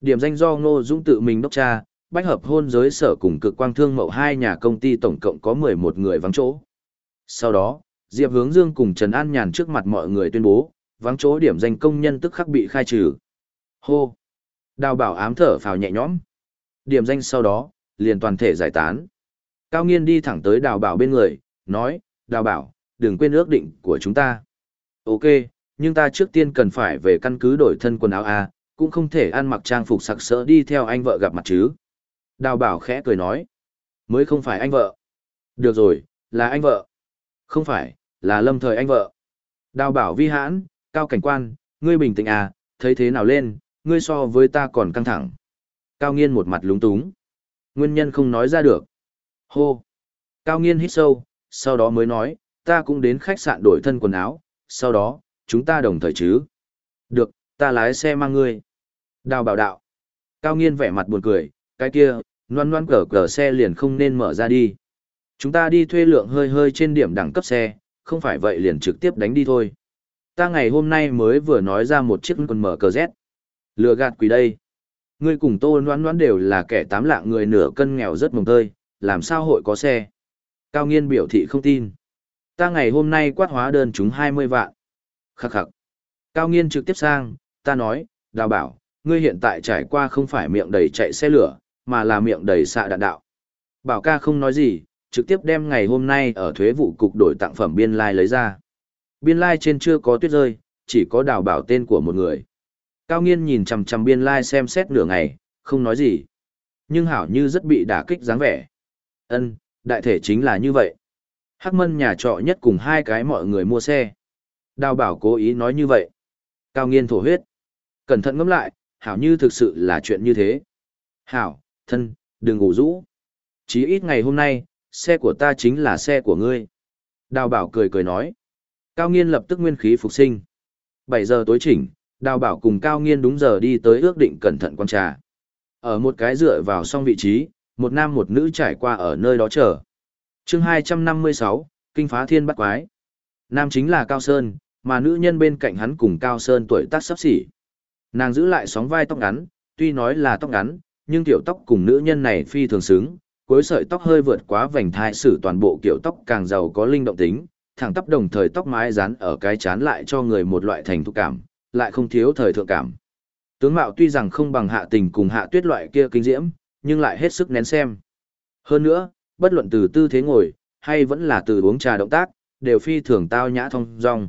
Điểm danh do Ngô Dũng tự mình đốc tra, bách hợp hôn giới sở cùng cực quang thương mậu hai nhà công ty tổng cộng có 11 người vắng chỗ. Sau đó, Diệp Hướng Dương cùng Trần An Nhàn trước mặt mọi người tuyên bố, vắng chỗ điểm danh công nhân tức khắc bị khai trừ. Hô! Đào bảo ám thở phào nhẹ nhõm. Điểm danh sau đó, liền toàn thể giải tán. Cao nghiên đi thẳng tới đào bảo bên người, nói, đào bảo, đừng quên ước định của chúng ta. Ok, nhưng ta trước tiên cần phải về căn cứ đổi thân quần áo A, cũng không thể ăn mặc trang phục sặc sỡ đi theo anh vợ gặp mặt chứ. Đào bảo khẽ cười nói, mới không phải anh vợ. Được rồi, là anh vợ. Không phải, là lâm thời anh vợ. Đào bảo vi hãn, cao cảnh quan, ngươi bình tĩnh à, thấy thế nào lên, ngươi so với ta còn căng thẳng. Cao nghiên một mặt lúng túng. Nguyên nhân không nói ra được. Hô. Cao nghiên hít sâu, sau đó mới nói, ta cũng đến khách sạn đổi thân quần áo, sau đó, chúng ta đồng thời chứ. Được, ta lái xe mang ngươi. Đào bảo đạo. Cao nghiên vẻ mặt buồn cười, cái kia, noan noan cờ cờ xe liền không nên mở ra đi. Chúng ta đi thuê lượng hơi hơi trên điểm đẳng cấp xe, không phải vậy liền trực tiếp đánh đi thôi. Ta ngày hôm nay mới vừa nói ra một chiếc quần mở cờ Z. Lừa gạt quỷ đây. Ngươi cùng tô noan noan đều là kẻ tám lạng người nửa cân nghèo rất mồng tơi, làm sao hội có xe. Cao nghiên biểu thị không tin. Ta ngày hôm nay quát hóa đơn chúng 20 vạn. Khắc khắc. Cao nghiên trực tiếp sang, ta nói, đào bảo, ngươi hiện tại trải qua không phải miệng đầy chạy xe lửa, mà là miệng đầy xạ đạn đạo. Bảo ca không nói gì, trực tiếp đem ngày hôm nay ở thuế vụ cục đổi tặng phẩm biên lai lấy ra. Biên lai trên chưa có tuyết rơi, chỉ có đào bảo tên của một người. Cao nghiên nhìn chằm chằm biên lai xem xét nửa ngày, không nói gì. Nhưng hảo như rất bị đả kích dáng vẻ. Ân, đại thể chính là như vậy. Hắc mân nhà trọ nhất cùng hai cái mọi người mua xe. Đào bảo cố ý nói như vậy. Cao nghiên thổ huyết. Cẩn thận ngẫm lại, hảo như thực sự là chuyện như thế. Hảo, thân, đừng ngủ rũ. Chí ít ngày hôm nay, xe của ta chính là xe của ngươi. Đào bảo cười cười nói. Cao nghiên lập tức nguyên khí phục sinh. 7 giờ tối chỉnh, đào bảo cùng cao nghiên đúng giờ đi tới ước định cẩn thận quan trà. Ở một cái dựa vào song vị trí, một nam một nữ trải qua ở nơi đó chờ. chương 256, Kinh phá thiên bắt quái. Nam chính là Cao Sơn, mà nữ nhân bên cạnh hắn cùng Cao Sơn tuổi tác sắp xỉ. Nàng giữ lại sóng vai tóc ngắn, tuy nói là tóc ngắn, nhưng kiểu tóc cùng nữ nhân này phi thường xứng, cuối sợi tóc hơi vượt quá vành thai sử toàn bộ kiểu tóc càng giàu có linh động tính, thẳng tắp đồng thời tóc mái dán ở cái chán lại cho người một loại thành thục cảm, lại không thiếu thời thượng cảm. Tướng mạo tuy rằng không bằng hạ tình cùng hạ tuyết loại kia kinh diễm, nhưng lại hết sức nén xem. Hơn nữa, bất luận từ tư thế ngồi, hay vẫn là từ uống trà động tác, đều phi thường tao nhã thông dong.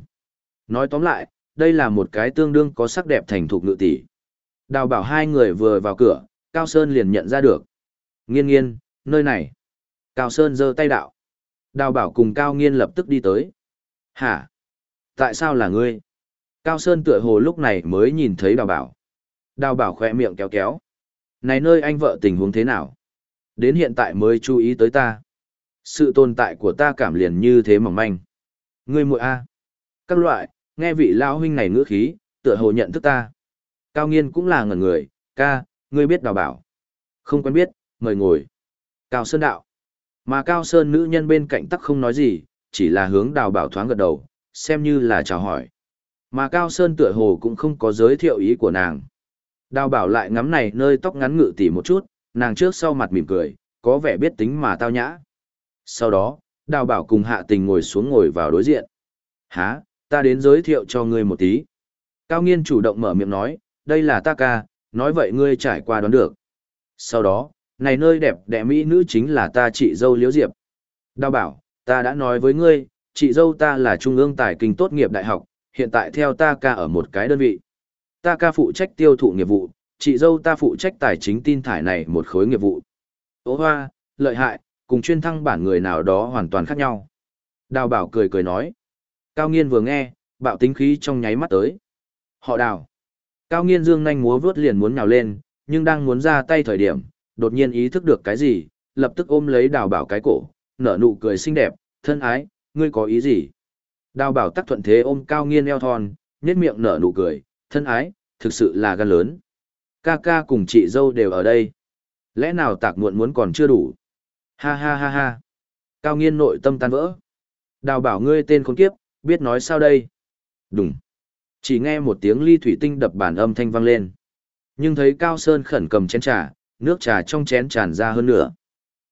Nói tóm lại, đây là một cái tương đương có sắc đẹp thành thục ngự tỷ. Đào bảo hai người vừa vào cửa, Cao Sơn liền nhận ra được. Nghiên nghiên, nơi này. Cao Sơn giơ tay đạo. Đào bảo cùng Cao Nghiên lập tức đi tới. Hả? Tại sao là ngươi? Cao Sơn tựa hồ lúc này mới nhìn thấy đào bảo. Đào bảo khỏe miệng kéo kéo. Này nơi anh vợ tình huống thế nào? Đến hiện tại mới chú ý tới ta. Sự tồn tại của ta cảm liền như thế mỏng manh. Ngươi muội a. Các loại, nghe vị lão huynh này ngữ khí, tựa hồ nhận thức ta. Cao nghiên cũng là ngẩn người, ca, ngươi biết đào bảo. Không quen biết, mời ngồi. Cao Sơn đạo. Mà Cao Sơn nữ nhân bên cạnh tắc không nói gì, chỉ là hướng đào bảo thoáng gật đầu, xem như là chào hỏi. Mà Cao Sơn tựa hồ cũng không có giới thiệu ý của nàng. Đào bảo lại ngắm này nơi tóc ngắn ngự tỉ một chút, nàng trước sau mặt mỉm cười, có vẻ biết tính mà tao nhã. Sau đó, đào bảo cùng hạ tình ngồi xuống ngồi vào đối diện. Há, ta đến giới thiệu cho ngươi một tí. Cao nghiên chủ động mở miệng nói, đây là ta ca, nói vậy ngươi trải qua đoán được. Sau đó, này nơi đẹp đẽ mỹ nữ chính là ta chị dâu liễu diệp. Đào bảo, ta đã nói với ngươi, chị dâu ta là trung ương tài kinh tốt nghiệp đại học, hiện tại theo ta ca ở một cái đơn vị. Ta ca phụ trách tiêu thụ nghiệp vụ, chị dâu ta phụ trách tài chính tin thải này một khối nghiệp vụ. Ô hoa, lợi hại, cùng chuyên thăng bản người nào đó hoàn toàn khác nhau. Đào bảo cười cười nói. Cao nghiên vừa nghe, bạo tính khí trong nháy mắt tới. Họ đào. Cao nghiên dương nhanh múa vướt liền muốn nhào lên, nhưng đang muốn ra tay thời điểm, đột nhiên ý thức được cái gì, lập tức ôm lấy đào bảo cái cổ, nở nụ cười xinh đẹp, thân ái, ngươi có ý gì? Đào bảo tắc thuận thế ôm cao nghiên eo thon, nhét miệng nở nụ cười, thân ái, thực sự là gan lớn. Ca ca cùng chị dâu đều ở đây. Lẽ nào tạc muộn muốn còn chưa đủ? Ha ha ha ha. Cao nghiên nội tâm tan vỡ. Đào bảo ngươi tên khốn kiếp, biết nói sao đây? Đúng. Chỉ nghe một tiếng ly thủy tinh đập bàn âm thanh vang lên. Nhưng thấy Cao Sơn khẩn cầm chén trà, nước trà trong chén tràn ra hơn nữa.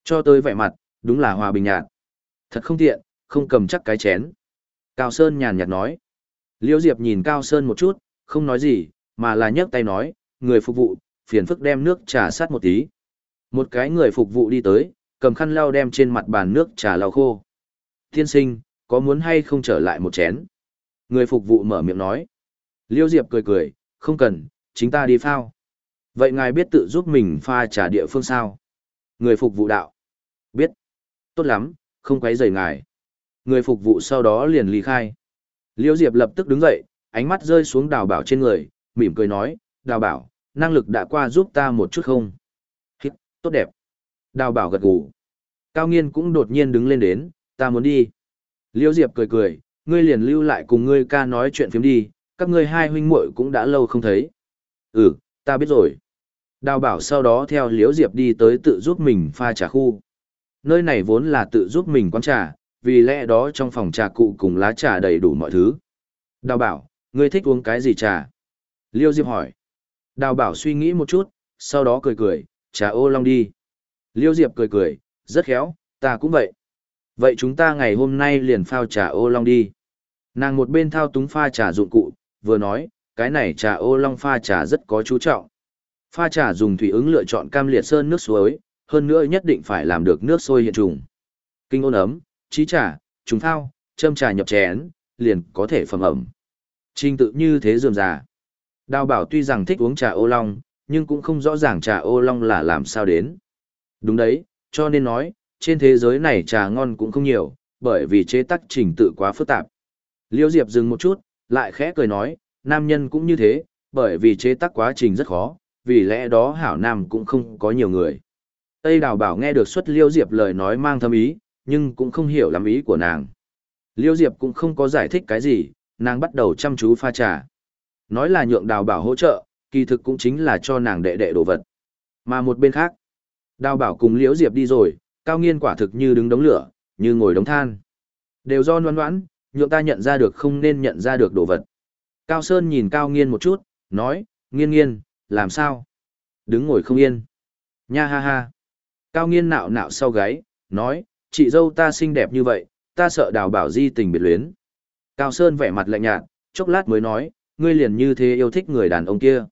Cho tới vẻ mặt, đúng là hòa bình nhạt. Thật không tiện, không cầm chắc cái chén. Cao Sơn nhàn nhạt nói. liễu Diệp nhìn Cao Sơn một chút, không nói gì, mà là nhấc tay nói, người phục vụ, phiền phức đem nước trà sát một tí. Một cái người phục vụ đi tới, cầm khăn lau đem trên mặt bàn nước trà lau khô. Tiên sinh, có muốn hay không trở lại một chén? Người phục vụ mở miệng nói. Liêu Diệp cười cười, không cần, chính ta đi phao. Vậy ngài biết tự giúp mình pha trà địa phương sao? Người phục vụ đạo. Biết. Tốt lắm, không quấy rầy ngài. Người phục vụ sau đó liền ly khai. Liêu Diệp lập tức đứng dậy, ánh mắt rơi xuống đào bảo trên người, mỉm cười nói, đào bảo, năng lực đã qua giúp ta một chút không? Hít, tốt đẹp. Đào bảo gật gù. Cao nghiên cũng đột nhiên đứng lên đến, ta muốn đi. Liêu Diệp cười cười, ngươi liền lưu lại cùng ngươi ca nói chuyện phiếm đi, các ngươi hai huynh muội cũng đã lâu không thấy. Ừ, ta biết rồi. Đào bảo sau đó theo Liễu Diệp đi tới tự giúp mình pha trà khu. Nơi này vốn là tự giúp mình quán trà, vì lẽ đó trong phòng trà cụ cùng lá trà đầy đủ mọi thứ. Đào bảo, ngươi thích uống cái gì trà? Liêu Diệp hỏi. Đào bảo suy nghĩ một chút, sau đó cười cười, trà ô long đi. Liêu Diệp cười cười, rất khéo, ta cũng vậy. Vậy chúng ta ngày hôm nay liền phao trà ô long đi. Nàng một bên thao túng pha trà dụng cụ, vừa nói, cái này trà ô long pha trà rất có chú trọng. Pha trà dùng thủy ứng lựa chọn cam liệt sơn nước suối, hơn nữa nhất định phải làm được nước sôi hiện trùng. Kinh ôn ấm, trí trà, trùng thao, châm trà nhập chén, liền có thể phẩm ẩm. Trình tự như thế dườm già. Đào bảo tuy rằng thích uống trà ô long, nhưng cũng không rõ ràng trà ô long là làm sao đến. Đúng đấy, cho nên nói, trên thế giới này trà ngon cũng không nhiều, bởi vì chế tác trình tự quá phức tạp. Liêu Diệp dừng một chút, lại khẽ cười nói, nam nhân cũng như thế, bởi vì chế tác quá trình rất khó, vì lẽ đó hảo nam cũng không có nhiều người. Tây Đào Bảo nghe được xuất Liêu Diệp lời nói mang thâm ý, nhưng cũng không hiểu lắm ý của nàng. Liêu Diệp cũng không có giải thích cái gì, nàng bắt đầu chăm chú pha trà. Nói là nhượng Đào Bảo hỗ trợ, kỳ thực cũng chính là cho nàng đệ đệ đồ vật. Mà một bên khác, Đào Bảo cùng Liễu Diệp đi rồi, Cao Nghiên quả thực như đứng đống lửa, như ngồi đống than. Đều do noan noãn, nhượng ta nhận ra được không nên nhận ra được đồ vật. Cao Sơn nhìn Cao Nghiên một chút, nói, nghiên nghiên, làm sao? Đứng ngồi không yên. Nha ha ha. Cao Nghiên nạo nạo sau gáy, nói, chị dâu ta xinh đẹp như vậy, ta sợ đào bảo di tình biệt luyến. Cao Sơn vẻ mặt lạnh nhạt, chốc lát mới nói, ngươi liền như thế yêu thích người đàn ông kia.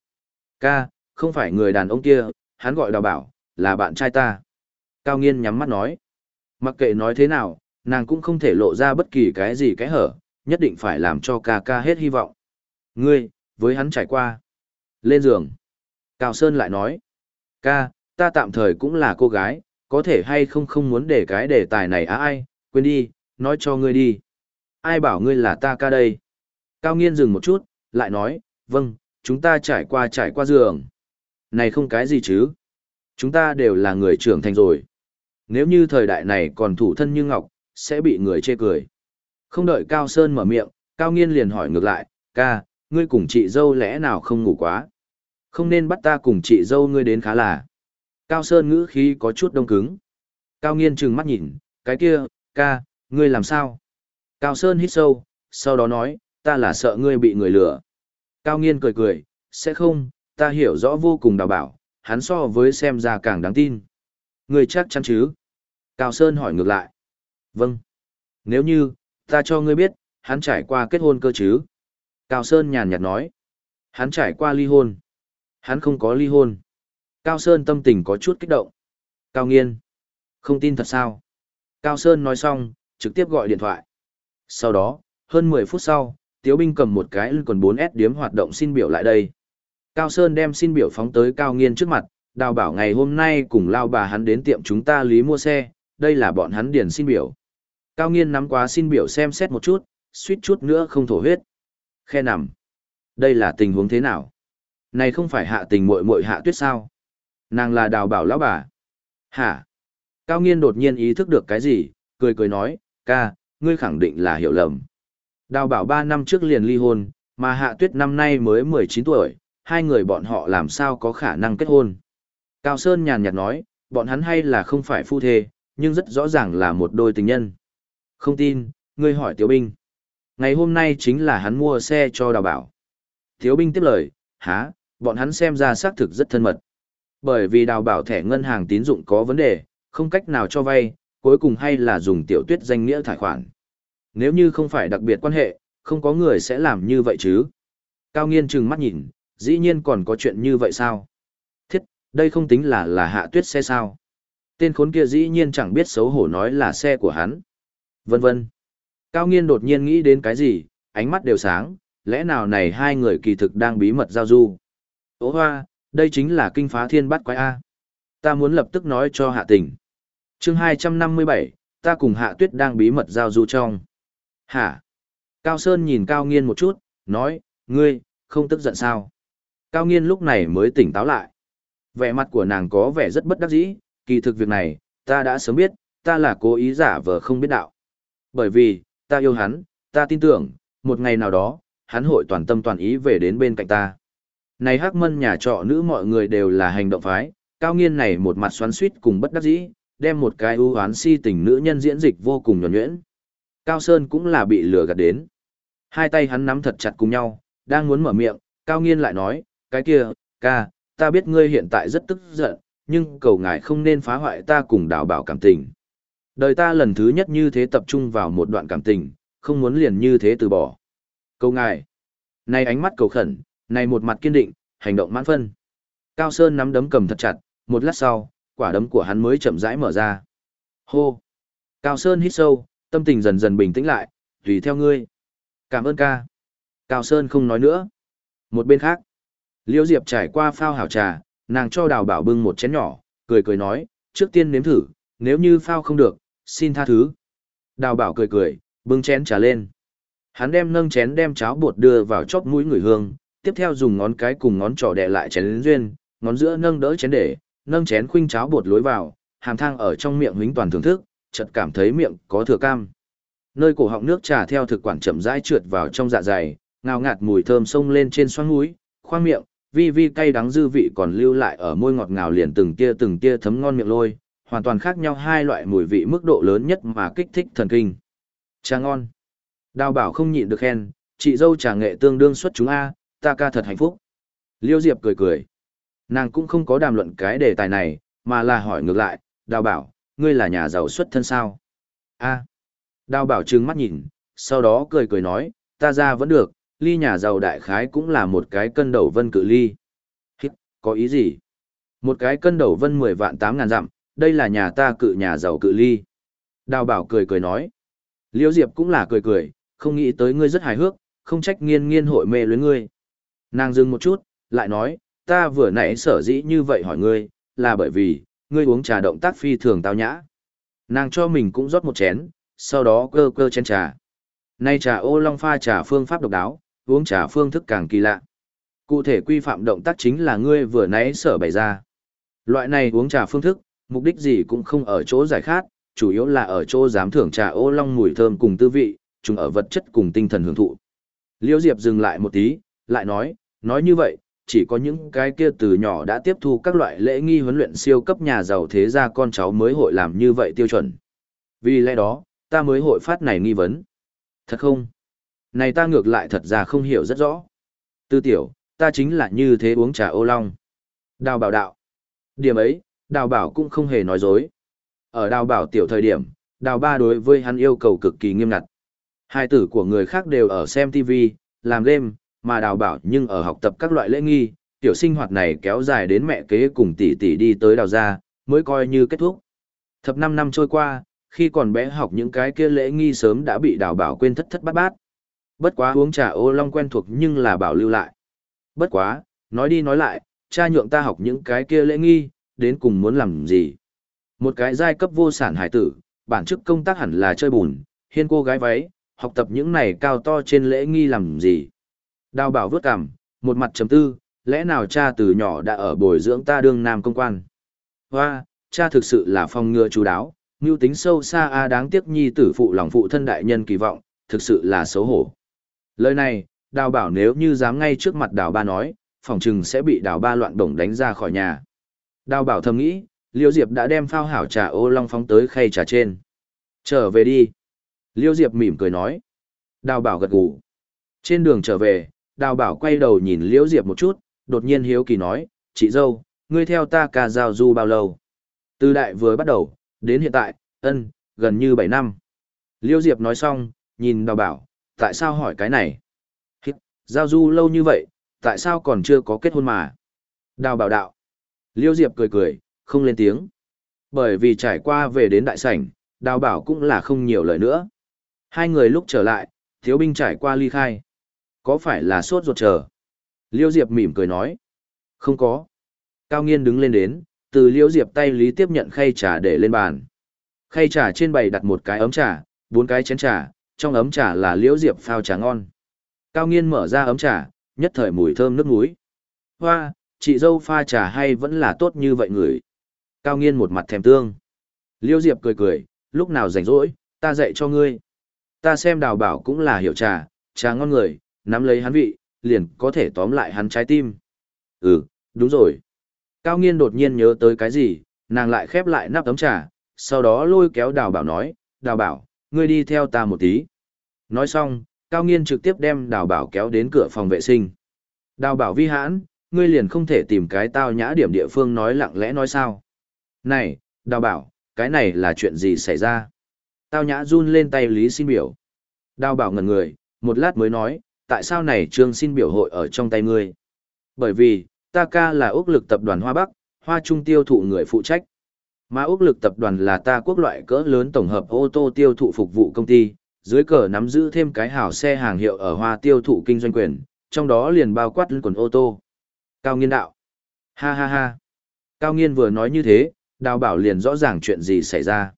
Ca, không phải người đàn ông kia, hắn gọi đào bảo, là bạn trai ta. Cao Nghiên nhắm mắt nói, mặc kệ nói thế nào, nàng cũng không thể lộ ra bất kỳ cái gì cái hở, nhất định phải làm cho ca ca hết hy vọng. Ngươi, với hắn trải qua. Lên giường. Cao Sơn lại nói, ca, ta tạm thời cũng là cô gái, có thể hay không không muốn để cái đề tài này á ai, quên đi, nói cho ngươi đi. Ai bảo ngươi là ta ca đây? Cao nghiên dừng một chút, lại nói, vâng, chúng ta trải qua trải qua giường. Này không cái gì chứ? Chúng ta đều là người trưởng thành rồi. Nếu như thời đại này còn thủ thân như ngọc, sẽ bị người chê cười. Không đợi Cao Sơn mở miệng, Cao Nghiên liền hỏi ngược lại, ca, ngươi cùng chị dâu lẽ nào không ngủ quá? Không nên bắt ta cùng chị dâu ngươi đến khá là. Cao Sơn ngữ khí có chút đông cứng. Cao Nghiên trừng mắt nhìn, cái kia, ca, ngươi làm sao? Cao Sơn hít sâu, sau đó nói, ta là sợ ngươi bị người lừa. Cao Nghiên cười cười, sẽ không, ta hiểu rõ vô cùng đào bảo, hắn so với xem ra càng đáng tin. Ngươi chắc chắn chứ? Cao Sơn hỏi ngược lại. Vâng. Nếu như, ta cho ngươi biết, hắn trải qua kết hôn cơ chứ? Cao Sơn nhàn nhạt nói. Hắn trải qua ly hôn. Hắn không có ly hôn. Cao Sơn tâm tình có chút kích động. Cao Nghiên. Không tin thật sao? Cao Sơn nói xong, trực tiếp gọi điện thoại. Sau đó, hơn 10 phút sau, Tiếu Binh cầm một cái quần 4S điếm hoạt động xin biểu lại đây. Cao Sơn đem xin biểu phóng tới Cao Nghiên trước mặt, đào bảo ngày hôm nay cùng lao bà hắn đến tiệm chúng ta lý mua xe, đây là bọn hắn điền xin biểu. Cao Nghiên nắm quá xin biểu xem xét một chút, suýt chút nữa không thổ huyết. Khe nằm. Đây là tình huống thế nào? Này không phải hạ tình muội muội hạ tuyết sao? Nàng là đào bảo lão bà. Hả? Cao nghiên đột nhiên ý thức được cái gì, cười cười nói, ca, ngươi khẳng định là hiểu lầm. Đào bảo ba năm trước liền ly hôn, mà hạ tuyết năm nay mới 19 tuổi, hai người bọn họ làm sao có khả năng kết hôn. Cao Sơn nhàn nhạt nói, bọn hắn hay là không phải phu thê, nhưng rất rõ ràng là một đôi tình nhân. Không tin, ngươi hỏi Tiếu Binh. Ngày hôm nay chính là hắn mua xe cho đào bảo. Tiếu Binh tiếp lời, há, bọn hắn xem ra xác thực rất thân mật. Bởi vì đào bảo thẻ ngân hàng tín dụng có vấn đề, không cách nào cho vay, cuối cùng hay là dùng tiểu tuyết danh nghĩa thải khoản. Nếu như không phải đặc biệt quan hệ, không có người sẽ làm như vậy chứ. Cao nghiên trừng mắt nhìn, dĩ nhiên còn có chuyện như vậy sao? Đây không tính là là hạ tuyết xe sao? Tên khốn kia dĩ nhiên chẳng biết xấu hổ nói là xe của hắn. Vân vân. Cao nghiên đột nhiên nghĩ đến cái gì, ánh mắt đều sáng, lẽ nào này hai người kỳ thực đang bí mật giao du. Ô hoa, đây chính là kinh phá thiên bắt quái A. Ta muốn lập tức nói cho hạ tình. chương 257, ta cùng hạ tuyết đang bí mật giao du trong. Hả? Cao Sơn nhìn Cao Nghiên một chút, nói, ngươi, không tức giận sao? Cao Nghiên lúc này mới tỉnh táo lại. Vẻ mặt của nàng có vẻ rất bất đắc dĩ, kỳ thực việc này, ta đã sớm biết, ta là cố ý giả vờ không biết đạo. Bởi vì, ta yêu hắn, ta tin tưởng, một ngày nào đó, hắn hội toàn tâm toàn ý về đến bên cạnh ta. Này hắc mân nhà trọ nữ mọi người đều là hành động phái, cao nghiên này một mặt xoắn suýt cùng bất đắc dĩ, đem một cái ưu hoán si tình nữ nhân diễn dịch vô cùng nhuẩn nhuyễn. Cao Sơn cũng là bị lừa gạt đến. Hai tay hắn nắm thật chặt cùng nhau, đang muốn mở miệng, Cao Nghiên lại nói, cái kia, ca, ta biết ngươi hiện tại rất tức giận, nhưng cầu ngài không nên phá hoại ta cùng đào bảo cảm tình. Đời ta lần thứ nhất như thế tập trung vào một đoạn cảm tình, không muốn liền như thế từ bỏ. Cầu ngài, này ánh mắt cầu khẩn, này một mặt kiên định, hành động mãn phân. Cao Sơn nắm đấm cầm thật chặt, một lát sau, quả đấm của hắn mới chậm rãi mở ra. Hô! Cao Sơn hít sâu, tâm tình dần dần bình tĩnh lại, tùy theo ngươi. Cảm ơn ca. Cao Sơn không nói nữa. Một bên khác, Liễu Diệp trải qua phao hảo trà, nàng cho đào bảo bưng một chén nhỏ, cười cười nói, trước tiên nếm thử, nếu như phao không được, xin tha thứ. Đào bảo cười cười, bưng chén trà lên. Hắn đem nâng chén đem cháo bột đưa vào chóp mũi người hương, tiếp theo dùng ngón cái cùng ngón trỏ đè lại chén đến duyên, ngón giữa nâng đỡ chén để, nâng chén khuynh cháo bột lối vào, hàm thang ở trong miệng hính toàn thưởng thức, chợt cảm thấy miệng có thừa cam. Nơi cổ họng nước trà theo thực quản chậm rãi trượt vào trong dạ dày, ngào ngạt mùi thơm sông lên trên xoang mũi, khoang miệng, vi vi cay đắng dư vị còn lưu lại ở môi ngọt ngào liền từng tia từng tia thấm ngon miệng lôi, hoàn toàn khác nhau hai loại mùi vị mức độ lớn nhất mà kích thích thần kinh. Trà ngon. Đào bảo không nhịn được khen, chị dâu trà nghệ tương đương xuất chúng A, ta ca thật hạnh phúc. Liêu Diệp cười cười. Nàng cũng không có đàm luận cái đề tài này, mà là hỏi ngược lại, đào bảo, ngươi là nhà giàu xuất thân sao? A. Đào bảo trừng mắt nhìn, sau đó cười cười nói, ta ra vẫn được, ly nhà giàu đại khái cũng là một cái cân đầu vân cự ly. Hít, có ý gì? Một cái cân đầu vân 10 vạn 8 ngàn dặm, đây là nhà ta cự nhà giàu cự ly. Đào bảo cười cười nói. Liễu Diệp cũng là cười cười, không nghĩ tới ngươi rất hài hước, không trách nghiên nghiên hội mê luyến ngươi. Nàng dừng một chút, lại nói, ta vừa nãy sở dĩ như vậy hỏi ngươi, là bởi vì, ngươi uống trà động tác phi thường tao nhã. Nàng cho mình cũng rót một chén, sau đó cơ cơ chén trà. Nay trà ô long pha trà phương pháp độc đáo, uống trà phương thức càng kỳ lạ. Cụ thể quy phạm động tác chính là ngươi vừa nãy sở bày ra. Loại này uống trà phương thức, mục đích gì cũng không ở chỗ giải khát, chủ yếu là ở chỗ dám thưởng trà ô long mùi thơm cùng tư vị, chung ở vật chất cùng tinh thần hưởng thụ. Liễu Diệp dừng lại một tí, lại nói, nói như vậy, chỉ có những cái kia từ nhỏ đã tiếp thu các loại lễ nghi huấn luyện siêu cấp nhà giàu thế gia con cháu mới hội làm như vậy tiêu chuẩn. Vì lẽ đó, ta mới hội phát này nghi vấn. Thật không? Này ta ngược lại thật ra không hiểu rất rõ. Tư tiểu, ta chính là như thế uống trà ô long. Đào bảo đạo. Điểm ấy, đào bảo cũng không hề nói dối. Ở đào bảo tiểu thời điểm, đào ba đối với hắn yêu cầu cực kỳ nghiêm ngặt. Hai tử của người khác đều ở xem TV, làm game, mà đào bảo nhưng ở học tập các loại lễ nghi, tiểu sinh hoạt này kéo dài đến mẹ kế cùng tỷ tỷ đi tới đào gia, mới coi như kết thúc. Thập năm năm trôi qua, khi còn bé học những cái kia lễ nghi sớm đã bị đào bảo quên thất thất bát bát. Bất quá uống trà ô long quen thuộc nhưng là bảo lưu lại. Bất quá, nói đi nói lại, cha nhượng ta học những cái kia lễ nghi, đến cùng muốn làm gì. Một cái giai cấp vô sản hải tử, bản chức công tác hẳn là chơi bùn, hiên cô gái váy, học tập những này cao to trên lễ nghi làm gì. Đào bảo vớt cằm, một mặt chấm tư, lẽ nào cha từ nhỏ đã ở bồi dưỡng ta đương nam công quan. Hoa, cha thực sự là phong ngừa chú đáo, mưu tính sâu xa a à đáng tiếc nhi tử phụ lòng phụ thân đại nhân kỳ vọng, thực sự là xấu hổ. Lời này, đào bảo nếu như dám ngay trước mặt đào ba nói, phòng trừng sẽ bị đào ba loạn đồng đánh ra khỏi nhà. Đào bảo thầm nghĩ, Liêu Diệp đã đem phao hảo trà ô long phóng tới khay trà trên. Trở về đi. Liêu Diệp mỉm cười nói. Đào bảo gật gù. Trên đường trở về, đào bảo quay đầu nhìn Liêu Diệp một chút, đột nhiên hiếu kỳ nói, chị dâu, ngươi theo ta ca giao du bao lâu? Từ đại vừa bắt đầu, đến hiện tại, ân, gần như 7 năm. Liêu Diệp nói xong, nhìn đào bảo, tại sao hỏi cái này? Hít, giao du lâu như vậy, tại sao còn chưa có kết hôn mà? Đào bảo đạo. Liêu Diệp cười cười, không lên tiếng. Bởi vì trải qua về đến đại sảnh, đào bảo cũng là không nhiều lời nữa. Hai người lúc trở lại, thiếu binh trải qua ly khai. Có phải là sốt ruột chờ? Liêu Diệp mỉm cười nói. Không có. Cao nghiên đứng lên đến, từ Liêu Diệp tay lý tiếp nhận khay trà để lên bàn. Khay trà trên bày đặt một cái ấm trà, bốn cái chén trà, trong ấm trà là liễu Diệp phao trà ngon. Cao nghiên mở ra ấm trà, nhất thời mùi thơm nước muối. Hoa, chị dâu pha trà hay vẫn là tốt như vậy người. Cao nghiên một mặt thèm tương. liễu Diệp cười cười, lúc nào rảnh rỗi, ta dạy cho ngươi. Ta xem đào bảo cũng là hiểu trà, trà ngon người, nắm lấy hắn vị, liền có thể tóm lại hắn trái tim. Ừ, đúng rồi. Cao nghiên đột nhiên nhớ tới cái gì, nàng lại khép lại nắp ấm trà, sau đó lôi kéo đào bảo nói, đào bảo, ngươi đi theo ta một tí. Nói xong, Cao nghiên trực tiếp đem đào bảo kéo đến cửa phòng vệ sinh. Đào bảo vi hãn, ngươi liền không thể tìm cái tao nhã điểm địa phương nói lặng lẽ nói sao. Này, đào bảo, cái này là chuyện gì xảy ra? Tao nhã run lên tay Lý xin biểu. Đào bảo ngẩn người, một lát mới nói, tại sao này trương xin biểu hội ở trong tay ngươi? Bởi vì, ta ca là ốc lực tập đoàn Hoa Bắc, Hoa Trung tiêu thụ người phụ trách. Mà Úc lực tập đoàn là ta quốc loại cỡ lớn tổng hợp ô tô tiêu thụ phục vụ công ty, dưới cờ nắm giữ thêm cái hào xe hàng hiệu ở Hoa tiêu thụ kinh doanh quyền, trong đó liền bao quát quần ô tô. Cao nghiên đạo. Ha ha ha. Cao nghiên vừa nói như thế, đào bảo liền rõ ràng chuyện gì xảy ra.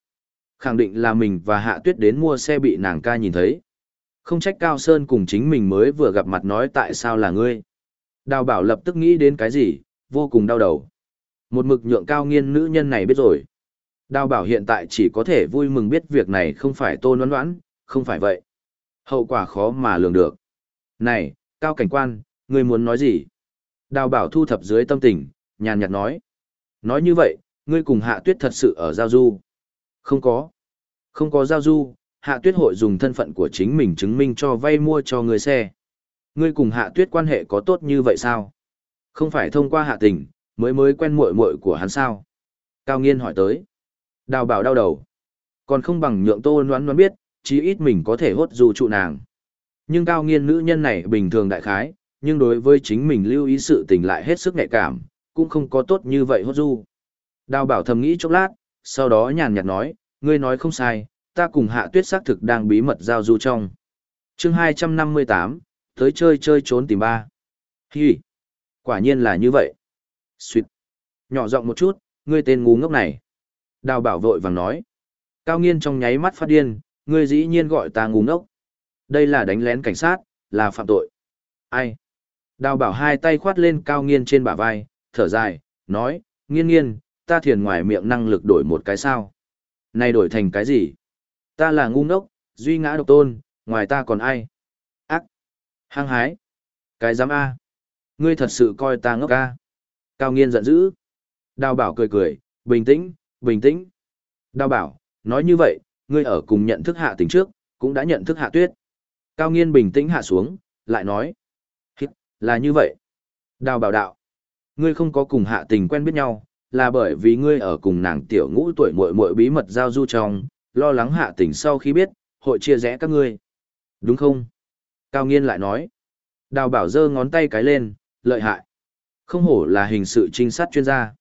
Khẳng định là mình và hạ tuyết đến mua xe bị nàng ca nhìn thấy. Không trách Cao Sơn cùng chính mình mới vừa gặp mặt nói tại sao là ngươi. Đào bảo lập tức nghĩ đến cái gì, vô cùng đau đầu. Một mực nhượng cao nghiên nữ nhân này biết rồi. Đào bảo hiện tại chỉ có thể vui mừng biết việc này không phải tôn đoán đoán, không phải vậy. Hậu quả khó mà lường được. Này, cao cảnh quan, người muốn nói gì? Đào bảo thu thập dưới tâm tình, nhàn nhạt nói. Nói như vậy, ngươi cùng hạ tuyết thật sự ở giao du. Không có. Không có giao du, hạ tuyết hội dùng thân phận của chính mình chứng minh cho vay mua cho người xe. Ngươi cùng hạ tuyết quan hệ có tốt như vậy sao? Không phải thông qua hạ tình, mới mới quen muội muội của hắn sao? Cao nghiên hỏi tới. Đào bảo đau đầu. Còn không bằng nhượng tô noán noán biết, chí ít mình có thể hốt dù trụ nàng. Nhưng cao nghiên nữ nhân này bình thường đại khái, nhưng đối với chính mình lưu ý sự tình lại hết sức nhạy cảm, cũng không có tốt như vậy hốt du. Đào bảo thầm nghĩ chốc lát, sau đó nhàn nhạt nói, ngươi nói không sai, ta cùng hạ tuyết xác thực đang bí mật giao du trong. chương 258, tới chơi chơi trốn tìm ba. Hi! Quả nhiên là như vậy. Xuyệt! Nhỏ giọng một chút, ngươi tên ngu ngốc này. Đào bảo vội vàng nói. Cao nghiên trong nháy mắt phát điên, ngươi dĩ nhiên gọi ta ngu ngốc. Đây là đánh lén cảnh sát, là phạm tội. Ai? Đào bảo hai tay khoát lên cao nghiên trên bả vai, thở dài, nói, nghiên nghiên, ta thiền ngoài miệng năng lực đổi một cái sao. Này đổi thành cái gì? Ta là ngu ngốc, duy ngã độc tôn, ngoài ta còn ai? Ác! Hăng hái! Cái dám A! Ngươi thật sự coi ta ngốc A! Cao nghiên giận dữ. Đào bảo cười cười, bình tĩnh, bình tĩnh. Đào bảo, nói như vậy, ngươi ở cùng nhận thức hạ tình trước, cũng đã nhận thức hạ tuyết. Cao nghiên bình tĩnh hạ xuống, lại nói. Hít, là như vậy. Đào bảo đạo. Ngươi không có cùng hạ tình quen biết nhau, là bởi vì ngươi ở cùng nàng tiểu ngũ tuổi muội muội bí mật giao du trong, lo lắng hạ tình sau khi biết, hội chia rẽ các ngươi. Đúng không? Cao nghiên lại nói. Đào bảo giơ ngón tay cái lên, lợi hại. Không hổ là hình sự trinh sát chuyên gia.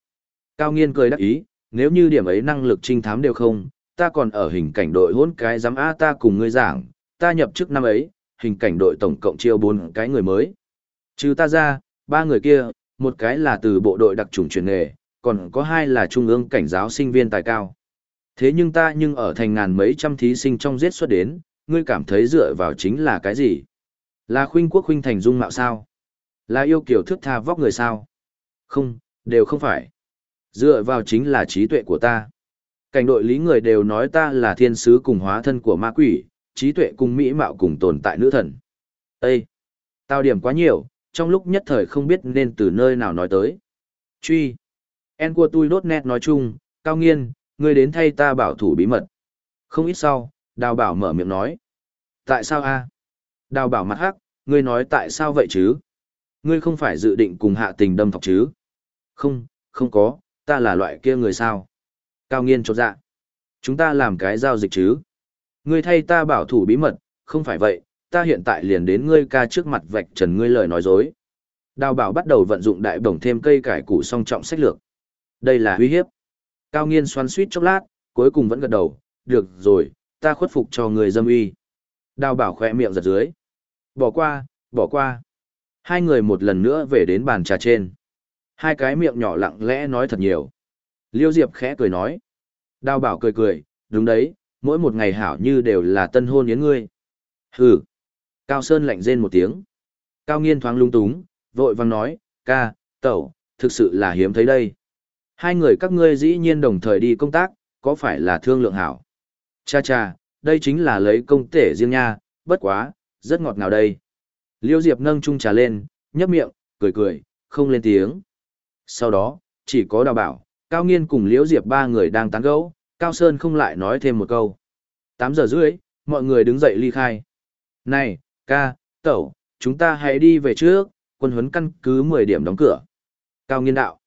Cao nghiên cười đắc ý, nếu như điểm ấy năng lực trinh thám đều không, ta còn ở hình cảnh đội hôn cái giám A ta cùng ngươi giảng, ta nhập chức năm ấy, hình cảnh đội tổng cộng chiêu bốn cái người mới. Trừ ta ra, ba người kia, một cái là từ bộ đội đặc trùng truyền nghề, còn có hai là trung ương cảnh giáo sinh viên tài cao. Thế nhưng ta nhưng ở thành ngàn mấy trăm thí sinh trong giết xuất đến, ngươi cảm thấy dựa vào chính là cái gì? Là khuynh quốc khuynh thành dung mạo sao? Là yêu kiểu thước tha vóc người sao? Không, đều không phải. Dựa vào chính là trí tuệ của ta. Cảnh đội lý người đều nói ta là thiên sứ cùng hóa thân của ma quỷ, trí tuệ cùng mỹ mạo cùng tồn tại nữ thần. Ê! Tao điểm quá nhiều, trong lúc nhất thời không biết nên từ nơi nào nói tới. Truy! En của tôi đốt nét nói chung, cao nghiên, ngươi đến thay ta bảo thủ bí mật. Không ít sau, đào bảo mở miệng nói. Tại sao a? Đào bảo mặt hắc, ngươi nói tại sao vậy chứ? Ngươi không phải dự định cùng hạ tình đâm thọc chứ? Không, không có, ta là loại kia người sao? Cao nghiên chột dạ. Chúng ta làm cái giao dịch chứ? Ngươi thay ta bảo thủ bí mật, không phải vậy, ta hiện tại liền đến ngươi ca trước mặt vạch trần ngươi lời nói dối. Đào bảo bắt đầu vận dụng đại bổng thêm cây cải củ song trọng sách lược. Đây là uy hiếp. Cao nghiên xoắn suýt chốc lát, cuối cùng vẫn gật đầu, được rồi, ta khuất phục cho người dâm uy. Đào bảo khỏe miệng giật dưới. Bỏ qua, bỏ qua. Hai người một lần nữa về đến bàn trà trên. Hai cái miệng nhỏ lặng lẽ nói thật nhiều. Liêu Diệp khẽ cười nói. Đào bảo cười cười, đúng đấy, mỗi một ngày hảo như đều là tân hôn yến ngươi. Hừ. Cao Sơn lạnh rên một tiếng. Cao Nghiên thoáng lung túng, vội vàng nói, ca, tẩu, thực sự là hiếm thấy đây. Hai người các ngươi dĩ nhiên đồng thời đi công tác, có phải là thương lượng hảo? Cha cha, đây chính là lấy công tể riêng nha, bất quá, rất ngọt ngào đây. Liêu Diệp nâng chung trà lên, nhấp miệng, cười cười, không lên tiếng. Sau đó, chỉ có đào bảo, Cao Nghiên cùng Liễu Diệp ba người đang tán gẫu, Cao Sơn không lại nói thêm một câu. 8 giờ rưỡi, mọi người đứng dậy ly khai. Này, ca, tẩu, chúng ta hãy đi về trước, quân huấn căn cứ 10 điểm đóng cửa. Cao Nghiên đạo.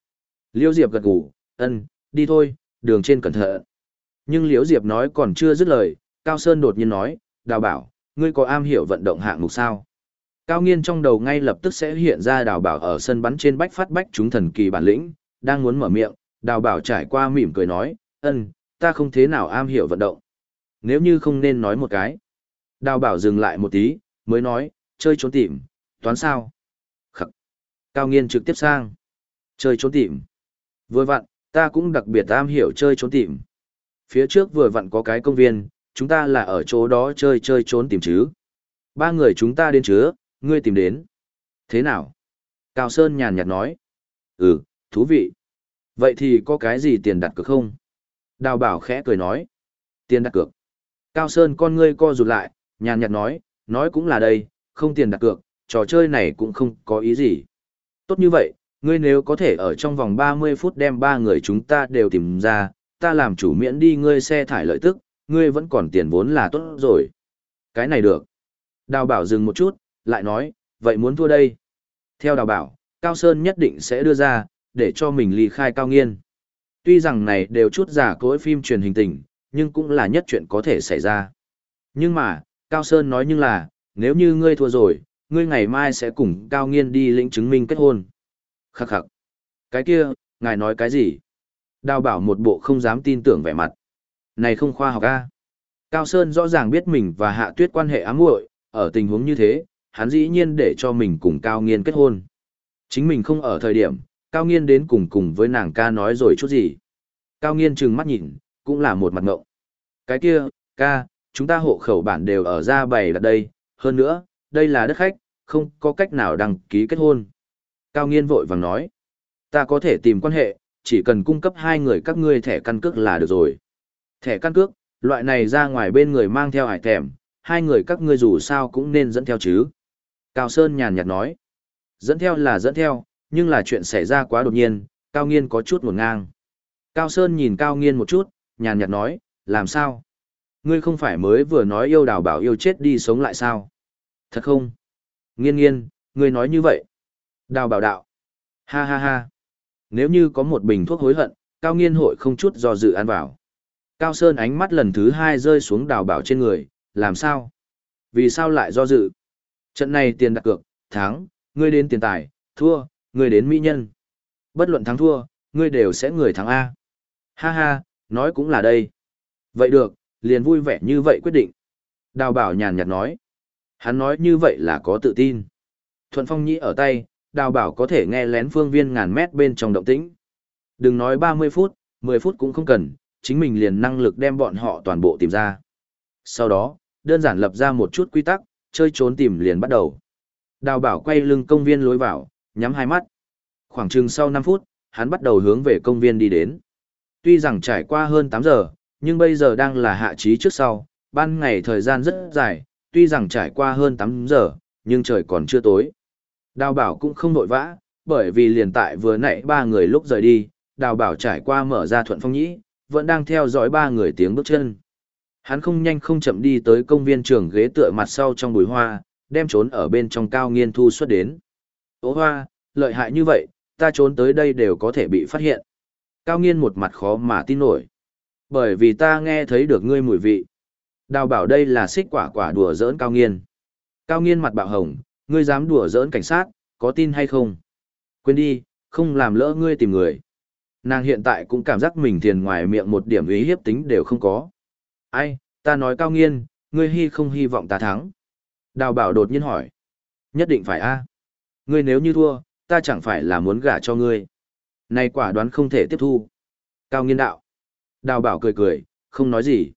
Liễu Diệp gật gù, ân, đi thôi, đường trên cẩn thận. Nhưng Liễu Diệp nói còn chưa dứt lời, Cao Sơn đột nhiên nói, đào bảo, ngươi có am hiểu vận động hạng mục sao? Cao nghiên trong đầu ngay lập tức sẽ hiện ra đào bảo ở sân bắn trên bách phát bách chúng thần kỳ bản lĩnh, đang muốn mở miệng, đào bảo trải qua mỉm cười nói, ân, ta không thế nào am hiểu vận động. Nếu như không nên nói một cái. Đào bảo dừng lại một tí, mới nói, chơi trốn tìm, toán sao? Khắc. Cao nghiên trực tiếp sang. Chơi trốn tìm. Vừa vặn, ta cũng đặc biệt am hiểu chơi trốn tìm. Phía trước vừa vặn có cái công viên, chúng ta là ở chỗ đó chơi chơi trốn tìm chứ. Ba người chúng ta đến chứa, ngươi tìm đến. Thế nào? Cao Sơn nhàn nhạt nói. Ừ, thú vị. Vậy thì có cái gì tiền đặt cược không? Đào bảo khẽ cười nói. Tiền đặt cược. Cao Sơn con ngươi co rụt lại, nhàn nhạt nói, nói cũng là đây, không tiền đặt cược, trò chơi này cũng không có ý gì. Tốt như vậy, ngươi nếu có thể ở trong vòng 30 phút đem ba người chúng ta đều tìm ra, ta làm chủ miễn đi ngươi xe thải lợi tức, ngươi vẫn còn tiền vốn là tốt rồi. Cái này được. Đào bảo dừng một chút, lại nói, vậy muốn thua đây. Theo đào bảo, Cao Sơn nhất định sẽ đưa ra, để cho mình ly khai cao nghiên. Tuy rằng này đều chút giả cối phim truyền hình tình, nhưng cũng là nhất chuyện có thể xảy ra. Nhưng mà, Cao Sơn nói nhưng là, nếu như ngươi thua rồi, ngươi ngày mai sẽ cùng Cao Nghiên đi lĩnh chứng minh kết hôn. Khắc khắc. Cái kia, ngài nói cái gì? Đào bảo một bộ không dám tin tưởng vẻ mặt. Này không khoa học a. Cao Sơn rõ ràng biết mình và Hạ Tuyết quan hệ ám muội, ở tình huống như thế, hắn dĩ nhiên để cho mình cùng Cao Nghiên kết hôn. Chính mình không ở thời điểm, Cao Nghiên đến cùng cùng với nàng ca nói rồi chút gì. Cao Nghiên trừng mắt nhìn, cũng là một mặt ngộng. Cái kia, ca, chúng ta hộ khẩu bản đều ở ra bày đặt đây, hơn nữa, đây là đất khách, không có cách nào đăng ký kết hôn. Cao Nghiên vội vàng nói, ta có thể tìm quan hệ, chỉ cần cung cấp hai người các ngươi thẻ căn cước là được rồi. Thẻ căn cước, loại này ra ngoài bên người mang theo hải thèm, hai người các ngươi dù sao cũng nên dẫn theo chứ. Cao Sơn nhàn nhạt nói. Dẫn theo là dẫn theo, nhưng là chuyện xảy ra quá đột nhiên, Cao Nghiên có chút ngổn ngang. Cao Sơn nhìn Cao Nghiên một chút, nhàn nhạt nói, làm sao? Ngươi không phải mới vừa nói yêu đào bảo yêu chết đi sống lại sao? Thật không? Nghiên nghiên, ngươi nói như vậy. Đào bảo đạo. Ha ha ha. Nếu như có một bình thuốc hối hận, Cao Nghiên hội không chút do dự ăn vào. Cao Sơn ánh mắt lần thứ hai rơi xuống đào bảo trên người, làm sao? Vì sao lại do dự? Trận này tiền đặt cược, thắng, ngươi đến tiền tài, thua, ngươi đến mỹ nhân. Bất luận thắng thua, ngươi đều sẽ người thắng A. Ha ha, nói cũng là đây. Vậy được, liền vui vẻ như vậy quyết định. Đào bảo nhàn nhạt nói. Hắn nói như vậy là có tự tin. Thuận phong nhĩ ở tay, đào bảo có thể nghe lén phương viên ngàn mét bên trong động tĩnh. Đừng nói 30 phút, 10 phút cũng không cần, chính mình liền năng lực đem bọn họ toàn bộ tìm ra. Sau đó, đơn giản lập ra một chút quy tắc, chơi trốn tìm liền bắt đầu. Đào bảo quay lưng công viên lối vào, nhắm hai mắt. Khoảng chừng sau 5 phút, hắn bắt đầu hướng về công viên đi đến. Tuy rằng trải qua hơn 8 giờ, nhưng bây giờ đang là hạ trí trước sau, ban ngày thời gian rất dài, tuy rằng trải qua hơn 8 giờ, nhưng trời còn chưa tối. Đào bảo cũng không nội vã, bởi vì liền tại vừa nãy ba người lúc rời đi, đào bảo trải qua mở ra thuận phong nhĩ, vẫn đang theo dõi ba người tiếng bước chân. Hắn không nhanh không chậm đi tới công viên trường ghế tựa mặt sau trong bụi hoa, đem trốn ở bên trong cao nghiên thu xuất đến. Ô hoa, lợi hại như vậy, ta trốn tới đây đều có thể bị phát hiện. Cao nghiên một mặt khó mà tin nổi. Bởi vì ta nghe thấy được ngươi mùi vị. Đào bảo đây là xích quả quả đùa giỡn cao nghiên. Cao nghiên mặt bạo hồng, ngươi dám đùa giỡn cảnh sát, có tin hay không? Quên đi, không làm lỡ ngươi tìm người. Nàng hiện tại cũng cảm giác mình thiền ngoài miệng một điểm ý hiếp tính đều không có. Ai, ta nói cao nghiên, ngươi hy không hy vọng ta thắng. Đào bảo đột nhiên hỏi. Nhất định phải a. À. Ngươi nếu như thua, ta chẳng phải là muốn gả cho ngươi. Này quả đoán không thể tiếp thu. Cao nghiên đạo. Đào bảo cười cười, không nói gì.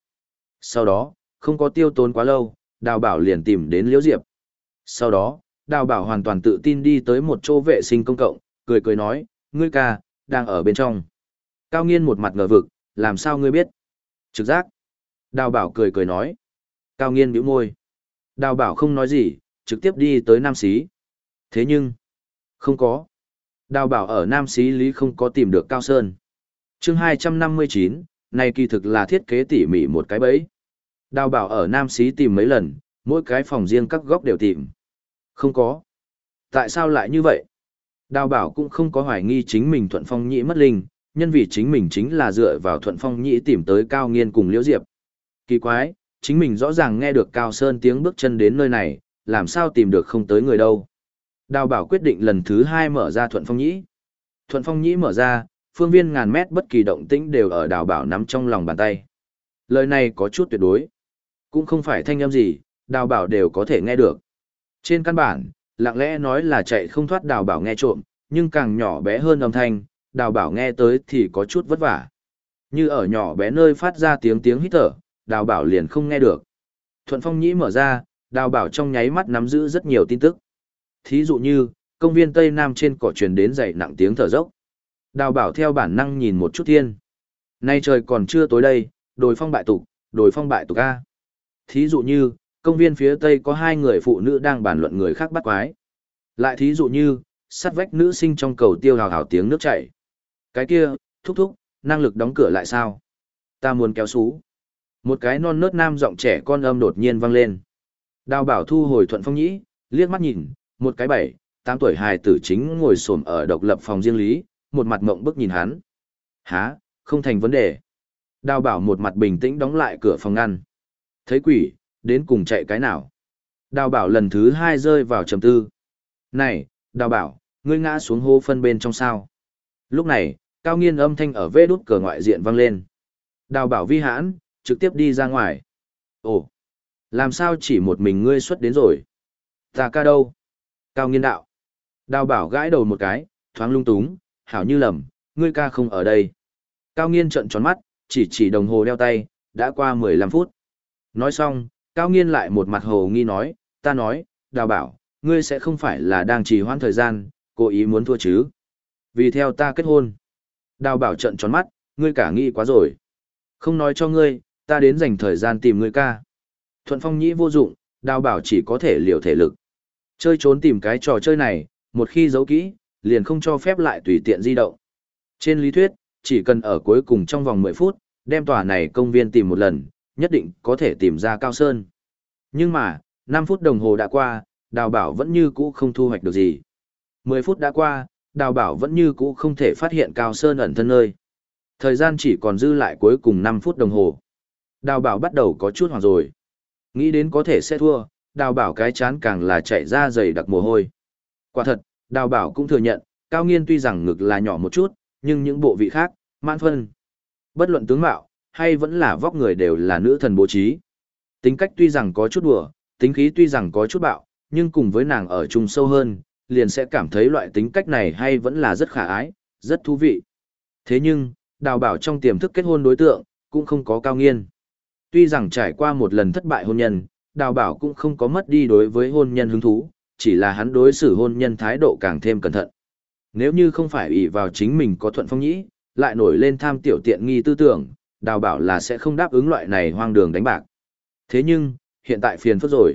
Sau đó, không có tiêu tốn quá lâu, đào bảo liền tìm đến liễu diệp. Sau đó, đào bảo hoàn toàn tự tin đi tới một chỗ vệ sinh công cộng, cười cười nói, ngươi ca, đang ở bên trong. Cao nghiên một mặt ngờ vực, làm sao ngươi biết? Trực giác. Đào bảo cười cười nói. Cao nghiên bĩu môi. Đào bảo không nói gì, trực tiếp đi tới Nam Xí. Thế nhưng, không có. Đào bảo ở Nam Xí Lý không có tìm được Cao Sơn. chương 259, này kỳ thực là thiết kế tỉ mỉ một cái bẫy. Đào bảo ở Nam Xí tìm mấy lần, mỗi cái phòng riêng các góc đều tìm. Không có. Tại sao lại như vậy? Đào bảo cũng không có hoài nghi chính mình thuận phong nhĩ mất linh, nhân vì chính mình chính là dựa vào thuận phong nhĩ tìm tới cao nghiên cùng liễu diệp. Kỳ quái, chính mình rõ ràng nghe được cao sơn tiếng bước chân đến nơi này, làm sao tìm được không tới người đâu. Đào bảo quyết định lần thứ hai mở ra thuận phong nhĩ. Thuận phong nhĩ mở ra, phương viên ngàn mét bất kỳ động tĩnh đều ở đào bảo nắm trong lòng bàn tay. Lời này có chút tuyệt đối. Cũng không phải thanh âm gì, đào bảo đều có thể nghe được. Trên căn bản, lặng lẽ nói là chạy không thoát đào bảo nghe trộm, nhưng càng nhỏ bé hơn âm thanh, đào bảo nghe tới thì có chút vất vả. Như ở nhỏ bé nơi phát ra tiếng tiếng hít thở, đào bảo liền không nghe được. Thuận phong nhĩ mở ra, đào bảo trong nháy mắt nắm giữ rất nhiều tin tức. Thí dụ như, công viên Tây Nam trên cỏ truyền đến dậy nặng tiếng thở dốc. Đào bảo theo bản năng nhìn một chút thiên. Nay trời còn chưa tối đây, đồi phong bại tục, đồi phong bại tục A. Thí dụ như, công viên phía tây có hai người phụ nữ đang bàn luận người khác bắt quái. Lại thí dụ như, sắt vách nữ sinh trong cầu tiêu hào hào tiếng nước chảy. Cái kia, thúc thúc, năng lực đóng cửa lại sao? Ta muốn kéo xú. Một cái non nớt nam giọng trẻ con âm đột nhiên vang lên. Đào bảo thu hồi thuận phong nhĩ, liếc mắt nhìn, một cái bảy, tám tuổi hài tử chính ngồi xổm ở độc lập phòng riêng lý, một mặt mộng bức nhìn hắn. Há, không thành vấn đề. Đào bảo một mặt bình tĩnh đóng lại cửa phòng ngăn. Thấy quỷ, đến cùng chạy cái nào. Đào bảo lần thứ hai rơi vào trầm tư. Này, đào bảo, ngươi ngã xuống hô phân bên trong sao. Lúc này, cao nghiên âm thanh ở vê đút cửa ngoại diện vang lên. Đào bảo vi hãn, trực tiếp đi ra ngoài. Ồ, làm sao chỉ một mình ngươi xuất đến rồi? Ta ca đâu? Cao nghiên đạo. Đào bảo gãi đầu một cái, thoáng lung túng, hảo như lầm, ngươi ca không ở đây. Cao nghiên trợn tròn mắt, chỉ chỉ đồng hồ đeo tay, đã qua 15 phút. Nói xong, Cao Nghiên lại một mặt hồ nghi nói, ta nói, đào bảo, ngươi sẽ không phải là đang trì hoãn thời gian, cố ý muốn thua chứ. Vì theo ta kết hôn. Đào bảo trận tròn mắt, ngươi cả nghĩ quá rồi. Không nói cho ngươi, ta đến dành thời gian tìm ngươi ca. Thuận phong nhĩ vô dụng, đào bảo chỉ có thể liều thể lực. Chơi trốn tìm cái trò chơi này, một khi giấu kỹ, liền không cho phép lại tùy tiện di động. Trên lý thuyết, chỉ cần ở cuối cùng trong vòng 10 phút, đem tòa này công viên tìm một lần, nhất định có thể tìm ra Cao Sơn. Nhưng mà, 5 phút đồng hồ đã qua, đào bảo vẫn như cũ không thu hoạch được gì. 10 phút đã qua, đào bảo vẫn như cũ không thể phát hiện Cao Sơn ẩn thân nơi. Thời gian chỉ còn dư lại cuối cùng 5 phút đồng hồ. Đào bảo bắt đầu có chút hoảng rồi. Nghĩ đến có thể sẽ thua, đào bảo cái chán càng là chạy ra dày đặc mồ hôi. Quả thật, đào bảo cũng thừa nhận, cao nghiên tuy rằng ngực là nhỏ một chút, nhưng những bộ vị khác, mãn phân. Bất luận tướng mạo, hay vẫn là vóc người đều là nữ thần bố trí. Tính cách tuy rằng có chút đùa, tính khí tuy rằng có chút bạo, nhưng cùng với nàng ở chung sâu hơn, liền sẽ cảm thấy loại tính cách này hay vẫn là rất khả ái, rất thú vị. Thế nhưng, đào bảo trong tiềm thức kết hôn đối tượng, cũng không có cao nghiên. Tuy rằng trải qua một lần thất bại hôn nhân, đào bảo cũng không có mất đi đối với hôn nhân hứng thú, chỉ là hắn đối xử hôn nhân thái độ càng thêm cẩn thận. Nếu như không phải ỷ vào chính mình có thuận phong nhĩ, lại nổi lên tham tiểu tiện nghi tư tưởng, đào bảo là sẽ không đáp ứng loại này hoang đường đánh bạc. Thế nhưng, hiện tại phiền phức rồi.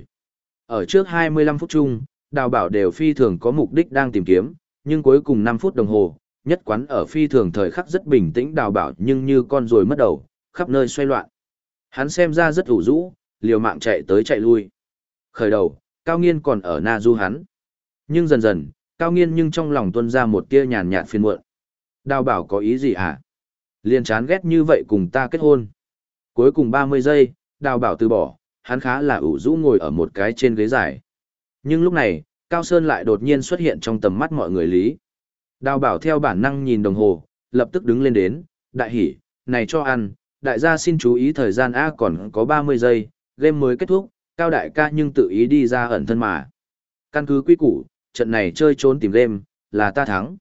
Ở trước 25 phút chung, đào bảo đều phi thường có mục đích đang tìm kiếm, nhưng cuối cùng 5 phút đồng hồ, nhất quán ở phi thường thời khắc rất bình tĩnh đào bảo nhưng như con rồi mất đầu, khắp nơi xoay loạn. Hắn xem ra rất ủ rũ, liều mạng chạy tới chạy lui. Khởi đầu, cao nghiên còn ở na du hắn. Nhưng dần dần, Cao nghiên nhưng trong lòng tuân ra một tia nhàn nhạt phiền muộn. Đào bảo có ý gì hả? Liên chán ghét như vậy cùng ta kết hôn. Cuối cùng 30 giây, đào bảo từ bỏ, hắn khá là ủ rũ ngồi ở một cái trên ghế dài. Nhưng lúc này, Cao Sơn lại đột nhiên xuất hiện trong tầm mắt mọi người lý. Đào bảo theo bản năng nhìn đồng hồ, lập tức đứng lên đến, đại hỉ, này cho ăn, đại gia xin chú ý thời gian A còn có 30 giây, game mới kết thúc, cao đại ca nhưng tự ý đi ra ẩn thân mà. Căn cứ quy củ, trận này chơi trốn tìm game, là ta thắng.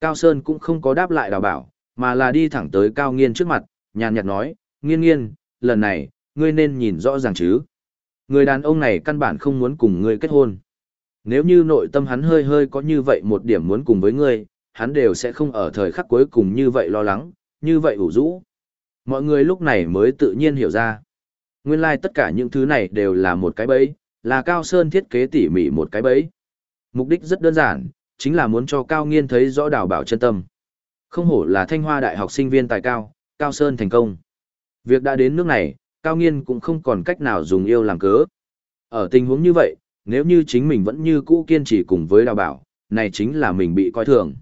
Cao Sơn cũng không có đáp lại đào bảo, mà là đi thẳng tới Cao Nghiên trước mặt, nhàn nhạt nói, nghiên nghiên, lần này, ngươi nên nhìn rõ ràng chứ. Người đàn ông này căn bản không muốn cùng ngươi kết hôn. Nếu như nội tâm hắn hơi hơi có như vậy một điểm muốn cùng với ngươi, hắn đều sẽ không ở thời khắc cuối cùng như vậy lo lắng, như vậy ủ rũ. Mọi người lúc này mới tự nhiên hiểu ra. Nguyên lai like tất cả những thứ này đều là một cái bẫy, là Cao Sơn thiết kế tỉ mỉ một cái bẫy. Mục đích rất đơn giản, chính là muốn cho Cao Nghiên thấy rõ đào bảo chân tâm. Không hổ là thanh hoa đại học sinh viên tài cao, Cao Sơn thành công. Việc đã đến nước này, Cao Nghiên cũng không còn cách nào dùng yêu làm cớ. Ở tình huống như vậy, nếu như chính mình vẫn như cũ kiên trì cùng với đào bảo, này chính là mình bị coi thường.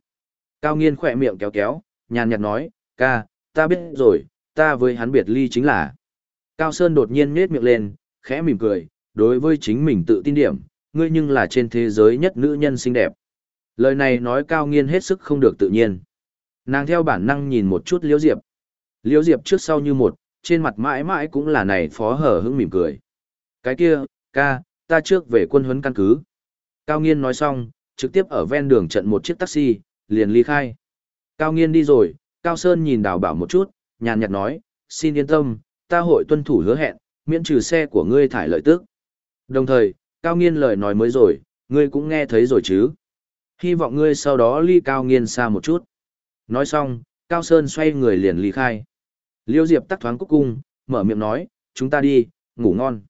Cao Nghiên khỏe miệng kéo kéo, nhàn nhạt nói, ca, ta biết rồi, ta với hắn biệt ly chính là. Cao Sơn đột nhiên nhếch miệng lên, khẽ mỉm cười, đối với chính mình tự tin điểm, ngươi nhưng là trên thế giới nhất nữ nhân xinh đẹp. Lời này nói Cao Nghiên hết sức không được tự nhiên. Nàng theo bản năng nhìn một chút Liễu Diệp. Liễu Diệp trước sau như một, trên mặt mãi mãi cũng là này phó hở hững mỉm cười. Cái kia, ca, ta trước về quân huấn căn cứ. Cao Nghiên nói xong, trực tiếp ở ven đường trận một chiếc taxi, liền ly khai. Cao Nghiên đi rồi, Cao Sơn nhìn đào bảo một chút, nhàn nhạt nói, xin yên tâm, ta hội tuân thủ hứa hẹn, miễn trừ xe của ngươi thải lợi tức. Đồng thời, Cao Nghiên lời nói mới rồi, ngươi cũng nghe thấy rồi chứ. Hy vọng ngươi sau đó ly Cao Nghiên xa một chút. Nói xong, Cao Sơn xoay người liền ly khai. Liêu Diệp tắc thoáng cúc cung, mở miệng nói, chúng ta đi, ngủ ngon.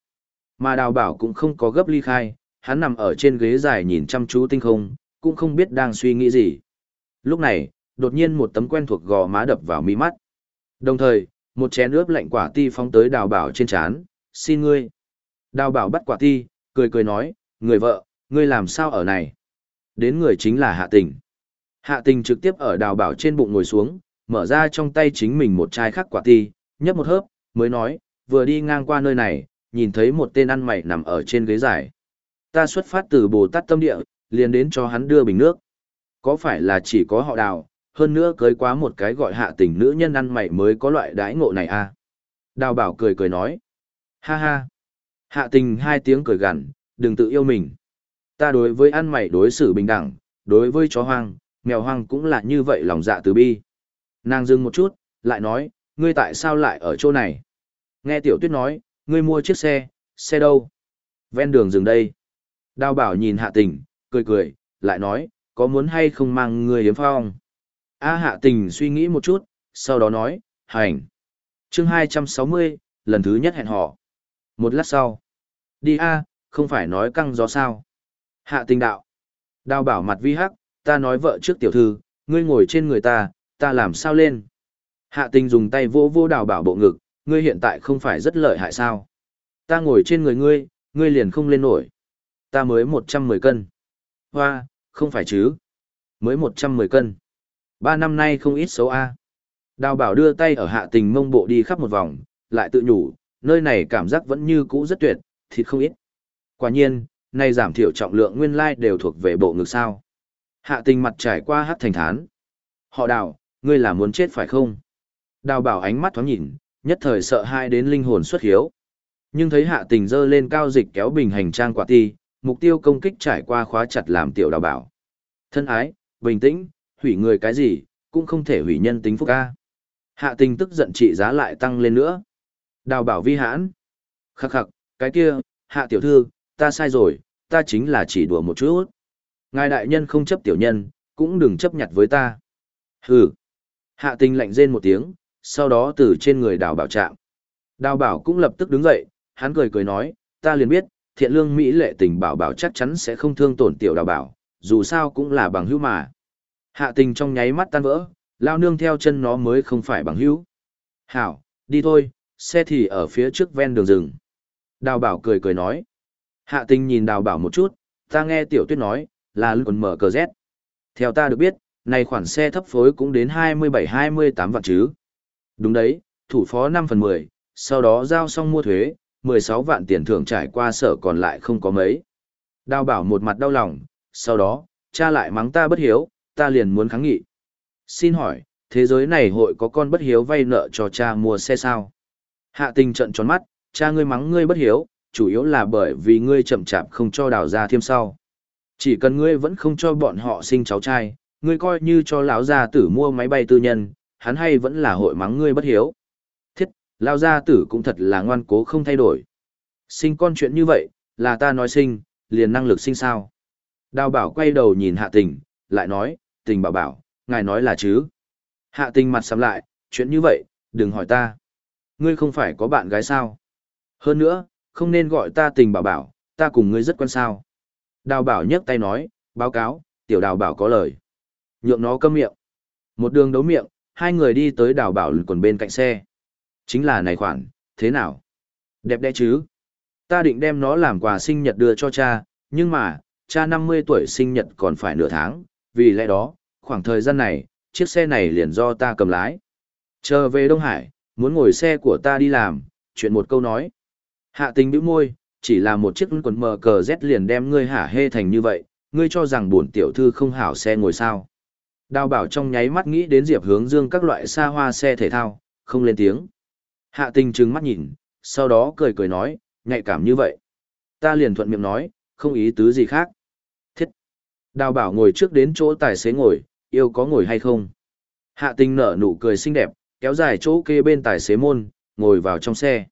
Mà đào bảo cũng không có gấp ly khai, hắn nằm ở trên ghế dài nhìn chăm chú tinh không, cũng không biết đang suy nghĩ gì. Lúc này, đột nhiên một tấm quen thuộc gò má đập vào mi mắt. Đồng thời, một chén ướp lạnh quả ti phóng tới đào bảo trên chán, xin ngươi. Đào bảo bắt quả ti, cười cười nói, người vợ, ngươi làm sao ở này? Đến người chính là hạ tình. Hạ tình trực tiếp ở đào bảo trên bụng ngồi xuống, mở ra trong tay chính mình một chai khắc quả ti, nhấp một hớp, mới nói, vừa đi ngang qua nơi này, nhìn thấy một tên ăn mày nằm ở trên ghế dài. Ta xuất phát từ Bồ Tát Tâm Địa, liền đến cho hắn đưa bình nước. Có phải là chỉ có họ đào, hơn nữa cưới quá một cái gọi hạ tình nữ nhân ăn mày mới có loại đãi ngộ này à? Đào bảo cười cười nói. Ha ha. Hạ tình hai tiếng cười gằn, đừng tự yêu mình. Ta đối với ăn mày đối xử bình đẳng, đối với chó hoang, mèo hoang cũng là như vậy lòng dạ từ bi. Nàng dừng một chút, lại nói, ngươi tại sao lại ở chỗ này? Nghe tiểu tuyết nói, ngươi mua chiếc xe, xe đâu? Ven đường dừng đây. Đào bảo nhìn hạ tình, cười cười, lại nói, có muốn hay không mang ngươi hiếm phong? A hạ tình suy nghĩ một chút, sau đó nói, hành. chương 260, lần thứ nhất hẹn họ. Một lát sau. Đi A, không phải nói căng gió sao. Hạ tình đạo. Đào bảo mặt vi hắc, ta nói vợ trước tiểu thư, ngươi ngồi trên người ta, ta làm sao lên. Hạ tình dùng tay vô vô đào bảo bộ ngực, ngươi hiện tại không phải rất lợi hại sao. Ta ngồi trên người ngươi, ngươi liền không lên nổi. Ta mới 110 cân. Hoa, không phải chứ. Mới 110 cân. Ba năm nay không ít xấu A. Đào bảo đưa tay ở hạ tình mông bộ đi khắp một vòng, lại tự nhủ, nơi này cảm giác vẫn như cũ rất tuyệt, thịt không ít. Quả nhiên, nay giảm thiểu trọng lượng nguyên lai đều thuộc về bộ ngực sao. Hạ tình mặt trải qua hát thành thán. Họ đào, ngươi là muốn chết phải không? Đào bảo ánh mắt thoáng nhìn, nhất thời sợ hai đến linh hồn xuất hiếu. Nhưng thấy hạ tình dơ lên cao dịch kéo bình hành trang quả ti, mục tiêu công kích trải qua khóa chặt làm tiểu đào bảo. Thân ái, bình tĩnh, hủy người cái gì, cũng không thể hủy nhân tính phúc ca. Hạ tình tức giận trị giá lại tăng lên nữa. Đào bảo vi hãn. Khắc khắc, cái kia, hạ tiểu thư, ta sai rồi, ta chính là chỉ đùa một chút. Ngài đại nhân không chấp tiểu nhân, cũng đừng chấp nhặt với ta. Hừ. Hạ tình lạnh rên một tiếng, sau đó từ trên người đào bảo chạm. Đào bảo cũng lập tức đứng dậy, hắn cười cười nói, ta liền biết, thiện lương Mỹ lệ tình bảo bảo chắc chắn sẽ không thương tổn tiểu đào bảo, dù sao cũng là bằng hữu mà. Hạ tình trong nháy mắt tan vỡ, lao nương theo chân nó mới không phải bằng hữu. Hảo, đi thôi, xe thì ở phía trước ven đường rừng. Đào bảo cười cười nói. Hạ tình nhìn đào bảo một chút, ta nghe tiểu tuyết nói, là luôn mở cờ Z. Theo ta được biết, này khoản xe thấp phối cũng đến 27-28 vạn chứ. Đúng đấy, thủ phó 5 phần 10, sau đó giao xong mua thuế, 16 vạn tiền thưởng trải qua sở còn lại không có mấy. Đào bảo một mặt đau lòng, sau đó, cha lại mắng ta bất hiếu, ta liền muốn kháng nghị. Xin hỏi, thế giới này hội có con bất hiếu vay nợ cho cha mua xe sao? Hạ tình trận tròn mắt, cha ngươi mắng ngươi bất hiếu, chủ yếu là bởi vì ngươi chậm chạp không cho đào ra thêm sau. Chỉ cần ngươi vẫn không cho bọn họ sinh cháu trai, ngươi coi như cho lão gia tử mua máy bay tư nhân, hắn hay vẫn là hội mắng ngươi bất hiếu. Thiết, lão gia tử cũng thật là ngoan cố không thay đổi. Sinh con chuyện như vậy, là ta nói sinh, liền năng lực sinh sao. Đào bảo quay đầu nhìn hạ tình, lại nói, tình bảo bảo, ngài nói là chứ. Hạ tình mặt sắm lại, chuyện như vậy, đừng hỏi ta. Ngươi không phải có bạn gái sao? Hơn nữa, không nên gọi ta tình bảo bảo, ta cùng ngươi rất quan sao. Đào bảo nhấc tay nói, báo cáo, tiểu đào bảo có lời. Nhượng nó câm miệng. Một đường đấu miệng, hai người đi tới đào bảo quần bên cạnh xe. Chính là này khoản, thế nào? Đẹp đẽ chứ? Ta định đem nó làm quà sinh nhật đưa cho cha, nhưng mà, cha 50 tuổi sinh nhật còn phải nửa tháng, vì lẽ đó, khoảng thời gian này, chiếc xe này liền do ta cầm lái. Chờ về Đông Hải, muốn ngồi xe của ta đi làm, chuyện một câu nói. Hạ tình bĩu môi, chỉ là một chiếc quần mờ cờ Z liền đem ngươi hả hê thành như vậy, ngươi cho rằng bổn tiểu thư không hảo xe ngồi sao. Đào bảo trong nháy mắt nghĩ đến Diệp hướng dương các loại xa hoa xe thể thao, không lên tiếng. Hạ tình trừng mắt nhìn, sau đó cười cười nói, nhạy cảm như vậy. Ta liền thuận miệng nói, không ý tứ gì khác. Đào bảo ngồi trước đến chỗ tài xế ngồi, yêu có ngồi hay không. Hạ tình nở nụ cười xinh đẹp, kéo dài chỗ kê bên tài xế môn, ngồi vào trong xe.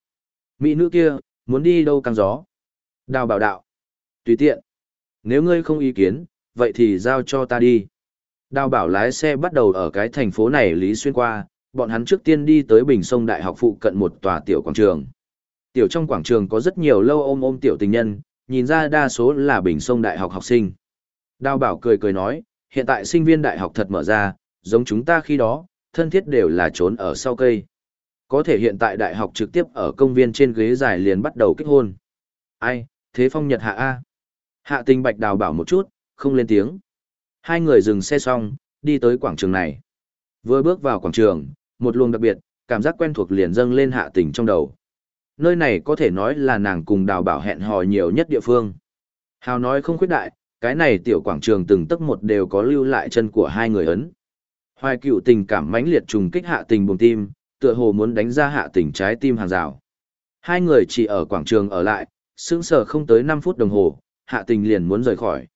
Mỹ nữ kia, muốn đi đâu càng gió. Đào bảo đạo. Tùy tiện. Nếu ngươi không ý kiến, vậy thì giao cho ta đi. Đào bảo lái xe bắt đầu ở cái thành phố này lý xuyên qua, bọn hắn trước tiên đi tới Bình Sông Đại học phụ cận một tòa tiểu quảng trường. Tiểu trong quảng trường có rất nhiều lâu ôm ôm tiểu tình nhân, nhìn ra đa số là Bình Sông Đại học học sinh. Đào bảo cười cười nói, hiện tại sinh viên đại học thật mở ra, giống chúng ta khi đó, thân thiết đều là trốn ở sau cây. Có thể hiện tại đại học trực tiếp ở công viên trên ghế dài liền bắt đầu kết hôn. Ai, thế phong nhật hạ A. Hạ tình bạch đào bảo một chút, không lên tiếng. Hai người dừng xe xong, đi tới quảng trường này. Vừa bước vào quảng trường, một luồng đặc biệt, cảm giác quen thuộc liền dâng lên hạ tình trong đầu. Nơi này có thể nói là nàng cùng đào bảo hẹn hò nhiều nhất địa phương. Hào nói không khuyết đại, cái này tiểu quảng trường từng tấc một đều có lưu lại chân của hai người ấn. Hoài cựu tình cảm mãnh liệt trùng kích hạ tình buồng tim, tựa hồ muốn đánh ra hạ tình trái tim hàng rào. Hai người chỉ ở quảng trường ở lại, sững sờ không tới 5 phút đồng hồ, hạ tình liền muốn rời khỏi.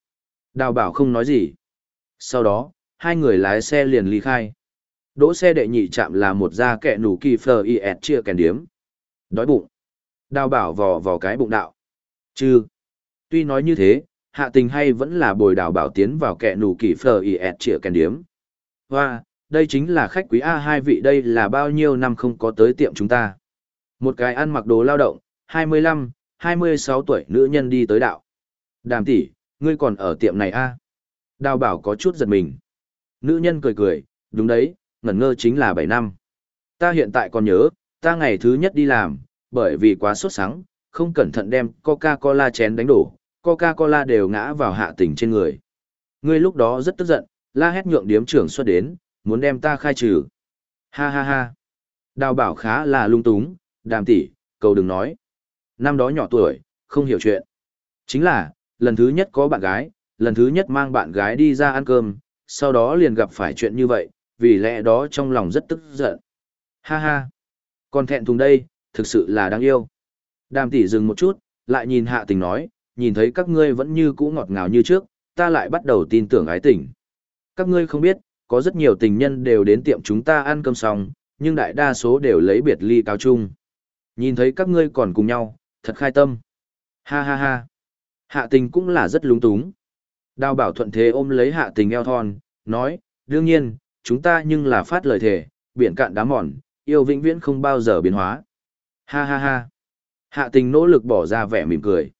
Đào bảo không nói gì. Sau đó, hai người lái xe liền ly khai. Đỗ xe đệ nhị chạm là một gia kẹ nủ kỳ phờ y ẹt chia kèn điếm. Đói bụng. Đào bảo vò vò cái bụng đạo. Chứ. Tuy nói như thế, hạ tình hay vẫn là bồi đào bảo tiến vào kẹ nụ kỳ phờ y ẹt chĩa kèn điếm. Hoa, đây chính là khách quý A hai vị đây là bao nhiêu năm không có tới tiệm chúng ta. Một cái ăn mặc đồ lao động, 25, 26 tuổi nữ nhân đi tới đạo. Đàm tỷ, ngươi còn ở tiệm này A. Đào bảo có chút giật mình. Nữ nhân cười cười, đúng đấy, ngẩn ngơ chính là bảy năm. Ta hiện tại còn nhớ, ta ngày thứ nhất đi làm, bởi vì quá sốt sắng, không cẩn thận đem Coca-Cola chén đánh đổ, Coca-Cola đều ngã vào hạ tình trên người. Ngươi lúc đó rất tức giận, la hét nhượng điếm trưởng xuất đến, muốn đem ta khai trừ. Ha ha ha. Đào bảo khá là lung túng, đàm tỷ, cầu đừng nói. Năm đó nhỏ tuổi, không hiểu chuyện. Chính là, lần thứ nhất có bạn gái, lần thứ nhất mang bạn gái đi ra ăn cơm, sau đó liền gặp phải chuyện như vậy, vì lẽ đó trong lòng rất tức giận. Ha ha. Còn thẹn thùng đây, thực sự là đáng yêu. Đàm tỷ dừng một chút, lại nhìn hạ tình nói, nhìn thấy các ngươi vẫn như cũ ngọt ngào như trước, ta lại bắt đầu tin tưởng ái tình. Các ngươi không biết, có rất nhiều tình nhân đều đến tiệm chúng ta ăn cơm xong, nhưng đại đa số đều lấy biệt ly cao chung. Nhìn thấy các ngươi còn cùng nhau, thật khai tâm. Ha ha ha. Hạ tình cũng là rất lúng túng. Đào bảo thuận thế ôm lấy hạ tình eo thon, nói, đương nhiên, chúng ta nhưng là phát lời thề, biển cạn đá mòn, yêu vĩnh viễn không bao giờ biến hóa. Ha ha ha. Hạ tình nỗ lực bỏ ra vẻ mỉm cười.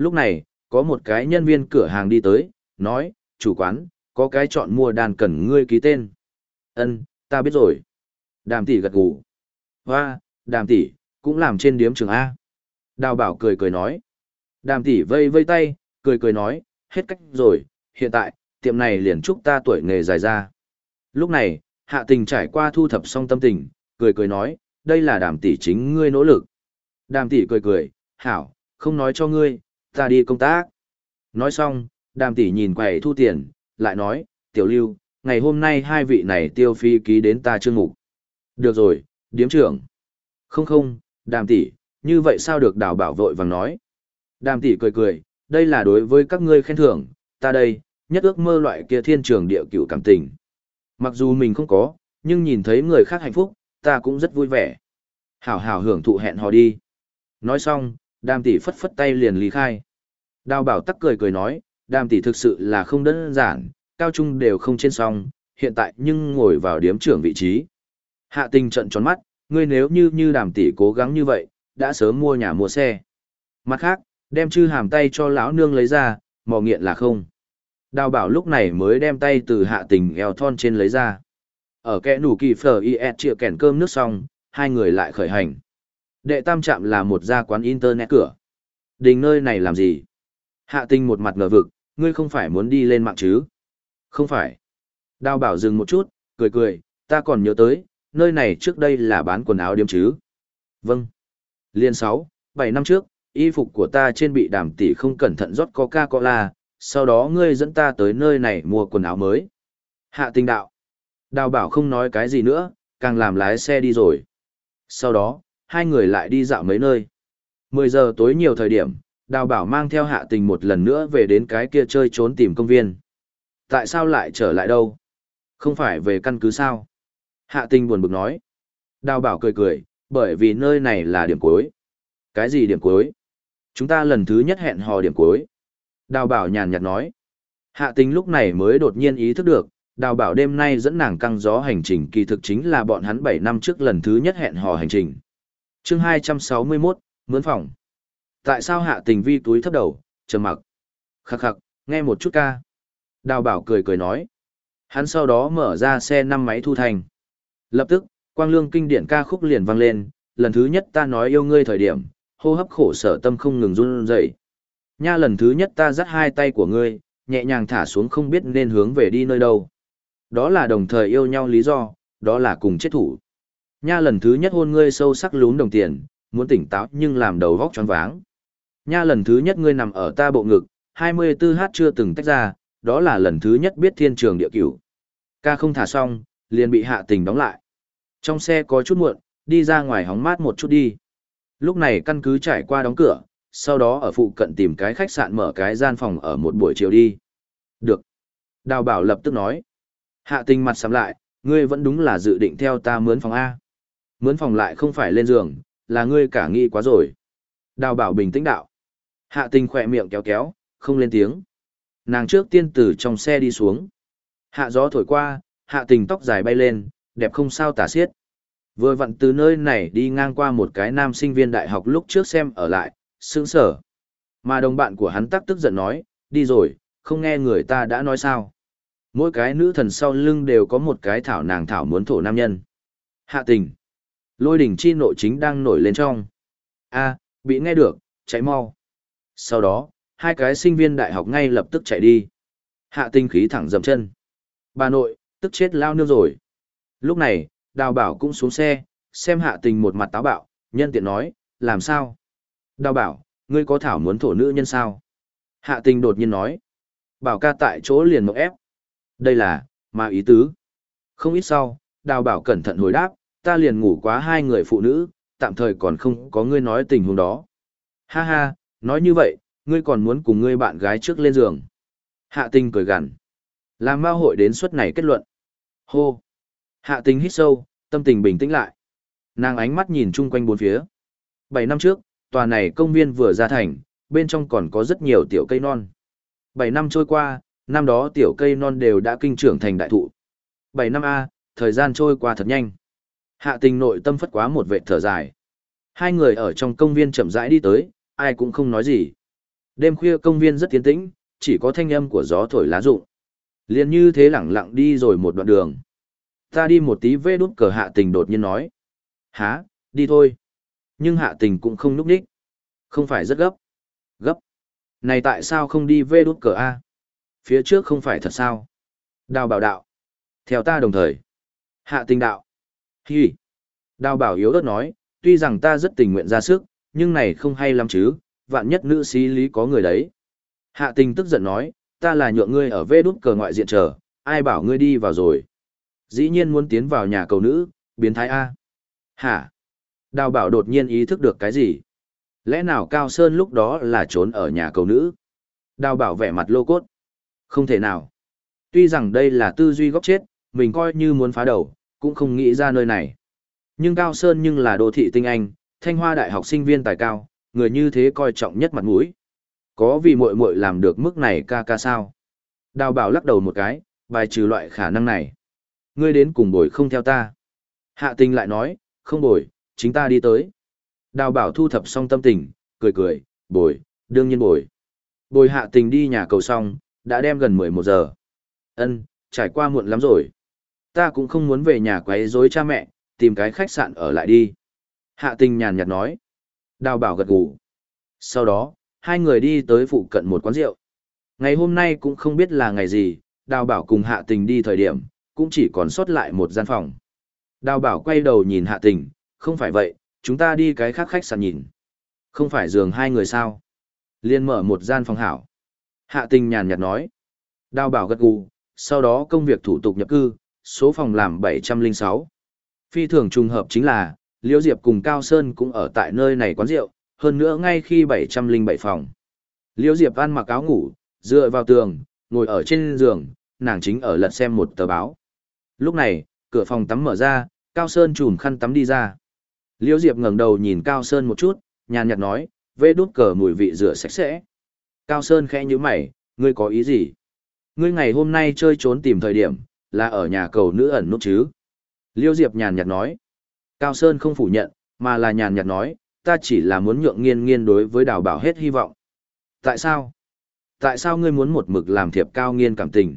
Lúc này, có một cái nhân viên cửa hàng đi tới, nói, chủ quán, có cái chọn mua đàn cần ngươi ký tên. Ân, ta biết rồi. Đàm tỷ gật gù. Hoa, đàm tỷ, cũng làm trên điếm trường A. Đào bảo cười cười nói. Đàm tỷ vây vây tay, cười cười nói, hết cách rồi, hiện tại, tiệm này liền chúc ta tuổi nghề dài ra. Lúc này, hạ tình trải qua thu thập xong tâm tình, cười cười nói, đây là đàm tỷ chính ngươi nỗ lực. Đàm tỷ cười cười, hảo, không nói cho ngươi, ta đi công tác. Nói xong, đàm tỷ nhìn quầy thu tiền, lại nói, tiểu lưu, ngày hôm nay hai vị này tiêu phi ký đến ta chương mục. Được rồi, điếm trưởng. Không không, đàm tỷ, như vậy sao được đào bảo vội vàng nói. Đàm tỷ cười cười, đây là đối với các ngươi khen thưởng, ta đây, nhất ước mơ loại kia thiên trường địa cửu cảm tình. Mặc dù mình không có, nhưng nhìn thấy người khác hạnh phúc, ta cũng rất vui vẻ. Hảo hảo hưởng thụ hẹn hò đi. Nói xong, đàm tỷ phất phất tay liền lý khai. Đào bảo tắc cười cười nói, đàm tỷ thực sự là không đơn giản, cao trung đều không trên song, hiện tại nhưng ngồi vào điếm trưởng vị trí. Hạ tình trận tròn mắt, ngươi nếu như như đàm tỷ cố gắng như vậy, đã sớm mua nhà mua xe. Mặt khác, đem chư hàm tay cho lão nương lấy ra, mò nghiện là không. Đào bảo lúc này mới đem tay từ hạ tình eo thon trên lấy ra. Ở kẽ nủ kỳ phở IS chịa kèn cơm nước xong, hai người lại khởi hành. Đệ tam trạm là một gia quán internet cửa. Đình nơi này làm gì? Hạ Tinh một mặt ngờ vực, ngươi không phải muốn đi lên mạng chứ? Không phải. Đào bảo dừng một chút, cười cười, ta còn nhớ tới, nơi này trước đây là bán quần áo điếm chứ? Vâng. Liên 6, 7 năm trước, y phục của ta trên bị đàm tỷ không cẩn thận rót Coca-Cola, sau đó ngươi dẫn ta tới nơi này mua quần áo mới. Hạ Tinh đạo. Đào bảo không nói cái gì nữa, càng làm lái xe đi rồi. Sau đó, hai người lại đi dạo mấy nơi. 10 giờ tối nhiều thời điểm, đào bảo mang theo hạ tình một lần nữa về đến cái kia chơi trốn tìm công viên. Tại sao lại trở lại đâu? Không phải về căn cứ sao? Hạ tình buồn bực nói. Đào bảo cười cười, bởi vì nơi này là điểm cuối. Cái gì điểm cuối? Chúng ta lần thứ nhất hẹn hò điểm cuối. Đào bảo nhàn nhạt nói. Hạ tình lúc này mới đột nhiên ý thức được, đào bảo đêm nay dẫn nàng căng gió hành trình kỳ thực chính là bọn hắn 7 năm trước lần thứ nhất hẹn hò hành trình chương 261, mướn phòng. Tại sao hạ tình vi túi thấp đầu, trầm mặc? Khắc khắc, nghe một chút ca. Đào bảo cười cười nói. Hắn sau đó mở ra xe năm máy thu thành. Lập tức, quang lương kinh điển ca khúc liền vang lên, lần thứ nhất ta nói yêu ngươi thời điểm, hô hấp khổ sở tâm không ngừng run rẩy. Nha lần thứ nhất ta dắt hai tay của ngươi, nhẹ nhàng thả xuống không biết nên hướng về đi nơi đâu. Đó là đồng thời yêu nhau lý do, đó là cùng chết thủ. Nha lần thứ nhất hôn ngươi sâu sắc lún đồng tiền, muốn tỉnh táo nhưng làm đầu vóc tròn váng. Nha lần thứ nhất ngươi nằm ở ta bộ ngực, 24h chưa từng tách ra, đó là lần thứ nhất biết thiên trường địa cửu. Ca không thả xong, liền bị hạ tình đóng lại. Trong xe có chút muộn, đi ra ngoài hóng mát một chút đi. Lúc này căn cứ trải qua đóng cửa, sau đó ở phụ cận tìm cái khách sạn mở cái gian phòng ở một buổi chiều đi. Được. Đào bảo lập tức nói. Hạ tình mặt sắm lại, ngươi vẫn đúng là dự định theo ta mướn phòng A. Mướn phòng lại không phải lên giường, là ngươi cả nghi quá rồi. Đào bảo bình tĩnh đạo. Hạ tình khỏe miệng kéo kéo, không lên tiếng. Nàng trước tiên từ trong xe đi xuống. Hạ gió thổi qua, hạ tình tóc dài bay lên, đẹp không sao tả xiết. Vừa vặn từ nơi này đi ngang qua một cái nam sinh viên đại học lúc trước xem ở lại, sững sở. Mà đồng bạn của hắn tắc tức giận nói, đi rồi, không nghe người ta đã nói sao. Mỗi cái nữ thần sau lưng đều có một cái thảo nàng thảo muốn thổ nam nhân. Hạ tình. Lôi đỉnh chi nội chính đang nổi lên trong. a bị nghe được, chạy mau. Sau đó, hai cái sinh viên đại học ngay lập tức chạy đi. Hạ tinh khí thẳng dầm chân. Bà nội, tức chết lao nương rồi. Lúc này, đào bảo cũng xuống xe, xem hạ tình một mặt táo bạo, nhân tiện nói, làm sao? Đào bảo, ngươi có thảo muốn thổ nữ nhân sao? Hạ tình đột nhiên nói. Bảo ca tại chỗ liền mộng ép. Đây là, mà ý tứ. Không ít sau, đào bảo cẩn thận hồi đáp, ta liền ngủ quá hai người phụ nữ, tạm thời còn không có ngươi nói tình huống đó. Ha ha, nói như vậy, ngươi còn muốn cùng ngươi bạn gái trước lên giường. Hạ tình cười gằn. Làm mao hội đến suất này kết luận. Hô. Hạ tình hít sâu, tâm tình bình tĩnh lại. Nàng ánh mắt nhìn chung quanh bốn phía. Bảy năm trước, tòa này công viên vừa ra thành, bên trong còn có rất nhiều tiểu cây non. Bảy năm trôi qua, năm đó tiểu cây non đều đã kinh trưởng thành đại thụ. Bảy năm A, thời gian trôi qua thật nhanh. Hạ tình nội tâm phất quá một vệ thở dài. Hai người ở trong công viên chậm rãi đi tới, ai cũng không nói gì. Đêm khuya công viên rất tiến tĩnh, chỉ có thanh âm của gió thổi lá rụng. Liên như thế lẳng lặng đi rồi một đoạn đường. Ta đi một tí vê đút cờ hạ tình đột nhiên nói. Há, đi thôi. Nhưng hạ tình cũng không núp đích. Không phải rất gấp. Gấp. Này tại sao không đi vê đút cờ A? Phía trước không phải thật sao? Đào bảo đạo. Theo ta đồng thời. Hạ tình đạo. Hi. Đào bảo yếu ớt nói, tuy rằng ta rất tình nguyện ra sức, nhưng này không hay lắm chứ, vạn nhất nữ sĩ lý có người đấy. Hạ tình tức giận nói, ta là nhượng ngươi ở vê đút cờ ngoại diện chờ, ai bảo ngươi đi vào rồi. Dĩ nhiên muốn tiến vào nhà cầu nữ, biến thái A. Hả? Đào bảo đột nhiên ý thức được cái gì? Lẽ nào Cao Sơn lúc đó là trốn ở nhà cầu nữ? Đào bảo vẻ mặt lô cốt. Không thể nào. Tuy rằng đây là tư duy góc chết, mình coi như muốn phá đầu, cũng không nghĩ ra nơi này. Nhưng Cao Sơn nhưng là đô thị tinh anh, thanh hoa đại học sinh viên tài cao, người như thế coi trọng nhất mặt mũi. Có vì muội muội làm được mức này ca ca sao? Đào bảo lắc đầu một cái, bài trừ loại khả năng này. Ngươi đến cùng bồi không theo ta. Hạ tình lại nói, không bồi, chính ta đi tới. Đào bảo thu thập xong tâm tình, cười cười, bồi, đương nhiên bồi. Bồi hạ tình đi nhà cầu xong, đã đem gần 11 giờ. Ân, trải qua muộn lắm rồi. Ta cũng không muốn về nhà quấy rối cha mẹ, tìm cái khách sạn ở lại đi. Hạ tình nhàn nhạt nói. Đào bảo gật gù. Sau đó, hai người đi tới phụ cận một quán rượu. Ngày hôm nay cũng không biết là ngày gì, đào bảo cùng hạ tình đi thời điểm, cũng chỉ còn sót lại một gian phòng. Đào bảo quay đầu nhìn hạ tình, không phải vậy, chúng ta đi cái khác khách sạn nhìn. Không phải giường hai người sao? Liên mở một gian phòng hảo. Hạ tình nhàn nhạt nói. Đào bảo gật gù, sau đó công việc thủ tục nhập cư, số phòng làm 706. Phi thường trùng hợp chính là, Liễu Diệp cùng Cao Sơn cũng ở tại nơi này quán rượu, hơn nữa ngay khi 707 phòng. Liễu Diệp ăn mặc áo ngủ, dựa vào tường, ngồi ở trên giường, nàng chính ở lật xem một tờ báo. Lúc này, cửa phòng tắm mở ra, Cao Sơn chùm khăn tắm đi ra. Liễu Diệp ngẩng đầu nhìn Cao Sơn một chút, nhàn nhạt nói, vê đút cờ mùi vị rửa sạch sẽ. Cao Sơn khẽ như mày, ngươi có ý gì? Ngươi ngày hôm nay chơi trốn tìm thời điểm, là ở nhà cầu nữ ẩn nút chứ? Liêu Diệp nhàn nhạt nói. Cao Sơn không phủ nhận, mà là nhàn nhạt nói, ta chỉ là muốn nhượng nghiên nghiên đối với đào bảo hết hy vọng. Tại sao? Tại sao ngươi muốn một mực làm thiệp cao nghiên cảm tình?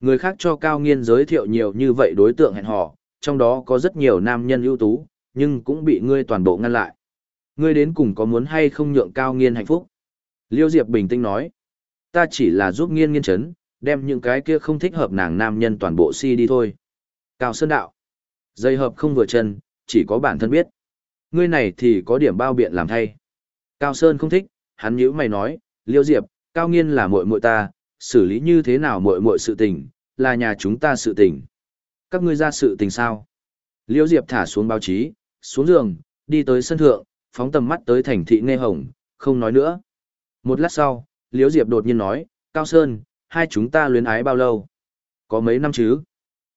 Người khác cho cao nghiên giới thiệu nhiều như vậy đối tượng hẹn hò, trong đó có rất nhiều nam nhân ưu tú, nhưng cũng bị ngươi toàn bộ ngăn lại. Ngươi đến cùng có muốn hay không nhượng cao nghiên hạnh phúc? Liêu Diệp bình tĩnh nói, ta chỉ là giúp nghiên nghiên chấn, đem những cái kia không thích hợp nàng nam nhân toàn bộ si đi thôi. Cao Sơn Đạo, dây hợp không vừa chân, chỉ có bản thân biết. Ngươi này thì có điểm bao biện làm thay. Cao Sơn không thích, hắn nhữ mày nói, Liêu Diệp, Cao Nghiên là muội muội ta, xử lý như thế nào muội muội sự tình, là nhà chúng ta sự tình. Các ngươi ra sự tình sao? Liêu Diệp thả xuống báo chí, xuống giường, đi tới sân thượng, phóng tầm mắt tới thành thị nghe hồng, không nói nữa. Một lát sau, Liêu Diệp đột nhiên nói, Cao Sơn, hai chúng ta luyến ái bao lâu? Có mấy năm chứ?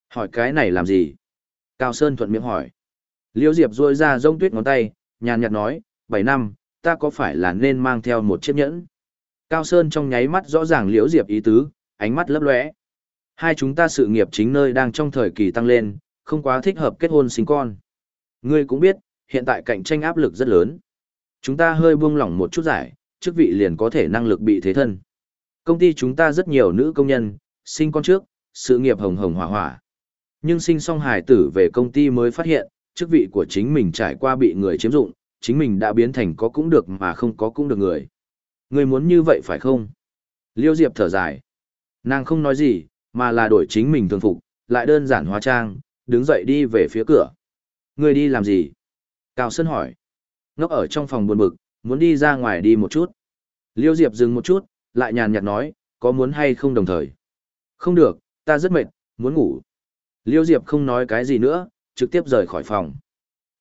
Hỏi cái này làm gì? Cao Sơn thuận miệng hỏi. Liêu Diệp ruôi ra rông tuyết ngón tay, nhàn nhạt nói, bảy năm, ta có phải là nên mang theo một chiếc nhẫn? Cao Sơn trong nháy mắt rõ ràng Liễu Diệp ý tứ, ánh mắt lấp lóe. Hai chúng ta sự nghiệp chính nơi đang trong thời kỳ tăng lên, không quá thích hợp kết hôn sinh con. Ngươi cũng biết, hiện tại cạnh tranh áp lực rất lớn. Chúng ta hơi buông lỏng một chút giải, chức vị liền có thể năng lực bị thế thân. Công ty chúng ta rất nhiều nữ công nhân, sinh con trước, sự nghiệp hồng hồng hỏa hỏa. Nhưng sinh xong hài tử về công ty mới phát hiện, chức vị của chính mình trải qua bị người chiếm dụng, chính mình đã biến thành có cũng được mà không có cũng được người. Người muốn như vậy phải không? Liêu Diệp thở dài. Nàng không nói gì, mà là đổi chính mình thường phục, lại đơn giản hóa trang, đứng dậy đi về phía cửa. Người đi làm gì? Cao Sơn hỏi. Ngốc ở trong phòng buồn bực, muốn đi ra ngoài đi một chút. Liêu Diệp dừng một chút, lại nhàn nhạt nói, có muốn hay không đồng thời. Không được, ta rất mệt, muốn ngủ. Liêu Diệp không nói cái gì nữa, trực tiếp rời khỏi phòng.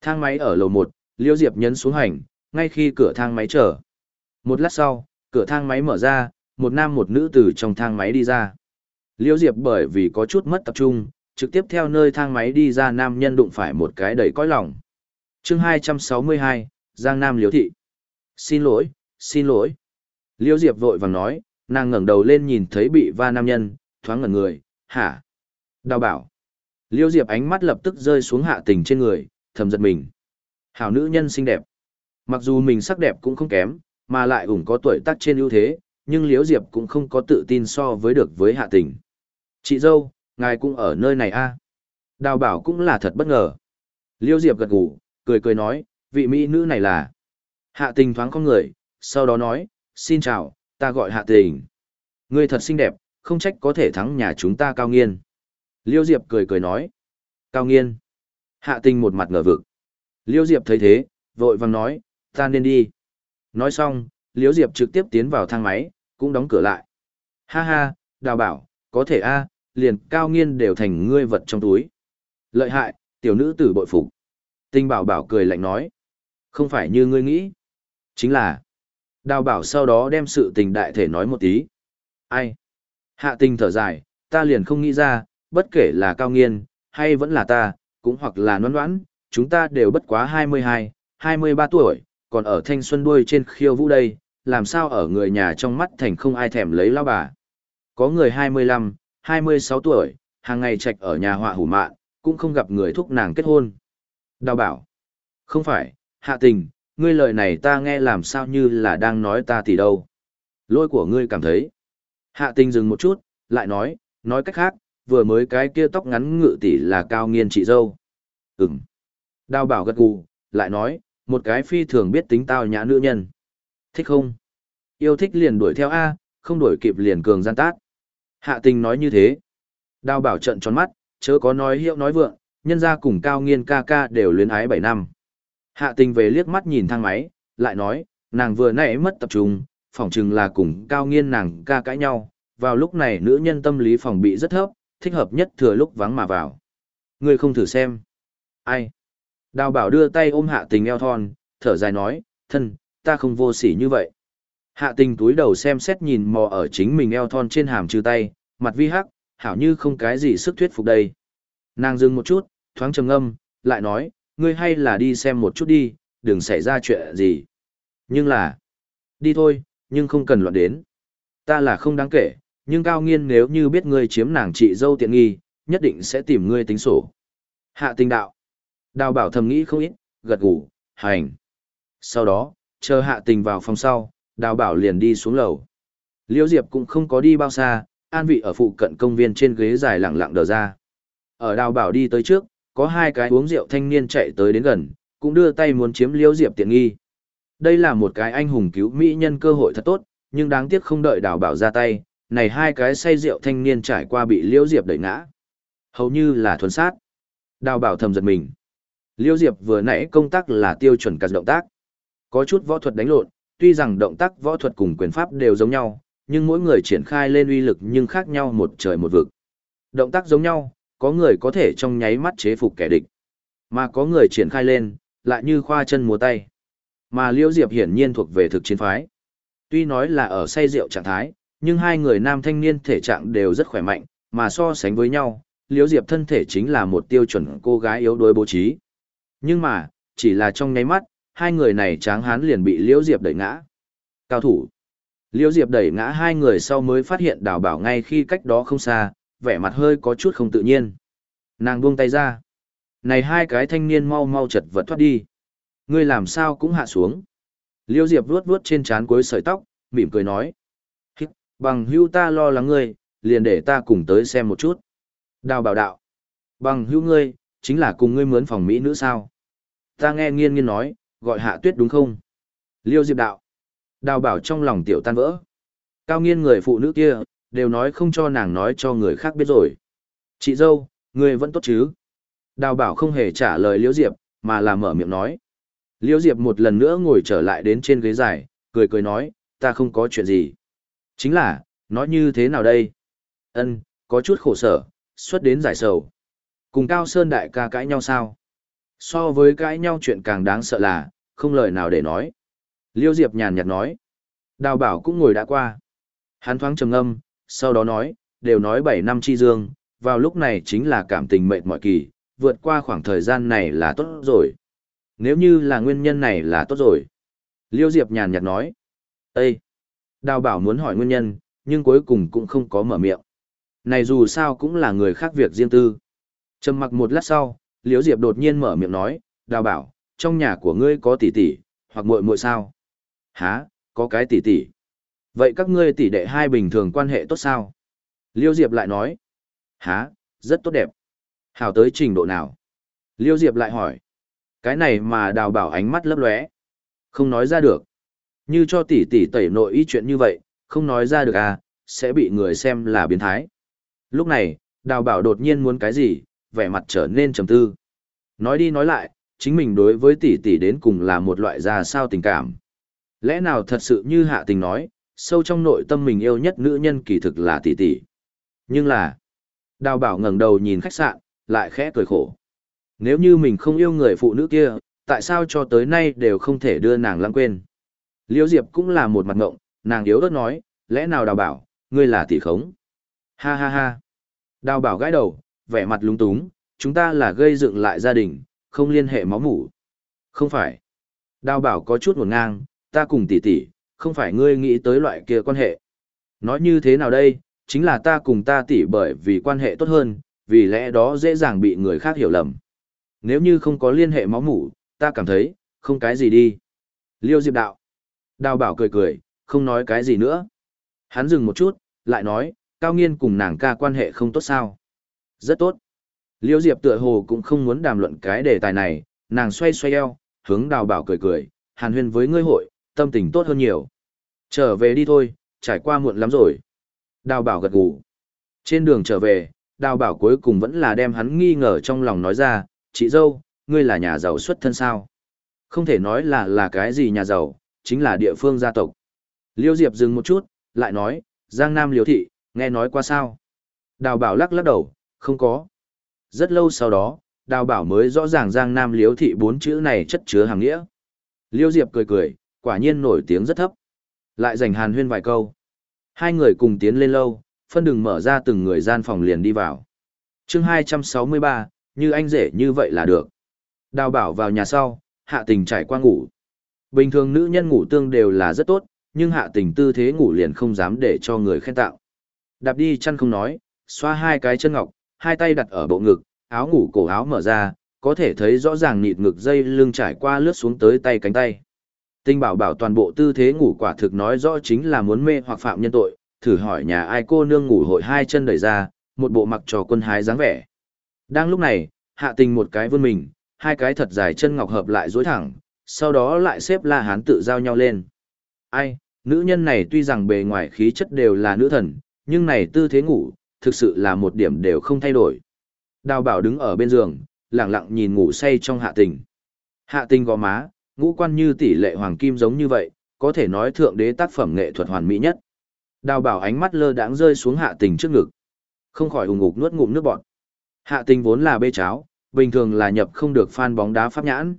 Thang máy ở lầu 1, Liêu Diệp nhấn xuống hành, ngay khi cửa thang máy chờ. Một lát sau, cửa thang máy mở ra, một nam một nữ từ trong thang máy đi ra. Liêu Diệp bởi vì có chút mất tập trung, trực tiếp theo nơi thang máy đi ra nam nhân đụng phải một cái đầy cõi lòng. chương 262, Giang Nam Liêu Thị. Xin lỗi, xin lỗi. Liêu Diệp vội vàng nói, nàng ngẩng đầu lên nhìn thấy bị va nam nhân, thoáng ngẩn người, hả? Đào bảo. Liêu Diệp ánh mắt lập tức rơi xuống hạ tình trên người, thầm giật mình. Hảo nữ nhân xinh đẹp. Mặc dù mình sắc đẹp cũng không kém, mà lại ủng có tuổi tác trên ưu thế, nhưng Liêu Diệp cũng không có tự tin so với được với hạ tình. Chị dâu, ngài cũng ở nơi này a à? Đào bảo cũng là thật bất ngờ. Liêu Diệp gật gù, cười cười nói, vị mỹ nữ này là. Hạ tình thoáng con người, sau đó nói, xin chào, ta gọi hạ tình. Ngươi thật xinh đẹp, không trách có thể thắng nhà chúng ta cao nghiên. Liêu Diệp cười cười nói. Cao nghiên. Hạ tình một mặt ngờ vực. Liêu Diệp thấy thế, vội vàng nói, ta nên đi. Nói xong, Liêu Diệp trực tiếp tiến vào thang máy, cũng đóng cửa lại. Ha ha, đào bảo, có thể a liền cao nghiên đều thành ngươi vật trong túi. Lợi hại, tiểu nữ tử bội phục. Tinh bảo bảo cười lạnh nói. Không phải như ngươi nghĩ. Chính là. Đào bảo sau đó đem sự tình đại thể nói một tí. Ai? Hạ tình thở dài, ta liền không nghĩ ra, bất kể là cao nghiên, hay vẫn là ta, cũng hoặc là noan noãn, chúng ta đều bất quá 22, 23 tuổi, còn ở thanh xuân đuôi trên khiêu vũ đây, làm sao ở người nhà trong mắt thành không ai thèm lấy lao bà. Có người 25, 26 tuổi, hàng ngày trạch ở nhà họa hủ mạn, cũng không gặp người thúc nàng kết hôn. Đào bảo. Không phải, hạ tình, ngươi lời này ta nghe làm sao như là đang nói ta thì đâu. Lôi của ngươi cảm thấy. Hạ tình dừng một chút, lại nói, nói cách khác, vừa mới cái kia tóc ngắn ngự tỷ là cao nghiên chị dâu. Ừm. Đào bảo gật gù, lại nói, một cái phi thường biết tính tao nhã nữ nhân. Thích không? Yêu thích liền đuổi theo A, không đuổi kịp liền cường gian tát. Hạ tình nói như thế. Đào bảo trận tròn mắt, chớ có nói hiệu nói vượng, nhân ra cùng cao nghiên ca ca đều luyến ái 7 năm. Hạ tình về liếc mắt nhìn thang máy, lại nói, nàng vừa nãy mất tập trung, phỏng chừng là cùng cao nghiên nàng ca cãi nhau, vào lúc này nữ nhân tâm lý phòng bị rất thấp, thích hợp nhất thừa lúc vắng mà vào. Ngươi không thử xem. Ai? Đào bảo đưa tay ôm hạ tình eo thon, thở dài nói, thân, ta không vô sỉ như vậy. Hạ tình túi đầu xem xét nhìn mò ở chính mình eo thon trên hàm trừ tay, mặt vi hắc, hảo như không cái gì sức thuyết phục đây. Nàng dừng một chút, thoáng trầm ngâm, lại nói, ngươi hay là đi xem một chút đi, đừng xảy ra chuyện gì. Nhưng là, đi thôi, nhưng không cần loạn đến. Ta là không đáng kể, nhưng cao nghiên nếu như biết ngươi chiếm nàng chị dâu tiện nghi, nhất định sẽ tìm ngươi tính sổ. Hạ tình đạo. Đào bảo thầm nghĩ không ít, gật gù, hành. Sau đó, chờ hạ tình vào phòng sau, đào bảo liền đi xuống lầu. Liễu Diệp cũng không có đi bao xa, an vị ở phụ cận công viên trên ghế dài lặng lặng đờ ra. Ở đào bảo đi tới trước, có hai cái uống rượu thanh niên chạy tới đến gần, cũng đưa tay muốn chiếm Liễu Diệp tiện nghi. Đây là một cái anh hùng cứu mỹ nhân cơ hội thật tốt, nhưng đáng tiếc không đợi đào bảo ra tay, này hai cái say rượu thanh niên trải qua bị Liễu Diệp đẩy ngã. Hầu như là thuần sát. Đào bảo thầm giật mình. Liễu Diệp vừa nãy công tác là tiêu chuẩn cả động tác. Có chút võ thuật đánh lộn, tuy rằng động tác võ thuật cùng quyền pháp đều giống nhau, nhưng mỗi người triển khai lên uy lực nhưng khác nhau một trời một vực. Động tác giống nhau, có người có thể trong nháy mắt chế phục kẻ địch, mà có người triển khai lên, lại như khoa chân múa tay. Mà Liễu Diệp hiển nhiên thuộc về thực chiến phái. Tuy nói là ở say rượu trạng thái, nhưng hai người nam thanh niên thể trạng đều rất khỏe mạnh, mà so sánh với nhau, Liễu Diệp thân thể chính là một tiêu chuẩn cô gái yếu đuối bố trí. Nhưng mà, chỉ là trong nháy mắt, hai người này tráng hán liền bị Liễu Diệp đẩy ngã. Cao thủ. Liễu Diệp đẩy ngã hai người sau mới phát hiện đào bảo ngay khi cách đó không xa, vẻ mặt hơi có chút không tự nhiên. Nàng buông tay ra. Này hai cái thanh niên mau mau chật vật thoát đi. Ngươi làm sao cũng hạ xuống. liêu Diệp vuốt vuốt trên trán cuối sợi tóc, mỉm cười nói. Hít, bằng hưu ta lo lắng ngươi, liền để ta cùng tới xem một chút. Đào bảo đạo. Bằng hưu ngươi, chính là cùng ngươi mướn phòng Mỹ nữ sao. Ta nghe nghiên nghiên nói, gọi hạ tuyết đúng không? Liêu Diệp đạo. Đào bảo trong lòng tiểu tan vỡ. Cao nghiên người phụ nữ kia, đều nói không cho nàng nói cho người khác biết rồi. Chị dâu, người vẫn tốt chứ? Đào bảo không hề trả lời Liễu Diệp, mà là mở miệng nói. Liễu Diệp một lần nữa ngồi trở lại đến trên ghế dài, cười cười nói, ta không có chuyện gì. Chính là, nói như thế nào đây? Ân, có chút khổ sở, xuất đến giải sầu. Cùng Cao Sơn đại ca cãi nhau sao? So với cãi nhau chuyện càng đáng sợ là, không lời nào để nói. Liêu Diệp nhàn nhạt nói. Đào bảo cũng ngồi đã qua. Hắn thoáng trầm ngâm, sau đó nói, đều nói 7 năm chi dương, vào lúc này chính là cảm tình mệt mỏi kỳ, vượt qua khoảng thời gian này là tốt rồi. Nếu như là nguyên nhân này là tốt rồi. Liêu Diệp nhàn nhạt nói. Ê! Đào bảo muốn hỏi nguyên nhân, nhưng cuối cùng cũng không có mở miệng. Này dù sao cũng là người khác việc riêng tư. Trầm mặc một lát sau, Liễu Diệp đột nhiên mở miệng nói, đào bảo, trong nhà của ngươi có tỷ tỷ, hoặc muội muội sao? Hả, có cái tỷ tỷ. Vậy các ngươi tỷ đệ hai bình thường quan hệ tốt sao? Liêu Diệp lại nói, há, rất tốt đẹp. Hảo tới trình độ nào? Liêu Diệp lại hỏi, cái này mà đào bảo ánh mắt lấp lóe, không nói ra được. Như cho tỷ tỷ tẩy nội ý chuyện như vậy, không nói ra được à, sẽ bị người xem là biến thái. Lúc này, đào bảo đột nhiên muốn cái gì, vẻ mặt trở nên trầm tư. Nói đi nói lại, chính mình đối với tỷ tỷ đến cùng là một loại ra sao tình cảm. Lẽ nào thật sự như hạ tình nói, sâu trong nội tâm mình yêu nhất nữ nhân kỳ thực là tỷ tỷ. Nhưng là, đào bảo ngẩng đầu nhìn khách sạn, lại khẽ cười khổ. Nếu như mình không yêu người phụ nữ kia, tại sao cho tới nay đều không thể đưa nàng lãng quên. Liễu Diệp cũng là một mặt ngộng, nàng yếu ớt nói, lẽ nào đào bảo, ngươi là tỷ khống. Ha ha ha. Đào bảo gãi đầu, vẻ mặt lúng túng, chúng ta là gây dựng lại gia đình, không liên hệ máu mủ. Không phải. Đào bảo có chút nguồn ngang, ta cùng tỷ tỷ, không phải ngươi nghĩ tới loại kia quan hệ. Nói như thế nào đây, chính là ta cùng ta tỷ bởi vì quan hệ tốt hơn, vì lẽ đó dễ dàng bị người khác hiểu lầm. Nếu như không có liên hệ máu mủ, ta cảm thấy, không cái gì đi. Liêu Diệp đạo. Đào bảo cười cười, không nói cái gì nữa. Hắn dừng một chút, lại nói, cao nghiên cùng nàng ca quan hệ không tốt sao. Rất tốt. Liêu Diệp tựa hồ cũng không muốn đàm luận cái đề tài này, nàng xoay xoay eo, hướng đào bảo cười cười, hàn huyên với ngươi hội, tâm tình tốt hơn nhiều. Trở về đi thôi, trải qua muộn lắm rồi. Đào bảo gật gù. Trên đường trở về, đào bảo cuối cùng vẫn là đem hắn nghi ngờ trong lòng nói ra, chị dâu, ngươi là nhà giàu xuất thân sao? Không thể nói là là cái gì nhà giàu, chính là địa phương gia tộc. Liêu Diệp dừng một chút, lại nói, Giang Nam Liêu Thị, nghe nói qua sao? Đào bảo lắc lắc đầu, không có. Rất lâu sau đó, đào bảo mới rõ ràng Giang Nam Liêu Thị bốn chữ này chất chứa hàng nghĩa. Liêu Diệp cười cười, quả nhiên nổi tiếng rất thấp. Lại dành hàn huyên vài câu. Hai người cùng tiến lên lâu, phân đường mở ra từng người gian phòng liền đi vào. chương 263, như anh rể như vậy là được. Đào bảo vào nhà sau, hạ tình trải qua ngủ. Bình thường nữ nhân ngủ tương đều là rất tốt, nhưng hạ tình tư thế ngủ liền không dám để cho người khen tạo. Đạp đi chăn không nói, xoa hai cái chân ngọc, hai tay đặt ở bộ ngực, áo ngủ cổ áo mở ra, có thể thấy rõ ràng nịt ngực dây lưng trải qua lướt xuống tới tay cánh tay. Tinh bảo bảo toàn bộ tư thế ngủ quả thực nói rõ chính là muốn mê hoặc phạm nhân tội, thử hỏi nhà ai cô nương ngủ hội hai chân đẩy ra, một bộ mặc trò quân hái dáng vẻ. Đang lúc này, hạ tình một cái vươn mình, hai cái thật dài chân ngọc hợp lại dối thẳng, sau đó lại xếp la hán tự giao nhau lên. Ai, nữ nhân này tuy rằng bề ngoài khí chất đều là nữ thần, nhưng này tư thế ngủ, thực sự là một điểm đều không thay đổi. Đào bảo đứng ở bên giường, lặng lặng nhìn ngủ say trong hạ tình. Hạ tình gò má, ngũ quan như tỷ lệ hoàng kim giống như vậy, có thể nói thượng đế tác phẩm nghệ thuật hoàn mỹ nhất. Đào bảo ánh mắt lơ đãng rơi xuống hạ tình trước ngực. Không khỏi ủng ngục nuốt ngụm nước bọt. Hạ tình vốn là bê cháo, bình thường là nhập không được fan bóng đá pháp nhãn.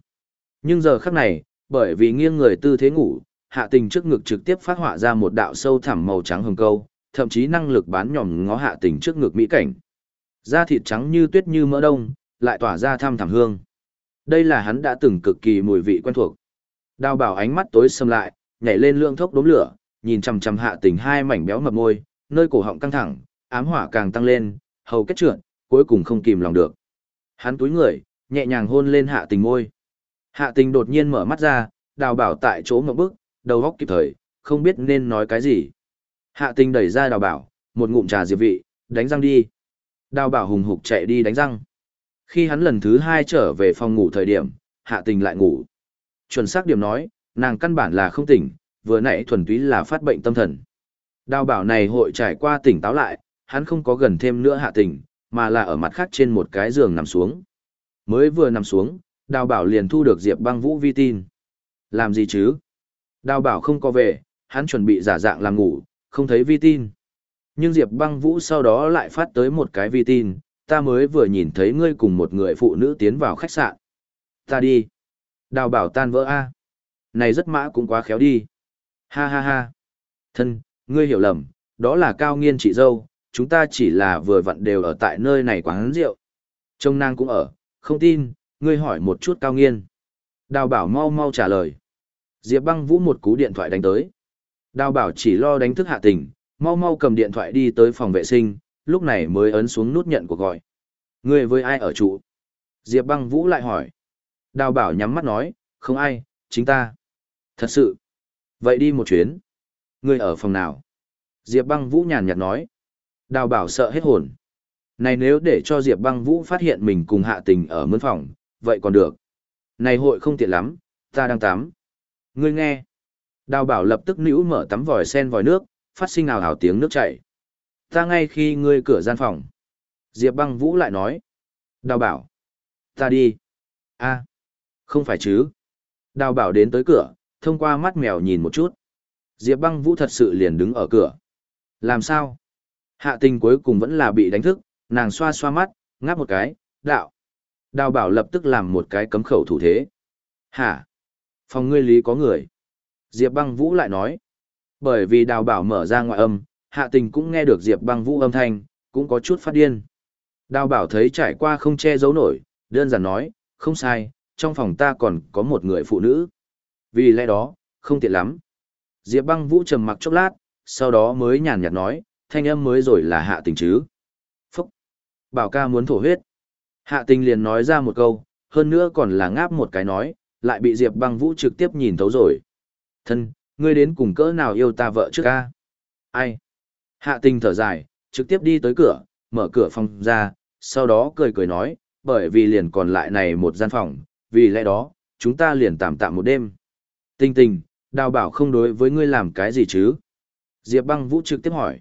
Nhưng giờ khắc này, bởi vì nghiêng người tư thế ngủ, hạ tình trước ngực trực tiếp phát họa ra một đạo sâu thẳm màu trắng hồng câu, thậm chí năng lực bán nhòm ngó hạ tình trước ngực mỹ cảnh. Da thịt trắng như tuyết như mỡ đông, lại tỏa ra thăm thẳm hương. Đây là hắn đã từng cực kỳ mùi vị quen thuộc. Đào bảo ánh mắt tối sầm lại, nhảy lên lượng thốc đốm lửa, nhìn chằm chằm hạ tình hai mảnh béo mập môi, nơi cổ họng căng thẳng, ám hỏa càng tăng lên, hầu kết trượt, cuối cùng không kìm lòng được. Hắn túi người, nhẹ nhàng hôn lên hạ tình môi. Hạ tình đột nhiên mở mắt ra, đào bảo tại chỗ ngậm bức, đầu góc kịp thời, không biết nên nói cái gì. Hạ tình đẩy ra đào bảo, một ngụm trà diệp vị, đánh răng đi. Đào bảo hùng hục chạy đi đánh răng. Khi hắn lần thứ hai trở về phòng ngủ thời điểm, hạ tình lại ngủ. Chuẩn xác điểm nói, nàng căn bản là không tỉnh, vừa nãy thuần túy là phát bệnh tâm thần. Đào bảo này hội trải qua tỉnh táo lại, hắn không có gần thêm nữa hạ tình, mà là ở mặt khác trên một cái giường nằm xuống. Mới vừa nằm xuống, đào bảo liền thu được Diệp băng vũ vi tin. Làm gì chứ? Đào bảo không có về, hắn chuẩn bị giả dạng làm ngủ, không thấy vi tin. Nhưng Diệp băng vũ sau đó lại phát tới một cái vi tin, ta mới vừa nhìn thấy ngươi cùng một người phụ nữ tiến vào khách sạn. Ta đi. Đào bảo tan vỡ A. Này rất mã cũng quá khéo đi. Ha ha ha. Thân, ngươi hiểu lầm, đó là cao nghiên chị dâu, chúng ta chỉ là vừa vặn đều ở tại nơi này quán rượu. Trông nàng cũng ở, không tin, ngươi hỏi một chút cao nghiên. Đào bảo mau mau trả lời. Diệp băng vũ một cú điện thoại đánh tới. Đào bảo chỉ lo đánh thức hạ tình, mau mau cầm điện thoại đi tới phòng vệ sinh, lúc này mới ấn xuống nút nhận cuộc gọi. Ngươi với ai ở trụ? Diệp băng vũ lại hỏi. Đào bảo nhắm mắt nói, không ai, chính ta. Thật sự. Vậy đi một chuyến. Ngươi ở phòng nào? Diệp băng vũ nhàn nhạt nói. Đào bảo sợ hết hồn. Này nếu để cho Diệp băng vũ phát hiện mình cùng hạ tình ở mướn phòng, vậy còn được. Này hội không tiện lắm, ta đang tắm. Ngươi nghe. Đào bảo lập tức nữ mở tắm vòi sen vòi nước, phát sinh ào ào tiếng nước chảy. Ta ngay khi ngươi cửa gian phòng. Diệp băng vũ lại nói. Đào bảo. Ta đi. a không phải chứ. Đào bảo đến tới cửa, thông qua mắt mèo nhìn một chút. Diệp băng vũ thật sự liền đứng ở cửa. Làm sao? Hạ tình cuối cùng vẫn là bị đánh thức, nàng xoa xoa mắt, ngáp một cái, đạo. Đào bảo lập tức làm một cái cấm khẩu thủ thế. Hả? Phòng ngươi lý có người. Diệp băng vũ lại nói. Bởi vì đào bảo mở ra ngoại âm, hạ tình cũng nghe được Diệp băng vũ âm thanh, cũng có chút phát điên. Đào bảo thấy trải qua không che giấu nổi, đơn giản nói, không sai, trong phòng ta còn có một người phụ nữ. Vì lẽ đó, không tiện lắm. Diệp băng vũ trầm mặc chốc lát, sau đó mới nhàn nhạt nói, thanh âm mới rồi là hạ tình chứ. Phúc! Bảo ca muốn thổ huyết. Hạ tình liền nói ra một câu, hơn nữa còn là ngáp một cái nói, lại bị Diệp băng vũ trực tiếp nhìn thấu rồi. Thân, ngươi đến cùng cỡ nào yêu ta vợ trước ca? Ai? Hạ tình thở dài, trực tiếp đi tới cửa, mở cửa phòng ra, sau đó cười cười nói, bởi vì liền còn lại này một gian phòng, vì lẽ đó, chúng ta liền tạm tạm một đêm. Tình tình, đào bảo không đối với ngươi làm cái gì chứ? Diệp băng vũ trực tiếp hỏi.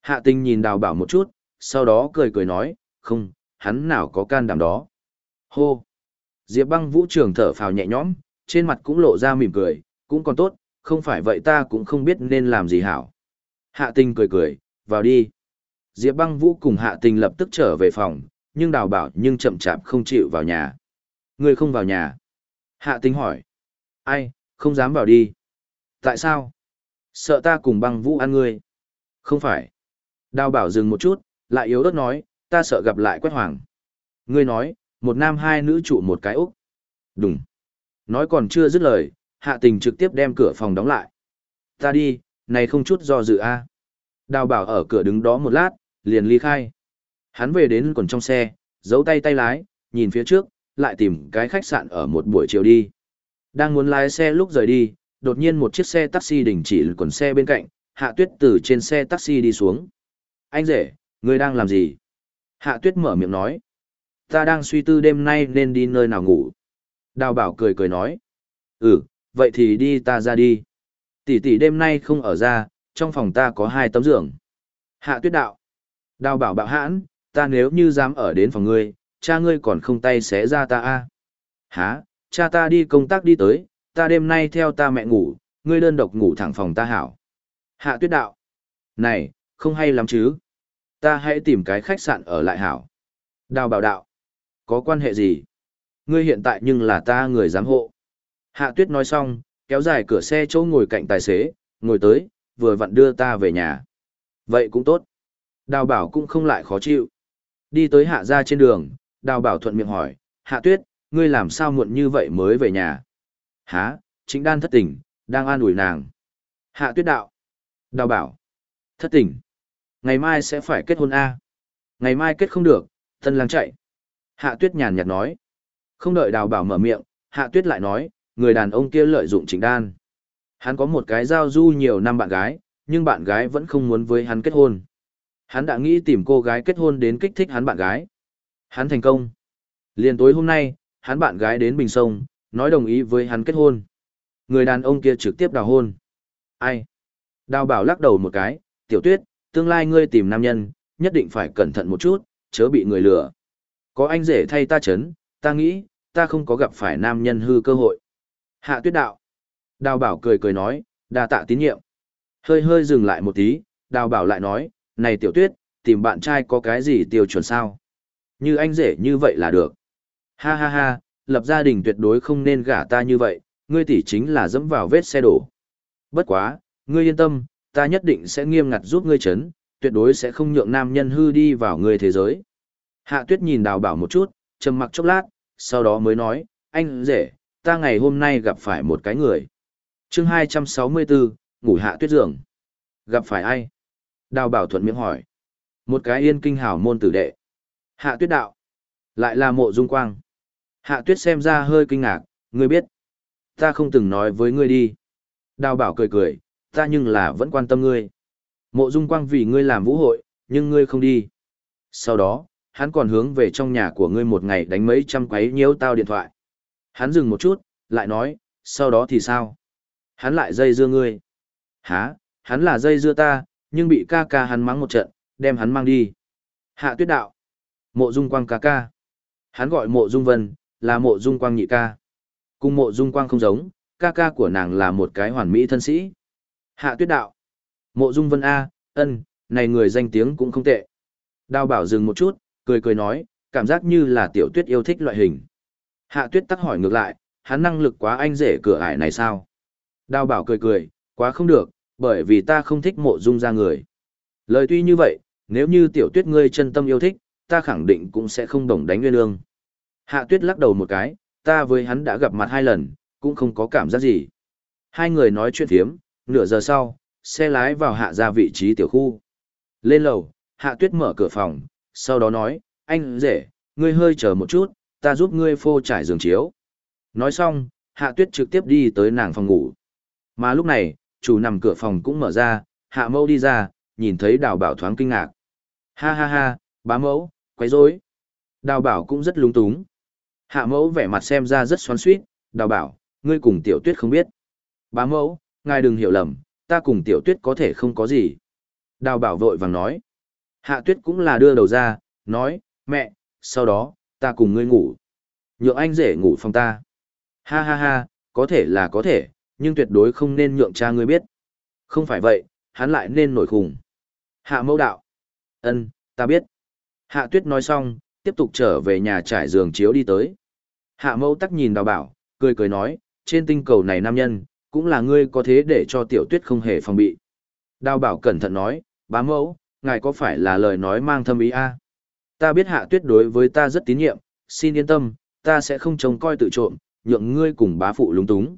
Hạ tình nhìn đào bảo một chút, sau đó cười cười nói, không, hắn nào có can đảm đó. Hô! Diệp băng vũ trường thở phào nhẹ nhõm, trên mặt cũng lộ ra mỉm cười, cũng còn tốt, không phải vậy ta cũng không biết nên làm gì hảo. Hạ tình cười cười, vào đi. Diệp băng vũ cùng hạ tình lập tức trở về phòng, nhưng đào bảo nhưng chậm chạp không chịu vào nhà. Người không vào nhà. Hạ tình hỏi. Ai, không dám vào đi. Tại sao? Sợ ta cùng băng vũ ăn ngươi. Không phải. Đào bảo dừng một chút, lại yếu ớt nói, ta sợ gặp lại quét hoàng. Ngươi nói, một nam hai nữ trụ một cái úc. Đúng. Nói còn chưa dứt lời, hạ tình trực tiếp đem cửa phòng đóng lại. Ta đi, này không chút do dự a. Đào bảo ở cửa đứng đó một lát, liền ly khai. Hắn về đến còn trong xe, giấu tay tay lái, nhìn phía trước, lại tìm cái khách sạn ở một buổi chiều đi. Đang muốn lái xe lúc rời đi, đột nhiên một chiếc xe taxi đình chỉ quần xe bên cạnh, hạ tuyết từ trên xe taxi đi xuống. Anh rể, ngươi đang làm gì? Hạ tuyết mở miệng nói. Ta đang suy tư đêm nay nên đi nơi nào ngủ. Đào bảo cười cười nói. Ừ, vậy thì đi ta ra đi. Tỷ tỷ đêm nay không ở ra, trong phòng ta có hai tấm giường. Hạ tuyết đạo. Đào bảo bạo hãn, ta nếu như dám ở đến phòng ngươi, cha ngươi còn không tay xé ra ta a. À. Hả, cha ta đi công tác đi tới, ta đêm nay theo ta mẹ ngủ, ngươi đơn độc ngủ thẳng phòng ta hảo. Hạ tuyết đạo. Này, không hay lắm chứ. Ta hãy tìm cái khách sạn ở lại hảo. Đào bảo đạo. Có quan hệ gì? Ngươi hiện tại nhưng là ta người giám hộ. Hạ tuyết nói xong, kéo dài cửa xe chỗ ngồi cạnh tài xế, ngồi tới, vừa vặn đưa ta về nhà. Vậy cũng tốt. Đào bảo cũng không lại khó chịu. Đi tới hạ ra trên đường, đào bảo thuận miệng hỏi, hạ tuyết, ngươi làm sao muộn như vậy mới về nhà? Hả, chính đan thất tình, đang an ủi nàng. Hạ tuyết đạo. Đào bảo. Thất tình. Ngày mai sẽ phải kết hôn A. Ngày mai kết không được, tân lang chạy. Hạ tuyết nhàn nhạt nói. Không đợi đào bảo mở miệng, hạ tuyết lại nói, người đàn ông kia lợi dụng trịnh đan. Hắn có một cái giao du nhiều năm bạn gái, nhưng bạn gái vẫn không muốn với hắn kết hôn. Hắn đã nghĩ tìm cô gái kết hôn đến kích thích hắn bạn gái. Hắn thành công. Liền tối hôm nay, hắn bạn gái đến Bình Sông, nói đồng ý với hắn kết hôn. Người đàn ông kia trực tiếp đào hôn. Ai? Đào bảo lắc đầu một cái, tiểu tuyết, tương lai ngươi tìm nam nhân, nhất định phải cẩn thận một chút, chớ bị người lừa. Có anh rể thay ta chấn, ta nghĩ, ta không có gặp phải nam nhân hư cơ hội. Hạ tuyết đạo. Đào bảo cười cười nói, đa tạ tín nhiệm. Hơi hơi dừng lại một tí, đào bảo lại nói, này tiểu tuyết, tìm bạn trai có cái gì tiêu chuẩn sao? Như anh rể như vậy là được. Ha ha ha, lập gia đình tuyệt đối không nên gả ta như vậy, ngươi tỷ chính là dẫm vào vết xe đổ. Bất quá, ngươi yên tâm, ta nhất định sẽ nghiêm ngặt giúp ngươi chấn, tuyệt đối sẽ không nhượng nam nhân hư đi vào ngươi thế giới. Hạ tuyết nhìn đào bảo một chút, trầm mặc chốc lát, sau đó mới nói, anh rể, ta ngày hôm nay gặp phải một cái người. chương 264, ngủ hạ tuyết giường. Gặp phải ai? Đào bảo thuận miệng hỏi. Một cái yên kinh hảo môn tử đệ. Hạ tuyết đạo. Lại là mộ dung quang. Hạ tuyết xem ra hơi kinh ngạc, ngươi biết. Ta không từng nói với ngươi đi. Đào bảo cười cười, ta nhưng là vẫn quan tâm ngươi. Mộ dung quang vì ngươi làm vũ hội, nhưng ngươi không đi. Sau đó, hắn còn hướng về trong nhà của ngươi một ngày đánh mấy trăm quấy nhiễu tao điện thoại. Hắn dừng một chút, lại nói, sau đó thì sao? Hắn lại dây dưa ngươi. Hả, Hắn là dây dưa ta, nhưng bị ca ca hắn mắng một trận, đem hắn mang đi. Hạ tuyết đạo. Mộ dung quang ca ca. Hắn gọi mộ dung vân, là mộ dung quang nhị ca. Cùng mộ dung quang không giống, ca ca của nàng là một cái hoàn mỹ thân sĩ. Hạ tuyết đạo. Mộ dung vân A, ân, này người danh tiếng cũng không tệ. Đào bảo dừng một chút, cười cười nói, cảm giác như là tiểu tuyết yêu thích loại hình. Hạ tuyết tắc hỏi ngược lại, hắn năng lực quá anh rể cửa ải này sao? Đào bảo cười cười, quá không được, bởi vì ta không thích mộ dung ra người. Lời tuy như vậy, nếu như tiểu tuyết ngươi chân tâm yêu thích, ta khẳng định cũng sẽ không đồng đánh nguyên ương. Hạ tuyết lắc đầu một cái, ta với hắn đã gặp mặt hai lần, cũng không có cảm giác gì. Hai người nói chuyện thiếm, nửa giờ sau, xe lái vào hạ ra vị trí tiểu khu. Lên lầu, hạ tuyết mở cửa phòng, sau đó nói, anh rể, ngươi hơi chờ một chút, ta giúp ngươi phô trải giường chiếu. Nói xong, hạ tuyết trực tiếp đi tới nàng phòng ngủ. Mà lúc này, chủ nằm cửa phòng cũng mở ra, hạ mâu đi ra, nhìn thấy đào bảo thoáng kinh ngạc. Ha ha ha, bá mẫu, quấy rối. Đào bảo cũng rất lúng túng. Hạ mẫu vẻ mặt xem ra rất xoắn xuýt, đào bảo, ngươi cùng tiểu tuyết không biết. Bá mẫu, ngài đừng hiểu lầm, ta cùng tiểu tuyết có thể không có gì. Đào bảo vội vàng nói. Hạ tuyết cũng là đưa đầu ra, nói, mẹ, sau đó, ta cùng ngươi ngủ. Nhượng anh rể ngủ phòng ta. Ha ha ha, có thể là có thể, nhưng tuyệt đối không nên nhượng cha ngươi biết. Không phải vậy, hắn lại nên nổi khủng. Hạ mẫu đạo. ân ta biết. Hạ tuyết nói xong, tiếp tục trở về nhà trải giường chiếu đi tới. Hạ mẫu tắc nhìn đào bảo, cười cười nói, trên tinh cầu này nam nhân, cũng là ngươi có thế để cho tiểu tuyết không hề phòng bị. Đào bảo cẩn thận nói, bá mẫu, ngài có phải là lời nói mang thâm ý a? Ta biết hạ tuyết đối với ta rất tín nhiệm, xin yên tâm, ta sẽ không trông coi tự trộm, nhượng ngươi cùng bá phụ lúng túng.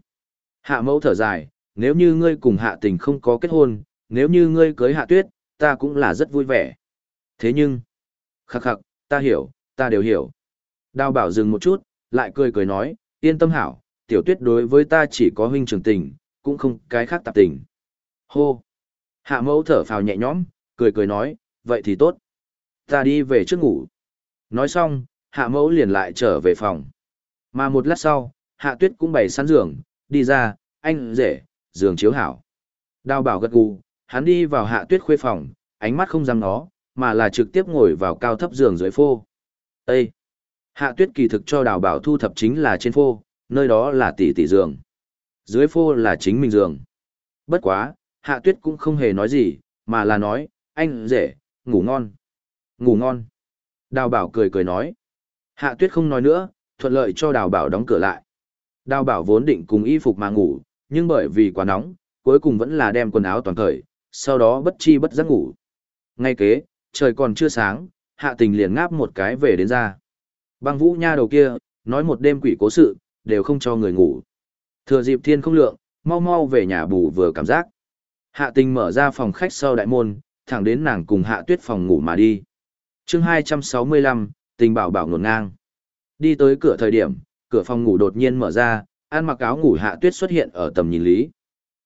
Hạ mẫu thở dài, nếu như ngươi cùng hạ tình không có kết hôn, nếu như ngươi cưới hạ tuyết, ta cũng là rất vui vẻ. Thế nhưng, khắc khắc, ta hiểu, ta đều hiểu. Đào bảo dừng một chút, lại cười cười nói, yên tâm hảo, tiểu tuyết đối với ta chỉ có huynh trường tình, cũng không cái khác tạp tình. Hô! Hạ mẫu thở phào nhẹ nhõm, cười cười nói, vậy thì tốt. Ta đi về trước ngủ. Nói xong, hạ mẫu liền lại trở về phòng. Mà một lát sau, hạ tuyết cũng bày sẵn giường, đi ra, anh rể, giường chiếu hảo. Đào bảo gật gù, hắn đi vào hạ tuyết khuê phòng, ánh mắt không dám nó, mà là trực tiếp ngồi vào cao thấp giường dưới phô. Ê! Hạ tuyết kỳ thực cho đào bảo thu thập chính là trên phô, nơi đó là tỷ tỷ giường. Dưới phô là chính mình giường. Bất quá, hạ tuyết cũng không hề nói gì, mà là nói, anh rể, ngủ ngon. Ngủ ngon. Đào bảo cười cười nói. Hạ tuyết không nói nữa, thuận lợi cho đào bảo đóng cửa lại. Đào bảo vốn định cùng y phục mà ngủ, nhưng bởi vì quá nóng, cuối cùng vẫn là đem quần áo toàn cởi, sau đó bất chi bất giác ngủ. Ngay kế, trời còn chưa sáng, hạ tình liền ngáp một cái về đến ra. Băng vũ nha đầu kia, nói một đêm quỷ cố sự, đều không cho người ngủ. Thừa dịp thiên không lượng, mau mau về nhà bù vừa cảm giác. Hạ tình mở ra phòng khách sau đại môn, thẳng đến nàng cùng hạ tuyết phòng ngủ mà đi chương 265, tình bảo bảo ngột ngang. Đi tới cửa thời điểm, cửa phòng ngủ đột nhiên mở ra, ăn mặc áo ngủ hạ tuyết xuất hiện ở tầm nhìn lý.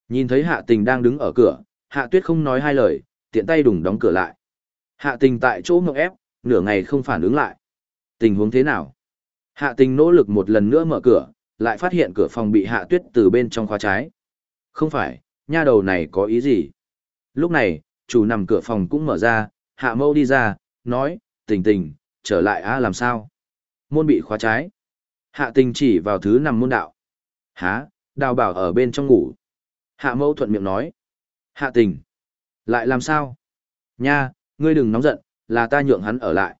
Nhìn thấy hạ tình đang đứng ở cửa, hạ tuyết không nói hai lời, tiện tay đùng đóng cửa lại. Hạ tình tại chỗ ngọc ép, nửa ngày không phản ứng lại. Tình huống thế nào? Hạ tình nỗ lực một lần nữa mở cửa, lại phát hiện cửa phòng bị hạ tuyết từ bên trong khóa trái. Không phải, nha đầu này có ý gì? Lúc này, chủ nằm cửa phòng cũng mở ra, hạ mâu đi ra, nói, tình tình, trở lại a làm sao? Môn bị khóa trái. Hạ tình chỉ vào thứ nằm môn đạo. Há, đào bảo ở bên trong ngủ. Hạ Mẫu thuận miệng nói. Hạ tình. Lại làm sao? Nha, ngươi đừng nóng giận, là ta nhượng hắn ở lại.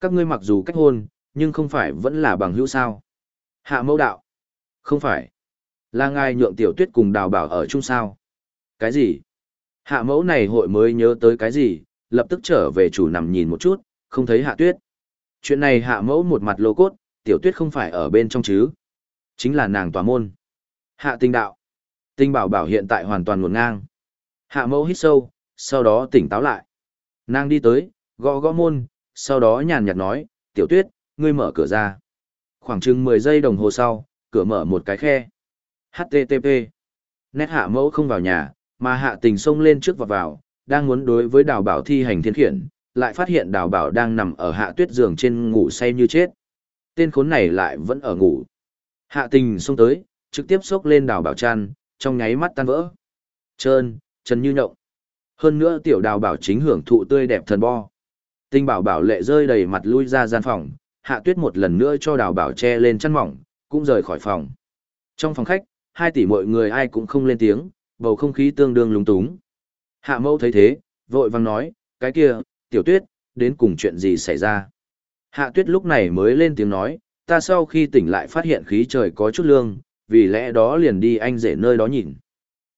Các ngươi mặc dù cách hôn, nhưng không phải vẫn là bằng hữu sao. Hạ Mẫu đạo. Không phải. Là ngài nhượng tiểu tuyết cùng đào bảo ở chung sao. Cái gì? Hạ mẫu này hội mới nhớ tới cái gì, lập tức trở về chủ nằm nhìn một chút, không thấy hạ tuyết. Chuyện này hạ mẫu một mặt lô cốt, tiểu tuyết không phải ở bên trong chứ. Chính là nàng tòa môn. Hạ tinh đạo. Tinh bảo bảo hiện tại hoàn toàn nguồn ngang. Hạ mẫu hít sâu, sau đó tỉnh táo lại. Nàng đi tới, gõ gõ môn, sau đó nhàn nhạt nói, tiểu tuyết, ngươi mở cửa ra. Khoảng chừng 10 giây đồng hồ sau, cửa mở một cái khe. HTTP. Nét hạ mẫu không vào nhà, mà hạ tình xông lên trước và vào, đang muốn đối với đào bảo thi hành thiên khiển, lại phát hiện đào bảo đang nằm ở hạ tuyết giường trên ngủ say như chết. Tên khốn này lại vẫn ở ngủ. Hạ tình xông tới, trực tiếp xốc lên đào bảo chăn, trong nháy mắt tan vỡ. Trơn, Trần Như Nhộng. Hơn nữa tiểu đào bảo chính hưởng thụ tươi đẹp thần bo. Tinh bảo bảo lệ rơi đầy mặt lui ra gian phòng, hạ tuyết một lần nữa cho đào bảo che lên chăn mỏng, cũng rời khỏi phòng. Trong phòng khách, hai tỷ mọi người ai cũng không lên tiếng, bầu không khí tương đương lúng túng. Hạ mẫu thấy thế, vội vang nói, cái kia, tiểu tuyết, đến cùng chuyện gì xảy ra. Hạ tuyết lúc này mới lên tiếng nói, ta sau khi tỉnh lại phát hiện khí trời có chút lương, vì lẽ đó liền đi anh rể nơi đó nhìn.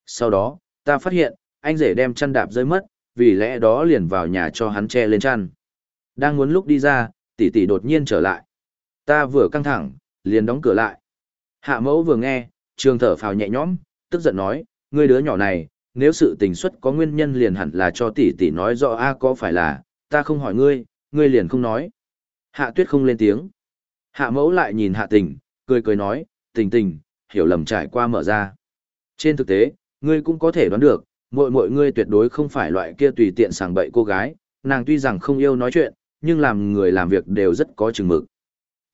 Sau đó, ta phát hiện, anh rể đem chăn đạp rơi mất, vì lẽ đó liền vào nhà cho hắn che lên chăn. Đang muốn lúc đi ra, tỷ tỷ đột nhiên trở lại. Ta vừa căng thẳng, liền đóng cửa lại. Hạ mẫu vừa nghe, trường thở phào nhẹ nhõm, tức giận nói, ngươi đứa nhỏ này, nếu sự tình xuất có nguyên nhân liền hẳn là cho tỷ tỷ nói rõ a có phải là, ta không hỏi ngươi, ngươi liền không nói. Hạ tuyết không lên tiếng. Hạ mẫu lại nhìn hạ tình, cười cười nói, tình tình, hiểu lầm trải qua mở ra. Trên thực tế, ngươi cũng có thể đoán được, muội muội ngươi tuyệt đối không phải loại kia tùy tiện sàng bậy cô gái, nàng tuy rằng không yêu nói chuyện, nhưng làm người làm việc đều rất có chừng mực.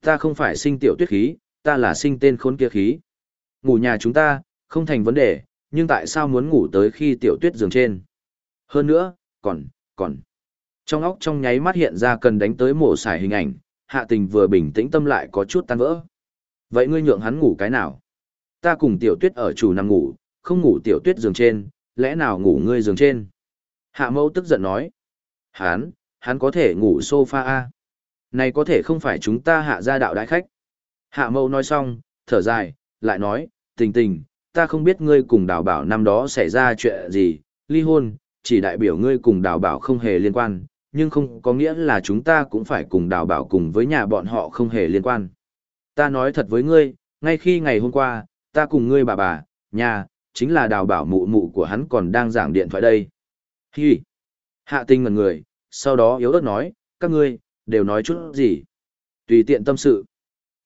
Ta không phải sinh tiểu tuyết khí, ta là sinh tên khốn kia khí. Ngủ nhà chúng ta, không thành vấn đề, nhưng tại sao muốn ngủ tới khi tiểu tuyết giường trên? Hơn nữa, còn, còn. Trong óc trong nháy mắt hiện ra cần đánh tới mổ xài hình ảnh, hạ tình vừa bình tĩnh tâm lại có chút tan vỡ. Vậy ngươi nhượng hắn ngủ cái nào? Ta cùng tiểu tuyết ở chủ nằm ngủ, không ngủ tiểu tuyết giường trên, lẽ nào ngủ ngươi giường trên? Hạ mẫu tức giận nói. Hắn, hắn có thể ngủ sofa A. Này có thể không phải chúng ta hạ ra đạo đại khách. Hạ mẫu nói xong, thở dài, lại nói, tình tình, ta không biết ngươi cùng đào bảo năm đó xảy ra chuyện gì, ly hôn, chỉ đại biểu ngươi cùng đào bảo không hề liên quan, nhưng không có nghĩa là chúng ta cũng phải cùng đào bảo cùng với nhà bọn họ không hề liên quan. Ta nói thật với ngươi, ngay khi ngày hôm qua, ta cùng ngươi bà bà, nhà, chính là đào bảo mụ mụ của hắn còn đang giảng điện thoại đây. Hi! Hạ tinh ngần người, sau đó yếu ớt nói, các ngươi, đều nói chút gì? Tùy tiện tâm sự.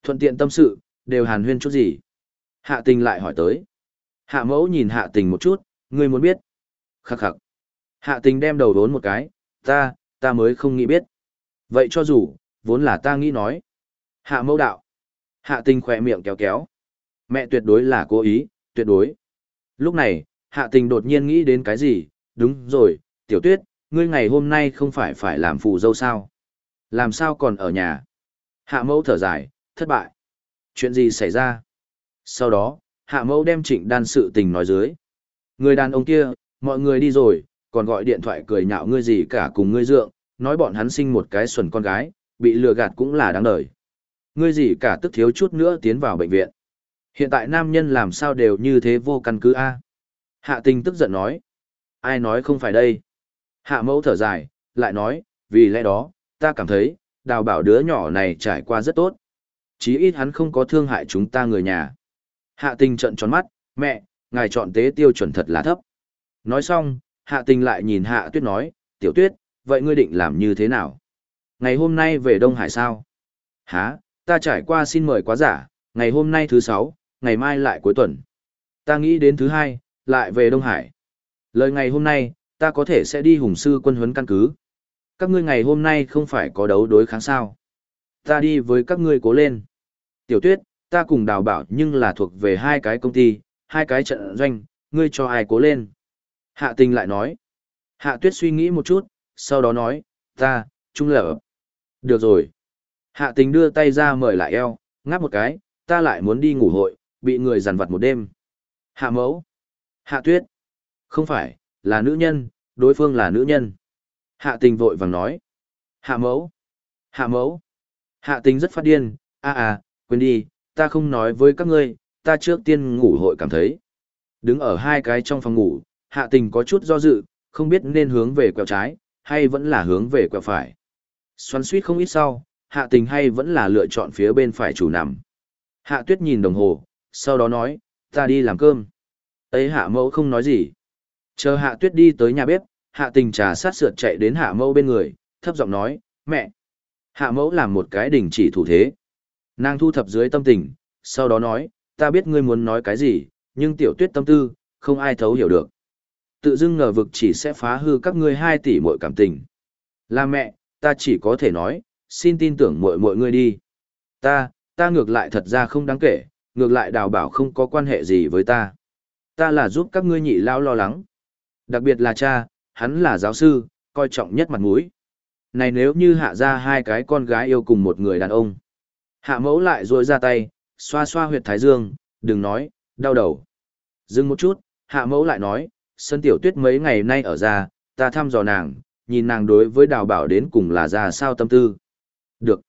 Thuận tiện tâm sự, đều hàn huyên chút gì? Hạ tình lại hỏi tới. Hạ mẫu nhìn hạ tình một chút, ngươi muốn biết. Khắc khắc. Hạ tình đem đầu đốn một cái, ta, ta mới không nghĩ biết. Vậy cho dù, vốn là ta nghĩ nói. Hạ mẫu đạo. Hạ tình khỏe miệng kéo kéo. Mẹ tuyệt đối là cố ý, tuyệt đối. Lúc này, hạ tình đột nhiên nghĩ đến cái gì, đúng rồi, tiểu tuyết, ngươi ngày hôm nay không phải phải làm phù dâu sao? Làm sao còn ở nhà? Hạ mẫu thở dài, thất bại. Chuyện gì xảy ra? Sau đó, hạ mẫu đem trịnh đan sự tình nói dưới. Người đàn ông kia, mọi người đi rồi, còn gọi điện thoại cười nhạo ngươi gì cả cùng ngươi dượng, nói bọn hắn sinh một cái xuẩn con gái, bị lừa gạt cũng là đáng đời. Ngươi gì cả tức thiếu chút nữa tiến vào bệnh viện. Hiện tại nam nhân làm sao đều như thế vô căn cứ a Hạ tình tức giận nói. Ai nói không phải đây? Hạ mẫu thở dài, lại nói, vì lẽ đó, ta cảm thấy, đào bảo đứa nhỏ này trải qua rất tốt. Chí ít hắn không có thương hại chúng ta người nhà. Hạ tình trận tròn mắt, mẹ, ngài chọn tế tiêu chuẩn thật là thấp. Nói xong, hạ tình lại nhìn hạ tuyết nói, tiểu tuyết, vậy ngươi định làm như thế nào? Ngày hôm nay về Đông Hải sao? Hả, ta trải qua xin mời quá giả, ngày hôm nay thứ sáu, ngày mai lại cuối tuần. Ta nghĩ đến thứ hai, lại về Đông Hải. Lời ngày hôm nay, ta có thể sẽ đi hùng sư quân huấn căn cứ. Các ngươi ngày hôm nay không phải có đấu đối kháng sao. Ta đi với các ngươi cố lên. Tiểu tuyết, ta cùng đào bảo nhưng là thuộc về hai cái công ty, hai cái trận doanh, ngươi cho ai cố lên. Hạ tình lại nói. Hạ tuyết suy nghĩ một chút, sau đó nói, ta, trung lở. Được rồi. Hạ tình đưa tay ra mời lại eo, ngáp một cái, ta lại muốn đi ngủ hội, bị người giàn vặt một đêm. Hạ mẫu. Hạ tuyết. Không phải, là nữ nhân, đối phương là nữ nhân. Hạ tình vội vàng nói. Hạ mẫu. Hạ mẫu. Hạ tình rất phát điên, a à, quên đi, ta không nói với các ngươi, ta trước tiên ngủ hội cảm thấy. Đứng ở hai cái trong phòng ngủ, hạ tình có chút do dự, không biết nên hướng về quẹo trái, hay vẫn là hướng về quẹo phải. Xoắn suýt không ít sau, hạ tình hay vẫn là lựa chọn phía bên phải chủ nằm. Hạ tuyết nhìn đồng hồ, sau đó nói, ta đi làm cơm. Ấy hạ mẫu không nói gì. Chờ hạ tuyết đi tới nhà bếp, hạ tình trà sát sượt chạy đến hạ mẫu bên người, thấp giọng nói, mẹ. Hạ mẫu làm một cái đình chỉ thủ thế. Nàng thu thập dưới tâm tình, sau đó nói, ta biết ngươi muốn nói cái gì, nhưng tiểu tuyết tâm tư, không ai thấu hiểu được. Tự dưng ngờ vực chỉ sẽ phá hư các ngươi hai tỷ muội cảm tình. Là mẹ, ta chỉ có thể nói, xin tin tưởng muội muội ngươi đi. Ta, ta ngược lại thật ra không đáng kể, ngược lại đào bảo không có quan hệ gì với ta. Ta là giúp các ngươi nhị lao lo lắng. Đặc biệt là cha, hắn là giáo sư, coi trọng nhất mặt mũi. Này nếu như hạ ra hai cái con gái yêu cùng một người đàn ông. Hạ mẫu lại rôi ra tay, xoa xoa huyệt thái dương, đừng nói, đau đầu. Dừng một chút, hạ mẫu lại nói, sân tiểu tuyết mấy ngày nay ở ra, ta thăm dò nàng, nhìn nàng đối với đào bảo đến cùng là ra sao tâm tư. Được.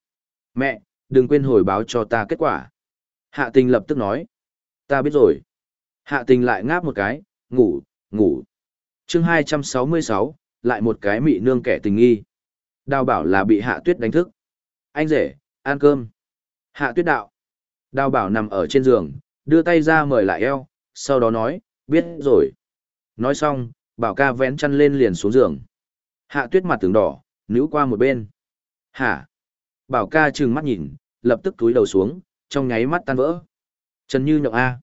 Mẹ, đừng quên hồi báo cho ta kết quả. Hạ tình lập tức nói. Ta biết rồi. Hạ tình lại ngáp một cái, ngủ, ngủ. chương 266, lại một cái mị nương kẻ tình nghi. Đào bảo là bị hạ tuyết đánh thức. Anh rể, ăn cơm. Hạ tuyết đạo. Đào bảo nằm ở trên giường, đưa tay ra mời lại eo, sau đó nói, biết rồi. Nói xong, bảo ca vén chăn lên liền xuống giường. Hạ tuyết mặt tướng đỏ, níu qua một bên. Hả? Bảo ca trừng mắt nhìn, lập tức túi đầu xuống, trong nháy mắt tan vỡ. Trần Như nhộng A.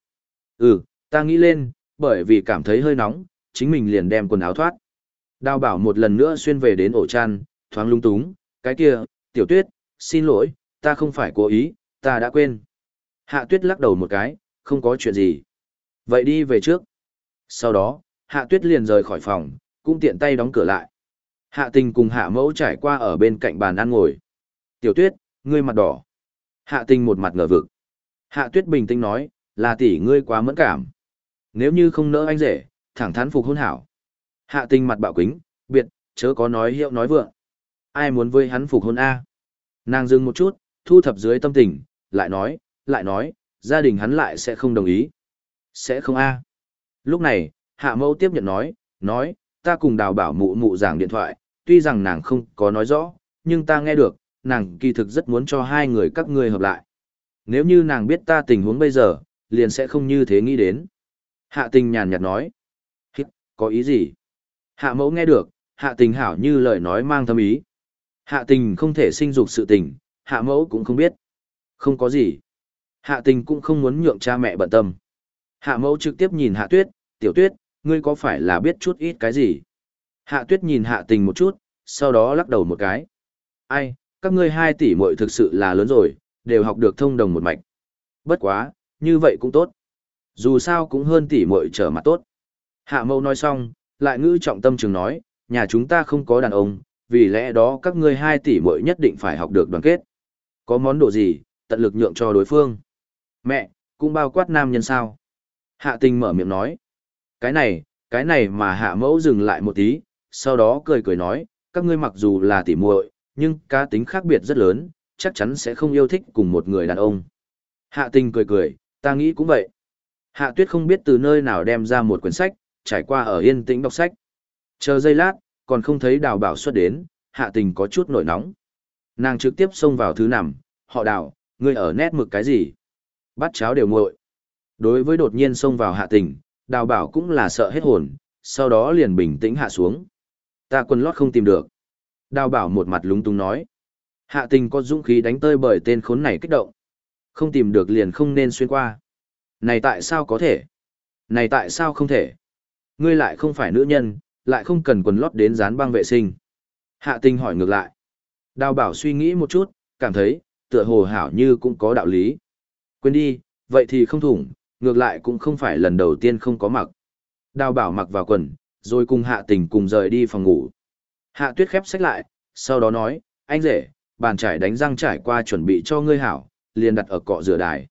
Ừ, ta nghĩ lên, bởi vì cảm thấy hơi nóng, chính mình liền đem quần áo thoát. Đào bảo một lần nữa xuyên về đến ổ chăn, thoáng lung túng, cái kia, tiểu tuyết, xin lỗi, ta không phải cố ý, ta đã quên. Hạ tuyết lắc đầu một cái, không có chuyện gì. Vậy đi về trước. Sau đó, hạ tuyết liền rời khỏi phòng, cũng tiện tay đóng cửa lại. Hạ tình cùng hạ mẫu trải qua ở bên cạnh bàn ăn ngồi. Tiểu tuyết, ngươi mặt đỏ. Hạ tình một mặt ngờ vực. Hạ tuyết bình tĩnh nói, là tỷ ngươi quá mẫn cảm. Nếu như không nỡ anh rể, thẳng thắn phục hôn hảo. Hạ tình mặt bạo kính, biệt, chớ có nói hiệu nói vượng. Ai muốn với hắn phục hôn A? Nàng dừng một chút, thu thập dưới tâm tình, lại nói, lại nói, gia đình hắn lại sẽ không đồng ý. Sẽ không A. Lúc này, hạ mẫu tiếp nhận nói, nói, ta cùng đào bảo mụ mụ giảng điện thoại, tuy rằng nàng không có nói rõ, nhưng ta nghe được, nàng kỳ thực rất muốn cho hai người các ngươi hợp lại. Nếu như nàng biết ta tình huống bây giờ, liền sẽ không như thế nghĩ đến. Hạ tình nhàn nhạt nói. Hít, có ý gì? Hạ mẫu nghe được, hạ tình hảo như lời nói mang thâm ý. Hạ tình không thể sinh dục sự tình, hạ mẫu cũng không biết. Không có gì. Hạ tình cũng không muốn nhượng cha mẹ bận tâm. Hạ mẫu trực tiếp nhìn hạ tuyết, tiểu tuyết, ngươi có phải là biết chút ít cái gì? Hạ tuyết nhìn hạ tình một chút, sau đó lắc đầu một cái. Ai, các ngươi hai tỷ muội thực sự là lớn rồi, đều học được thông đồng một mạch. Bất quá, như vậy cũng tốt. Dù sao cũng hơn tỷ muội trở mặt tốt. Hạ mâu nói xong, lại ngữ trọng tâm trường nói, nhà chúng ta không có đàn ông, vì lẽ đó các ngươi hai tỷ muội nhất định phải học được đoàn kết. Có món đồ gì, tận lực nhượng cho đối phương. Mẹ, cũng bao quát nam nhân sao. Hạ tình mở miệng nói. Cái này, cái này mà hạ mẫu dừng lại một tí, sau đó cười cười nói, các ngươi mặc dù là tỷ muội, nhưng cá tính khác biệt rất lớn, chắc chắn sẽ không yêu thích cùng một người đàn ông. Hạ tình cười cười, ta nghĩ cũng vậy. Hạ tuyết không biết từ nơi nào đem ra một quyển sách, trải qua ở yên tĩnh đọc sách. Chờ giây lát, còn không thấy đào bảo xuất đến, hạ tình có chút nổi nóng. Nàng trực tiếp xông vào thứ nằm, họ đào, ngươi ở nét mực cái gì? Bắt cháo đều nguội. Đối với đột nhiên xông vào hạ tình, đào bảo cũng là sợ hết hồn, sau đó liền bình tĩnh hạ xuống. Ta quần lót không tìm được. Đào bảo một mặt lúng túng nói. Hạ tình có dũng khí đánh tơi bởi tên khốn này kích động. Không tìm được liền không nên xuyên qua. Này tại sao có thể? Này tại sao không thể? Ngươi lại không phải nữ nhân, lại không cần quần lót đến dán băng vệ sinh. Hạ tình hỏi ngược lại. Đào bảo suy nghĩ một chút, cảm thấy, tựa hồ hảo như cũng có đạo lý. Quên đi, vậy thì không thủng, ngược lại cũng không phải lần đầu tiên không có mặc. Đào bảo mặc vào quần, rồi cùng hạ tình cùng rời đi phòng ngủ. Hạ tuyết khép sách lại, sau đó nói, anh rể, bàn trải đánh răng trải qua chuẩn bị cho ngươi hảo, liền đặt ở cọ rửa đài.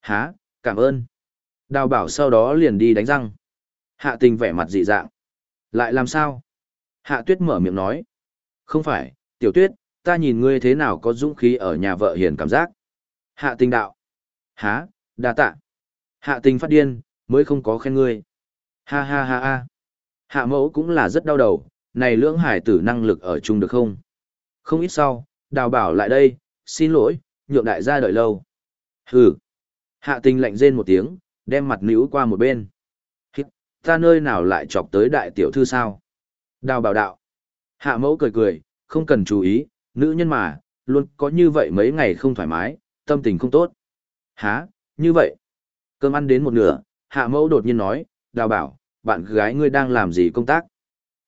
Há, cảm ơn. Đào bảo sau đó liền đi đánh răng. Hạ tình vẻ mặt dị dạng. Lại làm sao? Hạ tuyết mở miệng nói. Không phải, tiểu tuyết, ta nhìn ngươi thế nào có dũng khí ở nhà vợ hiền cảm giác. Hạ tình đạo. Há, đa tạ. Hạ tình phát điên, mới không có khen ngươi. Ha ha ha ha. Hạ mẫu cũng là rất đau đầu, này lưỡng hải tử năng lực ở chung được không? Không ít sau, đào bảo lại đây, xin lỗi, nhượng đại gia đợi lâu. Hừ. Hạ tình lạnh rên một tiếng, đem mặt níu qua một bên. Hít, ta nơi nào lại chọc tới đại tiểu thư sao? Đào bảo đạo. Hạ mẫu cười cười, không cần chú ý, nữ nhân mà, luôn có như vậy mấy ngày không thoải mái, tâm tình không tốt. Há, như vậy? Cơm ăn đến một nửa, hạ mẫu đột nhiên nói, đào bảo, bạn gái ngươi đang làm gì công tác?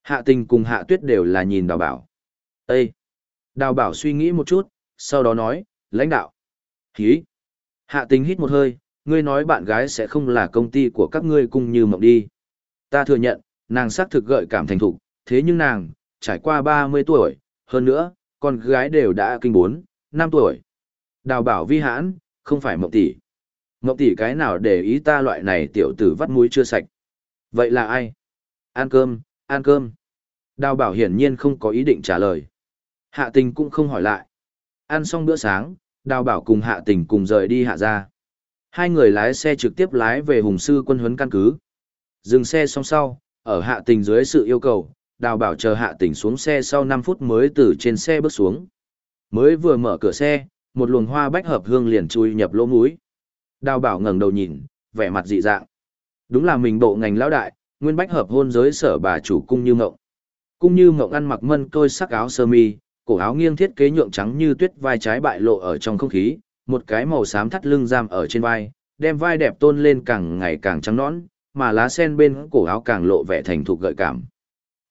Hạ tình cùng hạ tuyết đều là nhìn đào bảo. Ê! Đào bảo suy nghĩ một chút, sau đó nói, lãnh đạo. Hí! Hạ tình hít một hơi, ngươi nói bạn gái sẽ không là công ty của các ngươi cùng như mộng đi. Ta thừa nhận, Nàng xác thực gợi cảm thành thục, thế nhưng nàng, trải qua 30 tuổi, hơn nữa, con gái đều đã kinh 4, 5 tuổi. Đào bảo vi hãn, không phải mộng tỷ. Ngộng tỷ cái nào để ý ta loại này tiểu tử vắt mũi chưa sạch. Vậy là ai? Ăn cơm, ăn cơm. Đào bảo hiển nhiên không có ý định trả lời. Hạ tình cũng không hỏi lại. Ăn xong bữa sáng, đào bảo cùng hạ tình cùng rời đi hạ ra. Hai người lái xe trực tiếp lái về hùng sư quân huấn căn cứ. Dừng xe xong sau, ở hạ tình dưới sự yêu cầu, đào bảo chờ hạ tình xuống xe sau 5 phút mới từ trên xe bước xuống. Mới vừa mở cửa xe, một luồng hoa bách hợp hương liền chui nhập lỗ mũi. Đào bảo ngẩng đầu nhìn, vẻ mặt dị dạng. Đúng là mình bộ ngành lão đại, nguyên bách hợp hôn giới sở bà chủ cung như ngộng. Cung như ngộng ăn mặc mân tôi sắc áo sơ mi, cổ áo nghiêng thiết kế nhượng trắng như tuyết vai trái bại lộ ở trong không khí, một cái màu xám thắt lưng giam ở trên vai, đem vai đẹp tôn lên càng ngày càng trắng nõn, mà lá sen bên cổ áo càng lộ vẻ thành thục gợi cảm.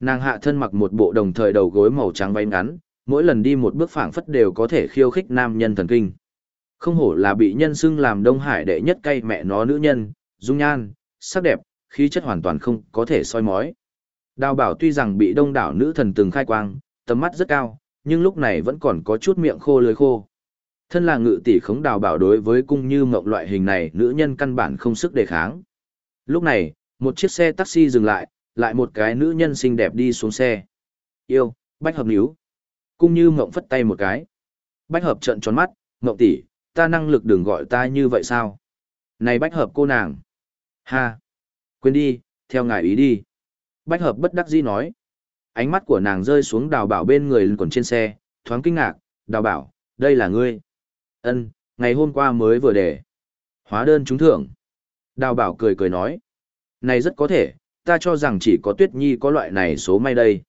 Nàng hạ thân mặc một bộ đồng thời đầu gối màu trắng váy ngắn, mỗi lần đi một bước phảng phất đều có thể khiêu khích nam nhân thần kinh. Không hổ là bị nhân xưng làm Đông Hải đệ nhất cây mẹ nó nữ nhân, dung nhan, sắc đẹp, khí chất hoàn toàn không có thể soi mói. Đào bảo tuy rằng bị đông đảo nữ thần từng khai quang, tầm mắt rất cao, nhưng lúc này vẫn còn có chút miệng khô lưới khô. Thân là ngự tỷ khống đào bảo đối với cung như mộng loại hình này nữ nhân căn bản không sức đề kháng. Lúc này, một chiếc xe taxi dừng lại, lại một cái nữ nhân xinh đẹp đi xuống xe. Yêu, bách hợp níu. Cung như mộng phất tay một cái. Bách hợp trận tròn mắt, mộng tỷ, ta năng lực đừng gọi ta như vậy sao? Này bách hợp cô nàng. Ha. Quên đi, theo ngài ý đi. Bách hợp bất đắc dĩ nói. Ánh mắt của nàng rơi xuống đào bảo bên người còn trên xe, thoáng kinh ngạc, đào bảo, đây là ngươi. Ân, ngày hôm qua mới vừa để. Hóa đơn trúng thưởng. Đào bảo cười cười nói. Này rất có thể, ta cho rằng chỉ có tuyết nhi có loại này số may đây.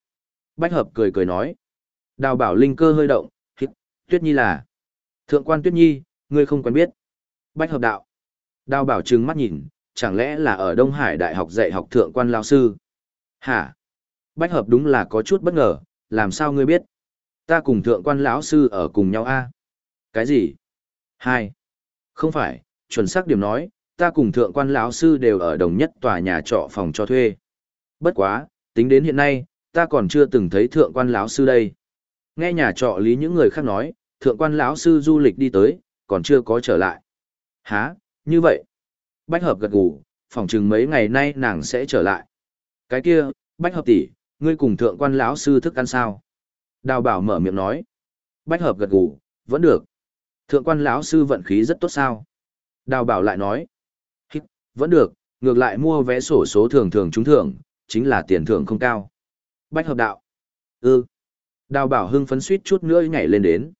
Bách hợp cười cười nói. Đào bảo linh cơ hơi động, tuyết nhi là. Thượng quan tuyết nhi, ngươi không quen biết. Bách hợp đạo. Đào bảo trừng mắt nhìn, chẳng lẽ là ở Đông Hải Đại học dạy học thượng quan lao sư? Hả? Bách hợp đúng là có chút bất ngờ, làm sao ngươi biết? Ta cùng thượng quan lão sư ở cùng nhau a Cái gì? Hai. Không phải, chuẩn xác điểm nói, ta cùng thượng quan lão sư đều ở đồng nhất tòa nhà trọ phòng cho thuê. Bất quá, tính đến hiện nay, ta còn chưa từng thấy thượng quan lão sư đây. Nghe nhà trọ lý những người khác nói, thượng quan lão sư du lịch đi tới, còn chưa có trở lại. Hả, như vậy? Bách hợp gật gù, phỏng chừng mấy ngày nay nàng sẽ trở lại. Cái kia, Bách hợp tỷ, ngươi cùng thượng quan lão sư thức ăn sao? Đào bảo mở miệng nói. Bách hợp gật gù, vẫn được. Thượng quan lão sư vận khí rất tốt sao? Đào bảo lại nói. Hít, vẫn được, ngược lại mua vé sổ số thường thường trúng thưởng, chính là tiền thưởng không cao. Bách hợp đạo. Ừ. Đào bảo hưng phấn suýt chút nữa nhảy lên đến.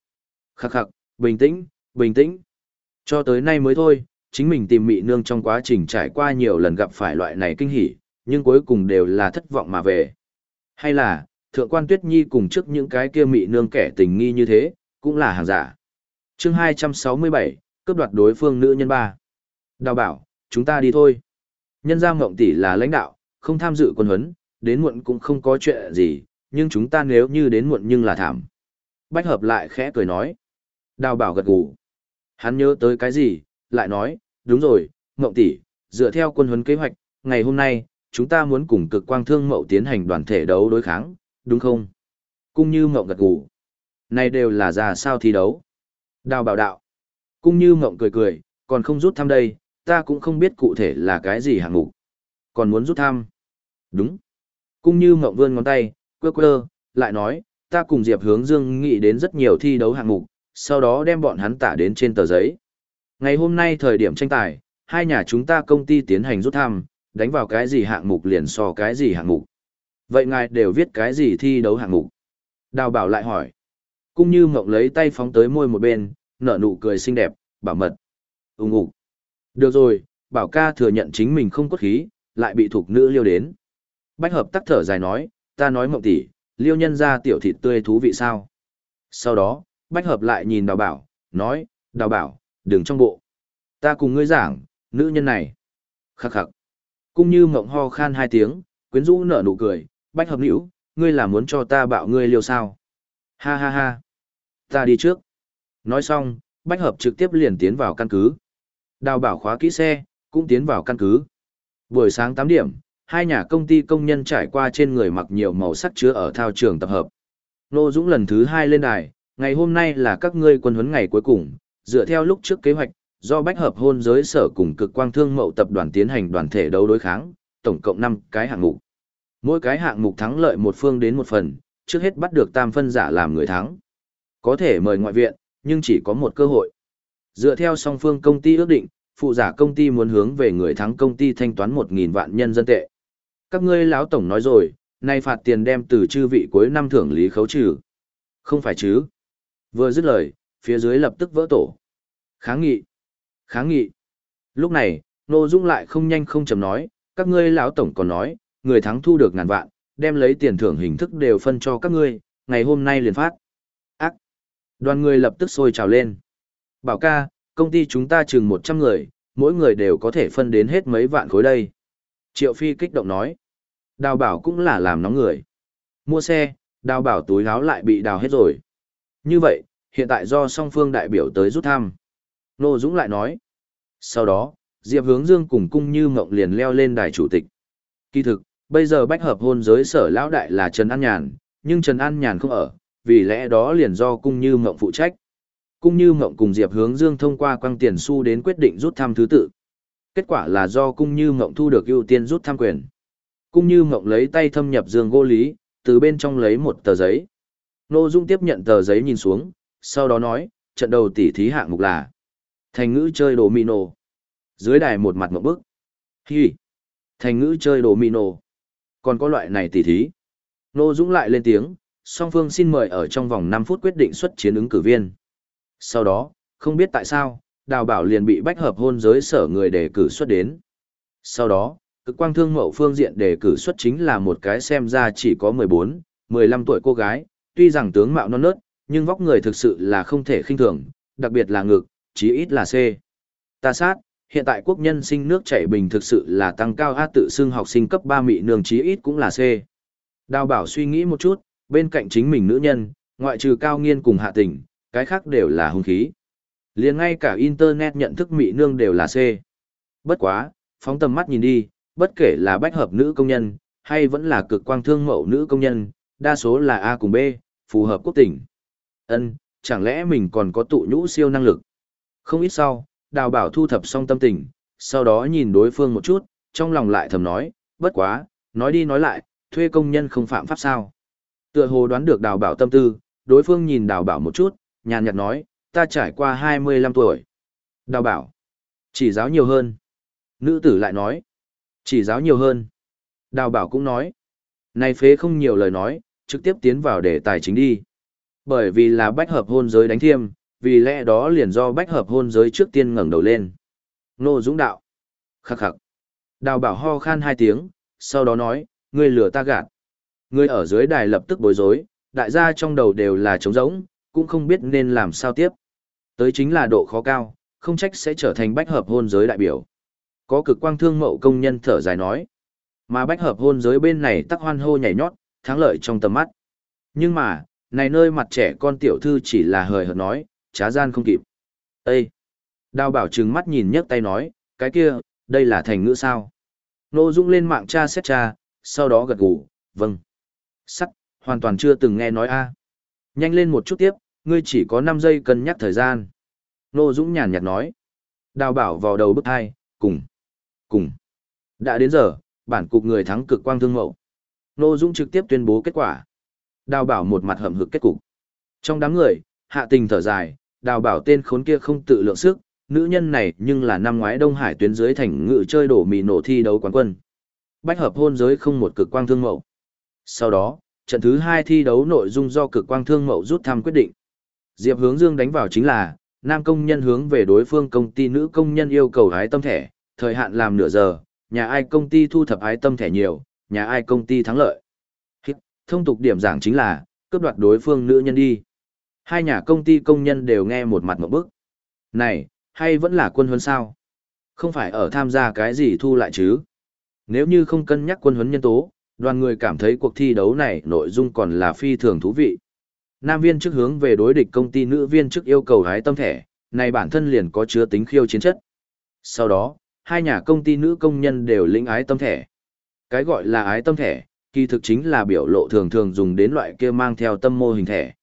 Khắc khắc, bình tĩnh, bình tĩnh. Cho tới nay mới thôi, chính mình tìm mị nương trong quá trình trải qua nhiều lần gặp phải loại này kinh hỉ, nhưng cuối cùng đều là thất vọng mà về. Hay là, thượng quan tuyết nhi cùng trước những cái kia mị nương kẻ tình nghi như thế, cũng là hàng giả. chương 267, cướp đoạt đối phương nữ nhân ba. Đào bảo, chúng ta đi thôi. Nhân gia mộng tỷ là lãnh đạo, không tham dự quân huấn, đến muộn cũng không có chuyện gì, nhưng chúng ta nếu như đến muộn nhưng là thảm. Bách hợp lại khẽ cười nói. Đào bảo gật gù. Hắn nhớ tới cái gì, lại nói, đúng rồi, mộng tỷ, dựa theo quân huấn kế hoạch, ngày hôm nay, chúng ta muốn cùng cực quang thương mậu tiến hành đoàn thể đấu đối kháng, đúng không? Cung như mộng gật gù. Này đều là ra sao thi đấu. Đào bảo đạo. Cung như mộng cười cười, còn không rút thăm đây, ta cũng không biết cụ thể là cái gì hạng mục. Còn muốn rút thăm. Đúng. Cung như mộng vươn ngón tay, quơ quơ, lại nói, ta cùng Diệp Hướng Dương nghĩ đến rất nhiều thi đấu hạng mục, sau đó đem bọn hắn tả đến trên tờ giấy. Ngày hôm nay thời điểm tranh tài, hai nhà chúng ta công ty tiến hành rút thăm, đánh vào cái gì hạng mục liền so cái gì hạng mục. Vậy ngài đều viết cái gì thi đấu hạng mục? Đào bảo lại hỏi. Cung như mộng lấy tay phóng tới môi một bên, nở nụ cười xinh đẹp, bảo mật. Úng ủ. Được rồi, bảo ca thừa nhận chính mình không cốt khí, lại bị thuộc nữ liêu đến. Bách hợp tắc thở dài nói, ta nói mộng tỷ, liêu nhân ra tiểu thịt tươi thú vị sao. Sau đó, bách hợp lại nhìn đào bảo, nói, đào bảo, đừng trong bộ. Ta cùng ngươi giảng, nữ nhân này. Khắc khắc. cũng như mộng ho khan hai tiếng, quyến rũ nở nụ cười, bách hợp nữ, ngươi là muốn cho ta bạo ngươi liêu sao. Ha ha ha. Ta đi trước. Nói xong, bách hợp trực tiếp liền tiến vào căn cứ. Đào bảo khóa kỹ xe, cũng tiến vào căn cứ. Buổi sáng tám điểm, Hai nhà công ty công nhân trải qua trên người mặc nhiều màu sắc chứa ở thao trường tập hợp. Nô Dũng lần thứ hai lên đài, ngày hôm nay là các ngươi quân huấn ngày cuối cùng, dựa theo lúc trước kế hoạch, do bách hợp hôn giới sở cùng cực quang thương mậu tập đoàn tiến hành đoàn thể đấu đối kháng, tổng cộng 5 cái hạng mục. Mỗi cái hạng mục thắng lợi một phương đến một phần, trước hết bắt được tam phân giả làm người thắng. Có thể mời ngoại viện, nhưng chỉ có một cơ hội. Dựa theo song phương công ty ước định, phụ giả công ty muốn hướng về người thắng công ty thanh toán 1.000 vạn nhân dân tệ. Các ngươi lão tổng nói rồi, nay phạt tiền đem từ chư vị cuối năm thưởng lý khấu trừ. Không phải chứ. Vừa dứt lời, phía dưới lập tức vỡ tổ. Kháng nghị. Kháng nghị. Lúc này, Nô Dung lại không nhanh không chậm nói, các ngươi lão tổng còn nói, người thắng thu được ngàn vạn, đem lấy tiền thưởng hình thức đều phân cho các ngươi, ngày hôm nay liền phát. Ác. Đoàn người lập tức sôi trào lên. Bảo ca, công ty chúng ta chừng 100 người, mỗi người đều có thể phân đến hết mấy vạn khối đây. Triệu Phi kích động nói. Đào bảo cũng là làm nóng người. Mua xe, đào bảo túi áo lại bị đào hết rồi. Như vậy, hiện tại do song phương đại biểu tới rút thăm. Nô Dũng lại nói. Sau đó, Diệp Hướng Dương cùng cung như mộng liền leo lên đài chủ tịch. Kỳ thực, bây giờ bách hợp hôn giới sở lão đại là Trần An Nhàn, nhưng Trần An Nhàn không ở, vì lẽ đó liền do cung như mộng phụ trách. Cung như mộng cùng Diệp Hướng Dương thông qua quăng tiền xu đến quyết định rút thăm thứ tự. Kết quả là do cung như mộng thu được ưu tiên rút thăm quyền. Cung như mộng lấy tay thâm nhập dương gỗ lý, từ bên trong lấy một tờ giấy. Nô Dung tiếp nhận tờ giấy nhìn xuống, sau đó nói, trận đầu tỉ thí hạng mục là thành ngữ chơi đồ mino. Dưới đài một mặt một bức. Hi! Thành ngữ chơi đồ mino. Còn có loại này tỉ thí. Nô Dung lại lên tiếng, song phương xin mời ở trong vòng 5 phút quyết định xuất chiến ứng cử viên. Sau đó, không biết tại sao, đào bảo liền bị bách hợp hôn giới sở người đề cử xuất đến. Sau đó, cực quang thương mậu phương diện đề cử xuất chính là một cái xem ra chỉ có 14, 15 tuổi cô gái, tuy rằng tướng mạo non nớt, nhưng vóc người thực sự là không thể khinh thường, đặc biệt là ngực, chí ít là C. Ta sát, hiện tại quốc nhân sinh nước chảy bình thực sự là tăng cao A tự xưng học sinh cấp 3 mị nương chí ít cũng là C. Đào bảo suy nghĩ một chút, bên cạnh chính mình nữ nhân, ngoại trừ cao nghiên cùng hạ tình, cái khác đều là hung khí. liền ngay cả Internet nhận thức mị nương đều là C. Bất quá, phóng tầm mắt nhìn đi, bất kể là bách hợp nữ công nhân, hay vẫn là cực quang thương mẫu nữ công nhân, đa số là A cùng B, phù hợp quốc tỉnh. Ân, chẳng lẽ mình còn có tụ nhũ siêu năng lực? Không ít sau, đào bảo thu thập xong tâm tình, sau đó nhìn đối phương một chút, trong lòng lại thầm nói, bất quá, nói đi nói lại, thuê công nhân không phạm pháp sao. Tựa hồ đoán được đào bảo tâm tư, đối phương nhìn đào bảo một chút, nhàn nhạt nói, ta trải qua 25 tuổi. Đào bảo, chỉ giáo nhiều hơn. Nữ tử lại nói, chỉ giáo nhiều hơn. Đào bảo cũng nói. Này phế không nhiều lời nói, trực tiếp tiến vào đề tài chính đi. Bởi vì là bách hợp hôn giới đánh thiêm, vì lẽ đó liền do bách hợp hôn giới trước tiên ngẩng đầu lên. Nô Dũng đạo. Khắc khắc. Đào bảo ho khan hai tiếng, sau đó nói, ngươi lừa ta gạt. Ngươi ở dưới đài lập tức bối rối, đại gia trong đầu đều là trống rỗng, cũng không biết nên làm sao tiếp. Tới chính là độ khó cao, không trách sẽ trở thành bách hợp hôn giới đại biểu. Có cực quang thương mậu công nhân thở dài nói. Mà bách hợp hôn giới bên này tắc hoan hô nhảy nhót, thắng lợi trong tầm mắt. Nhưng mà, này nơi mặt trẻ con tiểu thư chỉ là hời hợt nói, trá gian không kịp. Ê! Đào bảo trừng mắt nhìn nhấc tay nói, cái kia, đây là thành ngữ sao? Nô Dung lên mạng tra xét tra, sau đó gật gù, vâng. Sắc, hoàn toàn chưa từng nghe nói a. Nhanh lên một chút tiếp, ngươi chỉ có 5 giây cân nhắc thời gian. Nô Dũng nhàn nhạt nói. Đào bảo vào đầu bức hai, cùng. Cùng. Đã đến giờ, bản cục người thắng cực quang thương mậu. Nô Dung trực tiếp tuyên bố kết quả. Đào bảo một mặt hậm hực kết cục. Trong đám người, hạ tình thở dài, đào bảo tên khốn kia không tự lượng sức, nữ nhân này nhưng là năm ngoái Đông Hải tuyến dưới thành ngự chơi đổ mì nổ thi đấu quán quân. Bách hợp hôn giới không một cực quang thương mậu. Sau đó, trận thứ hai thi đấu nội dung do cực quang thương mậu rút thăm quyết định. Diệp hướng dương đánh vào chính là, nam công nhân hướng về đối phương công ty nữ công nhân yêu cầu hái tâm thẻ, thời hạn làm nửa giờ, nhà ai công ty thu thập hái tâm thẻ nhiều, nhà ai công ty thắng lợi. Thông tục điểm giảng chính là, cướp đoạt đối phương nữ nhân đi. Hai nhà công ty công nhân đều nghe một mặt một bức. Này, hay vẫn là quân huấn sao? Không phải ở tham gia cái gì thu lại chứ? Nếu như không cân nhắc quân huấn nhân tố, đoàn người cảm thấy cuộc thi đấu này nội dung còn là phi thường thú vị. Nam viên trước hướng về đối địch công ty nữ viên trước yêu cầu hái tâm thẻ, này bản thân liền có chứa tính khiêu chiến chất. Sau đó, hai nhà công ty nữ công nhân đều lĩnh ái tâm thẻ. Cái gọi là ái tâm thẻ, kỳ thực chính là biểu lộ thường thường dùng đến loại kia mang theo tâm mô hình thẻ.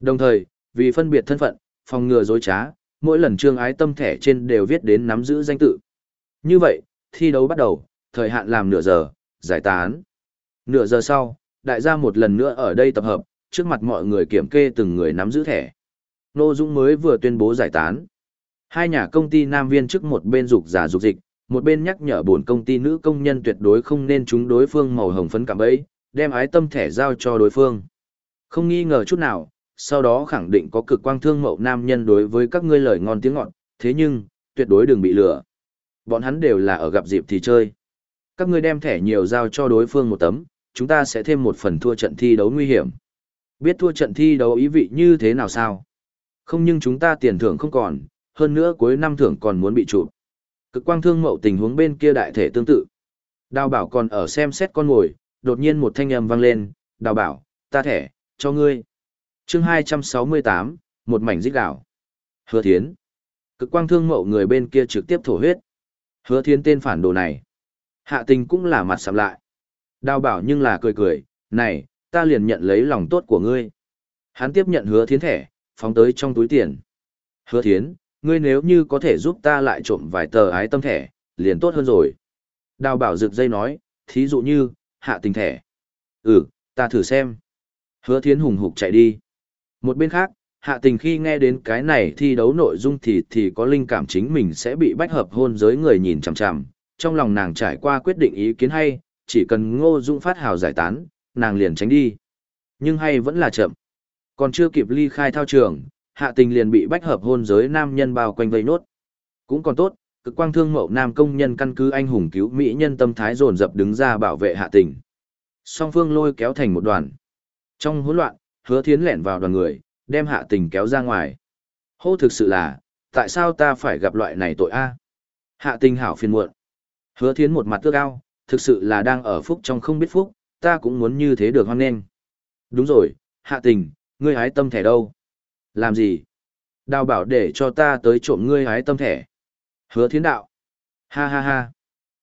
Đồng thời, vì phân biệt thân phận, phòng ngừa dối trá, mỗi lần trương ái tâm thẻ trên đều viết đến nắm giữ danh tự. Như vậy, thi đấu bắt đầu, thời hạn làm nửa giờ, giải tán. Nửa giờ sau, đại gia một lần nữa ở đây tập hợp, trước mặt mọi người kiểm kê từng người nắm giữ thẻ. Nô Dũng mới vừa tuyên bố giải tán. Hai nhà công ty nam viên trước một bên dục giả dục dịch, một bên nhắc nhở buồn công ty nữ công nhân tuyệt đối không nên chúng đối phương màu hồng phấn cạm bẫy, đem ái tâm thẻ giao cho đối phương. Không nghi ngờ chút nào, sau đó khẳng định có cực quang thương mậu nam nhân đối với các ngươi lời ngon tiếng ngọt, thế nhưng, tuyệt đối đừng bị lừa. Bọn hắn đều là ở gặp dịp thì chơi. Các ngươi đem thẻ nhiều giao cho đối phương một tấm, chúng ta sẽ thêm một phần thua trận thi đấu nguy hiểm. Biết thua trận thi đấu ý vị như thế nào sao? Không nhưng chúng ta tiền thưởng không còn, hơn nữa cuối năm thưởng còn muốn bị chụp. Cực quang thương mậu tình huống bên kia đại thể tương tự. Đào bảo còn ở xem xét con ngồi, đột nhiên một thanh âm vang lên, đào bảo, ta thẻ, cho ngươi. chương 268, một mảnh dích đảo. Hứa thiến. Cực quang thương mậu người bên kia trực tiếp thổ huyết. Hứa thiến tên phản đồ này. Hạ tình cũng là mặt sầm lại. Đào bảo nhưng là cười cười, này, ta liền nhận lấy lòng tốt của ngươi. Hắn tiếp nhận hứa thiến thẻ, phóng tới trong túi tiền. Hứa thiến, ngươi nếu như có thể giúp ta lại trộm vài tờ ái tâm thẻ, liền tốt hơn rồi. Đào bảo rực dây nói, thí dụ như, hạ tình thẻ. Ừ, ta thử xem. Hứa thiến hùng hục chạy đi. Một bên khác, hạ tình khi nghe đến cái này thi đấu nội dung thì thì có linh cảm chính mình sẽ bị bách hợp hôn giới người nhìn chằm chằm. Trong lòng nàng trải qua quyết định ý kiến hay, chỉ cần ngô dung phát hào giải tán, nàng liền tránh đi. Nhưng hay vẫn là chậm. Còn chưa kịp ly khai thao trường, hạ tình liền bị bách hợp hôn giới nam nhân bao quanh vây nốt. Cũng còn tốt, cực quang thương mậu nam công nhân căn cứ anh hùng cứu mỹ nhân tâm thái dồn dập đứng ra bảo vệ hạ tình. Song phương lôi kéo thành một đoàn. Trong hỗn loạn, hứa thiến lẻn vào đoàn người, đem hạ tình kéo ra ngoài. Hô thực sự là, tại sao ta phải gặp loại này tội a? Hạ tình hảo phiền muộn. Hứa thiến một mặt tước ao, thực sự là đang ở phúc trong không biết phúc, ta cũng muốn như thế được hoan nghênh. Đúng rồi, hạ tình, ngươi hái tâm thẻ đâu? Làm gì? Đào bảo để cho ta tới trộm ngươi hái tâm thẻ. Hứa thiến đạo. Ha ha ha.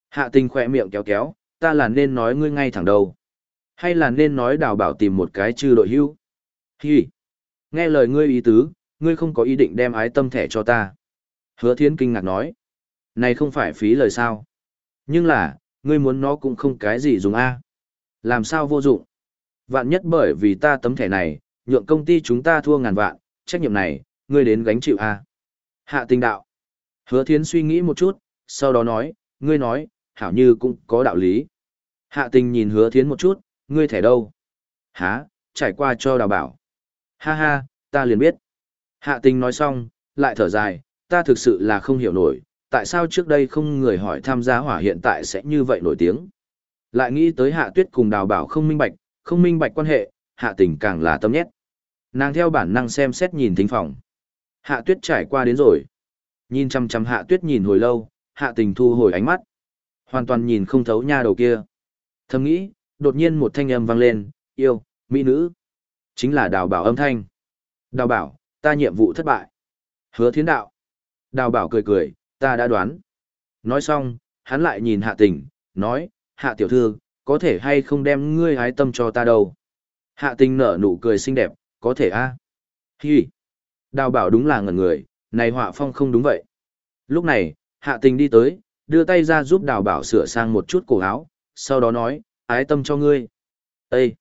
Hạ tình khỏe miệng kéo kéo, ta là nên nói ngươi ngay thẳng đầu. Hay là nên nói đào bảo tìm một cái chư đội hưu? Hi. Nghe lời ngươi ý tứ, ngươi không có ý định đem ái tâm thẻ cho ta. Hứa thiến kinh ngạc nói. Này không phải phí lời sao. Nhưng là, ngươi muốn nó cũng không cái gì dùng a Làm sao vô dụng? Vạn nhất bởi vì ta tấm thẻ này, nhượng công ty chúng ta thua ngàn vạn, trách nhiệm này, ngươi đến gánh chịu a Hạ tình đạo. Hứa thiến suy nghĩ một chút, sau đó nói, ngươi nói, hảo như cũng có đạo lý. Hạ tình nhìn hứa thiến một chút, ngươi thẻ đâu? Hả, trải qua cho đào bảo. Ha ha, ta liền biết. Hạ tình nói xong, lại thở dài, ta thực sự là không hiểu nổi, tại sao trước đây không người hỏi tham gia hỏa hiện tại sẽ như vậy nổi tiếng. Lại nghĩ tới hạ tuyết cùng đào bảo không minh bạch, không minh bạch quan hệ, hạ tình càng là tâm nhét. Nàng theo bản năng xem xét nhìn thính phòng. Hạ tuyết trải qua đến rồi. Nhìn chăm chăm hạ tuyết nhìn hồi lâu, hạ tình thu hồi ánh mắt. Hoàn toàn nhìn không thấu nha đầu kia. Thầm nghĩ, đột nhiên một thanh âm vang lên, yêu, mỹ nữ. Chính là đào bảo âm thanh. Đào bảo, ta nhiệm vụ thất bại. Hứa thiến đạo. Đào bảo cười cười, ta đã đoán. Nói xong, hắn lại nhìn hạ tình, nói, hạ tiểu thư, có thể hay không đem ngươi hái tâm cho ta đâu. Hạ tình nở nụ cười xinh đẹp, có thể a à? Hi. Đào bảo đúng là ngẩn người, này họa phong không đúng vậy. Lúc này, hạ tình đi tới, đưa tay ra giúp đào bảo sửa sang một chút cổ áo, sau đó nói, ái tâm cho ngươi. Ê!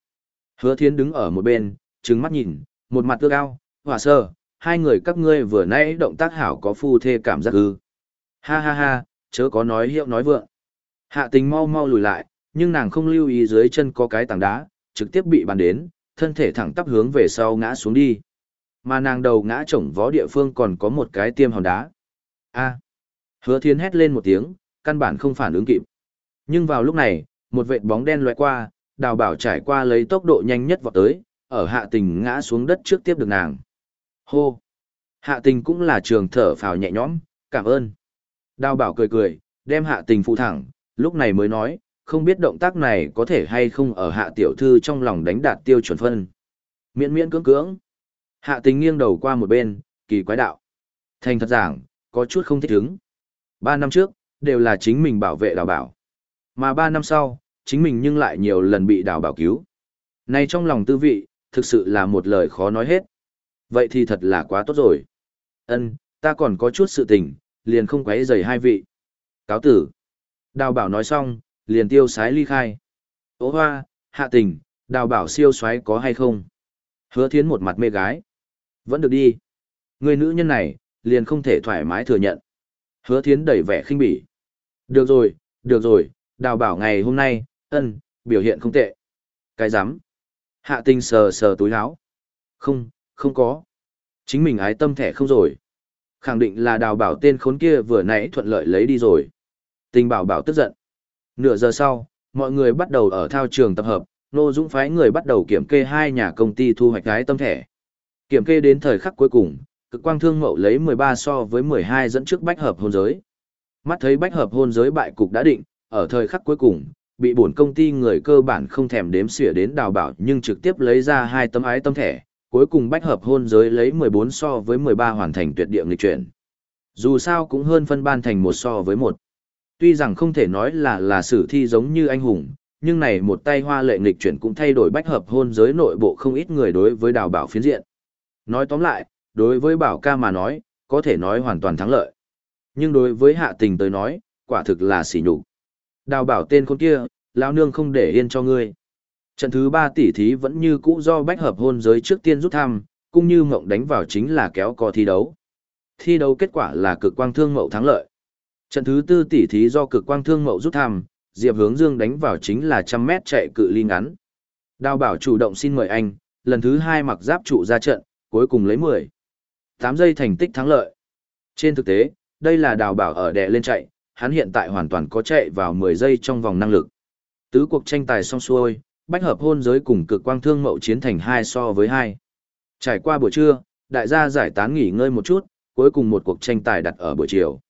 Hứa thiến đứng ở một bên, trừng mắt nhìn, một mặt ước ao, hỏa sơ, hai người các ngươi vừa nãy động tác hảo có phu thê cảm giác ư. Ha ha ha, chớ có nói hiệu nói vượng. Hạ tình mau mau lùi lại, nhưng nàng không lưu ý dưới chân có cái tảng đá, trực tiếp bị bàn đến, thân thể thẳng tắp hướng về sau ngã xuống đi. Mà nàng đầu ngã chổng vó địa phương còn có một cái tiêm hòn đá. A. Hứa thiên hét lên một tiếng, căn bản không phản ứng kịp. Nhưng vào lúc này, một vệt bóng đen lóe qua, đào bảo trải qua lấy tốc độ nhanh nhất vọt tới, ở hạ tình ngã xuống đất trước tiếp được nàng. Hô! Hạ tình cũng là trường thở phào nhẹ nhõm, cảm ơn. Đào bảo cười cười, đem hạ tình phụ thẳng, lúc này mới nói, không biết động tác này có thể hay không ở hạ tiểu thư trong lòng đánh đạt tiêu chuẩn phân. Miễn miễn cưỡng cưỡng. Hạ tình nghiêng đầu qua một bên, kỳ quái đạo. Thành thật giảng, có chút không thích ứng. Ba năm trước, đều là chính mình bảo vệ đào bảo. Mà ba năm sau, chính mình nhưng lại nhiều lần bị đào bảo cứu. Này trong lòng tư vị, thực sự là một lời khó nói hết. Vậy thì thật là quá tốt rồi. Ân, ta còn có chút sự tình, liền không quấy rầy hai vị. Cáo tử. Đào bảo nói xong, liền tiêu sái ly khai. Ô hoa, hạ tình, đào bảo siêu xoáy có hay không? Hứa thiến một mặt mê gái. Vẫn được đi. Người nữ nhân này, liền không thể thoải mái thừa nhận. Hứa thiến đẩy vẻ khinh bỉ. Được rồi, được rồi, đào bảo ngày hôm nay, ân, biểu hiện không tệ. Cái rắm Hạ tình sờ sờ túi áo. Không, không có. Chính mình ái tâm thẻ không rồi. Khẳng định là đào bảo tên khốn kia vừa nãy thuận lợi lấy đi rồi. Tình bảo bảo tức giận. Nửa giờ sau, mọi người bắt đầu ở thao trường tập hợp, Nô Dũng phái người bắt đầu kiểm kê hai nhà công ty thu hoạch gái tâm thẻ. Kiểm kê đến thời khắc cuối cùng, cực quang thương mậu lấy 13 so với 12 dẫn trước bách hợp hôn giới. Mắt thấy bách hợp hôn giới bại cục đã định, ở thời khắc cuối cùng, bị bổn công ty người cơ bản không thèm đếm xỉa đến đào bảo nhưng trực tiếp lấy ra hai tấm ái tâm thẻ, cuối cùng bách hợp hôn giới lấy 14 so với 13 hoàn thành tuyệt địa nghịch chuyển. Dù sao cũng hơn phân ban thành một so với một. Tuy rằng không thể nói là là sử thi giống như anh hùng, nhưng này một tay hoa lệ nghịch chuyển cũng thay đổi bách hợp hôn giới nội bộ không ít người đối với đào bảo phiến diện. Nói tóm lại, đối với bảo ca mà nói, có thể nói hoàn toàn thắng lợi. Nhưng đối với hạ tình tới nói, quả thực là xỉ nhục. Đào bảo tên con kia, lão nương không để yên cho ngươi. Trận thứ ba tỷ thí vẫn như cũ do bách hợp hôn giới trước tiên rút thăm, cũng như mộng đánh vào chính là kéo co thi đấu. Thi đấu kết quả là cực quang thương mậu thắng lợi. Trận thứ tư tỷ thí do cực quang thương mậu rút thăm, Diệp Hướng Dương đánh vào chính là trăm mét chạy cự ly ngắn. Đào bảo chủ động xin mời anh, lần thứ hai mặc giáp trụ ra trận, cuối cùng lấy 10. 8 giây thành tích thắng lợi. Trên thực tế, đây là đào bảo ở đè lên chạy, hắn hiện tại hoàn toàn có chạy vào 10 giây trong vòng năng lực. Tứ cuộc tranh tài xong xuôi, bách hợp hôn giới cùng cực quang thương mậu chiến thành 2 so với 2. Trải qua buổi trưa, đại gia giải tán nghỉ ngơi một chút, cuối cùng một cuộc tranh tài đặt ở buổi chiều.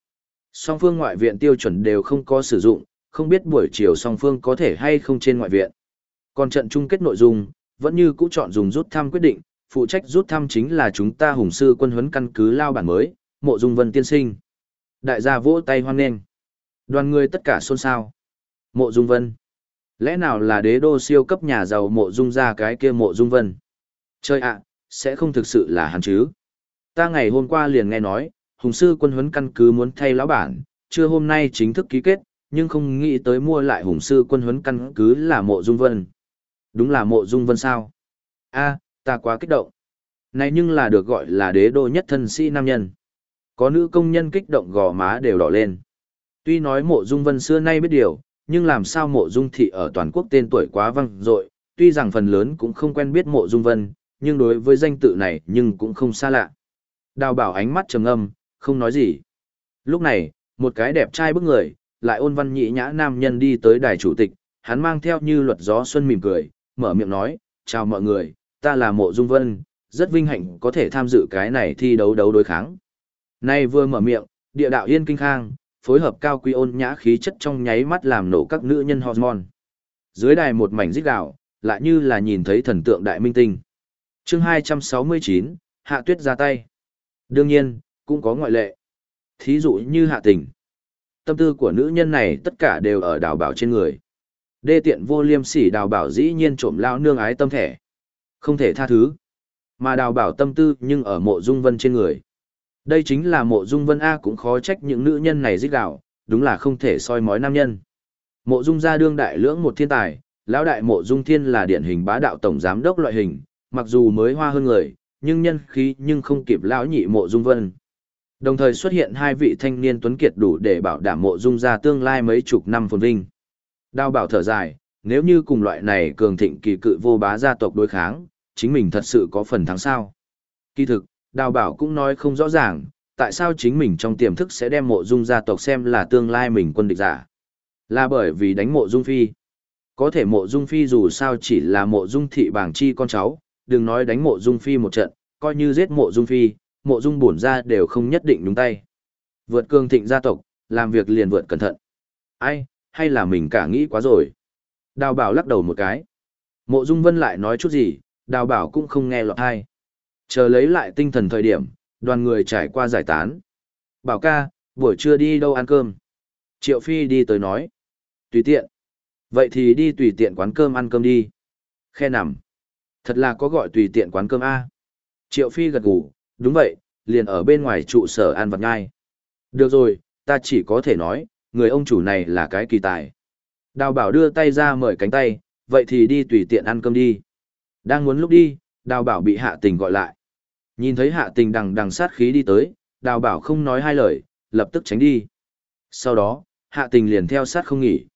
Song phương ngoại viện tiêu chuẩn đều không có sử dụng, không biết buổi chiều song phương có thể hay không trên ngoại viện. Còn trận chung kết nội dung, vẫn như cũ chọn dùng rút thăm quyết định, phụ trách rút thăm chính là chúng ta hùng sư quân huấn căn cứ lao bản mới, mộ dung vân tiên sinh. Đại gia vỗ tay hoan nghênh. Đoàn người tất cả xôn xao. Mộ dung vân. Lẽ nào là đế đô siêu cấp nhà giàu mộ dung ra cái kia mộ dung vân? Chơi ạ, sẽ không thực sự là hắn chứ? Ta ngày hôm qua liền nghe nói, hùng sư quân huấn căn cứ muốn thay lão bản, chưa hôm nay chính thức ký kết, nhưng không nghĩ tới mua lại hùng sư quân huấn căn cứ là mộ dung vân. Đúng là mộ dung vân sao? a ta quá kích động. Này nhưng là được gọi là đế đô nhất thân sĩ nam nhân. Có nữ công nhân kích động gò má đều đỏ lên. Tuy nói mộ dung vân xưa nay biết điều, nhưng làm sao mộ dung thị ở toàn quốc tên tuổi quá vang dội, tuy rằng phần lớn cũng không quen biết mộ dung vân, nhưng đối với danh tự này nhưng cũng không xa lạ. Đào bảo ánh mắt trầm âm, không nói gì. Lúc này, một cái đẹp trai bức người, lại ôn văn nhị nhã nam nhân đi tới đài chủ tịch, hắn mang theo như luật gió xuân mỉm cười, mở miệng nói, chào mọi người, ta là mộ dung vân, rất vinh hạnh có thể tham dự cái này thi đấu đấu đối kháng. Nay vừa mở miệng, địa đạo yên kinh khang, phối hợp cao quy ôn nhã khí chất trong nháy mắt làm nổ các nữ nhân hormone. Dưới đài một mảnh rít gạo, lại như là nhìn thấy thần tượng đại minh tinh. chương 269, Hạ Tuyết ra tay. Đương nhiên, cũng có ngoại lệ. Thí dụ như Hạ Tình. Tâm tư của nữ nhân này tất cả đều ở đào bảo trên người. Đê tiện vô liêm sỉ đào bảo dĩ nhiên trộm lao nương ái tâm thẻ. Không thể tha thứ. Mà đào bảo tâm tư nhưng ở mộ dung vân trên người. Đây chính là mộ dung vân A cũng khó trách những nữ nhân này giết gạo, đúng là không thể soi mói nam nhân. Mộ dung gia đương đại lưỡng một thiên tài, lão đại mộ dung thiên là điển hình bá đạo tổng giám đốc loại hình, mặc dù mới hoa hơn người, nhưng nhân khí nhưng không kịp lão nhị mộ dung vân. Đồng thời xuất hiện hai vị thanh niên tuấn kiệt đủ để bảo đảm mộ dung gia tương lai mấy chục năm phồn vinh. Đao bảo thở dài, nếu như cùng loại này cường thịnh kỳ cự vô bá gia tộc đối kháng, chính mình thật sự có phần thắng sao. Kỳ thực, đào bảo cũng nói không rõ ràng, tại sao chính mình trong tiềm thức sẽ đem mộ dung gia tộc xem là tương lai mình quân địch giả. Là bởi vì đánh mộ dung phi. Có thể mộ dung phi dù sao chỉ là mộ dung thị bảng chi con cháu, đừng nói đánh mộ dung phi một trận, coi như giết mộ dung phi, mộ dung bổn ra đều không nhất định đúng tay. Vượt cường thịnh gia tộc, làm việc liền vượt cẩn thận. Ai, hay là mình cả nghĩ quá rồi. Đào bảo lắc đầu một cái. Mộ dung vân lại nói chút gì, đào bảo cũng không nghe lọt hay. Chờ lấy lại tinh thần thời điểm, đoàn người trải qua giải tán. Bảo ca, buổi trưa đi đâu ăn cơm? Triệu Phi đi tới nói. Tùy tiện. Vậy thì đi tùy tiện quán cơm ăn cơm đi. Khe nằm. Thật là có gọi tùy tiện quán cơm A. Triệu Phi gật gù, đúng vậy, liền ở bên ngoài trụ sở ăn vặt nhai Được rồi, ta chỉ có thể nói, người ông chủ này là cái kỳ tài. Đào bảo đưa tay ra mời cánh tay, vậy thì đi tùy tiện ăn cơm đi. Đang muốn lúc đi, đào bảo bị hạ tình gọi lại. Nhìn thấy hạ tình đằng đằng sát khí đi tới, đào bảo không nói hai lời, lập tức tránh đi. Sau đó, hạ tình liền theo sát không nghỉ.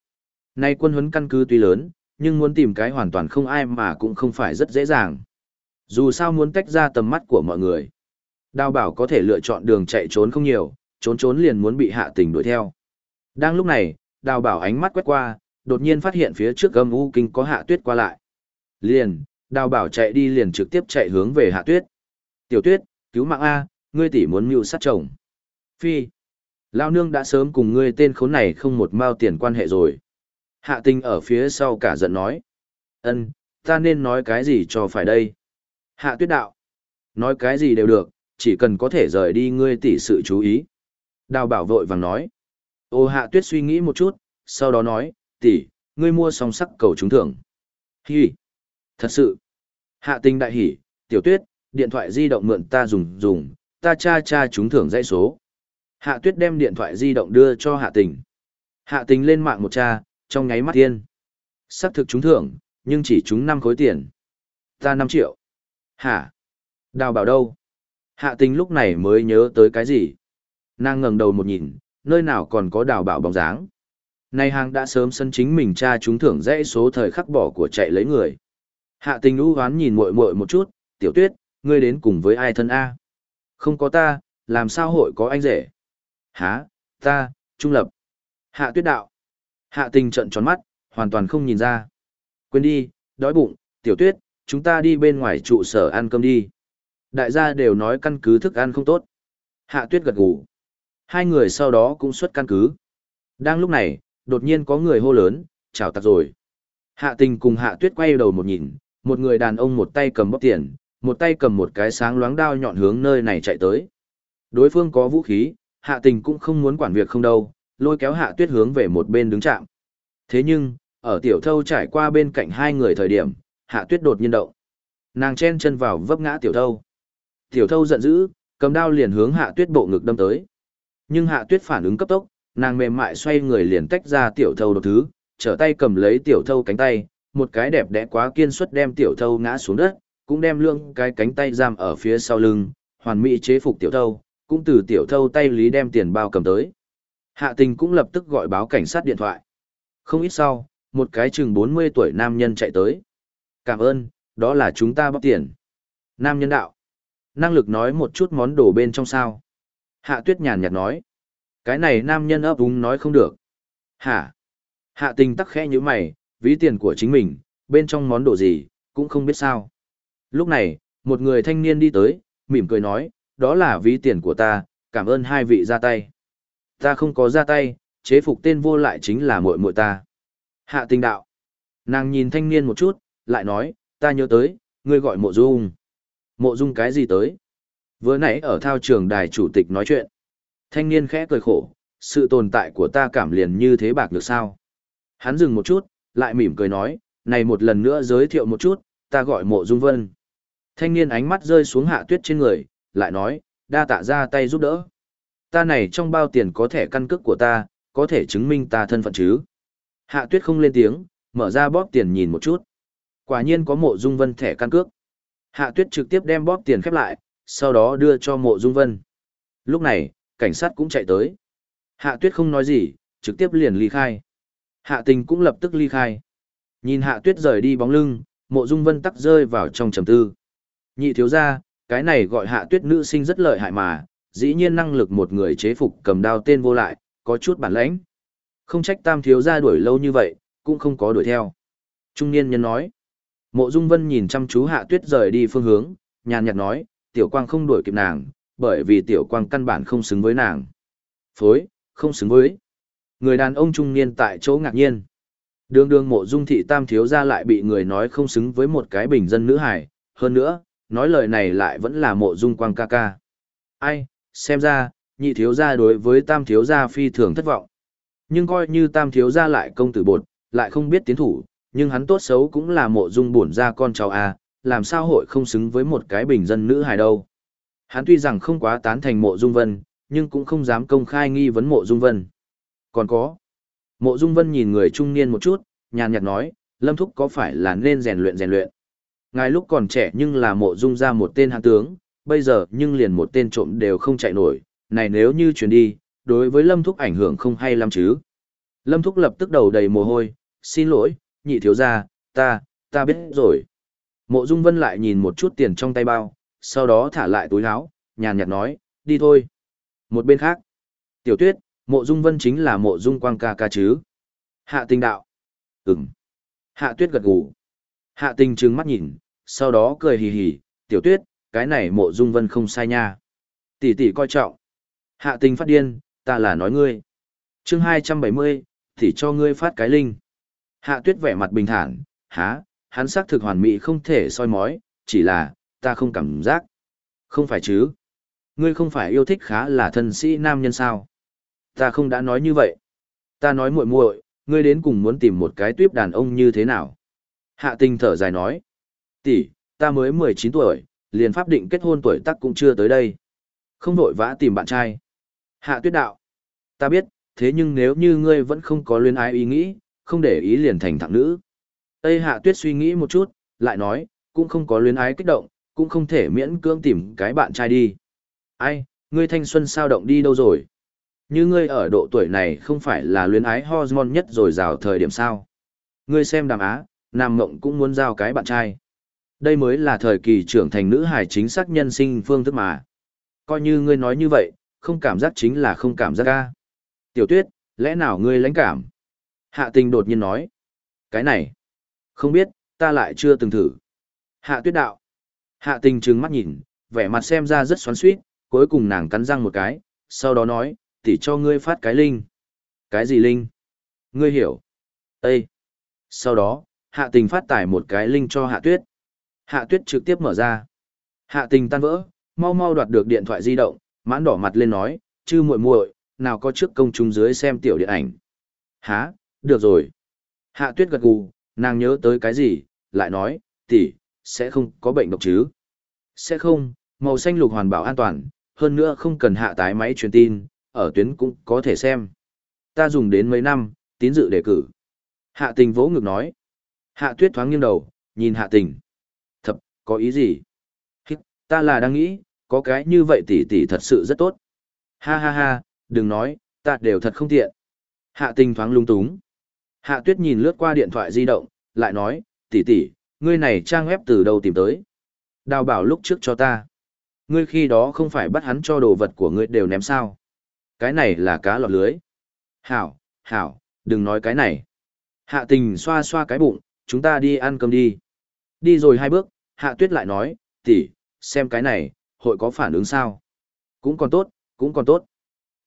Nay quân huấn căn cứ tuy lớn, nhưng muốn tìm cái hoàn toàn không ai mà cũng không phải rất dễ dàng. Dù sao muốn tách ra tầm mắt của mọi người. Đào bảo có thể lựa chọn đường chạy trốn không nhiều, trốn trốn liền muốn bị hạ tình đuổi theo. Đang lúc này, đào bảo ánh mắt quét qua, đột nhiên phát hiện phía trước gầm u kinh có hạ tuyết qua lại. Liền, đào bảo chạy đi liền trực tiếp chạy hướng về hạ tuyết. Tiểu tuyết, cứu mạng A, ngươi tỷ muốn mưu sát chồng. Phi, lao nương đã sớm cùng ngươi tên khốn này không một mao tiền quan hệ rồi. Hạ tình ở phía sau cả giận nói. ân ta nên nói cái gì cho phải đây? Hạ tuyết đạo. Nói cái gì đều được, chỉ cần có thể rời đi ngươi tỷ sự chú ý. Đào bảo vội vàng nói. Ô hạ tuyết suy nghĩ một chút, sau đó nói, tỷ, ngươi mua song sắc cầu trúng thưởng. Hi! Thật sự! Hạ tình đại hỉ, tiểu tuyết, điện thoại di động mượn ta dùng dùng, ta cha cha trúng thưởng dãy số. Hạ tuyết đem điện thoại di động đưa cho hạ tình. Hạ tình lên mạng một cha, trong nháy mắt tiên. Sắc thực trúng thưởng, nhưng chỉ trúng 5 khối tiền. Ta 5 triệu. Hả? Đào bảo đâu? Hạ tình lúc này mới nhớ tới cái gì? Nàng ngẩng đầu một nhìn, nơi nào còn có đào bảo bóng dáng. Này hàng đã sớm sân chính mình cha chúng thưởng dãy số thời khắc bỏ của chạy lấy người. Hạ tình u hoán nhìn muội muội một chút, tiểu tuyết, ngươi đến cùng với ai thân A? Không có ta, làm sao hội có anh rể? Hả, ta, trung lập. Hạ tuyết đạo. Hạ tình trận tròn mắt, hoàn toàn không nhìn ra. Quên đi, đói bụng, tiểu tuyết, chúng ta đi bên ngoài trụ sở ăn cơm đi. Đại gia đều nói căn cứ thức ăn không tốt. Hạ tuyết gật gù. Hai người sau đó cũng xuất căn cứ. Đang lúc này, đột nhiên có người hô lớn, chào tặc rồi. Hạ tình cùng hạ tuyết quay đầu một nhìn, một người đàn ông một tay cầm bóp tiền, một tay cầm một cái sáng loáng đao nhọn hướng nơi này chạy tới. Đối phương có vũ khí, hạ tình cũng không muốn quản việc không đâu, lôi kéo hạ tuyết hướng về một bên đứng chạm. Thế nhưng, ở tiểu thâu trải qua bên cạnh hai người thời điểm, hạ tuyết đột nhiên động. Nàng chen chân vào vấp ngã tiểu thâu. Tiểu thâu giận dữ, cầm đao liền hướng hạ tuyết bộ ngực đâm tới. Nhưng hạ tuyết phản ứng cấp tốc, nàng mềm mại xoay người liền tách ra tiểu thâu đột thứ, trở tay cầm lấy tiểu thâu cánh tay, một cái đẹp đẽ quá kiên suất đem tiểu thâu ngã xuống đất, cũng đem lương cái cánh tay giam ở phía sau lưng, hoàn mỹ chế phục tiểu thâu, cũng từ tiểu thâu tay lý đem tiền bao cầm tới. Hạ tình cũng lập tức gọi báo cảnh sát điện thoại. Không ít sau, một cái chừng 40 tuổi nam nhân chạy tới. Cảm ơn, đó là chúng ta bóc tiền. Nam nhân đạo. Năng lực nói một chút món đồ bên trong sao. Hạ tuyết nhàn nhạt nói. Cái này nam nhân ấp úng nói không được. Hả? Hạ tình tắc khẽ như mày, ví tiền của chính mình, bên trong món đồ gì, cũng không biết sao. Lúc này, một người thanh niên đi tới, mỉm cười nói, đó là ví tiền của ta, cảm ơn hai vị ra tay. Ta không có ra tay, chế phục tên vô lại chính là muội muội ta. Hạ tình đạo. Nàng nhìn thanh niên một chút, lại nói, ta nhớ tới, ngươi gọi mộ dung. Mộ dung cái gì tới? Vừa nãy ở thao trường đài chủ tịch nói chuyện. Thanh niên khẽ cười khổ, sự tồn tại của ta cảm liền như thế bạc được sao? Hắn dừng một chút, lại mỉm cười nói, này một lần nữa giới thiệu một chút, ta gọi mộ dung vân. Thanh niên ánh mắt rơi xuống hạ tuyết trên người, lại nói, đa tạ ra tay giúp đỡ. Ta này trong bao tiền có thẻ căn cước của ta, có thể chứng minh ta thân phận chứ. Hạ tuyết không lên tiếng, mở ra bóp tiền nhìn một chút. Quả nhiên có mộ dung vân thẻ căn cước. Hạ tuyết trực tiếp đem bóp tiền khép lại, sau đó đưa cho mộ dung vân. Lúc này, cảnh sát cũng chạy tới. Hạ tuyết không nói gì, trực tiếp liền ly khai. Hạ tình cũng lập tức ly khai. Nhìn hạ tuyết rời đi bóng lưng, mộ dung vân tắc rơi vào trong trầm tư. Nhị thiếu ra, cái này gọi hạ tuyết nữ sinh rất lợi hại mà, dĩ nhiên năng lực một người chế phục cầm đao tên vô lại, có chút bản lãnh. Không trách tam thiếu ra đuổi lâu như vậy, cũng không có đuổi theo. Trung niên nhân nói. Mộ Dung Vân nhìn chăm chú Hạ Tuyết rời đi phương hướng, nhàn nhạt nói, Tiểu Quang không đuổi kịp nàng, bởi vì Tiểu Quang căn bản không xứng với nàng. Phối, không xứng với. Người đàn ông trung niên tại chỗ ngạc nhiên. Đường đường mộ dung thị tam thiếu ra lại bị người nói không xứng với một cái bình dân nữ hải, hơn nữa, nói lời này lại vẫn là mộ dung quang ca ca. Ai, xem ra, nhị thiếu gia đối với tam thiếu gia phi thường thất vọng. Nhưng coi như tam thiếu gia lại công tử bột, lại không biết tiến thủ, nhưng hắn tốt xấu cũng là mộ dung bổn ra con cháu A, làm sao hội không xứng với một cái bình dân nữ hài đâu. Hắn tuy rằng không quá tán thành mộ dung vân, nhưng cũng không dám công khai nghi vấn mộ dung vân. Còn có, mộ dung vân nhìn người trung niên một chút, nhàn nhạt nói, lâm thúc có phải là nên rèn luyện rèn luyện. Ngài lúc còn trẻ nhưng là mộ dung ra một tên hạ tướng, bây giờ nhưng liền một tên trộm đều không chạy nổi, này nếu như chuyển đi, đối với lâm thúc ảnh hưởng không hay lắm chứ. Lâm thúc lập tức đầu đầy mồ hôi, xin lỗi, nhị thiếu gia, ta, ta biết rồi. Mộ Dung Vân lại nhìn một chút tiền trong tay bao, sau đó thả lại túi áo, nhàn nhạt nói, đi thôi. Một bên khác, tiểu tuyết, mộ Dung Vân chính là mộ Dung Quang ca ca chứ. Hạ tình đạo. Ừm. Hạ tuyết gật gù. Hạ tình trừng mắt nhìn, sau đó cười hì hì, tiểu tuyết, cái này mộ Dung Vân không sai nha. Tỷ tỷ coi trọng. Hạ tình phát điên, ta là nói ngươi. chương 270, thì cho ngươi phát cái linh. Hạ tuyết vẻ mặt bình thản, há, hắn xác thực hoàn mỹ không thể soi mói, chỉ là, ta không cảm giác. Không phải chứ. Ngươi không phải yêu thích khá là thân sĩ nam nhân sao. Ta không đã nói như vậy. Ta nói muội muội, ngươi đến cùng muốn tìm một cái tuyếp đàn ông như thế nào. Hạ tình thở dài nói. tỷ, ta mới 19 tuổi, liền pháp định kết hôn tuổi tác cũng chưa tới đây. Không vội vã tìm bạn trai. Hạ tuyết đạo. Ta biết, thế nhưng nếu như ngươi vẫn không có luyến ái ý nghĩ, không để ý liền thành thẳng nữ. Tây Hạ Tuyết suy nghĩ một chút, lại nói, cũng không có luyến ái kích động, cũng không thể miễn cưỡng tìm cái bạn trai đi. Ai, ngươi thanh xuân sao động đi đâu rồi? Như ngươi ở độ tuổi này không phải là luyến ái hormone nhất rồi rào thời điểm sao? Ngươi xem đàm á, Nam Mộng cũng muốn giao cái bạn trai. Đây mới là thời kỳ trưởng thành nữ hài chính xác nhân sinh phương thức mà. Coi như ngươi nói như vậy, không cảm giác chính là không cảm giác ca. Tiểu tuyết, lẽ nào ngươi lãnh cảm? Hạ tình đột nhiên nói. Cái này, không biết, ta lại chưa từng thử. Hạ tuyết đạo. Hạ tình trừng mắt nhìn, vẻ mặt xem ra rất xoắn suýt, cuối cùng nàng cắn răng một cái, sau đó nói, tỉ cho ngươi phát cái linh. Cái gì linh? Ngươi hiểu. Ê! Sau đó, hạ tình phát tải một cái linh cho hạ tuyết. Hạ tuyết trực tiếp mở ra. Hạ tình tan vỡ, mau mau đoạt được điện thoại di động, mãn đỏ mặt lên nói, chư muội muội, nào có trước công chúng dưới xem tiểu điện ảnh. Hả, được rồi. Hạ tuyết gật gù, nàng nhớ tới cái gì, lại nói, tỷ, sẽ không có bệnh độc chứ. Sẽ không, màu xanh lục hoàn bảo an toàn, hơn nữa không cần hạ tái máy truyền tin, ở tuyến cũng có thể xem. Ta dùng đến mấy năm, tín dự đề cử. Hạ tình vỗ ngực nói. Hạ tuyết thoáng nghiêng đầu, nhìn hạ tình. Thập, có ý gì? Hít, ta là đang nghĩ, có cái như vậy tỷ tỷ thật sự rất tốt. Ha ha ha, đừng nói, ta đều thật không tiện. Hạ tình thoáng lung túng. Hạ tuyết nhìn lướt qua điện thoại di động, lại nói, tỷ tỷ, ngươi này trang web từ đâu tìm tới? Đào bảo lúc trước cho ta. Ngươi khi đó không phải bắt hắn cho đồ vật của ngươi đều ném sao? Cái này là cá lọt lưới. Hảo, hảo, đừng nói cái này. Hạ tình xoa xoa cái bụng, chúng ta đi ăn cơm đi. Đi rồi hai bước, hạ tuyết lại nói, tỷ, xem cái này, hội có phản ứng sao? Cũng còn tốt, cũng còn tốt.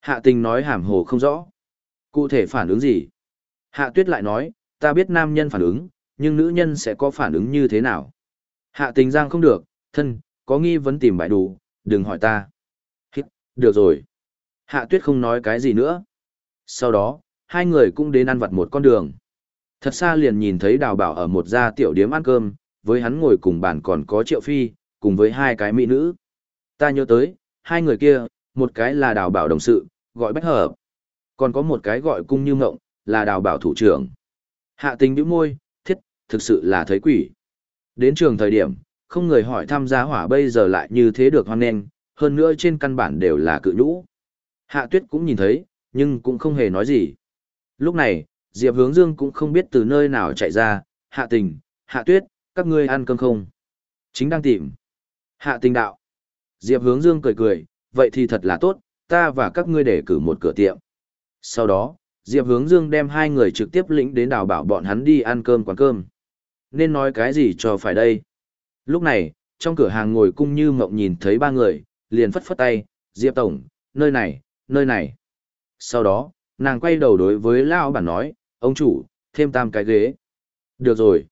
Hạ tình nói hàm hồ không rõ. Cụ thể phản ứng gì? Hạ tuyết lại nói, ta biết nam nhân phản ứng, nhưng nữ nhân sẽ có phản ứng như thế nào? Hạ tình giang không được, thân, có nghi vấn tìm bài đủ, đừng hỏi ta. Hít, được rồi. Hạ tuyết không nói cái gì nữa. Sau đó, hai người cũng đến ăn vặt một con đường. Thật xa liền nhìn thấy đào bảo ở một gia tiểu điếm ăn cơm, với hắn ngồi cùng bàn còn có triệu phi, cùng với hai cái mỹ nữ. Ta nhớ tới, hai người kia, một cái là đào bảo đồng sự, gọi bách hợp. Còn có một cái gọi cung như ngộng, là đào bảo thủ trưởng. Hạ tình bĩu môi, thiết, thực sự là thấy quỷ. Đến trường thời điểm, không người hỏi tham gia hỏa bây giờ lại như thế được hoan nghênh, hơn nữa trên căn bản đều là cự nhũ. Hạ tuyết cũng nhìn thấy, nhưng cũng không hề nói gì. Lúc này, Diệp hướng dương cũng không biết từ nơi nào chạy ra, hạ tình, hạ tuyết, các ngươi ăn cơm không? Chính đang tìm. Hạ tình đạo. Diệp hướng dương cười cười, vậy thì thật là tốt, ta và các ngươi để cử một cửa tiệm. Sau đó, Diệp Hướng Dương đem hai người trực tiếp lĩnh đến đào bảo bọn hắn đi ăn cơm quán cơm. Nên nói cái gì cho phải đây? Lúc này, trong cửa hàng ngồi cung như mộng nhìn thấy ba người, liền phất phất tay, Diệp Tổng, nơi này, nơi này. Sau đó, nàng quay đầu đối với Lao bản nói, ông chủ, thêm tam cái ghế. Được rồi.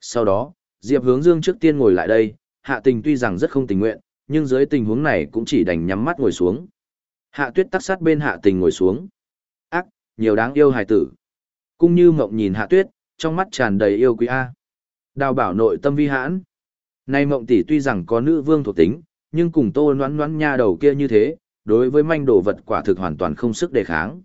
Sau đó, Diệp Hướng Dương trước tiên ngồi lại đây, hạ tình tuy rằng rất không tình nguyện, nhưng dưới tình huống này cũng chỉ đành nhắm mắt ngồi xuống. Hạ tuyết tắc sát bên hạ tình ngồi xuống nhiều đáng yêu hài tử. Cung như mộng nhìn hạ tuyết, trong mắt tràn đầy yêu quý A. Đào bảo nội tâm vi hãn. Nay mộng tỷ tuy rằng có nữ vương thuộc tính, nhưng cùng tô noãn noãn nha đầu kia như thế, đối với manh đồ vật quả thực hoàn toàn không sức đề kháng.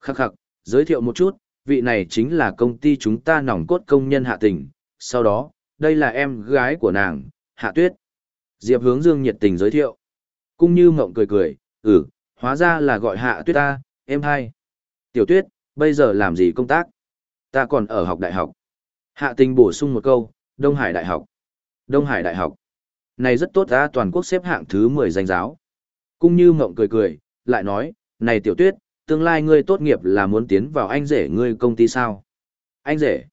Khắc khắc, giới thiệu một chút, vị này chính là công ty chúng ta nòng cốt công nhân hạ tình, sau đó, đây là em gái của nàng, hạ tuyết. Diệp hướng dương nhiệt tình giới thiệu. Cung như mộng cười cười, ừ, hóa ra là gọi hạ tuyết ta, em hai. Tiểu tuyết, bây giờ làm gì công tác? Ta còn ở học đại học. Hạ tình bổ sung một câu, Đông Hải Đại học. Đông Hải Đại học. Này rất tốt ta toàn quốc xếp hạng thứ 10 danh giáo. Cung như mộng cười cười, lại nói, này tiểu tuyết, tương lai ngươi tốt nghiệp là muốn tiến vào anh rể ngươi công ty sao? Anh rể.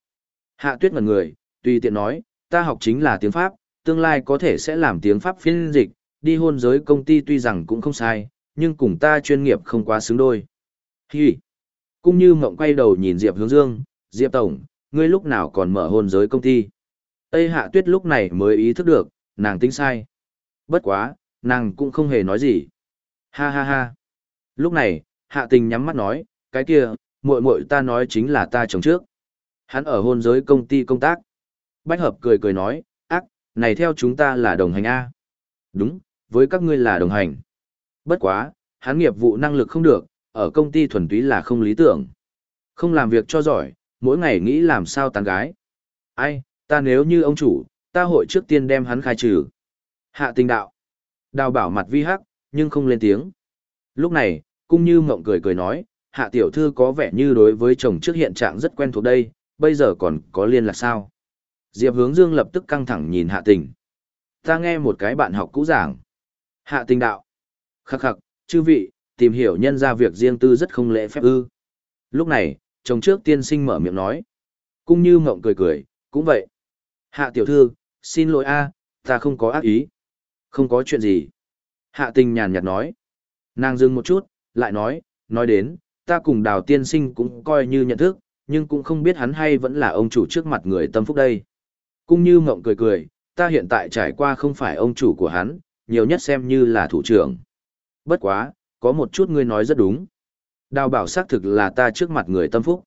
Hạ tuyết ngần người, tùy tiện nói, ta học chính là tiếng Pháp, tương lai có thể sẽ làm tiếng Pháp phiên dịch, đi hôn giới công ty tuy rằng cũng không sai, nhưng cùng ta chuyên nghiệp không quá xứng đôi. Hi cũng như mộng quay đầu nhìn Diệp hướng dương, Diệp Tổng, ngươi lúc nào còn mở hôn giới công ty. Tây hạ tuyết lúc này mới ý thức được, nàng tính sai. Bất quá, nàng cũng không hề nói gì. Ha ha ha. Lúc này, hạ tình nhắm mắt nói, cái kia, muội muội ta nói chính là ta chồng trước. Hắn ở hôn giới công ty công tác. Bách hợp cười cười nói, ác, này theo chúng ta là đồng hành A. Đúng, với các ngươi là đồng hành. Bất quá, hắn nghiệp vụ năng lực không được, ở công ty thuần túy là không lý tưởng. Không làm việc cho giỏi, mỗi ngày nghĩ làm sao tán gái. Ai, ta nếu như ông chủ, ta hội trước tiên đem hắn khai trừ. Hạ tình đạo. Đào bảo mặt vi hắc, nhưng không lên tiếng. Lúc này, cung như mộng cười cười nói, hạ tiểu thư có vẻ như đối với chồng trước hiện trạng rất quen thuộc đây, bây giờ còn có liên lạc sao? Diệp hướng dương lập tức căng thẳng nhìn hạ tình. Ta nghe một cái bạn học cũ giảng. Hạ tình đạo. Khắc khắc, chư vị, tìm hiểu nhân ra việc riêng tư rất không lễ phép ư. Lúc này, chồng trước tiên sinh mở miệng nói. cũng như mộng cười cười, cũng vậy. Hạ tiểu thư, xin lỗi a, ta không có ác ý. Không có chuyện gì. Hạ tình nhàn nhạt nói. Nàng dừng một chút, lại nói, nói đến, ta cùng đào tiên sinh cũng coi như nhận thức, nhưng cũng không biết hắn hay vẫn là ông chủ trước mặt người tâm phúc đây. cũng như mộng cười cười, ta hiện tại trải qua không phải ông chủ của hắn, nhiều nhất xem như là thủ trưởng. Bất quá, có một chút ngươi nói rất đúng. Đào bảo xác thực là ta trước mặt người tâm phúc.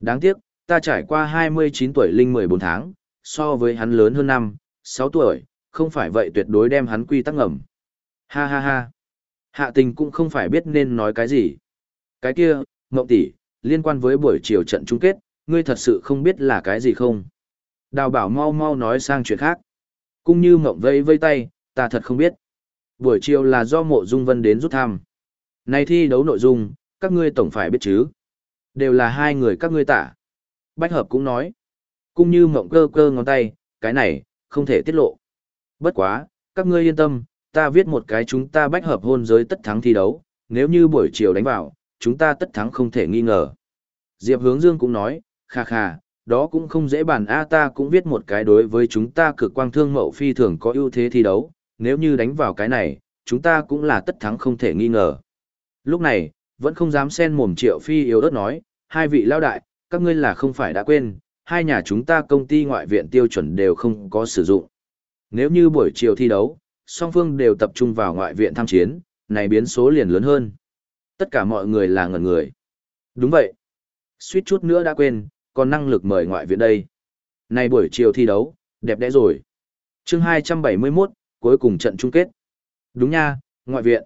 Đáng tiếc, ta trải qua 29 tuổi linh 14 tháng, so với hắn lớn hơn năm, 6 tuổi, không phải vậy tuyệt đối đem hắn quy tắc ngầm. Ha ha ha. Hạ tình cũng không phải biết nên nói cái gì. Cái kia, Ngộng tỷ, liên quan với buổi chiều trận chung kết, ngươi thật sự không biết là cái gì không? Đào bảo mau mau nói sang chuyện khác. cũng như Ngộng vây vây tay, ta thật không biết. Buổi chiều là do mộ dung vân đến rút thăm. Này thi đấu nội dung, các ngươi tổng phải biết chứ. Đều là hai người các ngươi tả. Bách hợp cũng nói. cũng như mộng cơ cơ ngón tay, cái này, không thể tiết lộ. Bất quá, các ngươi yên tâm, ta viết một cái chúng ta bách hợp hôn giới tất thắng thi đấu, nếu như buổi chiều đánh vào, chúng ta tất thắng không thể nghi ngờ. Diệp Hướng Dương cũng nói, kha kha, đó cũng không dễ bàn A ta cũng viết một cái đối với chúng ta cực quang thương mậu phi thường có ưu thế thi đấu, nếu như đánh vào cái này, chúng ta cũng là tất thắng không thể nghi ngờ. Lúc này, vẫn không dám xen mồm triệu phi yếu ớt nói, hai vị lao đại, các ngươi là không phải đã quên, hai nhà chúng ta công ty ngoại viện tiêu chuẩn đều không có sử dụng. Nếu như buổi chiều thi đấu, song phương đều tập trung vào ngoại viện tham chiến, này biến số liền lớn hơn. Tất cả mọi người là ngẩn người. Đúng vậy. Suýt chút nữa đã quên, còn năng lực mời ngoại viện đây. Này buổi chiều thi đấu, đẹp đẽ rồi. chương 271, cuối cùng trận chung kết. Đúng nha, ngoại viện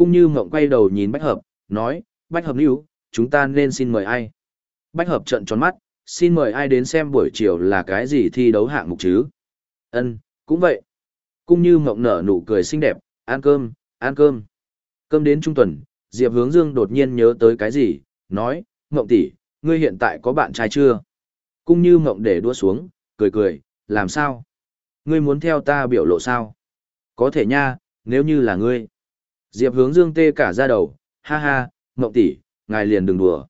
cũng như mộng quay đầu nhìn Bách Hợp, nói, Bách Hợp níu, chúng ta nên xin mời ai. Bách Hợp trận tròn mắt, xin mời ai đến xem buổi chiều là cái gì thi đấu hạng mục chứ. Ân, cũng vậy. cũng như mộng nở nụ cười xinh đẹp, ăn cơm, ăn cơm. Cơm đến trung tuần, Diệp Hướng Dương đột nhiên nhớ tới cái gì, nói, mộng tỷ, ngươi hiện tại có bạn trai chưa? cũng như mộng để đua xuống, cười cười, làm sao? Ngươi muốn theo ta biểu lộ sao? Có thể nha, nếu như là ngươi. Diệp Hướng Dương tê cả ra đầu, ha ha, mộng tỷ, ngài liền đừng đùa.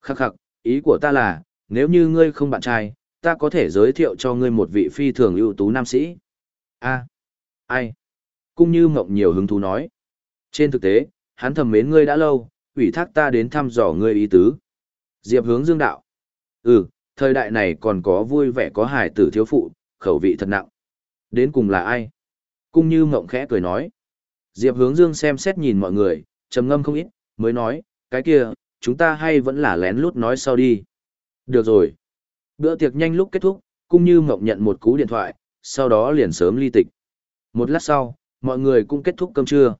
Khắc khắc, ý của ta là, nếu như ngươi không bạn trai, ta có thể giới thiệu cho ngươi một vị phi thường ưu tú nam sĩ. A. Ai? Cũng như mộng nhiều hứng thú nói. Trên thực tế, hắn thầm mến ngươi đã lâu, ủy thác ta đến thăm dò ngươi ý tứ. Diệp hướng dương đạo. Ừ, thời đại này còn có vui vẻ có hài tử thiếu phụ, khẩu vị thật nặng. Đến cùng là ai? Cung như mộng khẽ cười nói. Diệp hướng dương xem xét nhìn mọi người, trầm ngâm không ít, mới nói, cái kia, chúng ta hay vẫn là lén lút nói sau đi. Được rồi. Bữa tiệc nhanh lúc kết thúc, cũng như mộng nhận một cú điện thoại, sau đó liền sớm ly tịch. Một lát sau, mọi người cũng kết thúc cơm trưa.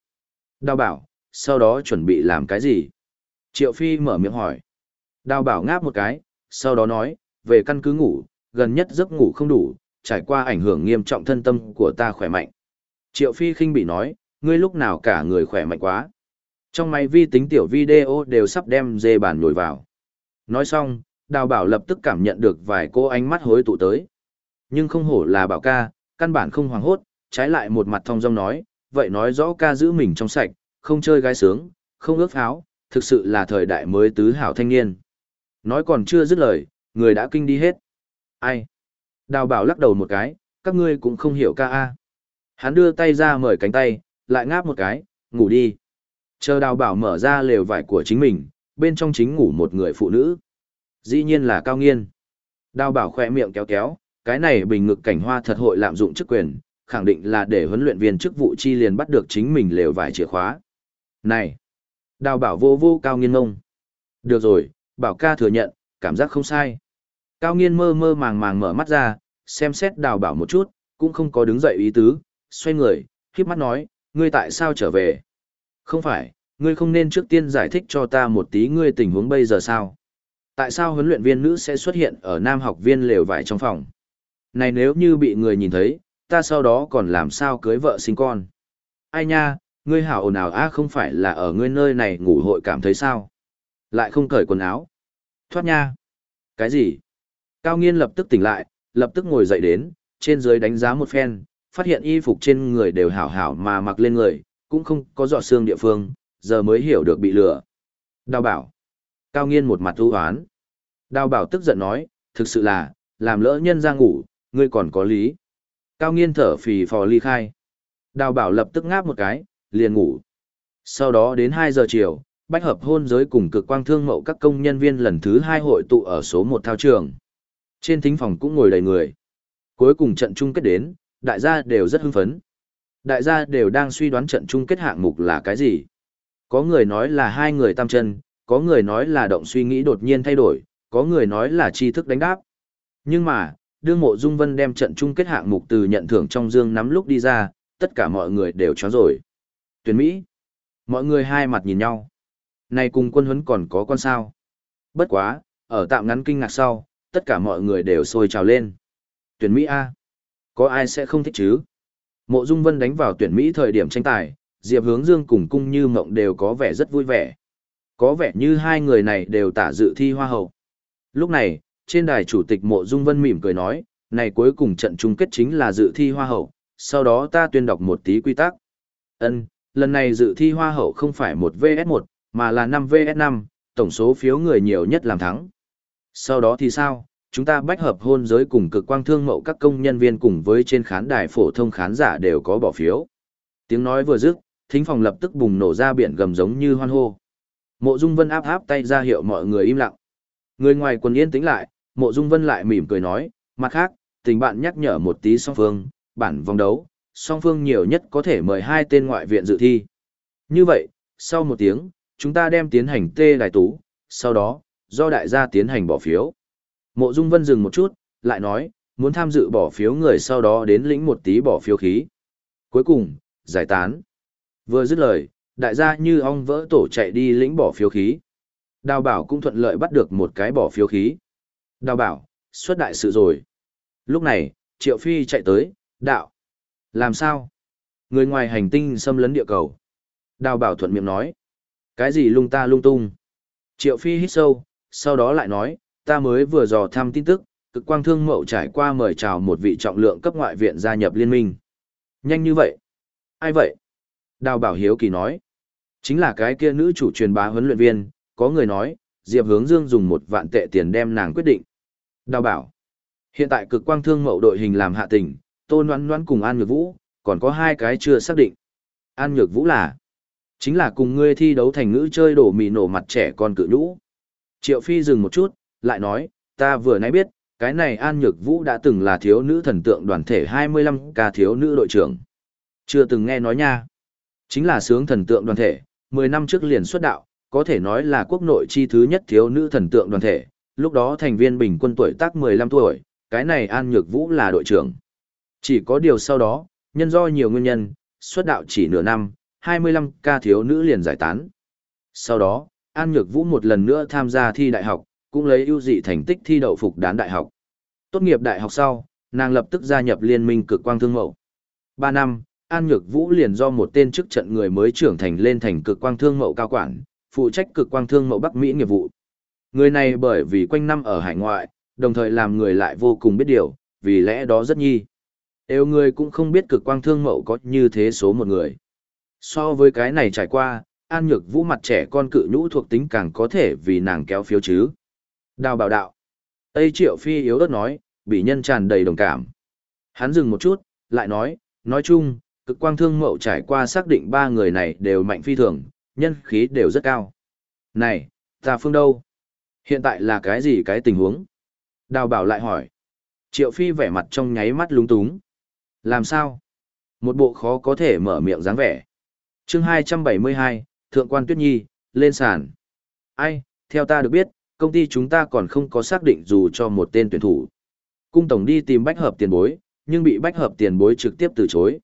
Đào bảo, sau đó chuẩn bị làm cái gì? Triệu Phi mở miệng hỏi. Đào bảo ngáp một cái, sau đó nói, về căn cứ ngủ, gần nhất giấc ngủ không đủ, trải qua ảnh hưởng nghiêm trọng thân tâm của ta khỏe mạnh. Triệu Phi khinh bị nói, ngươi lúc nào cả người khỏe mạnh quá. Trong máy vi tính tiểu video đều sắp đem dê bàn nhồi vào. Nói xong, đào bảo lập tức cảm nhận được vài cô ánh mắt hối tụ tới. Nhưng không hổ là bảo ca, căn bản không hoảng hốt, trái lại một mặt thong dong nói, vậy nói rõ ca giữ mình trong sạch, không chơi gái sướng, không ước pháo, thực sự là thời đại mới tứ hảo thanh niên. Nói còn chưa dứt lời, người đã kinh đi hết. Ai? Đào bảo lắc đầu một cái, các ngươi cũng không hiểu ca a. Hắn đưa tay ra mời cánh tay, lại ngáp một cái, ngủ đi. Chờ đào bảo mở ra lều vải của chính mình, bên trong chính ngủ một người phụ nữ. Dĩ nhiên là cao nghiên. Đào bảo khỏe miệng kéo kéo, cái này bình ngực cảnh hoa thật hội lạm dụng chức quyền, khẳng định là để huấn luyện viên chức vụ chi liền bắt được chính mình lều vải chìa khóa. Này! Đào bảo vô vô cao nghiên ngông. Được rồi, bảo ca thừa nhận, cảm giác không sai. Cao nghiên mơ mơ màng màng mở mắt ra, xem xét đào bảo một chút, cũng không có đứng dậy ý tứ, xoay người, khiếp mắt nói, ngươi tại sao trở về? Không phải, ngươi không nên trước tiên giải thích cho ta một tí ngươi tình huống bây giờ sao? Tại sao huấn luyện viên nữ sẽ xuất hiện ở nam học viên lều vải trong phòng? Này nếu như bị người nhìn thấy, ta sau đó còn làm sao cưới vợ sinh con? Ai nha, ngươi hảo ồn ào a không phải là ở ngươi nơi này ngủ hội cảm thấy sao? Lại không cởi quần áo. Thoát nha. Cái gì? Cao nghiên lập tức tỉnh lại, lập tức ngồi dậy đến, trên dưới đánh giá một phen, phát hiện y phục trên người đều hảo hảo mà mặc lên người, cũng không có giọt xương địa phương, giờ mới hiểu được bị lừa. Đào bảo. Cao nghiên một mặt ưu hoán. Đào bảo tức giận nói, thực sự là, làm lỡ nhân ra ngủ, ngươi còn có lý. Cao nghiên thở phì phò ly khai. Đào bảo lập tức ngáp một cái, liền ngủ. Sau đó đến 2 giờ chiều, bách hợp hôn giới cùng cực quang thương mậu các công nhân viên lần thứ hai hội tụ ở số một thao trường. Trên thính phòng cũng ngồi đầy người. Cuối cùng trận chung kết đến, đại gia đều rất hưng phấn. Đại gia đều đang suy đoán trận chung kết hạng mục là cái gì. Có người nói là hai người tam chân, có người nói là động suy nghĩ đột nhiên thay đổi, có người nói là tri thức đánh đáp. Nhưng mà, đương mộ dung vân đem trận chung kết hạng mục từ nhận thưởng trong dương nắm lúc đi ra, tất cả mọi người đều chó rồi. Tuyển Mỹ. Mọi người hai mặt nhìn nhau. Này cùng quân huấn còn có con sao. Bất quá, ở tạm ngắn kinh ngạc sau, tất cả mọi người đều sôi trào lên. Tuyển Mỹ A. Có ai sẽ không thích chứ? Mộ Dung Vân đánh vào tuyển Mỹ thời điểm tranh tài, Diệp Hướng Dương cùng cung như mộng đều có vẻ rất vui vẻ. Có vẻ như hai người này đều tả dự thi hoa hậu. Lúc này, trên đài chủ tịch Mộ Dung Vân mỉm cười nói, này cuối cùng trận chung kết chính là dự thi hoa hậu, sau đó ta tuyên đọc một tí quy tắc. Ân, lần này dự thi hoa hậu không phải một vs 1 mà là 5 vs 5 tổng số phiếu người nhiều nhất làm thắng. Sau đó thì sao? Chúng ta bách hợp hôn giới cùng cực quang thương mậu các công nhân viên cùng với trên khán đài phổ thông khán giả đều có bỏ phiếu. Tiếng nói vừa dứt, thính phòng lập tức bùng nổ ra biển gầm giống như hoan hô. Mộ Dung Vân áp áp tay ra hiệu mọi người im lặng. Người ngoài quần yên tĩnh lại, Mộ Dung Vân lại mỉm cười nói, mặt khác, tình bạn nhắc nhở một tí song phương, bản vòng đấu, song phương nhiều nhất có thể mời hai tên ngoại viện dự thi. Như vậy, sau một tiếng, chúng ta đem tiến hành tê đài tú, sau đó, do đại gia tiến hành bỏ phiếu. Mộ Dung Vân dừng một chút, lại nói, muốn tham dự bỏ phiếu người sau đó đến lĩnh một tí bỏ phiếu khí. Cuối cùng, giải tán. Vừa dứt lời, đại gia như ong vỡ tổ chạy đi lĩnh bỏ phiếu khí. Đào bảo cũng thuận lợi bắt được một cái bỏ phiếu khí. Đào bảo, xuất đại sự rồi. Lúc này, Triệu Phi chạy tới, đạo. Làm sao? Người ngoài hành tinh xâm lấn địa cầu. Đào bảo thuận miệng nói. Cái gì lung ta lung tung? Triệu Phi hít sâu, sau đó lại nói, ta mới vừa dò thăm tin tức, cực quang thương mậu trải qua mời chào một vị trọng lượng cấp ngoại viện gia nhập liên minh. Nhanh như vậy? Ai vậy? Đào bảo hiếu kỳ nói. Chính là cái kia nữ chủ truyền bá huấn luyện viên, có người nói, Diệp Hướng Dương dùng một vạn tệ tiền đem nàng quyết định. Đào bảo. Hiện tại cực quang thương mậu đội hình làm hạ tình, Tôn Ngoan Ngoan cùng An Nhược Vũ, còn có hai cái chưa xác định. An Nhược Vũ là, chính là cùng ngươi thi đấu thành ngữ chơi đổ mì nổ mặt trẻ con cự nhũ. Triệu Phi dừng một chút, lại nói, ta vừa nãy biết, cái này An Nhược Vũ đã từng là thiếu nữ thần tượng đoàn thể 25 ca thiếu nữ đội trưởng. Chưa từng nghe nói nha. Chính là sướng thần tượng đoàn thể, 10 năm trước liền xuất đạo, có thể nói là quốc nội chi thứ nhất thiếu nữ thần tượng đoàn thể, lúc đó thành viên bình quân tuổi tác 15 tuổi, cái này An Nhược Vũ là đội trưởng. Chỉ có điều sau đó, nhân do nhiều nguyên nhân, xuất đạo chỉ nửa năm, 25 ca thiếu nữ liền giải tán. Sau đó, An Nhược Vũ một lần nữa tham gia thi đại học, cũng lấy ưu dị thành tích thi đậu phục đán đại học. Tốt nghiệp đại học sau, nàng lập tức gia nhập liên minh cực quang thương mậu. 3 năm, An Nhược Vũ liền do một tên chức trận người mới trưởng thành lên thành cực quang thương mậu cao quản, phụ trách cực quang thương mậu Bắc Mỹ nghiệp vụ. Người này bởi vì quanh năm ở hải ngoại, đồng thời làm người lại vô cùng biết điều, vì lẽ đó rất nhi. Đều người cũng không biết cực quang thương mậu có như thế số một người. So với cái này trải qua, An Nhược Vũ mặt trẻ con cự nhũ thuộc tính càng có thể vì nàng kéo phiếu chứ. Đào bảo đạo. Tây Triệu Phi yếu ớt nói, bị nhân tràn đầy đồng cảm. Hắn dừng một chút, lại nói, nói chung, cực quang thương mậu trải qua xác định ba người này đều mạnh phi thường, nhân khí đều rất cao. Này, ta phương đâu? Hiện tại là cái gì cái tình huống? Đào bảo lại hỏi. Triệu Phi vẻ mặt trong nháy mắt lúng túng. Làm sao? Một bộ khó có thể mở miệng dáng vẻ. chương 272, Thượng quan Tuyết Nhi, lên sàn. Ai, theo ta được biết, công ty chúng ta còn không có xác định dù cho một tên tuyển thủ. Cung tổng đi tìm bách hợp tiền bối, nhưng bị bách hợp tiền bối trực tiếp từ chối.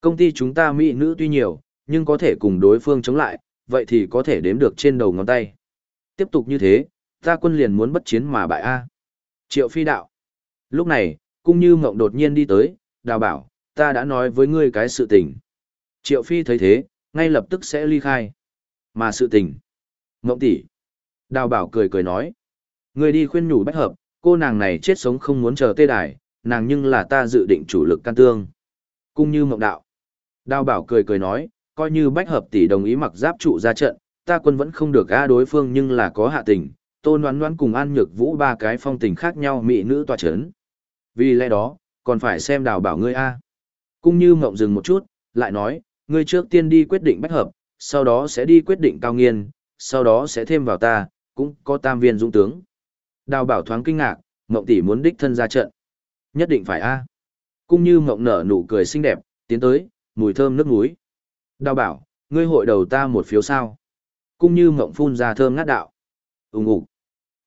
Công ty chúng ta mỹ nữ tuy nhiều, nhưng có thể cùng đối phương chống lại, vậy thì có thể đếm được trên đầu ngón tay. Tiếp tục như thế, ta quân liền muốn bất chiến mà bại A. Triệu phi đạo. Lúc này, cung như mộng đột nhiên đi tới, đào bảo, ta đã nói với ngươi cái sự tình. Triệu phi thấy thế, ngay lập tức sẽ ly khai. Mà sự tình. Mộng tỷ. Đào bảo cười cười nói. người đi khuyên nhủ bách hợp, cô nàng này chết sống không muốn chờ tê đài, nàng nhưng là ta dự định chủ lực can tương. Cung như mộng đạo. Đào bảo cười cười nói, coi như bách hợp tỷ đồng ý mặc giáp trụ ra trận, ta quân vẫn không được a đối phương nhưng là có hạ tình, tôn đoán đoán cùng an nhược vũ ba cái phong tình khác nhau mỹ nữ tòa chấn. Vì lẽ đó, còn phải xem đào bảo ngươi a. Cung như mộng dừng một chút, lại nói, ngươi trước tiên đi quyết định bách hợp, sau đó sẽ đi quyết định cao nghiên, sau đó sẽ thêm vào ta, cũng có tam viên dũng tướng. Đào bảo thoáng kinh ngạc, mộng tỷ muốn đích thân ra trận. Nhất định phải a. Cung như mộng nở nụ cười xinh đẹp, tiến tới, mùi thơm nước núi. Đào bảo, ngươi hội đầu ta một phiếu sao. Cung như mộng phun ra thơm ngát đạo. Úng ủ.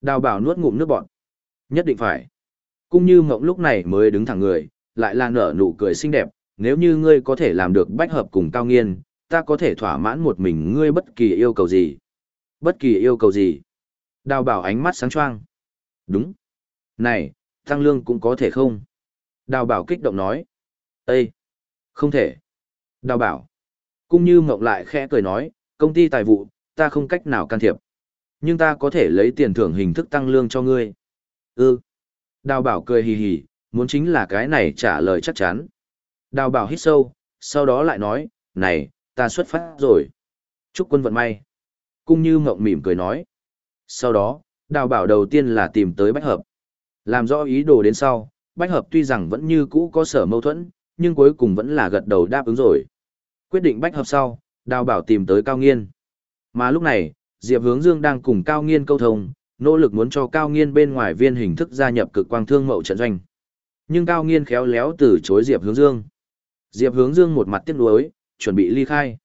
Đào bảo nuốt ngụm nước bọt. Nhất định phải. Cung như mộng lúc này mới đứng thẳng người, lại là nở nụ cười xinh đẹp. Nếu như ngươi có thể làm được bách hợp cùng cao nghiên, ta có thể thỏa mãn một mình ngươi bất kỳ yêu cầu gì. Bất kỳ yêu cầu gì. Đào bảo ánh mắt sáng choang. Đúng. Này, tăng lương cũng có thể không? Đào bảo kích động nói. Ê! Không thể. Đào bảo. Cung như mộng lại khẽ cười nói, công ty tài vụ, ta không cách nào can thiệp. Nhưng ta có thể lấy tiền thưởng hình thức tăng lương cho ngươi. Ừ. Đào bảo cười hì hì, muốn chính là cái này trả lời chắc chắn. Đào bảo hít sâu, sau đó lại nói, này, ta xuất phát rồi. Chúc quân vận may. Cung như mộng mỉm cười nói. Sau đó, đào bảo đầu tiên là tìm tới bách hợp. Làm rõ ý đồ đến sau, bách hợp tuy rằng vẫn như cũ có sở mâu thuẫn, nhưng cuối cùng vẫn là gật đầu đáp ứng rồi. Quyết định bách hợp sau, đào bảo tìm tới Cao Nghiên. Mà lúc này, Diệp Hướng Dương đang cùng Cao Nghiên câu thông, nỗ lực muốn cho Cao Nghiên bên ngoài viên hình thức gia nhập cực quang thương mậu trận doanh. Nhưng Cao Nghiên khéo léo từ chối Diệp Hướng Dương. Diệp Hướng Dương một mặt tiếc nuối, chuẩn bị ly khai.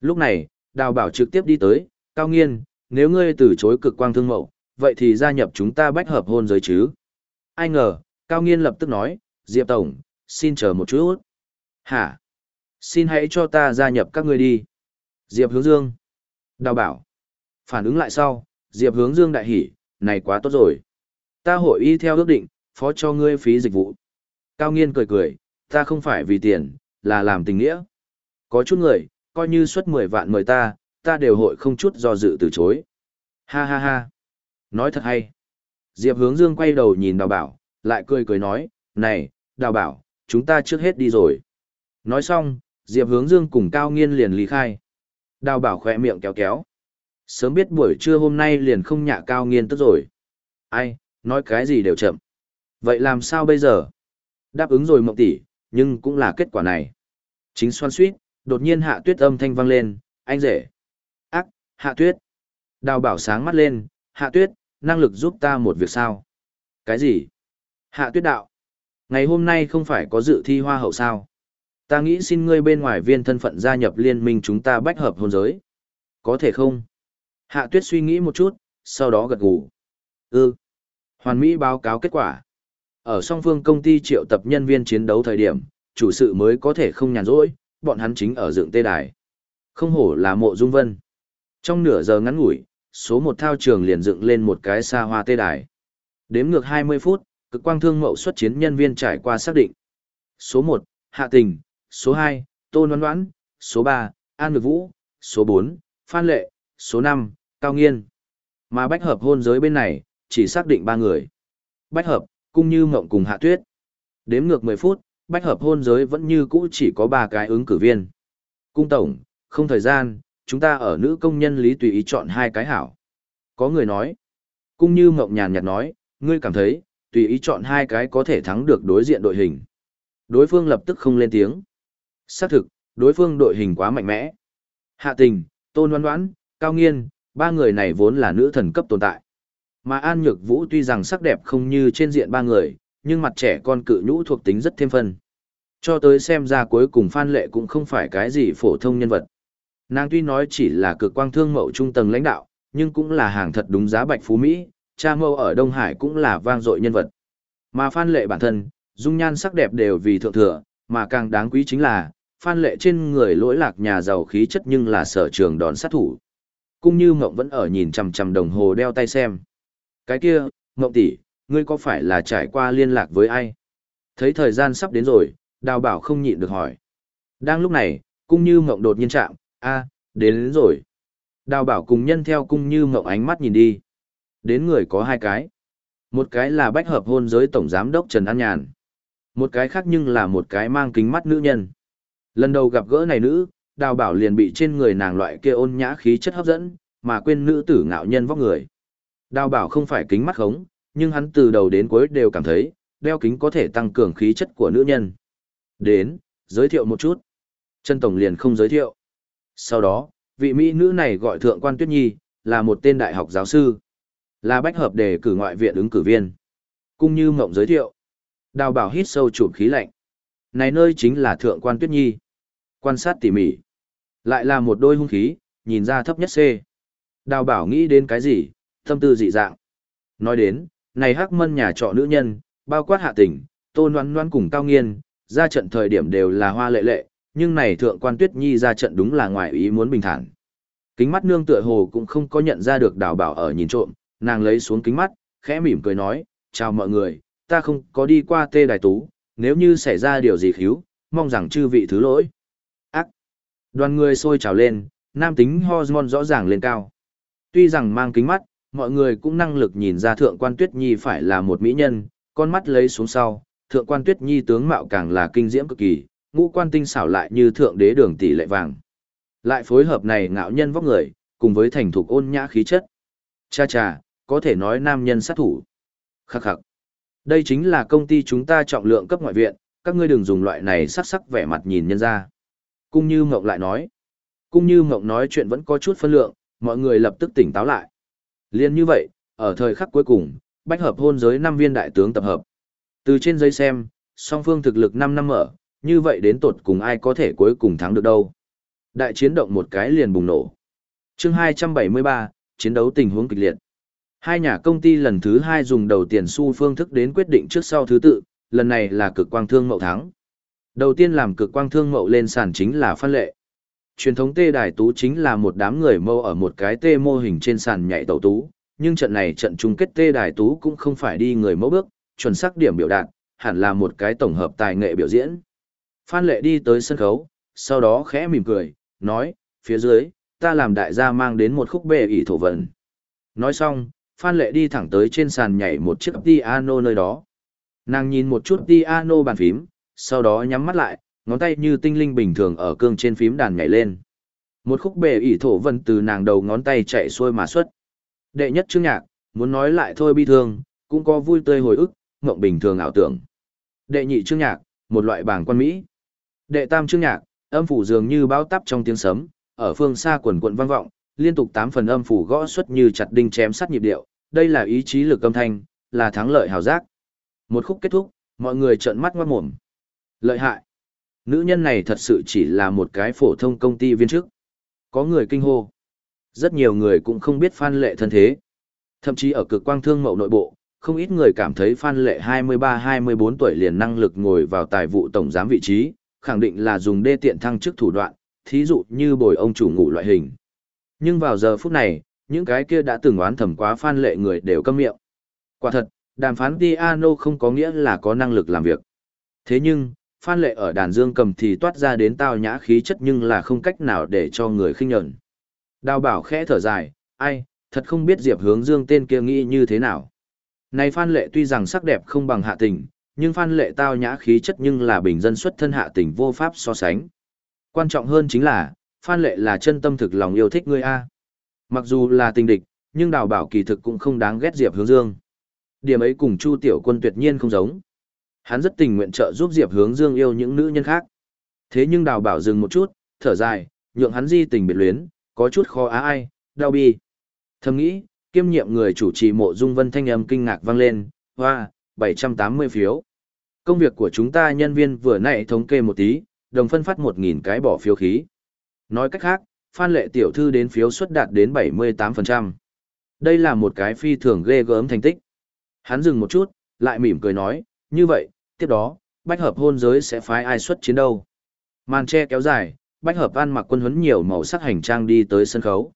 Lúc này, Đào Bảo trực tiếp đi tới, Cao Nghiên, nếu ngươi từ chối cực quang thương mậu, vậy thì gia nhập chúng ta bách hợp hôn giới chứ. Ai ngờ, Cao Nghiên lập tức nói, Diệp Tổng, xin chờ một chút. Hả? Xin hãy cho ta gia nhập các ngươi đi. Diệp Hướng Dương. Đào bảo. Phản ứng lại sau, Diệp Hướng Dương đại hỉ, này quá tốt rồi. Ta hội y theo ước định, phó cho ngươi phí dịch vụ. Cao Nghiên cười cười, ta không phải vì tiền, là làm tình nghĩa. Có chút người, coi như suất 10 vạn mời ta, ta đều hội không chút do dự từ chối. Ha ha ha. Nói thật hay. Diệp hướng dương quay đầu nhìn đào bảo, lại cười cười nói, này, đào bảo, chúng ta trước hết đi rồi. Nói xong, Diệp hướng dương cùng Cao Nghiên liền lý khai. Đào bảo khỏe miệng kéo kéo. Sớm biết buổi trưa hôm nay liền không nhạ Cao Nghiên tức rồi. Ai, nói cái gì đều chậm. Vậy làm sao bây giờ? Đáp ứng rồi mộng tỷ, nhưng cũng là kết quả này. Chính xoan suýt, đột nhiên hạ tuyết âm thanh vang lên, anh rể. Hạ tuyết. Đào bảo sáng mắt lên, hạ tuyết, năng lực giúp ta một việc sao? Cái gì? Hạ tuyết đạo. Ngày hôm nay không phải có dự thi hoa hậu sao? Ta nghĩ xin ngươi bên ngoài viên thân phận gia nhập liên minh chúng ta bách hợp hôn giới. Có thể không? Hạ tuyết suy nghĩ một chút, sau đó gật gù. Ừ, Hoàn Mỹ báo cáo kết quả. Ở song phương công ty triệu tập nhân viên chiến đấu thời điểm, chủ sự mới có thể không nhàn rỗi, bọn hắn chính ở dựng tê đài. Không hổ là mộ dung vân. Trong nửa giờ ngắn ngủi, số một thao trường liền dựng lên một cái xa hoa tê đài. Đếm ngược 20 phút, cực quang thương mậu xuất chiến nhân viên trải qua xác định. Số 1, Hạ Tình, số 2, Tôn Ngoan Ngoãn, số 3, An Nhược Vũ, số 4, Phan Lệ, số 5, Cao Nghiên. Mà bách hợp hôn giới bên này, chỉ xác định 3 người. Bách hợp, cũng như mộng cùng Hạ Tuyết. Đếm ngược 10 phút, bách hợp hôn giới vẫn như cũ chỉ có 3 cái ứng cử viên. Cung tổng, không thời gian, chúng ta ở nữ công nhân lý tùy ý chọn hai cái hảo. Có người nói. cũng như mộng nhàn nhạt nói, ngươi cảm thấy, tùy ý chọn hai cái có thể thắng được đối diện đội hình. Đối phương lập tức không lên tiếng. Xác thực, đối phương đội hình quá mạnh mẽ. Hạ tình, tôn đoán đoán, cao nghiên, ba người này vốn là nữ thần cấp tồn tại. Mà An Nhược Vũ tuy rằng sắc đẹp không như trên diện ba người, nhưng mặt trẻ con cự nhũ thuộc tính rất thêm phân. Cho tới xem ra cuối cùng Phan Lệ cũng không phải cái gì phổ thông nhân vật. Nàng tuy nói chỉ là cực quang thương mậu trung tầng lãnh đạo, nhưng cũng là hàng thật đúng giá bạch phú Mỹ, cha mâu ở Đông Hải cũng là vang dội nhân vật. Mà Phan Lệ bản thân, dung nhan sắc đẹp đều vì thượng thừa, mà càng đáng quý chính là, Phan Lệ trên người lỗi lạc nhà giàu khí chất nhưng là sở trường đòn sát thủ. Cũng như Mộng vẫn ở nhìn chằm chằm đồng hồ đeo tay xem. Cái kia, Mộng tỷ, ngươi có phải là trải qua liên lạc với ai? Thấy thời gian sắp đến rồi, đào bảo không nhịn được hỏi. Đang lúc này, cũng như Mộng đột nhiên chạm, a đến, đến rồi. Đào bảo cùng nhân theo cung như Mộng ánh mắt nhìn đi. Đến người có hai cái. Một cái là bách hợp hôn giới tổng giám đốc Trần An Nhàn. Một cái khác nhưng là một cái mang kính mắt nữ nhân. Lần đầu gặp gỡ này nữ, đào bảo liền bị trên người nàng loại kia ôn nhã khí chất hấp dẫn, mà quên nữ tử ngạo nhân vóc người. Đào bảo không phải kính mắt khống, nhưng hắn từ đầu đến cuối đều cảm thấy, đeo kính có thể tăng cường khí chất của nữ nhân. Đến, giới thiệu một chút. Trần Tổng liền không giới thiệu. Sau đó, vị mỹ nữ này gọi thượng quan Tuyết Nhi, là một tên đại học giáo sư. Là bách hợp đề cử ngoại viện ứng cử viên. Cung như mộng giới thiệu. Đào bảo hít sâu chụp khí lạnh. Này nơi chính là thượng quan tuyết nhi. Quan sát tỉ mỉ. Lại là một đôi hung khí, nhìn ra thấp nhất C. Đào bảo nghĩ đến cái gì, tâm tư dị dạng. Nói đến, này hắc mân nhà trọ nữ nhân, bao quát hạ tỉnh, tôn noan noan cùng cao nghiên, ra trận thời điểm đều là hoa lệ lệ, nhưng này thượng quan tuyết nhi ra trận đúng là ngoài ý muốn bình thản. Kính mắt nương tựa hồ cũng không có nhận ra được đào bảo ở nhìn trộm, nàng lấy xuống kính mắt, khẽ mỉm cười nói, chào mọi người, ta không có đi qua tê đài tú, nếu như xảy ra điều gì khíu, mong rằng chư vị thứ lỗi. Ác! Đoàn người sôi trào lên, nam tính hormone rõ ràng lên cao. Tuy rằng mang kính mắt, mọi người cũng năng lực nhìn ra thượng quan tuyết nhi phải là một mỹ nhân, con mắt lấy xuống sau, thượng quan tuyết nhi tướng mạo càng là kinh diễm cực kỳ, ngũ quan tinh xảo lại như thượng đế đường tỷ lệ vàng. Lại phối hợp này ngạo nhân vóc người, cùng với thành thục ôn nhã khí chất. Cha cha, có thể nói nam nhân sát thủ. Khắc khắc. Đây chính là công ty chúng ta trọng lượng cấp ngoại viện, các ngươi đừng dùng loại này sắc sắc vẻ mặt nhìn nhân ra. Cung Như Mộng lại nói. Cung Như Mộng nói chuyện vẫn có chút phân lượng, mọi người lập tức tỉnh táo lại. Liên như vậy, ở thời khắc cuối cùng, bách hợp hôn giới năm viên đại tướng tập hợp. Từ trên giấy xem, song phương thực lực 5 năm mở, như vậy đến tột cùng ai có thể cuối cùng thắng được đâu. Đại chiến động một cái liền bùng nổ. chương 273, chiến đấu tình huống kịch liệt. Hai nhà công ty lần thứ hai dùng đầu tiền xu phương thức đến quyết định trước sau thứ tự, lần này là cực quang thương mậu thắng. Đầu tiên làm cực quang thương mậu lên sàn chính là Phan Lệ. Truyền thống tê đài tú chính là một đám người mâu ở một cái tê mô hình trên sàn nhảy tẩu tú, nhưng trận này trận chung kết tê đài tú cũng không phải đi người mẫu bước, chuẩn xác điểm biểu đạt, hẳn là một cái tổng hợp tài nghệ biểu diễn. Phan Lệ đi tới sân khấu, sau đó khẽ mỉm cười, nói, phía dưới, ta làm đại gia mang đến một khúc bệ ỷ thổ vận. Nói xong, Phan Lệ đi thẳng tới trên sàn nhảy một chiếc piano nơi đó. Nàng nhìn một chút piano bàn phím, sau đó nhắm mắt lại, ngón tay như tinh linh bình thường ở cương trên phím đàn nhảy lên. Một khúc bệ ỷ thổ vận từ nàng đầu ngón tay chạy xuôi mà xuất. Đệ nhất chương nhạc, muốn nói lại thôi bi thương, cũng có vui tươi hồi ức, ngộng bình thường ảo tưởng. Đệ nhị chương nhạc, một loại bảng quan mỹ. Đệ tam chương nhạc, âm phủ dường như bao tắp trong tiếng sấm, ở phương xa quần quận vang vọng, liên tục tám phần âm phủ gõ xuất như chặt đinh chém sắt nhịp điệu, đây là ý chí lực âm thanh, là thắng lợi hào giác. Một khúc kết thúc, mọi người trợn mắt ngoát mồm. Lợi hại. Nữ nhân này thật sự chỉ là một cái phổ thông công ty viên chức. Có người kinh hô. Rất nhiều người cũng không biết Phan Lệ thân thế. Thậm chí ở cực quang thương mậu nội bộ, không ít người cảm thấy Phan Lệ 23-24 tuổi liền năng lực ngồi vào tài vụ tổng giám vị trí, khẳng định là dùng đê tiện thăng chức thủ đoạn, thí dụ như bồi ông chủ ngủ loại hình. Nhưng vào giờ phút này, những cái kia đã từng oán thầm quá Phan Lệ người đều câm miệng. Quả thật, đàm phán piano không có nghĩa là có năng lực làm việc. Thế nhưng, Phan Lệ ở đàn dương cầm thì toát ra đến tao nhã khí chất nhưng là không cách nào để cho người khinh nhẫn. Đào bảo khẽ thở dài, ai, thật không biết Diệp hướng dương tên kia nghĩ như thế nào. Này Phan Lệ tuy rằng sắc đẹp không bằng hạ tình, nhưng Phan Lệ tao nhã khí chất nhưng là bình dân xuất thân hạ tình vô pháp so sánh. Quan trọng hơn chính là, Phan Lệ là chân tâm thực lòng yêu thích ngươi A. Mặc dù là tình địch, nhưng đào bảo kỳ thực cũng không đáng ghét Diệp hướng dương. Điểm ấy cùng Chu Tiểu Quân tuyệt nhiên không giống. Hắn rất tình nguyện trợ giúp Diệp hướng dương yêu những nữ nhân khác. Thế nhưng đào bảo dừng một chút, thở dài, nhượng hắn di tình biệt luyến, có chút khó á ai, đau bi. Thầm nghĩ, kiêm nhiệm người chủ trì mộ dung vân thanh âm kinh ngạc vang lên, hoa, 780 phiếu. Công việc của chúng ta nhân viên vừa nãy thống kê một tí, đồng phân phát 1.000 cái bỏ phiếu khí. Nói cách khác, Phan Lệ tiểu thư đến phiếu suất đạt đến 78%. Đây là một cái phi thường ghê gớm thành tích. Hắn dừng một chút, lại mỉm cười nói, như vậy, tiếp đó, bách hợp hôn giới sẽ phái ai xuất chiến đâu. Màn che kéo dài, bách hợp ăn mặc quân huấn nhiều màu sắc hành trang đi tới sân khấu.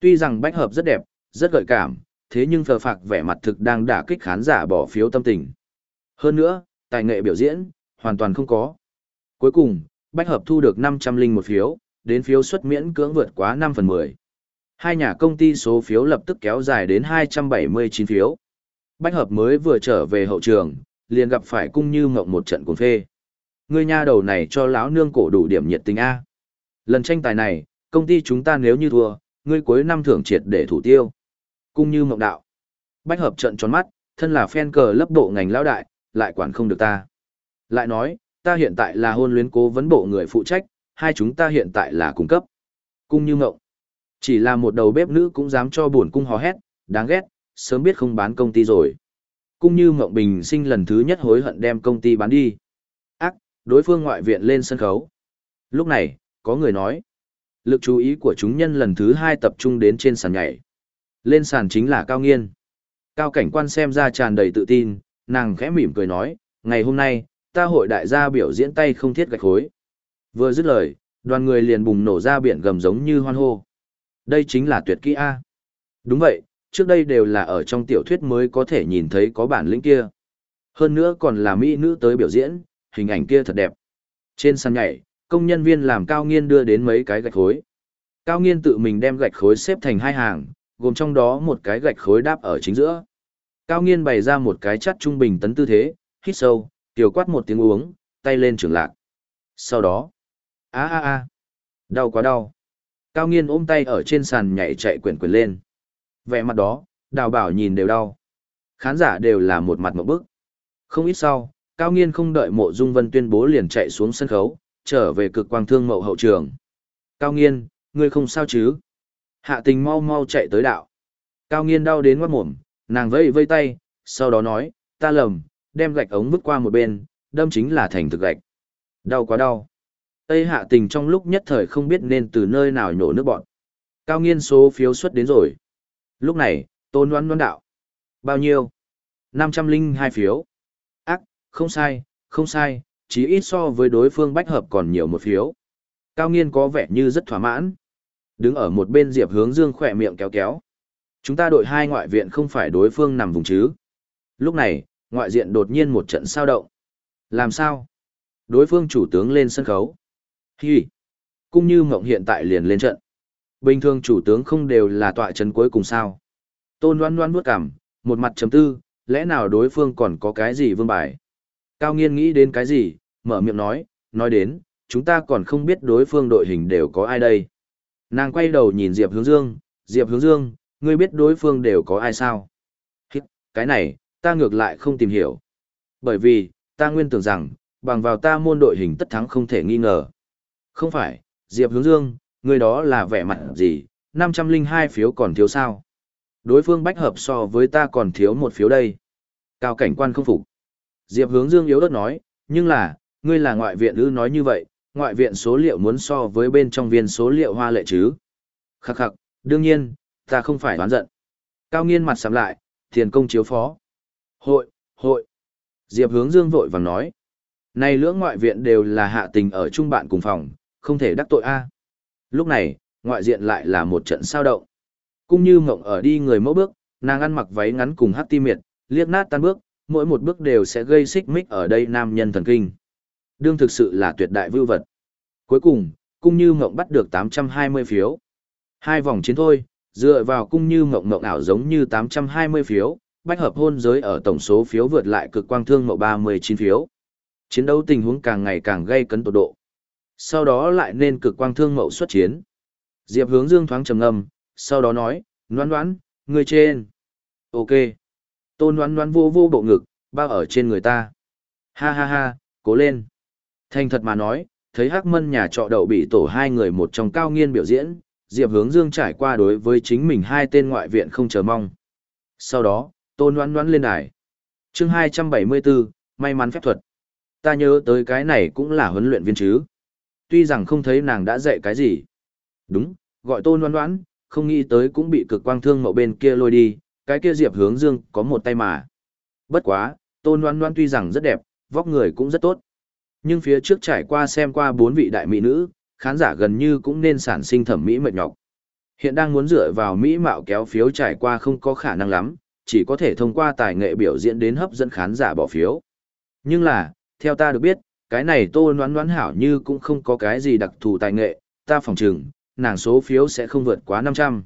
Tuy rằng bách hợp rất đẹp, rất gợi cảm, thế nhưng phờ phạc vẻ mặt thực đang đả kích khán giả bỏ phiếu tâm tình. Hơn nữa, tài nghệ biểu diễn, hoàn toàn không có. Cuối cùng, bách hợp thu được 500 linh một phiếu, đến phiếu xuất miễn cưỡng vượt quá 5 phần 10. Hai nhà công ty số phiếu lập tức kéo dài đến 279 phiếu. Bách hợp mới vừa trở về hậu trường, liền gặp phải cung như mộng một trận cuồng phê. Người nha đầu này cho lão nương cổ đủ điểm nhiệt tình A. Lần tranh tài này, công ty chúng ta nếu như thua, ngươi cuối năm thưởng triệt để thủ tiêu. Cung như mộng đạo. Bách hợp trận tròn mắt, thân là fan cờ lớp bộ ngành lão đại, lại quản không được ta. Lại nói, ta hiện tại là hôn luyến cố vấn bộ người phụ trách, hai chúng ta hiện tại là cung cấp. Cung như mộng. Chỉ là một đầu bếp nữ cũng dám cho buồn cung hò hét, đáng ghét, sớm biết không bán công ty rồi. Cung như mộng bình sinh lần thứ nhất hối hận đem công ty bán đi. Ác, đối phương ngoại viện lên sân khấu. Lúc này, có người nói. Lực chú ý của chúng nhân lần thứ hai tập trung đến trên sàn nhảy. Lên sàn chính là Cao Nghiên. Cao cảnh quan xem ra tràn đầy tự tin, nàng khẽ mỉm cười nói, ngày hôm nay, ta hội đại gia biểu diễn tay không thiết gạch khối. Vừa dứt lời, đoàn người liền bùng nổ ra biển gầm giống như hoan hô. Đây chính là tuyệt kỹ A. Đúng vậy, trước đây đều là ở trong tiểu thuyết mới có thể nhìn thấy có bản lĩnh kia. Hơn nữa còn là mỹ nữ tới biểu diễn, hình ảnh kia thật đẹp. Trên sàn nhảy, công nhân viên làm cao nghiên đưa đến mấy cái gạch khối. Cao nghiên tự mình đem gạch khối xếp thành hai hàng, gồm trong đó một cái gạch khối đáp ở chính giữa. Cao nghiên bày ra một cái chắt trung bình tấn tư thế, hít sâu, tiểu quát một tiếng uống, tay lên trường lạc. Sau đó, a a a, đau quá đau. Cao nghiên ôm tay ở trên sàn nhảy chạy quyển quyển lên. Vẻ mặt đó, đào bảo nhìn đều đau. Khán giả đều là một mặt một bức. Không ít sau, Cao nghiên không đợi mộ dung vân tuyên bố liền chạy xuống sân khấu, trở về cực quang thương mậu hậu trường. Cao nghiên, ngươi không sao chứ? Hạ tình mau mau chạy tới đạo. Cao nghiên đau đến ngoát mồm, nàng vây vây tay, sau đó nói, ta lầm, đem gạch ống vứt qua một bên, đâm chính là thành thực gạch. Đau quá đau. Tây hạ tình trong lúc nhất thời không biết nên từ nơi nào nhổ nước bọn. Cao nghiên số phiếu xuất đến rồi. Lúc này, tôn đoán đoán đạo. Bao nhiêu? 502 phiếu. Ác, không sai, không sai, chỉ ít so với đối phương bách hợp còn nhiều một phiếu. Cao nghiên có vẻ như rất thỏa mãn. Đứng ở một bên Diệp hướng dương khỏe miệng kéo kéo. Chúng ta đội hai ngoại viện không phải đối phương nằm vùng chứ. Lúc này, ngoại diện đột nhiên một trận sao động. Làm sao? Đối phương chủ tướng lên sân khấu. Hi! Cũng như mộng hiện tại liền lên trận. Bình thường chủ tướng không đều là tọa trấn cuối cùng sao. Tôn loan loan bước cảm, một mặt chấm tư, lẽ nào đối phương còn có cái gì vương bài. Cao nghiên nghĩ đến cái gì, mở miệng nói, nói đến, chúng ta còn không biết đối phương đội hình đều có ai đây. Nàng quay đầu nhìn Diệp Hướng Dương, Diệp Hướng Dương, ngươi biết đối phương đều có ai sao? Hít, cái này, ta ngược lại không tìm hiểu. Bởi vì, ta nguyên tưởng rằng, bằng vào ta môn đội hình tất thắng không thể nghi ngờ. Không phải, Diệp Hướng Dương, ngươi đó là vẻ mặt gì, 502 phiếu còn thiếu sao? Đối phương bách hợp so với ta còn thiếu một phiếu đây. Cao cảnh quan không phục. Diệp Hướng Dương yếu đất nói, nhưng là, ngươi là ngoại viện ư nói như vậy, ngoại viện số liệu muốn so với bên trong viên số liệu hoa lệ chứ. Khắc khắc, đương nhiên, ta không phải đoán giận. Cao nghiên mặt sắm lại, thiền công chiếu phó. Hội, hội. Diệp hướng dương vội vàng nói. Này lưỡng ngoại viện đều là hạ tình ở chung bạn cùng phòng, không thể đắc tội a. Lúc này, ngoại diện lại là một trận sao động. cũng như mộng ở đi người mẫu bước, nàng ăn mặc váy ngắn cùng hát ti miệt, liếc nát tan bước, mỗi một bước đều sẽ gây xích mích ở đây nam nhân thần kinh. Đương thực sự là tuyệt đại vưu vật. Cuối cùng, cung như mộng bắt được 820 phiếu. Hai vòng chiến thôi, dựa vào cung như mộng mộng ảo giống như 820 phiếu, bách hợp hôn giới ở tổng số phiếu vượt lại cực quang thương mộng 39 phiếu. Chiến đấu tình huống càng ngày càng gây cấn tột độ. Sau đó lại nên cực quang thương mậu xuất chiến. Diệp hướng dương thoáng trầm ngâm, sau đó nói, noan noan, người trên. Ok. Tôn noan noan vô vô bộ ngực, bao ở trên người ta. Ha ha ha, cố lên. Thành thật mà nói, thấy hắc mân nhà trọ đậu bị tổ hai người một trong cao nghiên biểu diễn, Diệp hướng dương trải qua đối với chính mình hai tên ngoại viện không chờ mong. Sau đó, tôn noan noan lên đài. chương 274, may mắn phép thuật. Ta nhớ tới cái này cũng là huấn luyện viên chứ. Tuy rằng không thấy nàng đã dạy cái gì. Đúng, gọi tôn đoán đoán, không nghĩ tới cũng bị cực quang thương mậu bên kia lôi đi, cái kia diệp hướng dương có một tay mà. Bất quá, tôn đoán đoán tuy rằng rất đẹp, vóc người cũng rất tốt. Nhưng phía trước trải qua xem qua bốn vị đại mỹ nữ, khán giả gần như cũng nên sản sinh thẩm mỹ mệt nhọc. Hiện đang muốn dựa vào mỹ mạo kéo phiếu trải qua không có khả năng lắm, chỉ có thể thông qua tài nghệ biểu diễn đến hấp dẫn khán giả bỏ phiếu. Nhưng là, theo ta được biết, cái này tô noán noán hảo như cũng không có cái gì đặc thù tài nghệ, ta phòng trừng, nàng số phiếu sẽ không vượt quá 500.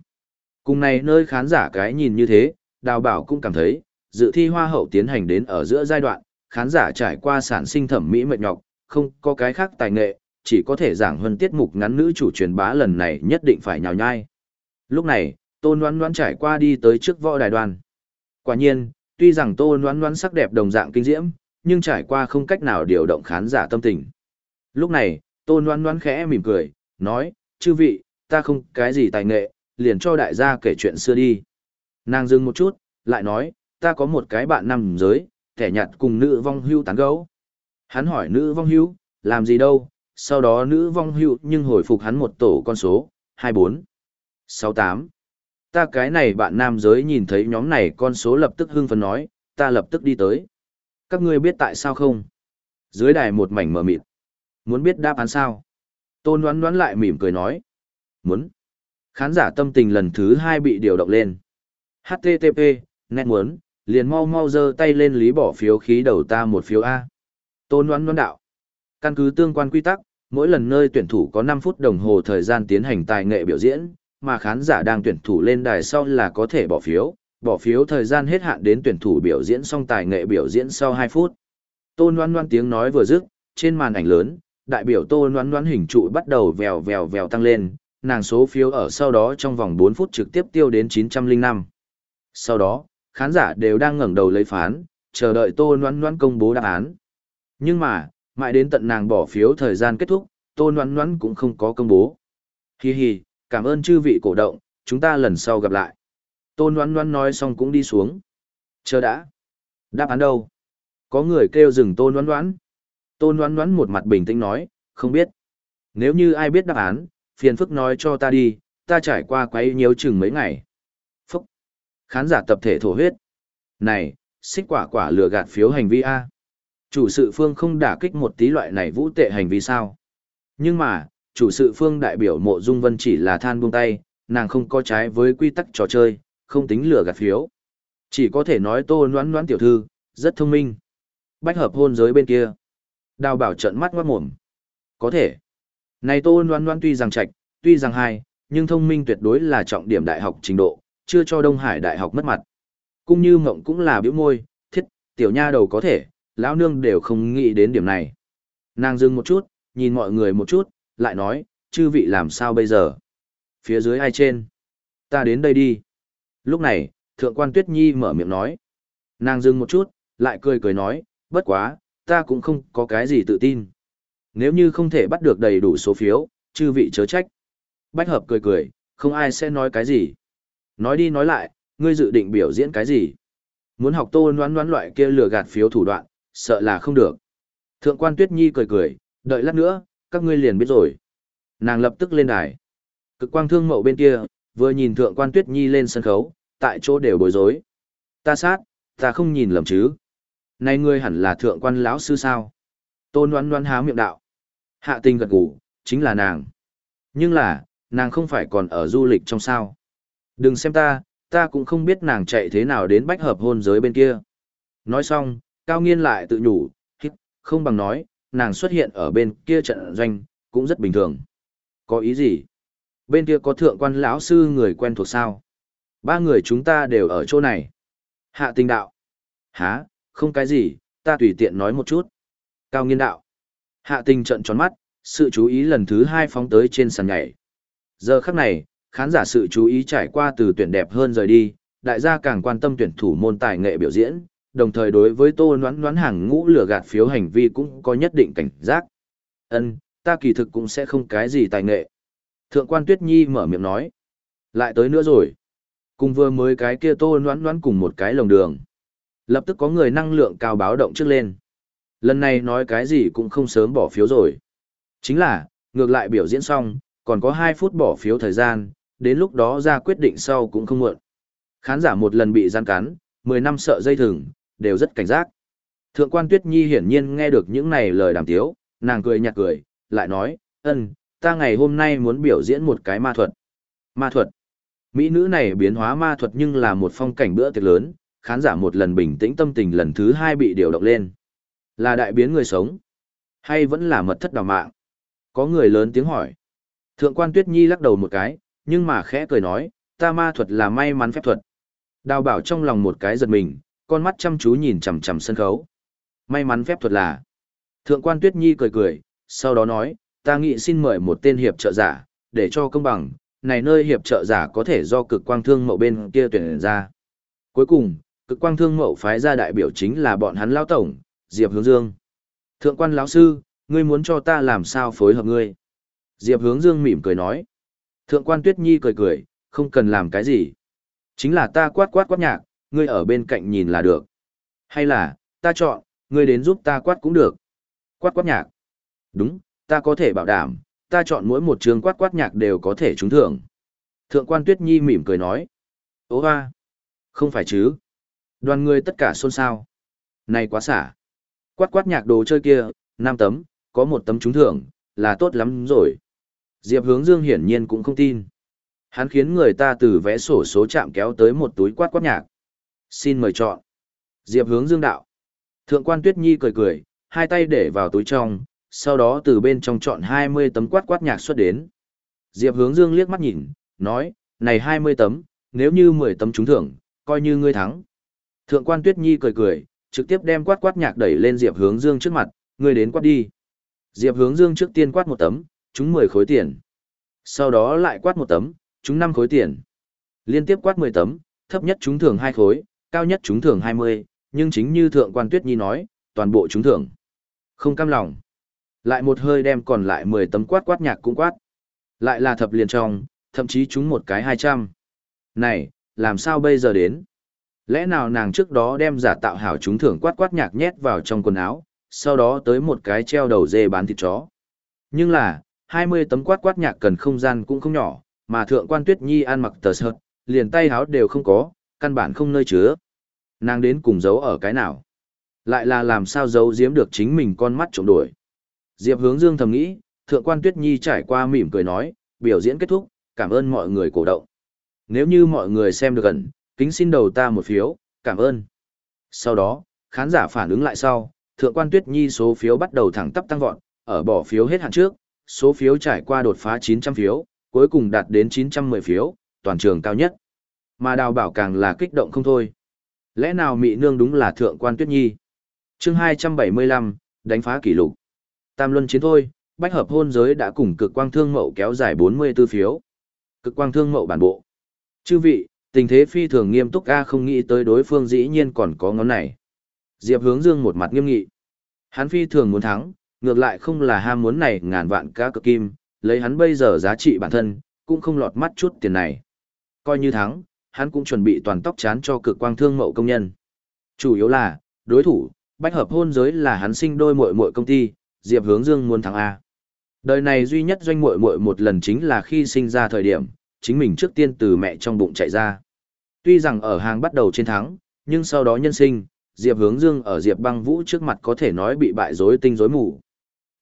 Cùng này nơi khán giả cái nhìn như thế, đào bảo cũng cảm thấy, dự thi hoa hậu tiến hành đến ở giữa giai đoạn, khán giả trải qua sản sinh thẩm mỹ mệt nhọc, không có cái khác tài nghệ, chỉ có thể giảng hơn tiết mục ngắn nữ chủ truyền bá lần này nhất định phải nhào nhai. Lúc này, Tôn Loan Loan trải qua đi tới trước võ đài đoàn. Quả nhiên, tuy rằng Tôn Loan Loan sắc đẹp đồng dạng kinh diễm, nhưng trải qua không cách nào điều động khán giả tâm tình. Lúc này, Tôn Loan Loan khẽ mỉm cười, nói, chư vị, ta không cái gì tài nghệ, liền cho đại gia kể chuyện xưa đi. Nàng dừng một chút, lại nói, ta có một cái bạn nằm giới, kẻ nhặt cùng nữ vong hưu tán gấu. Hắn hỏi nữ vong hưu, làm gì đâu, sau đó nữ vong hưu nhưng hồi phục hắn một tổ con số, 24, 68. Ta cái này bạn nam giới nhìn thấy nhóm này con số lập tức hưng phấn nói, ta lập tức đi tới. Các ngươi biết tại sao không? Dưới đài một mảnh mờ mịt. Muốn biết đáp án sao? Tôn đoán đoán lại mỉm cười nói. Muốn. Khán giả tâm tình lần thứ hai bị điều động lên. HTTP, nét muốn, liền mau mau giơ tay lên lý bỏ phiếu khí đầu ta một phiếu A. Tôn đoán đoán đạo. Căn cứ tương quan quy tắc, mỗi lần nơi tuyển thủ có 5 phút đồng hồ thời gian tiến hành tài nghệ biểu diễn, mà khán giả đang tuyển thủ lên đài sau là có thể bỏ phiếu, bỏ phiếu thời gian hết hạn đến tuyển thủ biểu diễn xong tài nghệ biểu diễn sau 2 phút. Tôn Loan Loan tiếng nói vừa dứt, trên màn ảnh lớn, đại biểu Tôn Loan Loan hình trụ bắt đầu vèo vèo vèo tăng lên, nàng số phiếu ở sau đó trong vòng 4 phút trực tiếp tiêu đến 905. Sau đó, khán giả đều đang ngẩng đầu lấy phán, chờ đợi Tôn Noãn Noãn công bố đáp án. Nhưng mà, mãi đến tận nàng bỏ phiếu thời gian kết thúc, Tôn Noãn Noãn cũng không có công bố. Hi hi, cảm ơn chư vị cổ động, chúng ta lần sau gặp lại. Tôn Noãn Noãn nói xong cũng đi xuống. Chờ đã. Đáp án đâu? Có người kêu dừng Tôn Noãn Noãn. Tôn Noãn Noãn một mặt bình tĩnh nói, không biết. Nếu như ai biết đáp án, phiền phức nói cho ta đi, ta trải qua quấy nhiều chừng mấy ngày. Khán giả tập thể thổ huyết. Này, xích quả quả lừa gạt phiếu hành vi A. Chủ sự phương không đả kích một tí loại này vũ tệ hành vi sao. Nhưng mà, chủ sự phương đại biểu mộ dung vân chỉ là than buông tay, nàng không có trái với quy tắc trò chơi, không tính lừa gạt phiếu. Chỉ có thể nói tô noãn noãn tiểu thư, rất thông minh. Bách hợp hôn giới bên kia. Đào bảo trận mắt ngoát mồm. Có thể. Này tô noãn noãn tuy rằng trạch, tuy rằng hai, nhưng thông minh tuyệt đối là trọng điểm đại học trình độ, chưa cho Đông Hải đại học mất mặt. Cũng như mộng cũng là biểu môi, thiết, tiểu nha đầu có thể, lão nương đều không nghĩ đến điểm này. Nàng dừng một chút, nhìn mọi người một chút, lại nói, chư vị làm sao bây giờ? Phía dưới ai trên? Ta đến đây đi. Lúc này, thượng quan Tuyết Nhi mở miệng nói. Nàng dừng một chút, lại cười cười nói, bất quá, ta cũng không có cái gì tự tin. Nếu như không thể bắt được đầy đủ số phiếu, chư vị chớ trách. Bách hợp cười cười, không ai sẽ nói cái gì. Nói đi nói lại, ngươi dự định biểu diễn cái gì? Muốn học tô noán noán loại kia lừa gạt phiếu thủ đoạn, sợ là không được. Thượng quan Tuyết Nhi cười cười, đợi lát nữa, các ngươi liền biết rồi. Nàng lập tức lên đài. Cực quang thương mậu bên kia, vừa nhìn thượng quan tuyết nhi lên sân khấu, tại chỗ đều bối rối. Ta sát, Ta không nhìn lầm chứ. Này ngươi hẳn là thượng quan lão sư sao? Tôn đoán đoán há miệng đạo. Hạ tình gật gù, chính là nàng. Nhưng là, nàng không phải còn ở du lịch trong sao. Đừng xem ta, ta cũng không biết nàng chạy thế nào đến bách hợp hôn giới bên kia. Nói xong, cao nghiên lại tự nhủ, hít, không bằng nói, nàng xuất hiện ở bên kia trận doanh, cũng rất bình thường. Có ý gì? Bên kia có thượng quan lão sư người quen thuộc sao? Ba người chúng ta đều ở chỗ này. Hạ tình đạo. Hả, không cái gì, ta tùy tiện nói một chút. Cao nghiên đạo. Hạ tình trận tròn mắt, sự chú ý lần thứ hai phóng tới trên sàn nhảy. Giờ khắc này, khán giả sự chú ý trải qua từ tuyển đẹp hơn rời đi, đại gia càng quan tâm tuyển thủ môn tài nghệ biểu diễn, đồng thời đối với tô noán noán hàng ngũ lửa gạt phiếu hành vi cũng có nhất định cảnh giác. Ân, ta kỳ thực cũng sẽ không cái gì tài nghệ. Thượng quan Tuyết Nhi mở miệng nói. Lại tới nữa rồi. Cùng vừa mới cái kia tô noán noán cùng một cái lồng đường. Lập tức có người năng lượng cao báo động trước lên. Lần này nói cái gì cũng không sớm bỏ phiếu rồi. Chính là, ngược lại biểu diễn xong, còn có 2 phút bỏ phiếu thời gian, đến lúc đó ra quyết định sau cũng không muộn. Khán giả một lần bị gian cắn, 10 năm sợ dây thừng, đều rất cảnh giác. Thượng quan Tuyết Nhi hiển nhiên nghe được những này lời đàm tiếu, nàng cười nhạt cười, lại nói, ân, ta ngày hôm nay muốn biểu diễn một cái ma thuật. Ma thuật. Mỹ nữ này biến hóa ma thuật nhưng là một phong cảnh bữa tiệc lớn, khán giả một lần bình tĩnh tâm tình lần thứ hai bị điều động lên. Là đại biến người sống? Hay vẫn là mật thất đào mạng? Có người lớn tiếng hỏi. Thượng quan Tuyết Nhi lắc đầu một cái, nhưng mà khẽ cười nói, ta ma thuật là may mắn phép thuật. Đào bảo trong lòng một cái giật mình, con mắt chăm chú nhìn chằm chằm sân khấu. May mắn phép thuật là. Thượng quan Tuyết Nhi cười cười, sau đó nói, ta nghĩ xin mời một tên hiệp trợ giả, để cho công bằng, này nơi hiệp trợ giả có thể do cực quang thương mậu bên kia tuyển ra. Cuối cùng, cực quang thương mậu phái ra đại biểu chính là bọn hắn lao tổng, Diệp Hướng Dương. Thượng quan lão sư, ngươi muốn cho ta làm sao phối hợp ngươi? Diệp Hướng Dương mỉm cười nói. Thượng quan Tuyết Nhi cười cười, không cần làm cái gì. Chính là ta quát quát quát nhạc, ngươi ở bên cạnh nhìn là được. Hay là, ta chọn, ngươi đến giúp ta quát cũng được. Quát quát nhạc. Đúng, ta có thể bảo đảm, ta chọn mỗi một trường quát quát nhạc đều có thể trúng thưởng. Thượng quan Tuyết Nhi mỉm cười nói. Ô hoa. Không phải chứ. Đoàn người tất cả xôn xao. Này quá xả. Quát quát nhạc đồ chơi kia, năm tấm, có một tấm trúng thưởng, là tốt lắm rồi. Diệp hướng dương hiển nhiên cũng không tin. Hắn khiến người ta từ vẽ sổ số chạm kéo tới một túi quát quát nhạc. Xin mời chọn. Diệp hướng dương đạo. Thượng quan Tuyết Nhi cười cười, hai tay để vào túi trong, sau đó từ bên trong chọn 20 tấm quát quát nhạc xuất đến. Diệp hướng dương liếc mắt nhìn, nói, này 20 tấm, nếu như 10 tấm trúng thưởng, coi như ngươi thắng. Thượng quan Tuyết Nhi cười cười, trực tiếp đem quát quát nhạc đẩy lên Diệp hướng dương trước mặt, ngươi đến quát đi. Diệp hướng dương trước tiên quát một tấm, trúng 10 khối tiền. Sau đó lại quát một tấm, trúng 5 khối tiền. Liên tiếp quát 10 tấm, thấp nhất trúng thưởng 2 khối, cao nhất trúng thưởng 20, nhưng chính như thượng quan Tuyết Nhi nói, toàn bộ trúng thưởng. Không cam lòng. Lại một hơi đem còn lại 10 tấm quát quát nhạc cũng quát. Lại là thập liền trong, thậm chí trúng một cái 200. Này, làm sao bây giờ đến? Lẽ nào nàng trước đó đem giả tạo hảo trúng thưởng quát quát nhạc nhét vào trong quần áo, sau đó tới một cái treo đầu dê bán thịt chó. Nhưng là, 20 tấm quát quát nhạc cần không gian cũng không nhỏ, mà thượng quan tuyết nhi ăn mặc tờ sợt, liền tay háo đều không có, căn bản không nơi chứa. Nàng đến cùng giấu ở cái nào? Lại là làm sao giấu giếm được chính mình con mắt trộm đuổi. Diệp hướng dương thầm nghĩ, thượng quan tuyết nhi trải qua mỉm cười nói, biểu diễn kết thúc, cảm ơn mọi người cổ động. Nếu như mọi người xem được gần, kính xin đầu ta một phiếu, cảm ơn. Sau đó, khán giả phản ứng lại sau, thượng quan tuyết nhi số phiếu bắt đầu thẳng tắp tăng vọt, ở bỏ phiếu hết hạn trước, số phiếu trải qua đột phá 900 phiếu, cuối cùng đạt đến 910 phiếu, toàn trường cao nhất. Mà đào bảo càng là kích động không thôi. Lẽ nào mỹ nương đúng là thượng quan tuyết nhi? chương 275, đánh phá kỷ lục. Tam luân chiến thôi, bách hợp hôn giới đã cùng cực quang thương mậu kéo dài 44 phiếu. Cực quang thương mậu bản bộ. Chư vị, tình thế phi thường nghiêm túc A không nghĩ tới đối phương dĩ nhiên còn có ngón này. Diệp hướng dương một mặt nghiêm nghị. Hắn phi thường muốn thắng, ngược lại không là ham muốn này ngàn vạn cá cực kim, lấy hắn bây giờ giá trị bản thân, cũng không lọt mắt chút tiền này. Coi như thắng, hắn cũng chuẩn bị toàn tóc chán cho cực quang thương mậu công nhân. Chủ yếu là, đối thủ, bách hợp hôn giới là hắn sinh đôi muội muội công ty, Diệp Hướng Dương muốn thắng A. Đời này duy nhất doanh muội muội một lần chính là khi sinh ra thời điểm, chính mình trước tiên từ mẹ trong bụng chạy ra. Tuy rằng ở hàng bắt đầu trên thắng, nhưng sau đó nhân sinh, Diệp Hướng Dương ở Diệp Băng Vũ trước mặt có thể nói bị bại rối tinh rối mù.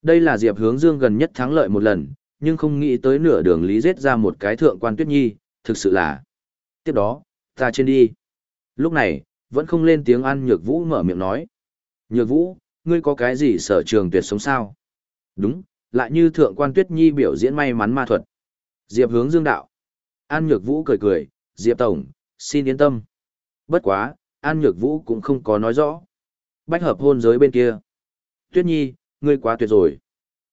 Đây là Diệp Hướng Dương gần nhất thắng lợi một lần, nhưng không nghĩ tới nửa đường lý giết ra một cái thượng quan Tuyết Nhi, thực sự là. Tiếp đó, ta trên đi. Lúc này, vẫn không lên tiếng ăn Nhược Vũ mở miệng nói. Nhược Vũ, ngươi có cái gì sở trường tuyệt sống sao? Đúng, lại như thượng quan Tuyết Nhi biểu diễn may mắn ma thuật. Diệp hướng dương đạo. An Nhược Vũ cười cười, Diệp Tổng, xin yên tâm. Bất quá, An Nhược Vũ cũng không có nói rõ. Bách hợp hôn giới bên kia. Tuyết Nhi, ngươi quá tuyệt rồi.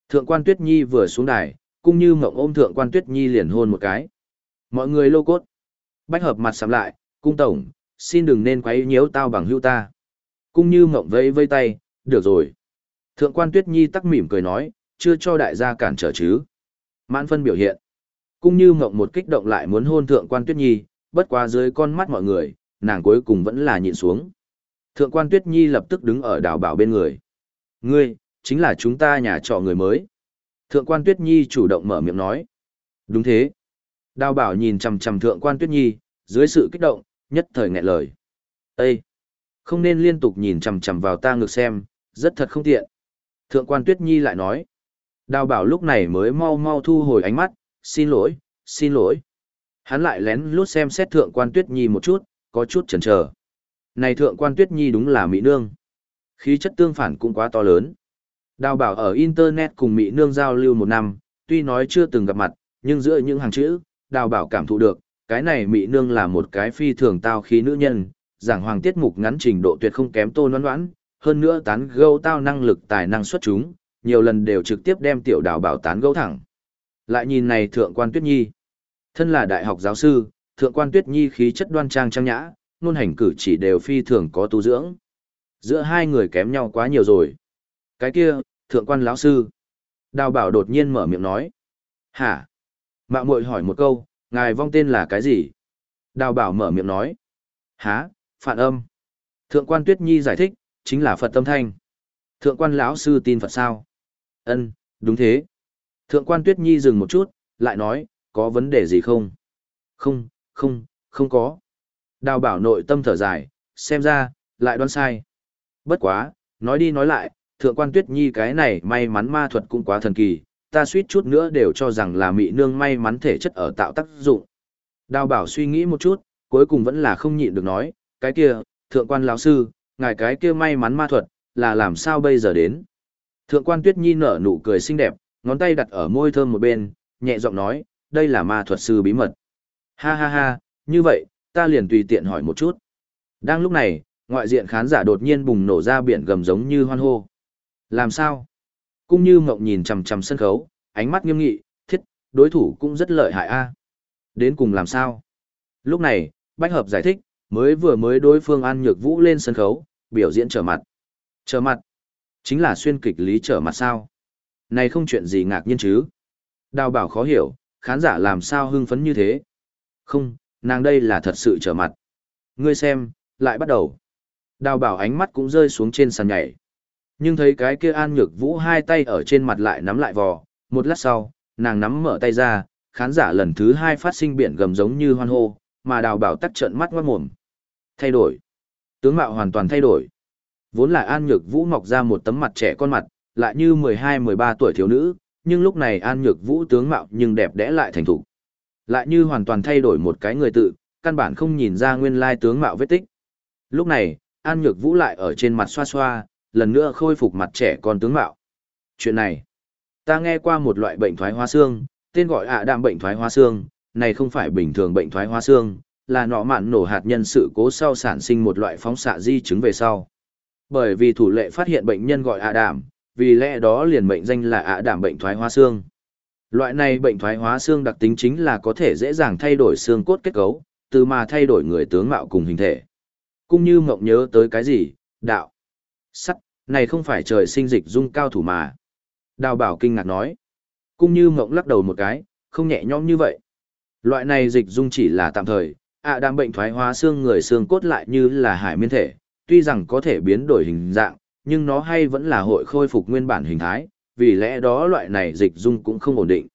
Thượng quan Tuyết Nhi vừa xuống đài, cũng như mộng ôm thượng quan Tuyết Nhi liền hôn một cái. Mọi người lô cốt. Bách hợp mặt sắm lại, cung tổng, xin đừng nên quấy nhiễu tao bằng hưu ta. Cung như mộng vẫy vây tay, được rồi. Thượng quan Tuyết Nhi tắc mỉm cười nói, chưa cho đại gia cản trở chứ. Mãn phân biểu hiện. Cung như mộng một kích động lại muốn hôn thượng quan Tuyết Nhi, bất quá dưới con mắt mọi người, nàng cuối cùng vẫn là nhịn xuống. Thượng quan Tuyết Nhi lập tức đứng ở đảo bảo bên người. Ngươi, chính là chúng ta nhà trọ người mới. Thượng quan Tuyết Nhi chủ động mở miệng nói. Đúng thế. Đào bảo nhìn chằm chằm thượng quan Tuyết Nhi, dưới sự kích động, nhất thời nghẹn lời. Ê! Không nên liên tục nhìn chằm chằm vào ta ngược xem, rất thật không tiện. Thượng quan Tuyết Nhi lại nói. Đào bảo lúc này mới mau mau thu hồi ánh mắt, xin lỗi, xin lỗi. Hắn lại lén lút xem xét thượng quan Tuyết Nhi một chút, có chút chần chờ. Này thượng quan Tuyết Nhi đúng là mỹ nương. Khí chất tương phản cũng quá to lớn. Đào bảo ở Internet cùng mỹ nương giao lưu một năm, tuy nói chưa từng gặp mặt, nhưng giữa những hàng chữ, đào bảo cảm thụ được, cái này mỹ nương là một cái phi thường tao khí nữ nhân, giảng hoàng tiết mục ngắn trình độ tuyệt không kém tôn đoán đoán, hơn nữa tán gẫu tao năng lực tài năng xuất chúng, nhiều lần đều trực tiếp đem tiểu đào bảo tán gẫu thẳng. Lại nhìn này thượng quan tuyết nhi, thân là đại học giáo sư, thượng quan tuyết nhi khí chất đoan trang trang nhã, nôn hành cử chỉ đều phi thường có tu dưỡng. Giữa hai người kém nhau quá nhiều rồi. Cái kia, thượng quan lão sư. Đào bảo đột nhiên mở miệng nói. Hả? Mạo muội hỏi một câu, ngài vong tên là cái gì? Đào bảo mở miệng nói. Hả? Phản âm. Thượng quan Tuyết Nhi giải thích, chính là Phật tâm thanh. Thượng quan lão sư tin Phật sao? Ân, đúng thế. Thượng quan Tuyết Nhi dừng một chút, lại nói, có vấn đề gì không? Không, không, không có. Đào bảo nội tâm thở dài, xem ra, lại đoán sai. Bất quá, nói đi nói lại, thượng quan Tuyết Nhi cái này may mắn ma thuật cũng quá thần kỳ, ta suýt chút nữa đều cho rằng là mị nương may mắn thể chất ở tạo tác dụng. Đào bảo suy nghĩ một chút, cuối cùng vẫn là không nhịn được nói, cái kia, thượng quan lão sư, ngài cái kia may mắn ma thuật, là làm sao bây giờ đến. Thượng quan tuyết nhi nở nụ cười xinh đẹp, ngón tay đặt ở môi thơm một bên, nhẹ giọng nói, đây là ma thuật sư bí mật. Ha ha ha, như vậy, ta liền tùy tiện hỏi một chút. Đang lúc này, ngoại diện khán giả đột nhiên bùng nổ ra biển gầm giống như hoan hô. Làm sao? Cung như mộng nhìn chằm chằm sân khấu, ánh mắt nghiêm nghị, thiết, đối thủ cũng rất lợi hại a. Đến cùng làm sao? Lúc này, Bách Hợp giải thích, mới vừa mới đối phương An Nhược Vũ lên sân khấu, biểu diễn trở mặt. Trở mặt? Chính là xuyên kịch lý trở mặt sao? Này không chuyện gì ngạc nhiên chứ? Đào bảo khó hiểu, khán giả làm sao hưng phấn như thế? Không, nàng đây là thật sự trở mặt. Ngươi xem, lại bắt đầu. Đào bảo ánh mắt cũng rơi xuống trên sàn nhảy. Nhưng thấy cái kia An Nhược Vũ hai tay ở trên mặt lại nắm lại vò, một lát sau, nàng nắm mở tay ra, khán giả lần thứ hai phát sinh biển gầm giống như hoan hô, mà đào bảo tắt trợn mắt ngoắt mồm. Thay đổi. Tướng mạo hoàn toàn thay đổi. Vốn là An Nhược Vũ mọc ra một tấm mặt trẻ con mặt, lại như 12-13 tuổi thiếu nữ, nhưng lúc này An Nhược Vũ tướng mạo nhưng đẹp đẽ lại thành thục Lại như hoàn toàn thay đổi một cái người tự, căn bản không nhìn ra nguyên lai tướng mạo vết tích. Lúc này, An Nhược Vũ lại ở trên mặt xoa xoa, lần nữa khôi phục mặt trẻ con tướng mạo. Chuyện này, ta nghe qua một loại bệnh thoái hóa xương, tên gọi ạ đạm bệnh thoái hóa xương, này không phải bình thường bệnh thoái hóa xương, là nọ mạn nổ hạt nhân sự cố sau sản sinh một loại phóng xạ di chứng về sau. Bởi vì thủ lệ phát hiện bệnh nhân gọi ạ đạm, vì lẽ đó liền mệnh danh là ạ đạm bệnh thoái hóa xương. Loại này bệnh thoái hóa xương đặc tính chính là có thể dễ dàng thay đổi xương cốt kết cấu, từ mà thay đổi người tướng mạo cùng hình thể. Cũng như mộng nhớ tới cái gì, đạo. Sắt, này không phải trời sinh dịch dung cao thủ mà. Đào bảo kinh ngạc nói. Cũng như mộng lắc đầu một cái, không nhẹ nhõm như vậy. Loại này dịch dung chỉ là tạm thời, ạ à đang bệnh thoái hóa xương người xương cốt lại như là hải miên thể, tuy rằng có thể biến đổi hình dạng, nhưng nó hay vẫn là hội khôi phục nguyên bản hình thái, vì lẽ đó loại này dịch dung cũng không ổn định.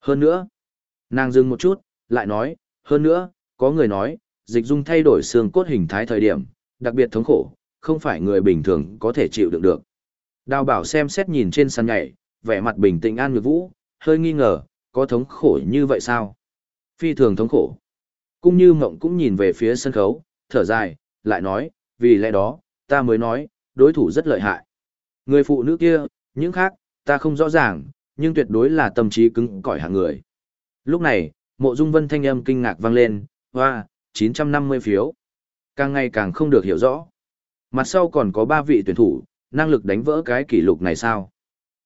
Hơn nữa, nàng dừng một chút, lại nói, hơn nữa, có người nói, dịch dung thay đổi xương cốt hình thái thời điểm, đặc biệt thống khổ, không phải người bình thường có thể chịu đựng được. Đào bảo xem xét nhìn trên sàn nhảy, vẻ mặt bình tĩnh an nhược vũ, hơi nghi ngờ, có thống khổ như vậy sao? Phi thường thống khổ. Cũng như mộng cũng nhìn về phía sân khấu, thở dài, lại nói, vì lẽ đó, ta mới nói, đối thủ rất lợi hại. Người phụ nữ kia, những khác, ta không rõ ràng, nhưng tuyệt đối là tâm trí cứng cỏi hạng người. Lúc này, mộ dung vân thanh âm kinh ngạc vang lên, hoa, 950 phiếu. Càng ngày càng không được hiểu rõ. Mặt sau còn có 3 vị tuyển thủ, năng lực đánh vỡ cái kỷ lục này sao?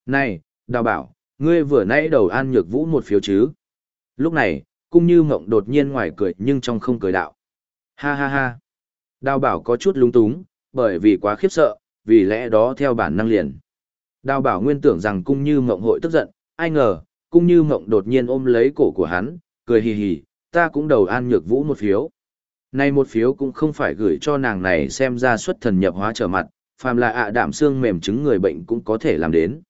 Này, đào bảo, ngươi vừa nãy đầu an nhược vũ một phiếu chứ? Lúc này, cung như mộng đột nhiên ngoài cười nhưng trong không cười đạo. Ha ha ha. Đào bảo có chút lúng túng, bởi vì quá khiếp sợ, vì lẽ đó theo bản năng liền. Đào bảo nguyên tưởng rằng cung như mộng hội tức giận, ai ngờ, cung như mộng đột nhiên ôm lấy cổ của hắn, cười hì hì, ta cũng đầu an nhược vũ một phiếu nay một phiếu cũng không phải gửi cho nàng này xem ra xuất thần nhập hóa trở mặt, phàm là ạ đạm xương mềm chứng người bệnh cũng có thể làm đến.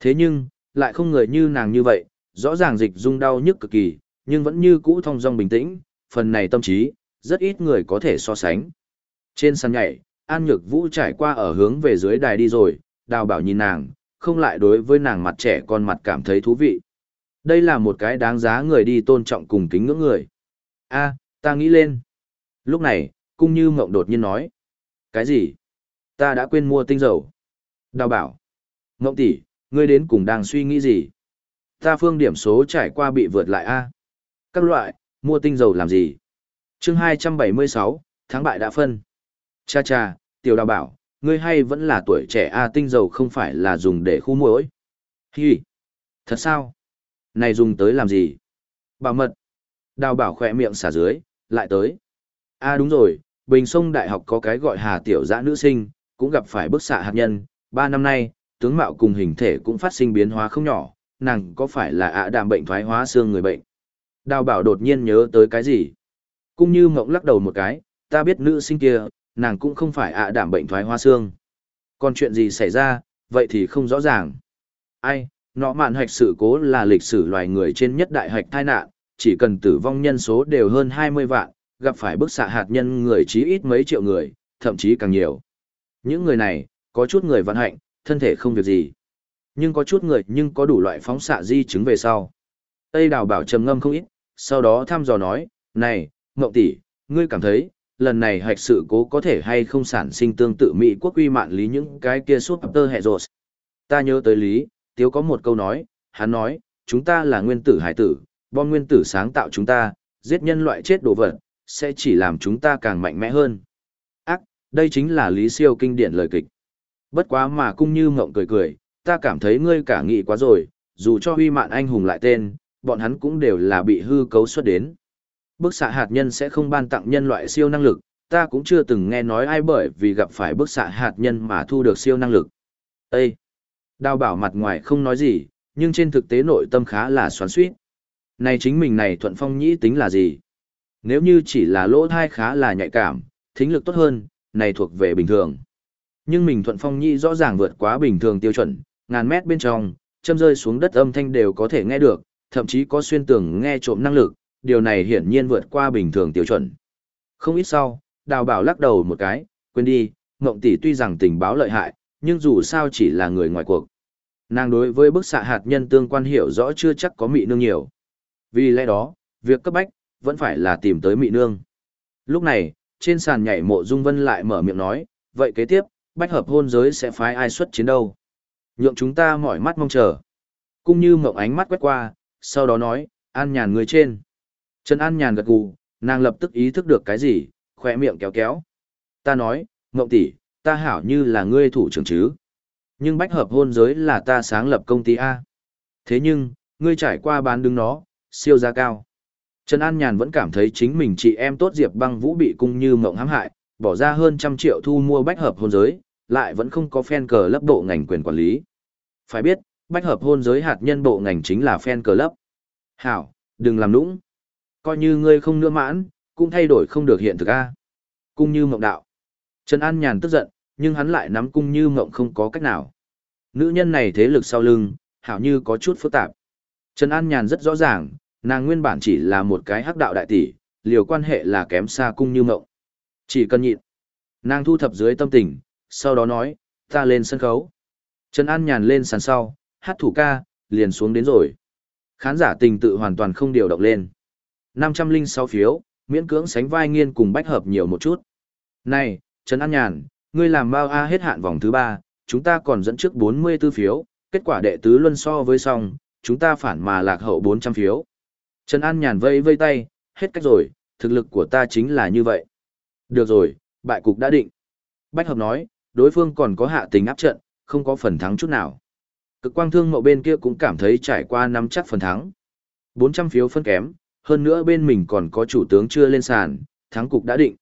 Thế nhưng, lại không người như nàng như vậy, rõ ràng dịch dung đau nhức cực kỳ, nhưng vẫn như cũ thong dong bình tĩnh, phần này tâm trí, rất ít người có thể so sánh. Trên sân nhảy, An Nhược Vũ trải qua ở hướng về dưới đài đi rồi, đào bảo nhìn nàng, không lại đối với nàng mặt trẻ con mặt cảm thấy thú vị. Đây là một cái đáng giá người đi tôn trọng cùng kính ngưỡng người. a ta nghĩ lên. Lúc này, cung như mộng đột nhiên nói. Cái gì? Ta đã quên mua tinh dầu. Đào bảo. Mộng tỷ, ngươi đến cùng đang suy nghĩ gì? Ta phương điểm số trải qua bị vượt lại a Các loại, mua tinh dầu làm gì? chương 276, tháng bại đã phân. Cha cha, tiểu đào bảo, ngươi hay vẫn là tuổi trẻ a tinh dầu không phải là dùng để khu muỗi. Hi, thật sao? Này dùng tới làm gì? Bảo mật. Đào bảo khỏe miệng xả dưới, lại tới a đúng rồi, Bình Sông Đại học có cái gọi Hà Tiểu Dã nữ sinh, cũng gặp phải bức xạ hạt nhân, ba năm nay, tướng mạo cùng hình thể cũng phát sinh biến hóa không nhỏ, nàng có phải là ạ đàm bệnh thoái hóa xương người bệnh? Đào bảo đột nhiên nhớ tới cái gì? Cũng như mộng lắc đầu một cái, ta biết nữ sinh kia, nàng cũng không phải ạ đảm bệnh thoái hóa xương. Còn chuyện gì xảy ra, vậy thì không rõ ràng. Ai, nọ mạn hạch sự cố là lịch sử loài người trên nhất đại hạch tai nạn, chỉ cần tử vong nhân số đều hơn 20 vạn, gặp phải bức xạ hạt nhân người chí ít mấy triệu người, thậm chí càng nhiều. Những người này, có chút người vận hạnh, thân thể không việc gì. Nhưng có chút người nhưng có đủ loại phóng xạ di chứng về sau. Tây đào bảo trầm ngâm không ít, sau đó thăm dò nói, này, ngọc tỷ, ngươi cảm thấy, lần này hạch sự cố có thể hay không sản sinh tương tự Mỹ quốc uy mạn lý những cái kia suốt tơ hệ rột. Ta nhớ tới lý, tiếu có một câu nói, hắn nói, chúng ta là nguyên tử hải tử, bom nguyên tử sáng tạo chúng ta, giết nhân loại chết đồ vật, sẽ chỉ làm chúng ta càng mạnh mẽ hơn. Ác, đây chính là lý siêu kinh điển lời kịch. Bất quá mà cung như ngộng cười cười, ta cảm thấy ngươi cả nghị quá rồi, dù cho huy mạn anh hùng lại tên, bọn hắn cũng đều là bị hư cấu xuất đến. Bức xạ hạt nhân sẽ không ban tặng nhân loại siêu năng lực, ta cũng chưa từng nghe nói ai bởi vì gặp phải bức xạ hạt nhân mà thu được siêu năng lực. Ê! Đào bảo mặt ngoài không nói gì, nhưng trên thực tế nội tâm khá là xoắn suýt. Này chính mình này thuận phong nhĩ tính là gì? Nếu như chỉ là lỗ thai khá là nhạy cảm, thính lực tốt hơn, này thuộc về bình thường. Nhưng mình thuận phong nhĩ rõ ràng vượt quá bình thường tiêu chuẩn, ngàn mét bên trong, châm rơi xuống đất âm thanh đều có thể nghe được, thậm chí có xuyên tường nghe trộm năng lực, điều này hiển nhiên vượt qua bình thường tiêu chuẩn. Không ít sau, đào bảo lắc đầu một cái, quên đi, mộng tỷ tuy rằng tình báo lợi hại, nhưng dù sao chỉ là người ngoài cuộc. Nàng đối với bức xạ hạt nhân tương quan hiểu rõ chưa chắc có mị nương nhiều. Vì lẽ đó, việc cấp bách, vẫn phải là tìm tới mị nương. Lúc này, trên sàn nhảy mộ dung vân lại mở miệng nói, vậy kế tiếp, bách hợp hôn giới sẽ phái ai xuất chiến đâu. Nhượng chúng ta mỏi mắt mong chờ. Cũng như mộng ánh mắt quét qua, sau đó nói, an nhàn người trên. Trần An nhàn gật gù, nàng lập tức ý thức được cái gì, khỏe miệng kéo kéo. Ta nói, mộng tỷ, ta hảo như là ngươi thủ trưởng chứ. Nhưng bách hợp hôn giới là ta sáng lập công ty A. Thế nhưng, ngươi trải qua bán đứng nó, siêu giá cao. Trần An Nhàn vẫn cảm thấy chính mình chị em tốt Diệp băng vũ bị cung như mộng hãm hại, bỏ ra hơn trăm triệu thu mua bách hợp hôn giới, lại vẫn không có fan cờ lấp bộ ngành quyền quản lý. Phải biết, bách hợp hôn giới hạt nhân bộ ngành chính là fan cờ lấp. Hảo, đừng làm nũng. Coi như ngươi không nữa mãn, cũng thay đổi không được hiện thực a. Cung như mộng đạo. Trần An Nhàn tức giận, nhưng hắn lại nắm cung như mộng không có cách nào. Nữ nhân này thế lực sau lưng, hảo như có chút phức tạp. Trần An Nhàn rất rõ ràng, nàng nguyên bản chỉ là một cái hắc đạo đại tỷ, liều quan hệ là kém xa cung như mộng. Chỉ cần nhịn. Nàng thu thập dưới tâm tình, sau đó nói, ta lên sân khấu. Trần An nhàn lên sàn sau, hát thủ ca, liền xuống đến rồi. Khán giả tình tự hoàn toàn không điều động lên. 506 phiếu, miễn cưỡng sánh vai nghiên cùng bách hợp nhiều một chút. Này, Trần An Nhàn, ngươi làm bao A hết hạn vòng thứ 3, chúng ta còn dẫn trước 44 phiếu, kết quả đệ tứ luân so với song, chúng ta phản mà lạc hậu 400 phiếu. Trần An Nhàn vây vây tay, hết cách rồi, thực lực của ta chính là như vậy. Được rồi, bại cục đã định. Bách hợp nói, đối phương còn có hạ tình áp trận, không có phần thắng chút nào. Cực quang thương mậu bên kia cũng cảm thấy trải qua năm chắc phần thắng. 400 phiếu phân kém, hơn nữa bên mình còn có chủ tướng chưa lên sàn, thắng cục đã định.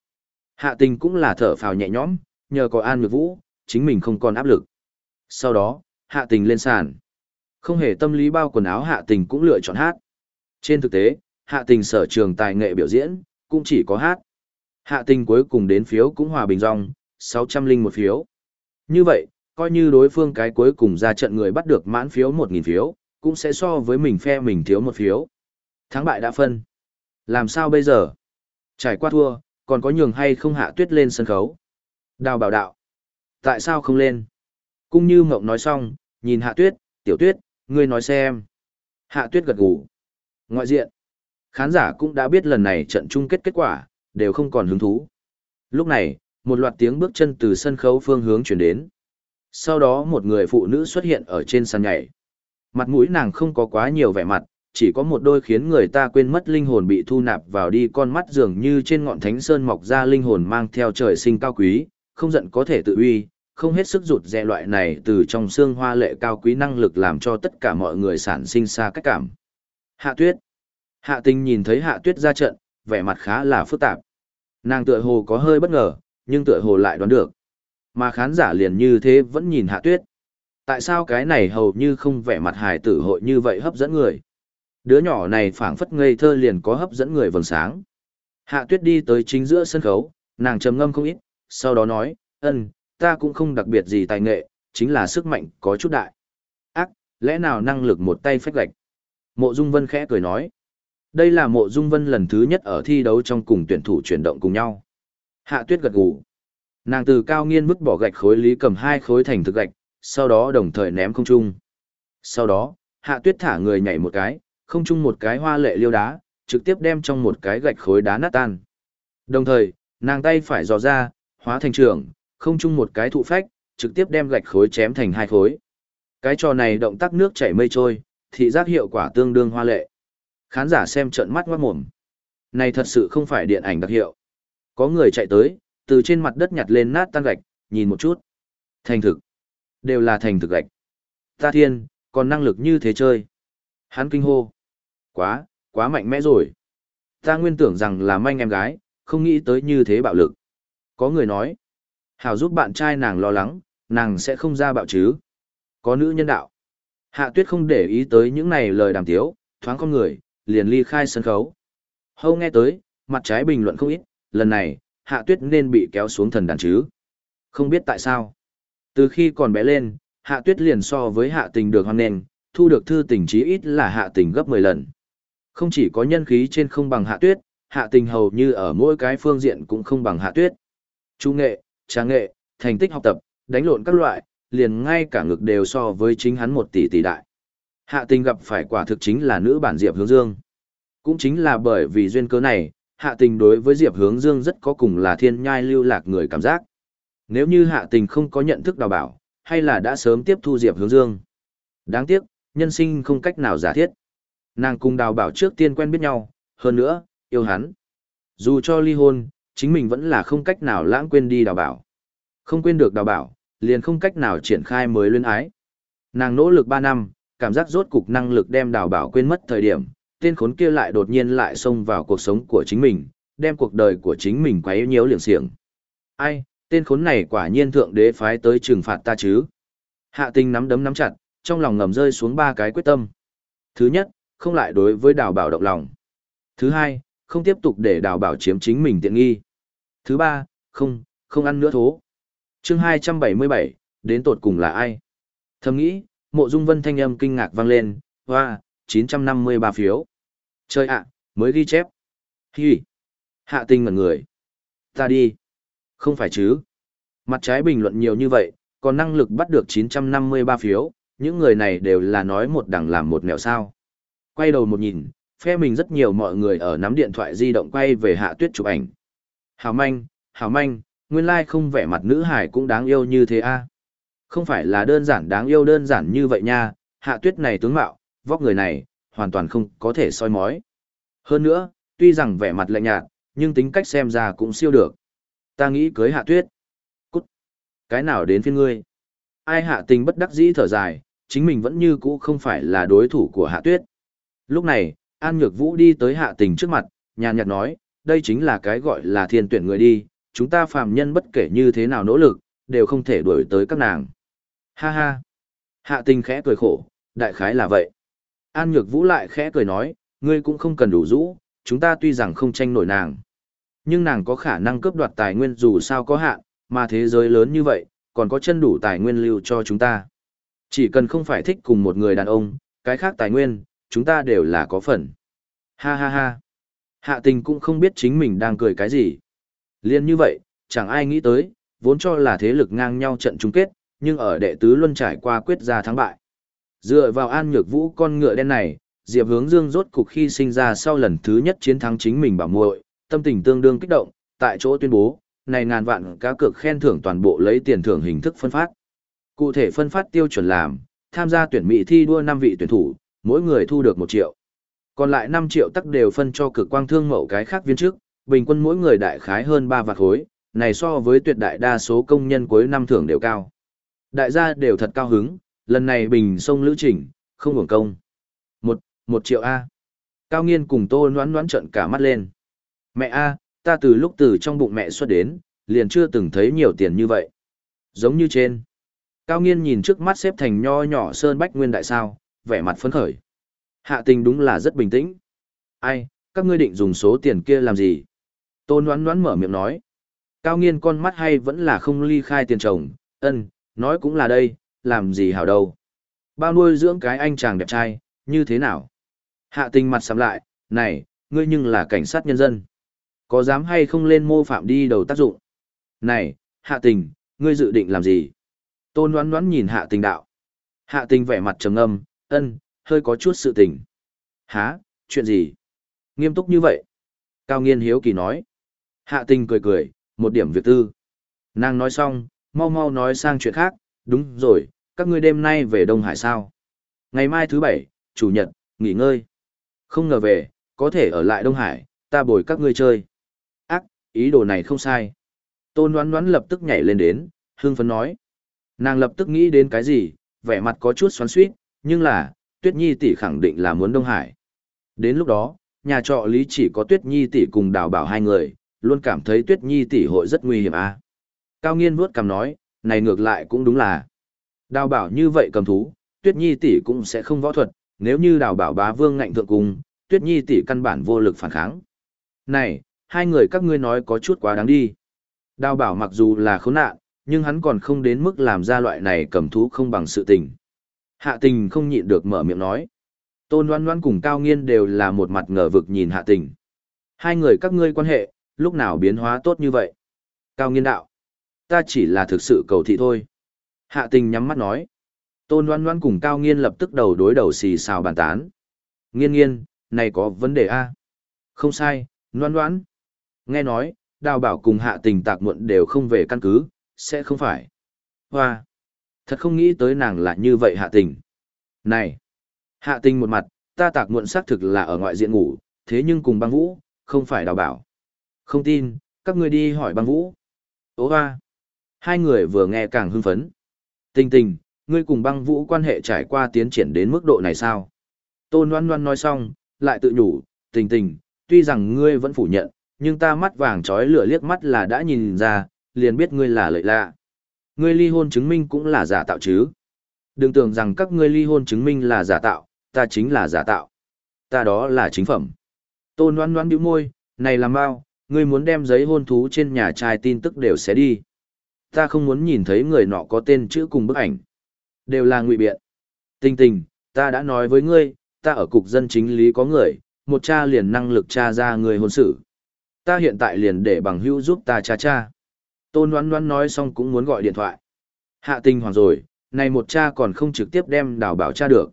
Hạ tình cũng là thở phào nhẹ nhõm, nhờ có An Nhược Vũ, chính mình không còn áp lực. Sau đó, hạ tình lên sàn. Không hề tâm lý bao quần áo hạ tình cũng lựa chọn hát. Trên thực tế, hạ tình sở trường tài nghệ biểu diễn, cũng chỉ có hát. Hạ tình cuối cùng đến phiếu cũng hòa bình rong, 600 linh một phiếu. Như vậy, coi như đối phương cái cuối cùng ra trận người bắt được mãn phiếu 1.000 phiếu, cũng sẽ so với mình phe mình thiếu một phiếu. Thắng bại đã phân. Làm sao bây giờ? Trải qua thua, còn có nhường hay không hạ tuyết lên sân khấu? Đào bảo đạo. Tại sao không lên? cũng như mộng nói xong, nhìn hạ tuyết, tiểu tuyết, ngươi nói xem. Hạ tuyết gật gù. Ngoại diện, khán giả cũng đã biết lần này trận chung kết kết quả, đều không còn hứng thú. Lúc này, một loạt tiếng bước chân từ sân khấu phương hướng chuyển đến. Sau đó một người phụ nữ xuất hiện ở trên sàn nhảy. Mặt mũi nàng không có quá nhiều vẻ mặt, chỉ có một đôi khiến người ta quên mất linh hồn bị thu nạp vào đi con mắt dường như trên ngọn thánh sơn mọc ra linh hồn mang theo trời sinh cao quý, không giận có thể tự uy, không hết sức rụt rè loại này từ trong xương hoa lệ cao quý năng lực làm cho tất cả mọi người sản sinh xa cách cảm. Hạ tuyết. Hạ tình nhìn thấy hạ tuyết ra trận, vẻ mặt khá là phức tạp. Nàng tựa hồ có hơi bất ngờ, nhưng tựa hồ lại đoán được. Mà khán giả liền như thế vẫn nhìn hạ tuyết. Tại sao cái này hầu như không vẻ mặt hài tử hội như vậy hấp dẫn người? Đứa nhỏ này phảng phất ngây thơ liền có hấp dẫn người vầng sáng. Hạ tuyết đi tới chính giữa sân khấu, nàng trầm ngâm không ít, sau đó nói, ân, ta cũng không đặc biệt gì tài nghệ, chính là sức mạnh có chút đại. Ác, lẽ nào năng lực một tay phách gạch? Mộ Dung Vân khẽ cười nói. Đây là Mộ Dung Vân lần thứ nhất ở thi đấu trong cùng tuyển thủ chuyển động cùng nhau. Hạ tuyết gật gù. Nàng từ cao nghiên vứt bỏ gạch khối lý cầm hai khối thành thực gạch, sau đó đồng thời ném không trung. Sau đó, hạ tuyết thả người nhảy một cái, không trung một cái hoa lệ liêu đá, trực tiếp đem trong một cái gạch khối đá nát tan. Đồng thời, nàng tay phải dò ra, hóa thành trường, không chung một cái thụ phách, trực tiếp đem gạch khối chém thành hai khối. Cái trò này động tác nước chảy mây trôi, thị giác hiệu quả tương đương hoa lệ. Khán giả xem trận mắt ngoát mồm. Này thật sự không phải điện ảnh đặc hiệu. Có người chạy tới, từ trên mặt đất nhặt lên nát tan gạch, nhìn một chút. Thành thực. Đều là thành thực gạch. Ta thiên, còn năng lực như thế chơi. Hắn kinh hô. Quá, quá mạnh mẽ rồi. Ta nguyên tưởng rằng là manh em gái, không nghĩ tới như thế bạo lực. Có người nói. Hảo giúp bạn trai nàng lo lắng, nàng sẽ không ra bạo chứ. Có nữ nhân đạo. Hạ tuyết không để ý tới những này lời đàm tiếu, thoáng con người, liền ly khai sân khấu. Hâu nghe tới, mặt trái bình luận không ít, lần này, hạ tuyết nên bị kéo xuống thần đàn chứ. Không biết tại sao. Từ khi còn bé lên, hạ tuyết liền so với hạ tình được hoan nền, thu được thư tình chí ít là hạ tình gấp 10 lần. Không chỉ có nhân khí trên không bằng hạ tuyết, hạ tình hầu như ở mỗi cái phương diện cũng không bằng hạ tuyết. Trung nghệ, trà nghệ, thành tích học tập, đánh lộn các loại, liền ngay cả ngực đều so với chính hắn một tỷ tỷ đại. Hạ tình gặp phải quả thực chính là nữ bản Diệp Hướng Dương. Cũng chính là bởi vì duyên cớ này, hạ tình đối với Diệp Hướng Dương rất có cùng là thiên nhai lưu lạc người cảm giác. Nếu như hạ tình không có nhận thức đào bảo, hay là đã sớm tiếp thu Diệp Hướng Dương. Đáng tiếc, nhân sinh không cách nào giả thiết. Nàng cùng đào bảo trước tiên quen biết nhau, hơn nữa, yêu hắn. Dù cho ly hôn, chính mình vẫn là không cách nào lãng quên đi đào bảo. Không quên được đào bảo, liền không cách nào triển khai mới luyến ái. Nàng nỗ lực 3 năm, cảm giác rốt cục năng lực đem đào bảo quên mất thời điểm, tên khốn kia lại đột nhiên lại xông vào cuộc sống của chính mình, đem cuộc đời của chính mình quấy nhiễu liệng xiềng. Ai, tên khốn này quả nhiên thượng đế phái tới trừng phạt ta chứ. Hạ tình nắm đấm nắm chặt, trong lòng ngầm rơi xuống ba cái quyết tâm. Thứ nhất, không lại đối với đào bảo động lòng. Thứ hai, không tiếp tục để đào bảo chiếm chính mình tiện nghi. Thứ ba, không, không ăn nữa thố chương 277, đến tột cùng là ai? Thầm nghĩ, mộ dung vân thanh âm kinh ngạc vang lên, hoa, 953 phiếu. Chơi ạ, mới ghi chép. Hi. Hạ tinh ngẩn người. Ta đi. Không phải chứ, Mặt trái bình luận nhiều như vậy, còn năng lực bắt được 953 phiếu, những người này đều là nói một đằng làm một nẻo sao. Quay đầu một nhìn, phe mình rất nhiều mọi người ở nắm điện thoại di động quay về hạ tuyết chụp ảnh. Hảo manh, hảo manh, nguyên lai không vẻ mặt nữ hải cũng đáng yêu như thế a Không phải là đơn giản đáng yêu đơn giản như vậy nha, hạ tuyết này tướng mạo, vóc người này, hoàn toàn không có thể soi mói. Hơn nữa, tuy rằng vẻ mặt lạnh nhạt, nhưng tính cách xem ra cũng siêu được. Ta nghĩ cưới hạ tuyết. Cút. Cái nào đến phiên ngươi? Ai hạ tình bất đắc dĩ thở dài, chính mình vẫn như cũ không phải là đối thủ của hạ tuyết. Lúc này, An Nhược Vũ đi tới hạ tình trước mặt, nhàn nhạt nói, đây chính là cái gọi là thiên tuyển người đi, chúng ta phàm nhân bất kể như thế nào nỗ lực, đều không thể đuổi tới các nàng. Ha ha. Hạ tình khẽ cười khổ, đại khái là vậy. An Nhược Vũ lại khẽ cười nói, ngươi cũng không cần đủ rũ, chúng ta tuy rằng không tranh nổi nàng. Nhưng nàng có khả năng cướp đoạt tài nguyên dù sao có hạn, mà thế giới lớn như vậy, còn có chân đủ tài nguyên lưu cho chúng ta. Chỉ cần không phải thích cùng một người đàn ông, cái khác tài nguyên, chúng ta đều là có phần. Ha ha ha. Hạ tình cũng không biết chính mình đang cười cái gì. Liên như vậy, chẳng ai nghĩ tới, vốn cho là thế lực ngang nhau trận chung kết, nhưng ở đệ tứ luân trải qua quyết ra thắng bại. Dựa vào an nhược vũ con ngựa đen này, Diệp hướng dương rốt cục khi sinh ra sau lần thứ nhất chiến thắng chính mình bảo muội, tâm tình tương đương kích động, tại chỗ tuyên bố, này ngàn vạn cá cược khen thưởng toàn bộ lấy tiền thưởng hình thức phân phát. Cụ thể phân phát tiêu chuẩn làm, tham gia tuyển mỹ thi đua 5 vị tuyển thủ, mỗi người thu được 1 triệu. Còn lại 5 triệu tắc đều phân cho cực quang thương mậu cái khác viên trước, bình quân mỗi người đại khái hơn 3 vạt khối, này so với tuyệt đại đa số công nhân cuối năm thưởng đều cao. Đại gia đều thật cao hứng, lần này bình sông lữ trình, không hưởng công. Một, một triệu A. Cao nghiên cùng tô noán noán trận cả mắt lên. Mẹ A, ta từ lúc từ trong bụng mẹ xuất đến, liền chưa từng thấy nhiều tiền như vậy. Giống như trên. Cao nghiên nhìn trước mắt xếp thành nho nhỏ sơn bách nguyên đại sao, vẻ mặt phấn khởi. Hạ tình đúng là rất bình tĩnh. Ai, các ngươi định dùng số tiền kia làm gì? Tôn Ngoan Ngoan mở miệng nói. Cao nghiên con mắt hay vẫn là không ly khai tiền chồng, ân, nói cũng là đây, làm gì hảo đâu. Bao nuôi dưỡng cái anh chàng đẹp trai, như thế nào? Hạ tình mặt sắm lại, này, ngươi nhưng là cảnh sát nhân dân. Có dám hay không lên mô phạm đi đầu tác dụng? Này, hạ tình, ngươi dự định làm gì? Tôn đoán đoán nhìn hạ tình đạo. Hạ tình vẻ mặt trầm ngâm, ân, hơi có chút sự tình. Hả, chuyện gì? Nghiêm túc như vậy? Cao nghiên hiếu kỳ nói. Hạ tình cười cười, một điểm việc tư. Nàng nói xong, mau mau nói sang chuyện khác, đúng rồi, các ngươi đêm nay về Đông Hải sao? Ngày mai thứ bảy, chủ nhật, nghỉ ngơi. Không ngờ về, có thể ở lại Đông Hải, ta bồi các ngươi chơi. Ác, ý đồ này không sai. Tôn đoán đoán lập tức nhảy lên đến, hương phấn nói. Nàng lập tức nghĩ đến cái gì, vẻ mặt có chút xoắn suýt, nhưng là, Tuyết Nhi tỷ khẳng định là muốn Đông Hải. Đến lúc đó, nhà trọ lý chỉ có Tuyết Nhi tỷ cùng đào bảo hai người, luôn cảm thấy Tuyết Nhi tỷ hội rất nguy hiểm à. Cao nghiên vuốt cằm nói, này ngược lại cũng đúng là. Đào bảo như vậy cầm thú, Tuyết Nhi tỷ cũng sẽ không võ thuật, nếu như đào bảo bá vương ngạnh thượng cung, Tuyết Nhi tỷ căn bản vô lực phản kháng. Này, hai người các ngươi nói có chút quá đáng đi. Đào bảo mặc dù là khốn nạn, nhưng hắn còn không đến mức làm ra loại này cầm thú không bằng sự tình. Hạ tình không nhịn được mở miệng nói. Tôn Loan Loan cùng Cao Nghiên đều là một mặt ngờ vực nhìn hạ tình. Hai người các ngươi quan hệ, lúc nào biến hóa tốt như vậy? Cao Nghiên đạo. Ta chỉ là thực sự cầu thị thôi. Hạ tình nhắm mắt nói. Tôn Loan Loan cùng Cao Nghiên lập tức đầu đối đầu xì xào bàn tán. Nghiên nghiên, này có vấn đề a Không sai, Loan Loan. Nghe nói, đào bảo cùng hạ tình tạc muộn đều không về căn cứ, sẽ không phải. Hoa! Thật không nghĩ tới nàng là như vậy hạ tình. Này! Hạ tình một mặt, ta tạc muộn xác thực là ở ngoại diện ngủ, thế nhưng cùng băng vũ, không phải đào bảo. Không tin, các ngươi đi hỏi băng vũ. Ô hoa! Hai người vừa nghe càng hưng phấn. Tình tình, ngươi cùng băng vũ quan hệ trải qua tiến triển đến mức độ này sao? Tôn Loan Loan nói xong, lại tự nhủ, tình tình, tuy rằng ngươi vẫn phủ nhận, nhưng ta mắt vàng trói lửa liếc mắt là đã nhìn ra, liền biết ngươi là lợi lạ. Ngươi ly hôn chứng minh cũng là giả tạo chứ. Đừng tưởng rằng các ngươi ly hôn chứng minh là giả tạo, ta chính là giả tạo. Ta đó là chính phẩm. Tôn Loan Loan bĩu môi, này làm bao, ngươi muốn đem giấy hôn thú trên nhà trai tin tức đều sẽ đi. Ta không muốn nhìn thấy người nọ có tên chữ cùng bức ảnh. Đều là ngụy biện. Tình tình, ta đã nói với ngươi, ta ở cục dân chính lý có người, một cha liền năng lực tra ra người hôn sự. Ta hiện tại liền để bằng hữu giúp ta cha cha. Tôn đoán đoán nói xong cũng muốn gọi điện thoại. Hạ tình hoàng rồi, này một cha còn không trực tiếp đem đào bảo cha được.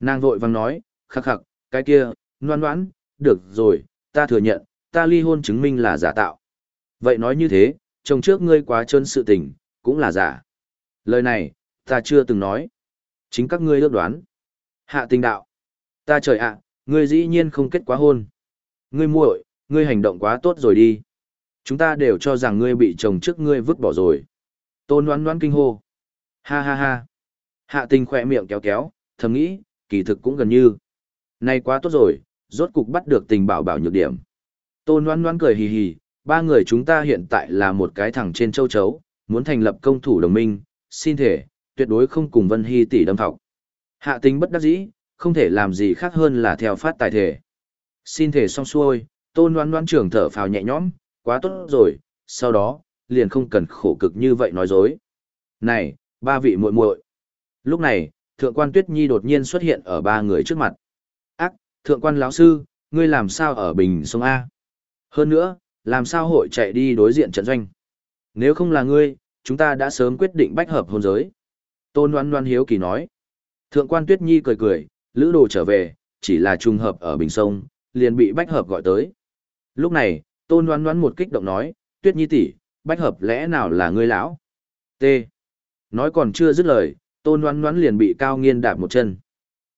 Nàng vội vàng nói, khắc khắc, cái kia, đoán đoán, được rồi, ta thừa nhận, ta ly hôn chứng minh là giả tạo. Vậy nói như thế, chồng trước ngươi quá trơn sự tình, cũng là giả. Lời này, ta chưa từng nói. Chính các ngươi ước đoán. Hạ tình đạo. Ta trời ạ, ngươi dĩ nhiên không kết quá hôn. Ngươi muội, ngươi hành động quá tốt rồi đi. Chúng ta đều cho rằng ngươi bị chồng trước ngươi vứt bỏ rồi. Tôn đoán đoán kinh hô. Ha ha ha. Hạ tình khỏe miệng kéo kéo, thầm nghĩ, kỳ thực cũng gần như. Này quá tốt rồi, rốt cục bắt được tình bảo bảo nhược điểm. Tôn đoán đoán cười hì hì, ba người chúng ta hiện tại là một cái thằng trên châu chấu, muốn thành lập công thủ đồng minh, xin thể, tuyệt đối không cùng Vân Hy tỷ đâm thọc. Hạ tính bất đắc dĩ, không thể làm gì khác hơn là theo phát tài thể. Xin thể xong xuôi, tôn đoán đoán trưởng thở phào nhẹ nhõm, quá tốt rồi, sau đó, liền không cần khổ cực như vậy nói dối. Này, ba vị muội muội. Lúc này, thượng quan Tuyết Nhi đột nhiên xuất hiện ở ba người trước mặt. Ác, thượng quan lão sư, ngươi làm sao ở bình sông A? Hơn nữa, làm sao hội chạy đi đối diện trận doanh? Nếu không là ngươi, chúng ta đã sớm quyết định bách hợp hôn giới. Tôn Loan Loan hiếu kỳ nói. Thượng quan Tuyết Nhi cười cười, lữ đồ trở về, chỉ là trùng hợp ở bình sông, liền bị bách hợp gọi tới. Lúc này, Tôn Loan Loan một kích động nói, Tuyết Nhi tỷ, bách hợp lẽ nào là ngươi lão? T. Nói còn chưa dứt lời, Tôn Loan Loan liền bị Cao Nghiên đạp một chân.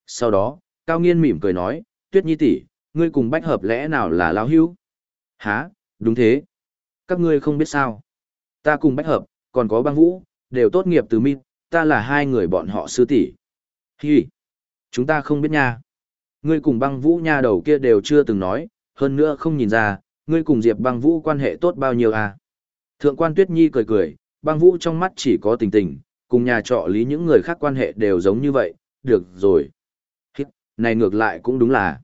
Sau đó, Cao Nghiên mỉm cười nói, Tuyết Nhi tỷ, ngươi cùng bách hợp lẽ nào là lão hữu? Há, đúng thế. Các ngươi không biết sao. Ta cùng bách hợp, còn có băng vũ, đều tốt nghiệp từ minh, ta là hai người bọn họ sư tỷ. Hi, chúng ta không biết nha. Ngươi cùng băng vũ nha đầu kia đều chưa từng nói, hơn nữa không nhìn ra, ngươi cùng Diệp băng vũ quan hệ tốt bao nhiêu à. Thượng quan Tuyết Nhi cười cười, băng vũ trong mắt chỉ có tình tình, cùng nhà trọ lý những người khác quan hệ đều giống như vậy, được rồi. Hi, này ngược lại cũng đúng là.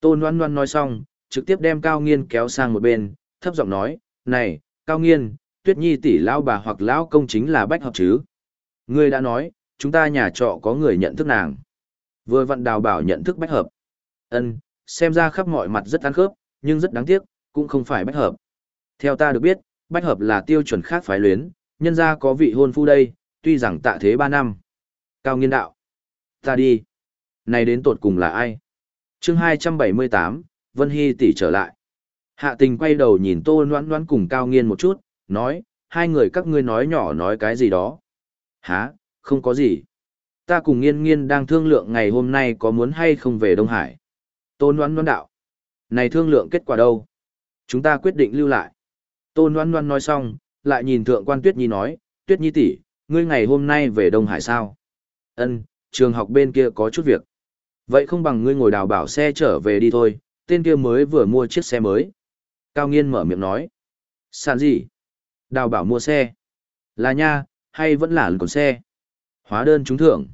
Tôn Loan Loan nói xong, trực tiếp đem Cao Nghiên kéo sang một bên, thấp giọng nói, này, Cao Nghiên, Tuyết Nhi tỷ lão bà hoặc lão công chính là bách hợp chứ. Ngươi đã nói, chúng ta nhà trọ có người nhận thức nàng. Vừa vặn đào bảo nhận thức bách hợp. Ân, xem ra khắp mọi mặt rất ăn khớp, nhưng rất đáng tiếc, cũng không phải bách hợp. Theo ta được biết, bách hợp là tiêu chuẩn khác phái luyến, nhân ra có vị hôn phu đây, tuy rằng tạ thế ba năm. Cao nghiên đạo. Ta đi. Này đến tột cùng là ai? chương hai trăm bảy mươi tám, Vân Hy tỷ trở lại. Hạ tình quay đầu nhìn tô noãn noãn cùng cao nghiên một chút, nói, hai người các ngươi nói nhỏ nói cái gì đó. Hả, không có gì. Ta cùng nghiên nghiên đang thương lượng ngày hôm nay có muốn hay không về Đông Hải. Tôn Loan Loan đạo. Này thương lượng kết quả đâu? Chúng ta quyết định lưu lại. Tôn Loan Loan nói xong, lại nhìn thượng quan Tuyết Nhi nói, Tuyết Nhi tỷ, ngươi ngày hôm nay về Đông Hải sao? Ân, trường học bên kia có chút việc. Vậy không bằng ngươi ngồi đào bảo xe trở về đi thôi, tên kia mới vừa mua chiếc xe mới. Cao Nghiên mở miệng nói. Sàn gì? Đào bảo mua xe. Là nha, hay vẫn là còn xe? Hóa đơn trúng thưởng.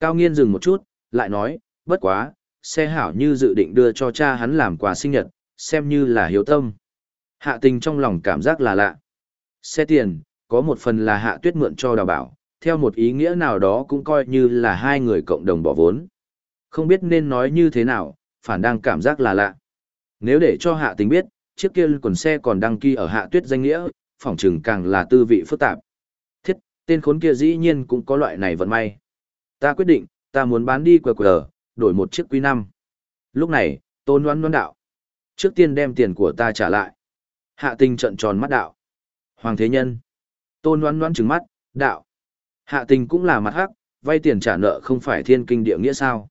Cao Nghiên dừng một chút, lại nói, bất quá, xe hảo như dự định đưa cho cha hắn làm quà sinh nhật, xem như là hiếu tâm. Hạ tình trong lòng cảm giác là lạ. Xe tiền, có một phần là hạ tuyết mượn cho đào bảo, theo một ý nghĩa nào đó cũng coi như là hai người cộng đồng bỏ vốn. Không biết nên nói như thế nào, phản đang cảm giác là lạ. Nếu để cho hạ tình biết, chiếc kia còn xe còn đăng ký ở hạ tuyết danh nghĩa, phỏng chừng càng là tư vị phức tạp. Thiết, tên khốn kia dĩ nhiên cũng có loại này vận may. Ta quyết định, ta muốn bán đi quờ quờ, đổi một chiếc quý năm. Lúc này, tôn đoán đoán đạo. Trước tiên đem tiền của ta trả lại. Hạ tình trận tròn mắt đạo. Hoàng thế nhân. Tôn đoán đoán trừng mắt, đạo. Hạ tình cũng là mặt hắc, vay tiền trả nợ không phải thiên kinh địa nghĩa sao.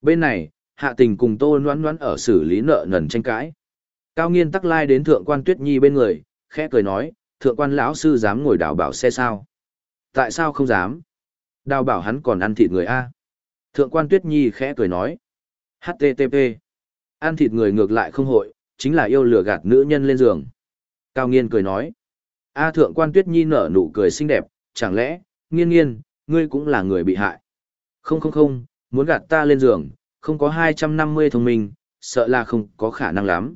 Bên này, hạ tình cùng tô đoán đoán ở xử lý nợ nần tranh cãi. Cao nghiên tắc lai đến thượng quan tuyết nhi bên người, khẽ cười nói, thượng quan lão sư dám ngồi đào bảo xe sao? Tại sao không dám? Đào bảo hắn còn ăn thịt người A. Thượng quan tuyết nhi khẽ cười nói. HTTP. Ăn thịt người ngược lại không hội, chính là yêu lừa gạt nữ nhân lên giường. Cao nghiên cười nói. A thượng quan tuyết nhi nở nụ cười xinh đẹp, chẳng lẽ, nghiên nghiên, ngươi cũng là người bị hại. Không không không, muốn gạt ta lên giường, không có 250 thông minh, sợ là không có khả năng lắm.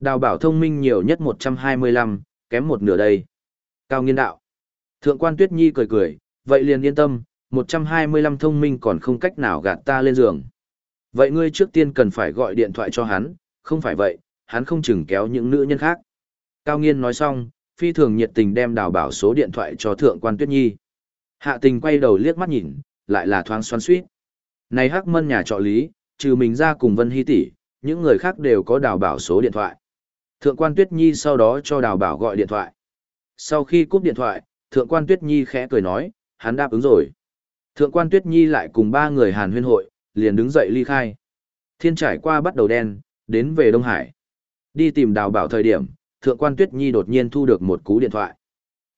Đào bảo thông minh nhiều nhất 125, kém một nửa đây. Cao nghiên đạo. Thượng quan tuyết nhi cười cười, vậy liền yên tâm, 125 thông minh còn không cách nào gạt ta lên giường. Vậy ngươi trước tiên cần phải gọi điện thoại cho hắn, không phải vậy, hắn không chừng kéo những nữ nhân khác. Cao nghiên nói xong, phi thường nhiệt tình đem đào bảo số điện thoại cho thượng quan Tuyết Nhi. Hạ tình quay đầu liếc mắt nhìn, lại là thoáng xoắn suýt. Này hắc mân nhà trọ lý, trừ mình ra cùng Vân Hy tỷ, những người khác đều có đào bảo số điện thoại. Thượng quan Tuyết Nhi sau đó cho đào bảo gọi điện thoại. Sau khi cúp điện thoại, thượng quan Tuyết Nhi khẽ cười nói, hắn đáp ứng rồi. Thượng quan Tuyết Nhi lại cùng ba người hàn huyên hội, liền đứng dậy ly khai. Thiên trải qua bắt đầu đen, đến về Đông Hải. Đi tìm đào bảo thời điểm, thượng quan Tuyết Nhi đột nhiên thu được một cú điện thoại.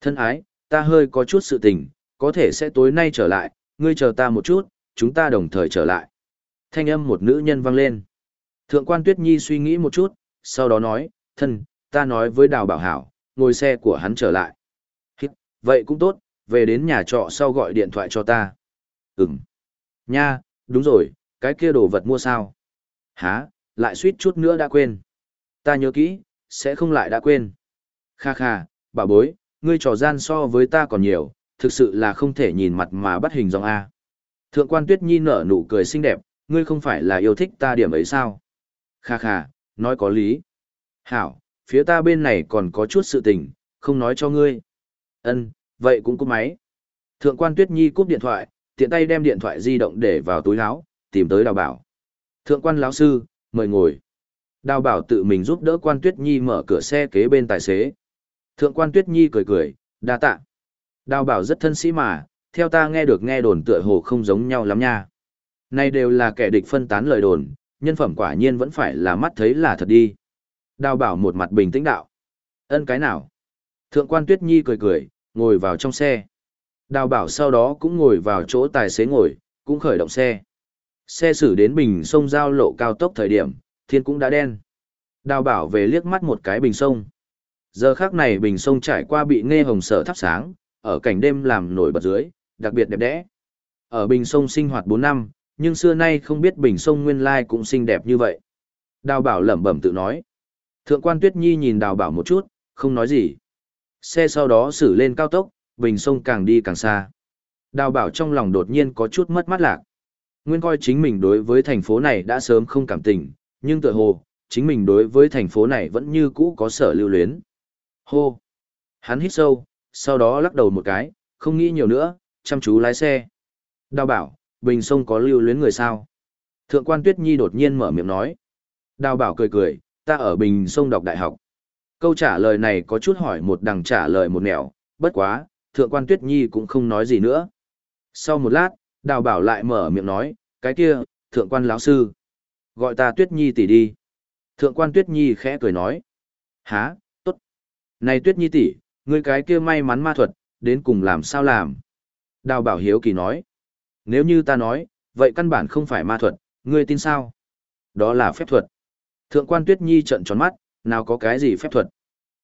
Thân ái, ta hơi có chút sự tình, có thể sẽ tối nay trở lại, ngươi chờ ta một chút, chúng ta đồng thời trở lại. Thanh âm một nữ nhân vang lên. Thượng quan Tuyết Nhi suy nghĩ một chút, sau đó nói, thân, ta nói với đào bảo hảo, ngồi xe của hắn trở lại. Vậy cũng tốt, về đến nhà trọ sau gọi điện thoại cho ta. Ừm. Nha, đúng rồi, cái kia đồ vật mua sao? Hả, lại suýt chút nữa đã quên. Ta nhớ kỹ, sẽ không lại đã quên. Kha kha, bà bối, ngươi trò gian so với ta còn nhiều, thực sự là không thể nhìn mặt mà bắt hình dòng A. Thượng quan Tuyết Nhi nở nụ cười xinh đẹp, ngươi không phải là yêu thích ta điểm ấy sao? Kha kha, nói có lý. Hảo, phía ta bên này còn có chút sự tình, không nói cho ngươi. Ân, vậy cũng cúp máy. Thượng quan Tuyết Nhi cúp điện thoại, tiện tay đem điện thoại di động để vào túi áo, tìm tới đào bảo. Thượng quan lão sư, mời ngồi. Đào bảo tự mình giúp đỡ quan Tuyết Nhi mở cửa xe kế bên tài xế. Thượng quan Tuyết Nhi cười cười, đa tạ. Đào bảo rất thân sĩ mà, theo ta nghe được nghe đồn tựa hồ không giống nhau lắm nha. Này đều là kẻ địch phân tán lời đồn, nhân phẩm quả nhiên vẫn phải là mắt thấy là thật đi. Đào bảo một mặt bình tĩnh đạo. Ân cái nào? Thượng quan Tuyết Nhi cười cười, ngồi vào trong xe. Đào bảo sau đó cũng ngồi vào chỗ tài xế ngồi, cũng khởi động xe. Xe xử đến bình sông giao lộ cao tốc thời điểm, thiên cũng đã đen. Đào bảo về liếc mắt một cái bình sông. Giờ khác này bình sông trải qua bị nghe hồng sở thắp sáng, ở cảnh đêm làm nổi bật dưới, đặc biệt đẹp đẽ. Ở bình sông sinh hoạt 4 năm, nhưng xưa nay không biết bình sông nguyên lai cũng xinh đẹp như vậy. Đào bảo lẩm bẩm tự nói. Thượng quan Tuyết Nhi nhìn đào bảo một chút, không nói gì. Xe sau đó xử lên cao tốc, bình sông càng đi càng xa. Đào bảo trong lòng đột nhiên có chút mất mát lạc. Nguyên coi chính mình đối với thành phố này đã sớm không cảm tình, nhưng tựa hồ, chính mình đối với thành phố này vẫn như cũ có sở lưu luyến. Hô! Hắn hít sâu, sau đó lắc đầu một cái, không nghĩ nhiều nữa, chăm chú lái xe. Đào bảo, bình sông có lưu luyến người sao? Thượng quan Tuyết Nhi đột nhiên mở miệng nói. Đào bảo cười cười, ta ở bình sông đọc đại học. Câu trả lời này có chút hỏi một đằng trả lời một nẻo, bất quá, thượng quan Tuyết Nhi cũng không nói gì nữa. Sau một lát, đào bảo lại mở miệng nói, cái kia, thượng quan lão sư. Gọi ta Tuyết Nhi tỷ đi. Thượng quan Tuyết Nhi khẽ cười nói. Há, tốt. Này Tuyết Nhi tỷ, ngươi cái kia may mắn ma thuật, đến cùng làm sao làm? Đào bảo hiếu kỳ nói. Nếu như ta nói, vậy căn bản không phải ma thuật, ngươi tin sao? Đó là phép thuật. Thượng quan Tuyết Nhi trợn tròn mắt, nào có cái gì phép thuật.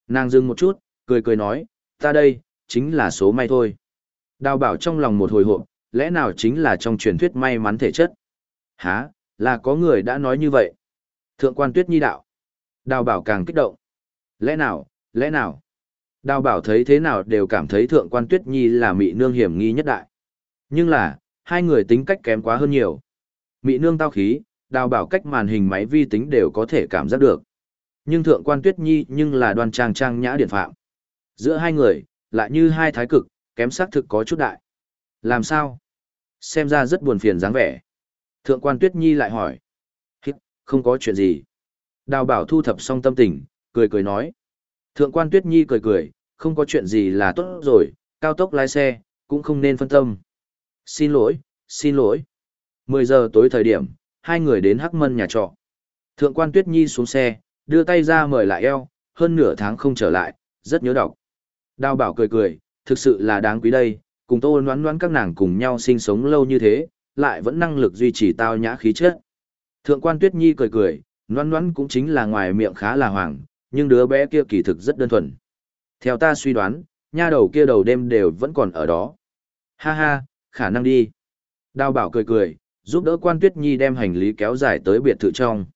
Nàng dừng một chút, cười cười nói, ta đây, chính là số may thôi. Đào bảo trong lòng một hồi hộp, lẽ nào chính là trong truyền thuyết may mắn thể chất? Hả, là có người đã nói như vậy. Thượng quan tuyết nhi đạo. Đào bảo càng kích động. Lẽ nào, lẽ nào? Đào bảo thấy thế nào đều cảm thấy thượng quan tuyết nhi là mị nương hiểm nghi nhất đại. Nhưng là, hai người tính cách kém quá hơn nhiều. Mị nương tao khí, đào bảo cách màn hình máy vi tính đều có thể cảm giác được. Nhưng thượng quan tuyết nhi nhưng là đoan trang trang nhã điện phạm. Giữa hai người, lại như hai thái cực, kém xác thực có chút đại. Làm sao? Xem ra rất buồn phiền dáng vẻ. Thượng quan tuyết nhi lại hỏi. Hít, không có chuyện gì. Đào bảo thu thập xong tâm tình, cười cười nói. Thượng quan tuyết nhi cười cười, không có chuyện gì là tốt rồi, cao tốc lái xe, cũng không nên phân tâm. Xin lỗi, xin lỗi. 10 giờ tối thời điểm, hai người đến Hắc Mân nhà trọ. Thượng quan Tuyết Nhi xuống xe, đưa tay ra mời lại eo, hơn nửa tháng không trở lại, rất nhớ đọc. Đào bảo cười cười, thực sự là đáng quý đây, cùng tô noán noán các nàng cùng nhau sinh sống lâu như thế, lại vẫn năng lực duy trì tao nhã khí chất. Thượng quan Tuyết Nhi cười cười, noán noán cũng chính là ngoài miệng khá là hoàng, nhưng đứa bé kia kỳ thực rất đơn thuần. Theo ta suy đoán, nha đầu kia đầu đêm đều vẫn còn ở đó. Ha ha, khả năng đi. Đào bảo cười cười, giúp đỡ quan Tuyết Nhi đem hành lý kéo dài tới biệt thự trong.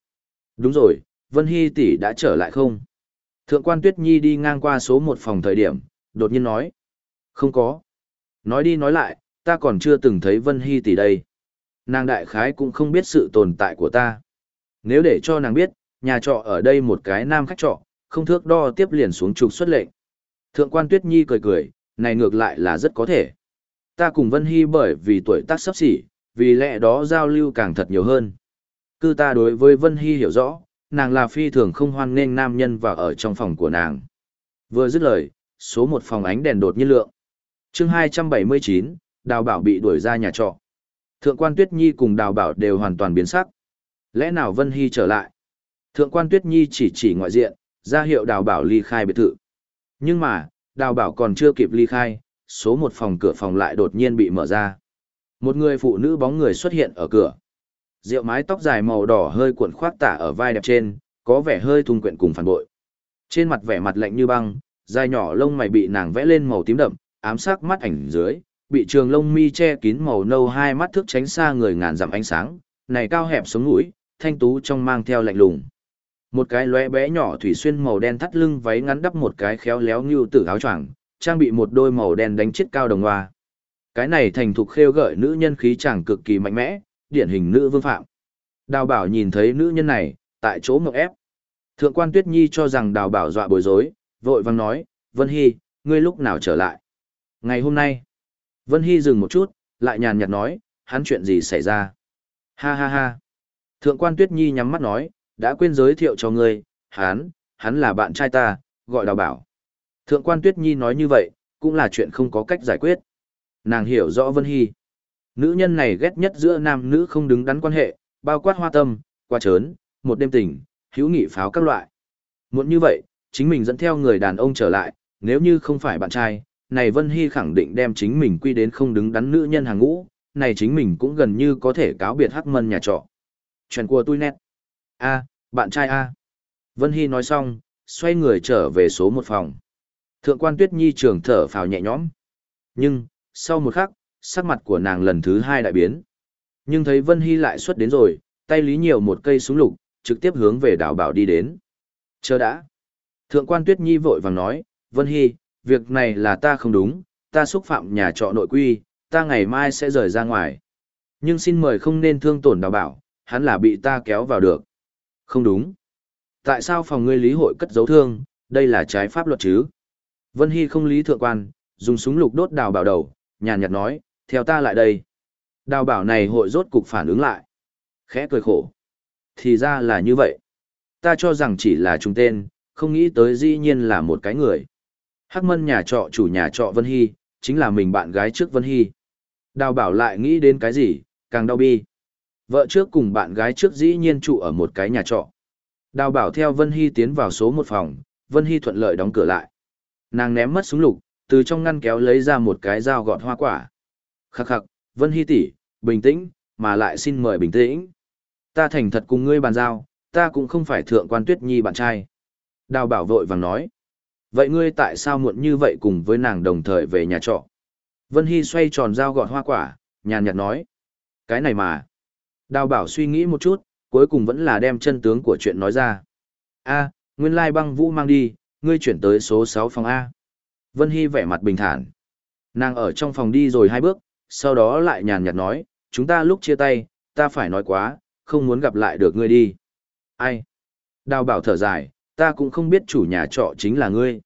Đúng rồi, Vân Hy tỷ đã trở lại không? Thượng quan Tuyết Nhi đi ngang qua số một phòng thời điểm, đột nhiên nói. Không có. Nói đi nói lại, ta còn chưa từng thấy Vân Hy tỷ đây. Nàng đại khái cũng không biết sự tồn tại của ta. Nếu để cho nàng biết, nhà trọ ở đây một cái nam khách trọ, không thước đo tiếp liền xuống trục xuất lệnh. Thượng quan Tuyết Nhi cười cười, này ngược lại là rất có thể. Ta cùng Vân Hy bởi vì tuổi tác sắp xỉ, vì lẽ đó giao lưu càng thật nhiều hơn. Cư ta đối với Vân Hy hiểu rõ, nàng là phi thường không hoan nghênh nam nhân vào ở trong phòng của nàng. Vừa dứt lời, số một phòng ánh đèn đột nhiên lượng. chương 279, đào bảo bị đuổi ra nhà trọ. Thượng quan Tuyết Nhi cùng đào bảo đều hoàn toàn biến sắc. Lẽ nào Vân Hy trở lại? Thượng quan Tuyết Nhi chỉ chỉ ngoại diện, ra hiệu đào bảo ly khai biệt thự. Nhưng mà, đào bảo còn chưa kịp ly khai, số một phòng cửa phòng lại đột nhiên bị mở ra. Một người phụ nữ bóng người xuất hiện ở cửa. Rượu mái tóc dài màu đỏ hơi cuộn khoác tả ở vai đẹp trên, có vẻ hơi thung quyện cùng phản bội. Trên mặt vẻ mặt lạnh như băng, dài nhỏ lông mày bị nàng vẽ lên màu tím đậm, ám sắc mắt ảnh dưới, bị trường lông mi che kín màu nâu hai mắt thức tránh xa người ngàn dặm ánh sáng, này cao hẹp sống mũi, thanh tú trong mang theo lạnh lùng. Một cái lóe bé nhỏ thủy xuyên màu đen thắt lưng váy ngắn đắp một cái khéo léo như tử áo choàng, trang bị một đôi màu đen đánh chết cao đồng hoa. Cái này thành thục khêu gợi nữ nhân khí chàng cực kỳ mạnh mẽ, điển hình nữ vương phạm. Đào bảo nhìn thấy nữ nhân này, tại chỗ ngọc ép. Thượng quan Tuyết Nhi cho rằng đào bảo dọa bối rối, vội vang nói, Vân Hy, ngươi lúc nào trở lại? Ngày hôm nay. Vân Hy dừng một chút, lại nhàn nhạt nói, hắn chuyện gì xảy ra? Ha ha ha. Thượng quan Tuyết Nhi nhắm mắt nói, đã quên giới thiệu cho ngươi, hắn, hắn là bạn trai ta, gọi đào bảo. Thượng quan Tuyết Nhi nói như vậy, cũng là chuyện không có cách giải quyết. Nàng hiểu rõ Vân Hy. Nữ nhân này ghét nhất giữa nam nữ không đứng đắn quan hệ, bao quát hoa tâm, qua trớn, một đêm tình, hữu nghị pháo các loại. Muốn như vậy, chính mình dẫn theo người đàn ông trở lại, nếu như không phải bạn trai, này Vân Hy khẳng định đem chính mình quy đến không đứng đắn nữ nhân hàng ngũ, này chính mình cũng gần như có thể cáo biệt hắc mân nhà trọ. Chuyện của tôi nét. A, bạn trai A. Vân Hy nói xong, xoay người trở về số một phòng. Thượng quan Tuyết Nhi trường thở phào nhẹ nhõm. Nhưng, sau một khắc, sắc mặt của nàng lần thứ hai đại biến. Nhưng thấy Vân Hy lại xuất đến rồi, tay lý nhiều một cây súng lục, trực tiếp hướng về đảo bảo đi đến. Chờ đã. Thượng quan Tuyết Nhi vội vàng nói, Vân Hy, việc này là ta không đúng, ta xúc phạm nhà trọ nội quy, ta ngày mai sẽ rời ra ngoài. Nhưng xin mời không nên thương tổn đào bảo, hắn là bị ta kéo vào được. Không đúng. Tại sao phòng ngươi lý hội cất giấu thương, đây là trái pháp luật chứ? Vân Hy không lý thượng quan, dùng súng lục đốt đào bảo đầu, nhàn nhạt nói, theo ta lại đây. Đào bảo này hội rốt cục phản ứng lại. Khẽ cười khổ. Thì ra là như vậy. Ta cho rằng chỉ là trùng tên, không nghĩ tới dĩ nhiên là một cái người. Hắc mân nhà trọ chủ nhà trọ Vân Hy, chính là mình bạn gái trước Vân Hy. Đào bảo lại nghĩ đến cái gì, càng đau bi. Vợ trước cùng bạn gái trước dĩ nhiên trụ ở một cái nhà trọ. Đào bảo theo Vân Hy tiến vào số một phòng, Vân Hy thuận lợi đóng cửa lại. Nàng ném mất súng lục, từ trong ngăn kéo lấy ra một cái dao gọt hoa quả. Khắc khắc, Vân Hy tỷ, bình tĩnh, mà lại xin mời bình tĩnh. Ta thành thật cùng ngươi bàn giao, ta cũng không phải thượng quan tuyết nhi bạn trai. Đào bảo vội vàng nói. Vậy ngươi tại sao muộn như vậy cùng với nàng đồng thời về nhà trọ? Vân Hy xoay tròn dao gọt hoa quả, nhàn nhạt nói. Cái này mà. Đào bảo suy nghĩ một chút, cuối cùng vẫn là đem chân tướng của chuyện nói ra. A, nguyên lai băng vũ mang đi, ngươi chuyển tới số 6 phòng A. Vân Hy vẻ mặt bình thản. Nàng ở trong phòng đi rồi hai bước, sau đó lại nhàn nhạt nói, chúng ta lúc chia tay, ta phải nói quá, không muốn gặp lại được ngươi đi. Ai? Đào bảo thở dài, ta cũng không biết chủ nhà trọ chính là ngươi.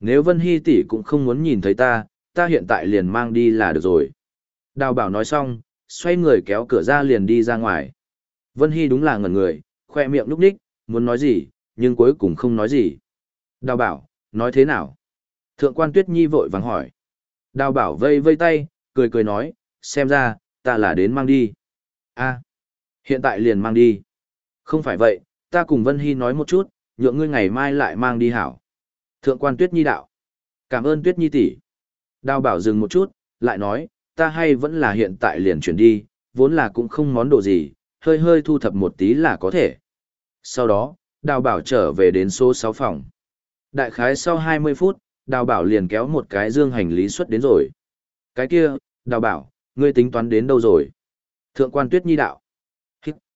Nếu Vân Hy tỷ cũng không muốn nhìn thấy ta, ta hiện tại liền mang đi là được rồi. Đào bảo nói xong, xoay người kéo cửa ra liền đi ra ngoài. Vân Hy đúng là ngẩn người, khoe miệng núp đích, muốn nói gì, nhưng cuối cùng không nói gì. Đào bảo, nói thế nào? Thượng quan Tuyết Nhi vội vàng hỏi. Đào bảo vây vây tay, cười cười nói, xem ra, ta là đến mang đi. a hiện tại liền mang đi. Không phải vậy, ta cùng Vân Hy nói một chút, nhượng ngươi ngày mai lại mang đi hảo. Thượng quan Tuyết Nhi đạo. Cảm ơn Tuyết Nhi tỷ. Đào bảo dừng một chút, lại nói, ta hay vẫn là hiện tại liền chuyển đi, vốn là cũng không món đồ gì, hơi hơi thu thập một tí là có thể. Sau đó, đào bảo trở về đến số 6 phòng. Đại khái sau 20 phút, đào bảo liền kéo một cái dương hành lý xuất đến rồi. Cái kia, đào bảo, ngươi tính toán đến đâu rồi? Thượng quan tuyết nhi đạo.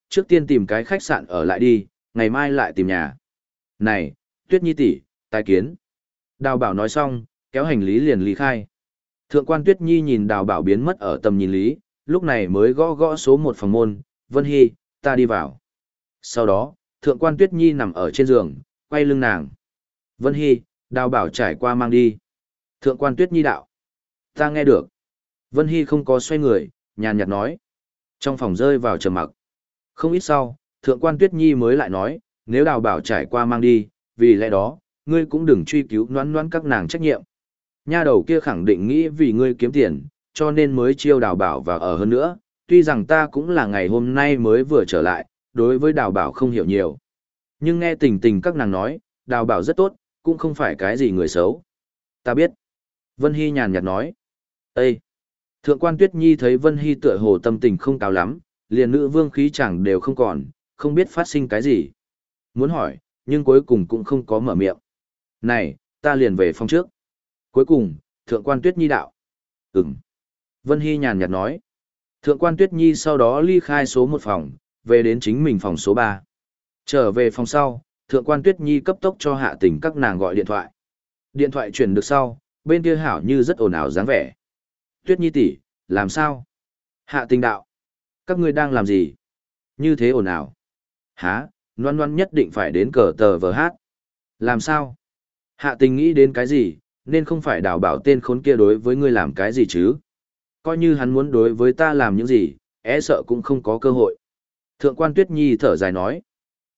Trước tiên tìm cái khách sạn ở lại đi, ngày mai lại tìm nhà. Này, tuyết nhi tỷ, tài kiến. Đào bảo nói xong, kéo hành lý liền lý khai. Thượng quan tuyết nhi nhìn đào bảo biến mất ở tầm nhìn lý, lúc này mới gõ gõ số một phòng môn, Vân Hy, ta đi vào. Sau đó, thượng quan tuyết nhi nằm ở trên giường, quay lưng nàng. Vân Hy, đào bảo trải qua mang đi. Thượng quan Tuyết Nhi đạo. Ta nghe được. Vân Hy không có xoay người, nhàn nhạt nói. Trong phòng rơi vào trầm mặc. Không ít sau, Thượng quan Tuyết Nhi mới lại nói, nếu đào bảo trải qua mang đi, vì lẽ đó, ngươi cũng đừng truy cứu noán noán các nàng trách nhiệm. Nha đầu kia khẳng định nghĩ vì ngươi kiếm tiền, cho nên mới chiêu đào bảo và ở hơn nữa, tuy rằng ta cũng là ngày hôm nay mới vừa trở lại, đối với đào bảo không hiểu nhiều. Nhưng nghe tình tình các nàng nói, đào bảo rất tốt, cũng không phải cái gì người xấu. Ta biết. Vân Hy nhàn nhạt nói. Ê! Thượng quan Tuyết Nhi thấy Vân Hy tựa hồ tâm tình không cao lắm, liền nữ vương khí chẳng đều không còn, không biết phát sinh cái gì. Muốn hỏi, nhưng cuối cùng cũng không có mở miệng. Này, ta liền về phòng trước. Cuối cùng, Thượng quan Tuyết Nhi đạo. Ừm. Vân Hy nhàn nhạt nói. Thượng quan Tuyết Nhi sau đó ly khai số một phòng, về đến chính mình phòng số ba. Trở về phòng sau, Thượng quan Tuyết Nhi cấp tốc cho hạ tình các nàng gọi điện thoại. Điện thoại chuyển được sau, bên kia hảo như rất ồn ào dáng vẻ. Tuyết Nhi tỷ, làm sao? Hạ tình đạo. Các ngươi đang làm gì? Như thế ồn ào. Hả, loan loan nhất định phải đến cờ tờ vờ hát. Làm sao? Hạ tình nghĩ đến cái gì, nên không phải đào bảo tên khốn kia đối với ngươi làm cái gì chứ? Coi như hắn muốn đối với ta làm những gì, é sợ cũng không có cơ hội. Thượng quan Tuyết Nhi thở dài nói.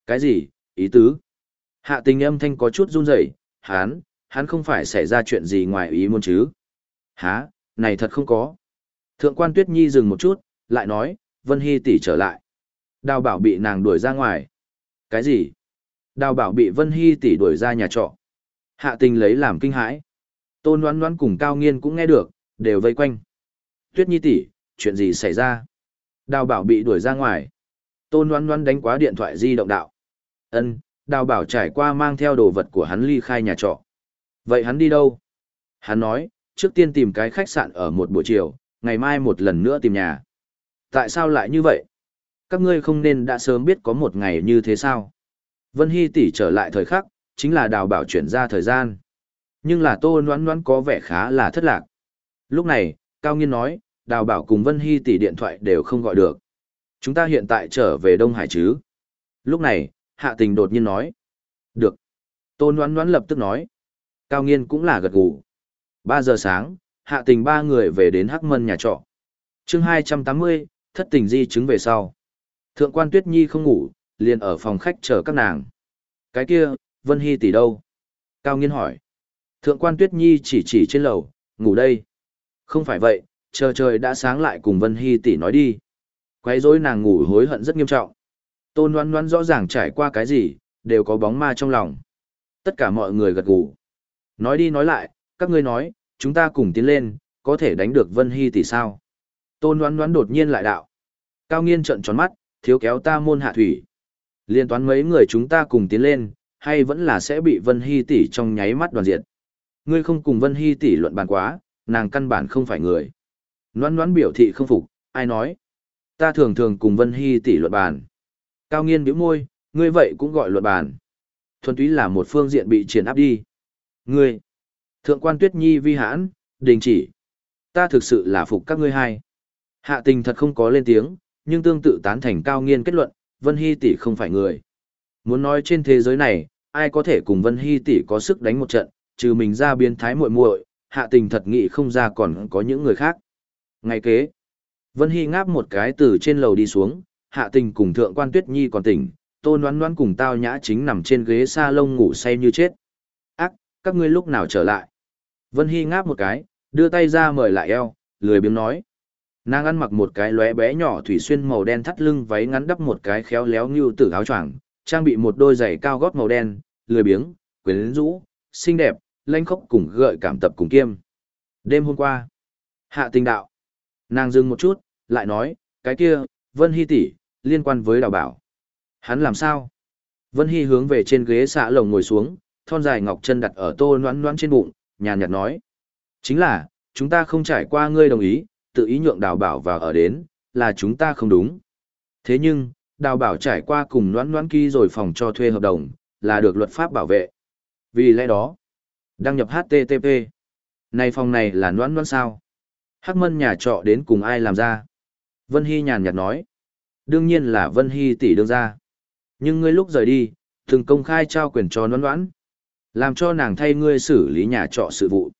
Cái gì, ý tứ? Hạ tình âm thanh có chút run rẩy, hắn, hắn không phải xảy ra chuyện gì ngoài ý muốn chứ? Hả, này thật không có. Thượng quan Tuyết Nhi dừng một chút, lại nói, Vân Hy tỷ trở lại. Đào bảo bị nàng đuổi ra ngoài. Cái gì? Đào bảo bị Vân Hy tỷ đuổi ra nhà trọ. Hạ tình lấy làm kinh hãi. Tôn đoán đoán cùng Cao Nghiên cũng nghe được, đều vây quanh. Tuyết Nhi tỷ, chuyện gì xảy ra? Đào bảo bị đuổi ra ngoài. Tôn đoán đoán đánh quá điện thoại di động đạo. Ân, đào bảo trải qua mang theo đồ vật của hắn ly khai nhà trọ. Vậy hắn đi đâu? Hắn nói, trước tiên tìm cái khách sạn ở một buổi chiều, ngày mai một lần nữa tìm nhà. Tại sao lại như vậy? Các ngươi không nên đã sớm biết có một ngày như thế sao? Vân Hy tỷ trở lại thời khắc, chính là đào bảo chuyển ra thời gian. Nhưng là tô noãn noãn có vẻ khá là thất lạc. Lúc này, Cao Nghiên nói, đào bảo cùng Vân Hy tỷ điện thoại đều không gọi được. Chúng ta hiện tại trở về Đông Hải chứ? Lúc này, Hạ Tình đột nhiên nói. Được. Tô noãn noãn lập tức nói. Cao Nghiên cũng là gật gù. Ba giờ sáng, Hạ Tình ba người về đến Hắc Mân nhà trọ. chương hai trăm tám mươi, thất tình di chứng về sau. Thượng quan Tuyết Nhi không ngủ, liền ở phòng khách chờ các nàng. Cái kia, Vân Hy tỷ đâu? Cao Nghiên hỏi. Thượng quan Tuyết Nhi chỉ chỉ trên lầu, ngủ đây. Không phải vậy, chờ trời đã sáng lại cùng Vân Hy tỷ nói đi. Quấy rối nàng ngủ hối hận rất nghiêm trọng. Tôn Loan Loan rõ ràng trải qua cái gì, đều có bóng ma trong lòng. Tất cả mọi người gật gù. Nói đi nói lại, các ngươi nói, chúng ta cùng tiến lên, có thể đánh được Vân Hy tỷ sao? Tôn Loan Loan đột nhiên lại đạo. Cao Nghiên trợn tròn mắt, thiếu kéo ta môn hạ thủy. Liên toán mấy người chúng ta cùng tiến lên, hay vẫn là sẽ bị Vân Hy tỷ trong nháy mắt đoàn diệt. Ngươi không cùng Vân Hy tỷ luận bàn quá, nàng căn bản không phải người. Noãn noãn biểu thị không phục, ai nói? Ta thường thường cùng Vân Hy tỷ luận bàn. Cao Nghiên bĩu môi, ngươi vậy cũng gọi luận bàn. Thuần túy là một phương diện bị triển áp đi. Ngươi, Thượng quan Tuyết Nhi vi hãn, đình chỉ. Ta thực sự là phục các ngươi hai. Hạ tình thật không có lên tiếng, nhưng tương tự tán thành cao nghiên kết luận, Vân Hy tỷ không phải người. Muốn nói trên thế giới này, ai có thể cùng Vân Hy tỷ có sức đánh một trận, trừ mình ra biến thái muội muội, hạ tình thật nghị không ra còn có những người khác. Ngày kế, Vân Hy ngáp một cái từ trên lầu đi xuống, hạ tình cùng thượng quan Tuyết Nhi còn tỉnh, tôn đoán đoán cùng tao nhã chính nằm trên ghế sa lông ngủ say như chết. Ác, các ngươi lúc nào trở lại? Vân Hy ngáp một cái, đưa tay ra mời lại eo, lười biếng nói. Nàng ăn mặc một cái lóe bé nhỏ thủy xuyên màu đen thắt lưng váy ngắn đắp một cái khéo léo như tử áo choàng, trang bị một đôi giày cao gót màu đen, lười biếng, quyến rũ, xinh đẹp, lanh khốc cùng gợi cảm tập cùng kiêm. Đêm hôm qua, hạ tình đạo. Nàng dừng một chút, lại nói, cái kia, Vân Hy tỷ liên quan với đào bảo. Hắn làm sao? Vân Hy hướng về trên ghế xạ lồng ngồi xuống, thon dài ngọc chân đặt ở tô noãn noãn trên bụng, nhàn nhạt nói. Chính là, chúng ta không trải qua ngươi đồng ý, tự ý nhượng đào bảo vào ở đến, là chúng ta không đúng. Thế nhưng, đào bảo trải qua cùng noãn noãn ký rồi phòng cho thuê hợp đồng, là được luật pháp bảo vệ. Vì lẽ đó, đăng nhập HTTP. Này phòng này là noãn noãn sao? Hắc mân nhà trọ đến cùng ai làm ra? Vân Hy nhàn nhạt nói. Đương nhiên là Vân Hy tỷ đương ra. Nhưng ngươi lúc rời đi, từng công khai trao quyền cho noãn noãn. Làm cho nàng thay ngươi xử lý nhà trọ sự vụ.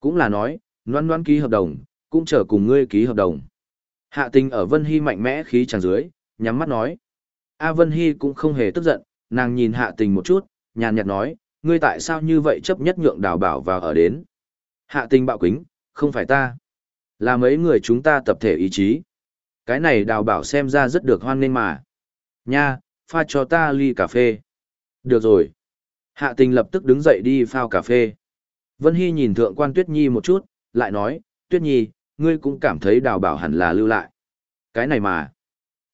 Cũng là nói, noan noan ký hợp đồng, cũng chờ cùng ngươi ký hợp đồng. Hạ tình ở Vân Hy mạnh mẽ khí tràn dưới, nhắm mắt nói. A Vân Hy cũng không hề tức giận, nàng nhìn hạ tình một chút, nhàn nhạt nói, ngươi tại sao như vậy chấp nhất nhượng đào bảo vào ở đến. Hạ tình bạo kính, không phải ta. Là mấy người chúng ta tập thể ý chí. Cái này đào bảo xem ra rất được hoan nghênh mà. Nha, pha cho ta ly cà phê. Được rồi. Hạ tình lập tức đứng dậy đi phao cà phê. Vân Hy nhìn thượng quan Tuyết Nhi một chút, lại nói, Tuyết Nhi, ngươi cũng cảm thấy đào bảo hẳn là lưu lại. Cái này mà.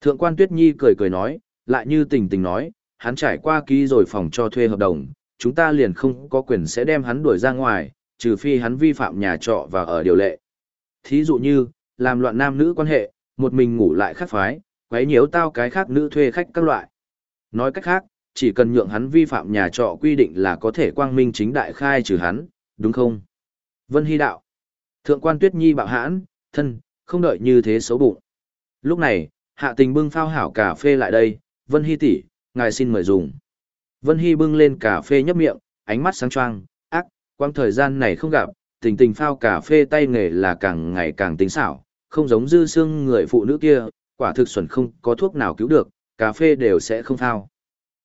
Thượng quan Tuyết Nhi cười cười nói, lại như tình tình nói, hắn trải qua ký rồi phòng cho thuê hợp đồng, chúng ta liền không có quyền sẽ đem hắn đuổi ra ngoài, trừ phi hắn vi phạm nhà trọ và ở điều lệ. Thí dụ như, làm loạn nam nữ quan hệ, một mình ngủ lại khác phái, quấy nhiễu tao cái khác nữ thuê khách các loại. Nói cách khác, chỉ cần nhượng hắn vi phạm nhà trọ quy định là có thể quang minh chính đại khai trừ hắn, đúng không? Vân Hy đạo. Thượng quan Tuyết Nhi bạo hãn, thân, không đợi như thế xấu bụng. Lúc này, hạ tình bưng phao hảo cà phê lại đây, Vân Hy tỷ, ngài xin mời dùng. Vân Hy bưng lên cà phê nhấp miệng, ánh mắt sáng choang, ác, quang thời gian này không gặp, tình tình phao cà phê tay nghề là càng ngày càng tinh xảo, không giống dư xương người phụ nữ kia, quả thực xuẩn không có thuốc nào cứu được, cà phê đều sẽ không phao.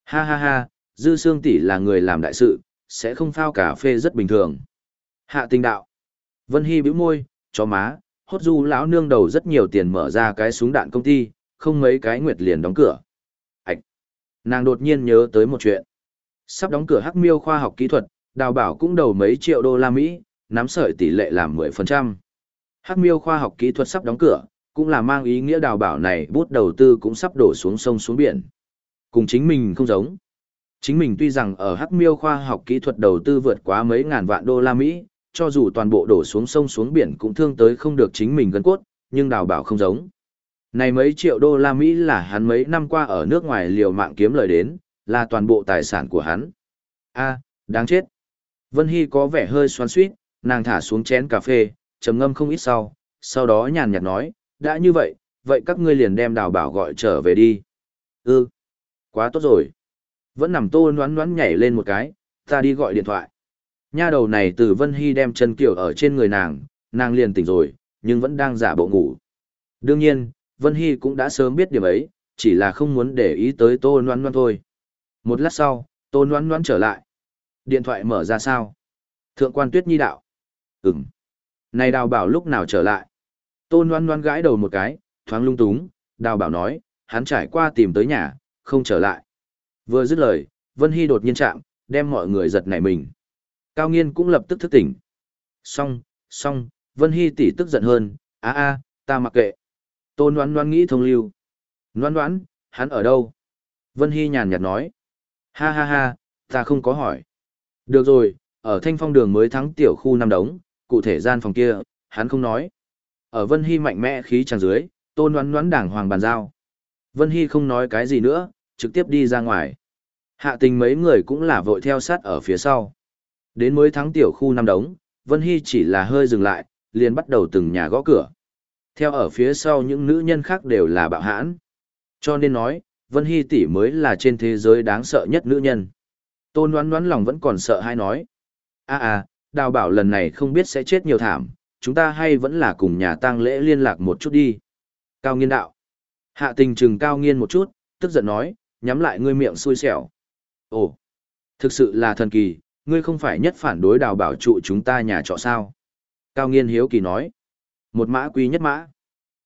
Ha ha ha, dư xương tỷ là người làm đại sự, sẽ không phao cà phê rất bình thường. Hạ tình đạo. Vân Hy bĩu môi, cho má, hốt du lão nương đầu rất nhiều tiền mở ra cái súng đạn công ty, không mấy cái nguyệt liền đóng cửa. Ảch! Nàng đột nhiên nhớ tới một chuyện. Sắp đóng cửa hắc miêu khoa học kỹ thuật, đào bảo cũng đầu mấy triệu đô la Mỹ, nắm sợi tỷ lệ làm 10%. Hắc miêu khoa học kỹ thuật sắp đóng cửa, cũng là mang ý nghĩa đào bảo này bút đầu tư cũng sắp đổ xuống sông xuống biển. Cùng chính mình không giống. Chính mình tuy rằng ở Hắc miêu khoa học kỹ thuật đầu tư vượt quá mấy ngàn vạn đô la Mỹ, cho dù toàn bộ đổ xuống sông xuống biển cũng thương tới không được chính mình gân cốt, nhưng đào bảo không giống. Này mấy triệu đô la Mỹ là hắn mấy năm qua ở nước ngoài liều mạng kiếm lời đến, là toàn bộ tài sản của hắn. a đáng chết. Vân Hy có vẻ hơi xoắn xuýt, nàng thả xuống chén cà phê, trầm ngâm không ít sau, sau đó nhàn nhạt nói, đã như vậy, vậy các ngươi liền đem đào bảo gọi trở về đi. Ừ, quá tốt rồi. Vẫn nằm tô noán noán nhảy lên một cái, ta đi gọi điện thoại. Nha đầu này từ Vân Hy đem chân kiểu ở trên người nàng, nàng liền tỉnh rồi, nhưng vẫn đang giả bộ ngủ. Đương nhiên, Vân Hy cũng đã sớm biết điểm ấy, chỉ là không muốn để ý tới tô noán noán thôi. Một lát sau, tô noán noán trở lại. Điện thoại mở ra sao? Thượng quan tuyết nhi đạo. Ừm. Này đào bảo lúc nào trở lại? Tôn loan loan gãi đầu một cái, thoáng lung túng, đào bảo nói, hắn trải qua tìm tới nhà, không trở lại. Vừa dứt lời, Vân Hy đột nhiên chạm, đem mọi người giật nảy mình. Cao nghiên cũng lập tức thức tỉnh. Xong, xong, Vân Hy tỷ tức giận hơn, a a, ta mặc kệ. Tôn đoán đoán nghĩ thông lưu. Đoán đoán, hắn ở đâu? Vân Hy nhàn nhạt nói. Ha ha ha, ta không có hỏi. Được rồi, ở thanh phong đường mới thắng tiểu khu năm đống, cụ thể gian phòng kia, hắn không nói. Ở Vân Hy mạnh mẽ khí tràn dưới, tôn đoán đoán đảng hoàng bàn giao. Vân Hy không nói cái gì nữa, trực tiếp đi ra ngoài. Hạ tình mấy người cũng là vội theo sát ở phía sau. Đến mới thắng tiểu khu năm đống, Vân Hy chỉ là hơi dừng lại, liền bắt đầu từng nhà gõ cửa. Theo ở phía sau những nữ nhân khác đều là bạo hãn. Cho nên nói, Vân Hy tỷ mới là trên thế giới đáng sợ nhất nữ nhân. Tôn đoán đoán lòng vẫn còn sợ hay nói. a à, à, đào bảo lần này không biết sẽ chết nhiều thảm, chúng ta hay vẫn là cùng nhà tang lễ liên lạc một chút đi. Cao nghiên đạo. Hạ tình trừng cao nghiên một chút, tức giận nói, nhắm lại ngươi miệng xui xẻo. Ồ, thực sự là thần kỳ, ngươi không phải nhất phản đối đào bảo trụ chúng ta nhà trọ sao. Cao nghiên hiếu kỳ nói. Một mã quý nhất mã.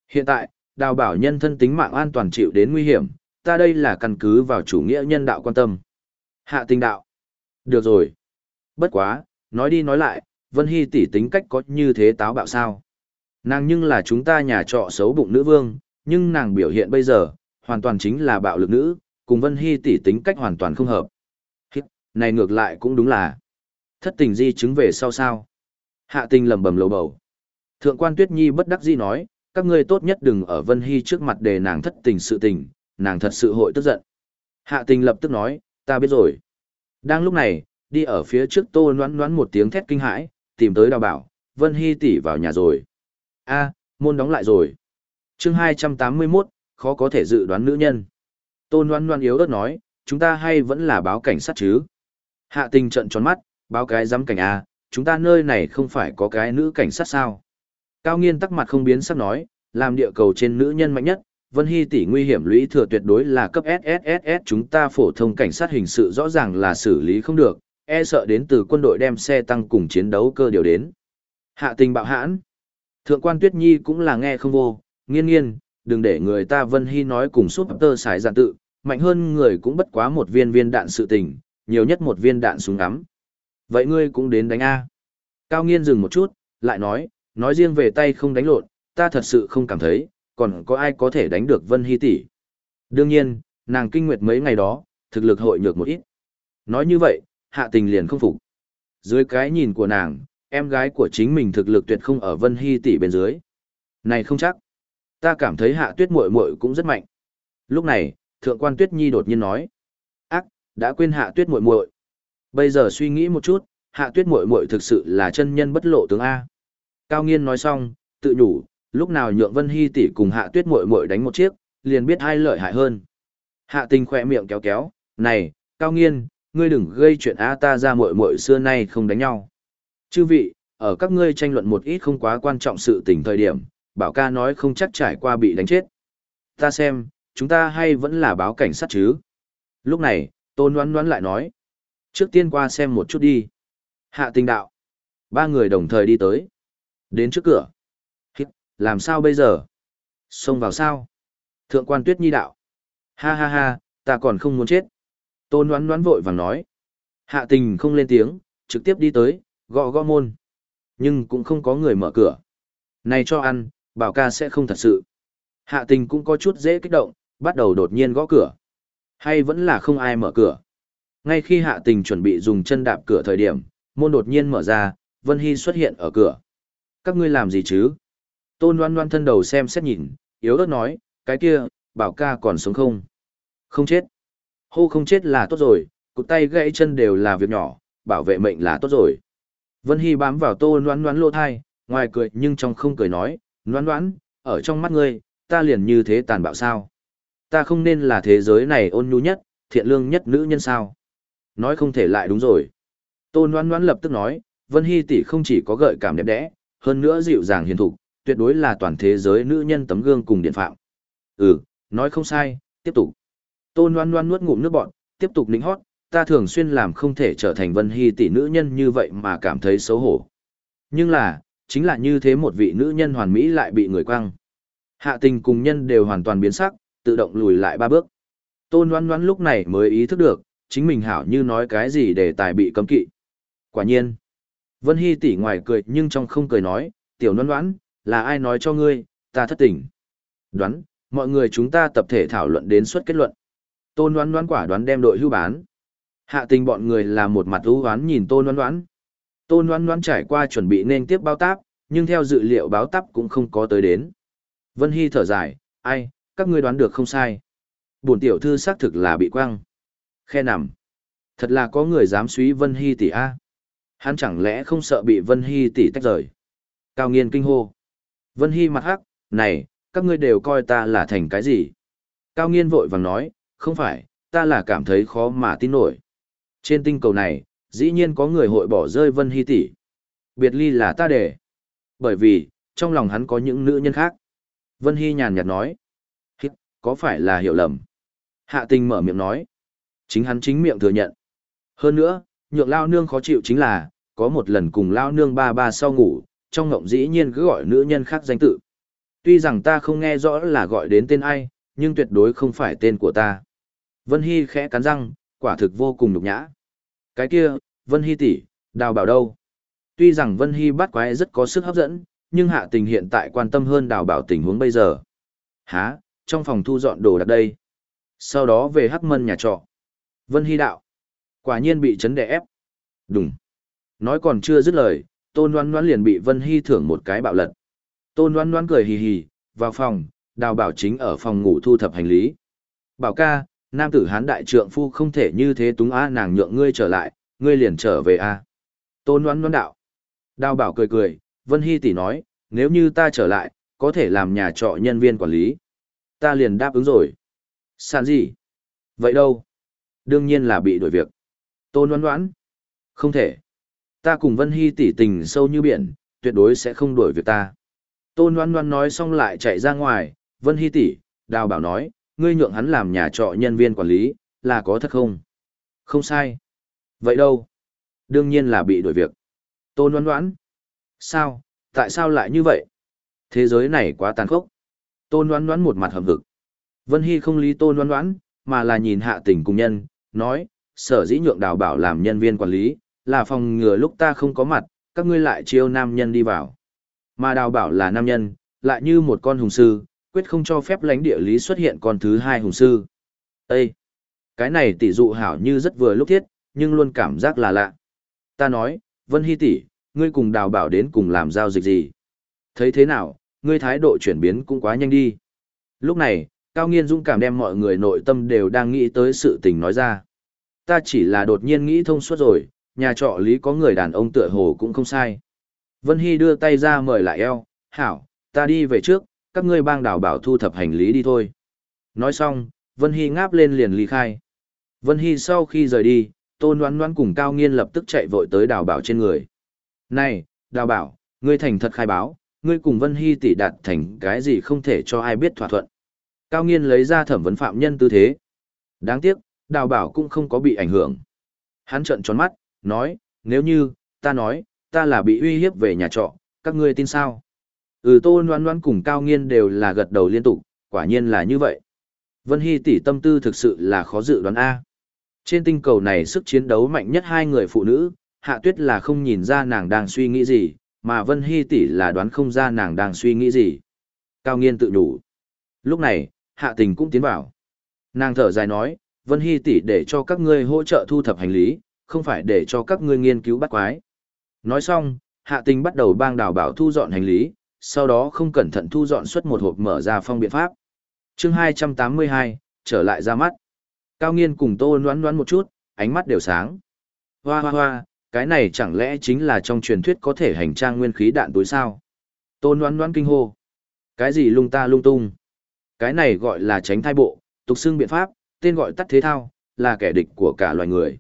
Hiện tại, đào bảo nhân thân tính mạng an toàn chịu đến nguy hiểm, ta đây là căn cứ vào chủ nghĩa nhân đạo quan tâm. Hạ tình đạo. Được rồi. Bất quá, nói đi nói lại, Vân Hy tỷ tính cách có như thế táo bạo sao. Nàng nhưng là chúng ta nhà trọ xấu bụng nữ vương, nhưng nàng biểu hiện bây giờ, hoàn toàn chính là bạo lực nữ, cùng Vân Hy tỷ tính cách hoàn toàn không hợp. Hít, này ngược lại cũng đúng là. Thất tình di chứng về sau sao. Hạ tình lầm bầm lầu bầu. Thượng quan Tuyết Nhi bất đắc dĩ nói, các ngươi tốt nhất đừng ở Vân Hy trước mặt để nàng thất tình sự tình, nàng thật sự hội tức giận. Hạ tình lập tức nói, ta biết rồi. Đang lúc này, đi ở phía trước tô noán noán một tiếng thét kinh hãi, tìm tới đào bảo, Vân Hy tỷ vào nhà rồi. a môn đóng lại rồi. chương 281, khó có thể dự đoán nữ nhân. Tô noán noán yếu ớt nói, chúng ta hay vẫn là báo cảnh sát chứ. Hạ tình trận tròn mắt, báo cái giám cảnh A, chúng ta nơi này không phải có cái nữ cảnh sát sao. Cao nghiên tắc mặt không biến sắc nói, làm địa cầu trên nữ nhân mạnh nhất, Vân Hy tỷ nguy hiểm lũy thừa tuyệt đối là cấp SSSS chúng ta phổ thông cảnh sát hình sự rõ ràng là xử lý không được, e sợ đến từ quân đội đem xe tăng cùng chiến đấu cơ điều đến. Hạ tình bạo hãn. Thượng quan Tuyết Nhi cũng là nghe không vô, nghiên nghiên, đừng để người ta Vân Hy nói cùng suốt tơ xài giản tự, mạnh hơn người cũng bất quá một viên viên đạn sự tình, nhiều nhất một viên đạn súng ngắm. Vậy ngươi cũng đến đánh A. Cao nghiên dừng một chút, lại nói, nói riêng về tay không đánh lộn, ta thật sự không cảm thấy, còn có ai có thể đánh được Vân Hy tỷ. Đương nhiên, nàng kinh nguyệt mấy ngày đó, thực lực hội nhược một ít. Nói như vậy, hạ tình liền không phục. Dưới cái nhìn của nàng, em gái của chính mình thực lực tuyệt không ở Vân Hy tỷ bên dưới. Này không chắc. Ta cảm thấy hạ tuyết muội muội cũng rất mạnh. Lúc này, thượng quan tuyết nhi đột nhiên nói. Ác, đã quên hạ tuyết muội muội. Bây giờ suy nghĩ một chút, hạ tuyết muội muội thực sự là chân nhân bất lộ tướng A. Cao nghiên nói xong, tự nhủ, lúc nào nhượng Vân Hy tỷ cùng Hạ Tuyết muội muội đánh một chiếc, liền biết ai lợi hại hơn. Hạ Tình khỏe miệng kéo kéo, "Này, Cao Nghiên, ngươi đừng gây chuyện a ta ra muội muội xưa nay không đánh nhau." Chư vị, ở các ngươi tranh luận một ít không quá quan trọng sự tình thời điểm, Bảo ca nói không chắc trải qua bị đánh chết. Ta xem, chúng ta hay vẫn là báo cảnh sát chứ? Lúc này, Tôn Ngoan Ngoan lại nói, trước tiên qua xem một chút đi. Hạ Tình đạo. Ba người đồng thời đi tới. Đến trước cửa. Làm sao bây giờ? Xông vào sao? Thượng quan tuyết nhi đạo. Ha ha ha, ta còn không muốn chết. Tôn đoán đoán vội vàng nói. Hạ tình không lên tiếng, trực tiếp đi tới, gõ gõ môn. Nhưng cũng không có người mở cửa. Này cho ăn, bảo ca sẽ không thật sự. Hạ tình cũng có chút dễ kích động, bắt đầu đột nhiên gõ cửa. Hay vẫn là không ai mở cửa. Ngay khi hạ tình chuẩn bị dùng chân đạp cửa thời điểm, môn đột nhiên mở ra, Vân Hy xuất hiện ở cửa. Các ngươi làm gì chứ? Tôn Loan Loan thân đầu xem xét nhìn, yếu ớt nói, cái kia, bảo ca còn sống không? Không chết. Hô không chết là tốt rồi, cụt tay gãy chân đều là việc nhỏ, bảo vệ mệnh là tốt rồi. Vân Hy bám vào Tôn Loan Loan lô thai, ngoài cười nhưng trong không cười nói, Loan Loan, ở trong mắt ngươi, ta liền như thế tàn bạo sao? Ta không nên là thế giới này ôn nhu nhất, thiện lương nhất nữ nhân sao? Nói không thể lại đúng rồi. Tôn Loan Loan lập tức nói, Vân Hy tỷ không chỉ có gợi cảm đẹp đẽ, hơn nữa dịu dàng hiền thục, tuyệt đối là toàn thế giới nữ nhân tấm gương cùng điện phạm. Ừ, nói không sai, tiếp tục. Tôn Loan Loan nuốt ngụm nước bọt, tiếp tục nịnh hót, ta thường xuyên làm không thể trở thành vân hy tỷ nữ nhân như vậy mà cảm thấy xấu hổ. Nhưng là, chính là như thế một vị nữ nhân hoàn mỹ lại bị người quăng. Hạ tình cùng nhân đều hoàn toàn biến sắc, tự động lùi lại ba bước. Tôn Loan Loan lúc này mới ý thức được, chính mình hảo như nói cái gì để tài bị cấm kỵ. Quả nhiên, Vân Hy tỷ ngoài cười nhưng trong không cười nói, tiểu Loan Loan, là ai nói cho ngươi, ta thất tình. Đoán, mọi người chúng ta tập thể thảo luận đến suất kết luận. Tôn đoán đoán quả đoán đem đội hưu bán. Hạ tình bọn người là một mặt ưu đoán nhìn tôn đoán đoán. Tôn đoán đoán trải qua chuẩn bị nên tiếp báo táp, nhưng theo dự liệu báo táp cũng không có tới đến. Vân Hy thở dài, ai, các ngươi đoán được không sai. Bổn tiểu thư xác thực là bị quăng. Khe nằm. Thật là có người dám suý Vân Hy tỷ A. Hắn chẳng lẽ không sợ bị Vân Hy tỷ tách rời. Cao nghiên kinh hô. Vân Hy mặt hắc, này, các ngươi đều coi ta là thành cái gì? Cao nghiên vội vàng nói, không phải, ta là cảm thấy khó mà tin nổi. Trên tinh cầu này, dĩ nhiên có người hội bỏ rơi Vân Hy tỷ. Biệt ly là ta để. Bởi vì, trong lòng hắn có những nữ nhân khác. Vân Hy nhàn nhạt nói. Hít, có phải là hiểu lầm? Hạ tình mở miệng nói. Chính hắn chính miệng thừa nhận. Hơn nữa, nhượng lao nương khó chịu chính là, có một lần cùng lao nương ba ba sau ngủ, trong ngộng dĩ nhiên cứ gọi nữ nhân khác danh tự. Tuy rằng ta không nghe rõ là gọi đến tên ai, nhưng tuyệt đối không phải tên của ta. Vân Hy khẽ cắn răng, quả thực vô cùng nhục nhã. Cái kia, Vân Hy tỷ, đào bảo đâu? Tuy rằng Vân Hy bắt quái rất có sức hấp dẫn, nhưng hạ tình hiện tại quan tâm hơn đào bảo tình huống bây giờ. Hả, trong phòng thu dọn đồ đặt đây. Sau đó về hắc mân nhà trọ. Vân Hy đạo. Quả nhiên bị chấn đè ép. Đúng. Nói còn chưa dứt lời, tôn đoán đoán liền bị Vân Hy thưởng một cái bạo lật. Tôn đoán đoán cười hì hì, vào phòng, đào bảo chính ở phòng ngủ thu thập hành lý. Bảo ca, nam tử hán đại trượng phu không thể như thế túng a nàng nhượng ngươi trở lại, ngươi liền trở về a. Tôn đoán đoán đạo. Đào bảo cười cười, Vân Hy tỷ nói, nếu như ta trở lại, có thể làm nhà trọ nhân viên quản lý. Ta liền đáp ứng rồi. Sàn gì? Vậy đâu? Đương nhiên là bị đổi việc. Tôn đoán đoán. Không thể. Ta cùng Vân Hy tỷ tình sâu như biển, tuyệt đối sẽ không đuổi việc ta. Tôn Loan Loan nói xong lại chạy ra ngoài, Vân Hy tỷ, Đào Bảo nói, ngươi nhượng hắn làm nhà trọ nhân viên quản lý, là có thật không? Không sai. Vậy đâu? Đương nhiên là bị đuổi việc. Tôn Loan Loan. Sao? Tại sao lại như vậy? Thế giới này quá tàn khốc. Tôn Loan Loan một mặt hầm hực. Vân Hy không lý Tôn Loan Loan, mà là nhìn hạ tình cùng nhân, nói, sở dĩ nhượng Đào Bảo làm nhân viên quản lý, là phòng ngừa lúc ta không có mặt, các ngươi lại chiêu nam nhân đi vào. Mà đào bảo là nam nhân, lại như một con hùng sư, quyết không cho phép lãnh địa lý xuất hiện con thứ hai hùng sư. Ê! Cái này tỷ dụ hảo như rất vừa lúc thiết, nhưng luôn cảm giác là lạ. Ta nói, Vân Hy tỷ, ngươi cùng đào bảo đến cùng làm giao dịch gì? Thấy thế nào, ngươi thái độ chuyển biến cũng quá nhanh đi. Lúc này, Cao Nghiên Dũng cảm đem mọi người nội tâm đều đang nghĩ tới sự tình nói ra. Ta chỉ là đột nhiên nghĩ thông suốt rồi, nhà trọ lý có người đàn ông tựa hồ cũng không sai. Vân Hy đưa tay ra mời lại eo, hảo, ta đi về trước, các ngươi bang đảo bảo thu thập hành lý đi thôi. Nói xong, Vân Hy ngáp lên liền ly khai. Vân Hy sau khi rời đi, Tôn Loan Loan cùng Cao Nghiên lập tức chạy vội tới đào bảo trên người. Này, đào bảo, ngươi thành thật khai báo, ngươi cùng Vân Hy tỷ đạt thành cái gì không thể cho ai biết thỏa thuận. Cao Nghiên lấy ra thẩm vấn phạm nhân tư thế. Đáng tiếc, đào bảo cũng không có bị ảnh hưởng. Hắn trợn tròn mắt, nói, nếu như, ta nói, ta là bị uy hiếp về nhà trọ, các ngươi tin sao? Ừ tô noan noan cùng cao nghiên đều là gật đầu liên tục, quả nhiên là như vậy. Vân Hy tỷ tâm tư thực sự là khó dự đoán A. Trên tinh cầu này sức chiến đấu mạnh nhất hai người phụ nữ, Hạ Tuyết là không nhìn ra nàng đang suy nghĩ gì, mà Vân Hy tỷ là đoán không ra nàng đang suy nghĩ gì. Cao nghiên tự đủ. Lúc này, Hạ Tình cũng tiến vào. Nàng thở dài nói, Vân Hy tỷ để cho các ngươi hỗ trợ thu thập hành lý, không phải để cho các ngươi nghiên cứu bắt quái. Nói xong, hạ tình bắt đầu bang đào bảo thu dọn hành lý, sau đó không cẩn thận thu dọn xuất một hộp mở ra phong biện pháp. chương 282, trở lại ra mắt. Cao nghiên cùng tô noán noán một chút, ánh mắt đều sáng. Hoa hoa hoa, cái này chẳng lẽ chính là trong truyền thuyết có thể hành trang nguyên khí đạn túi sao? Tô noán noán kinh hô. Cái gì lung ta lung tung? Cái này gọi là tránh thai bộ, tục xương biện pháp, tên gọi tắt thế thao, là kẻ địch của cả loài người.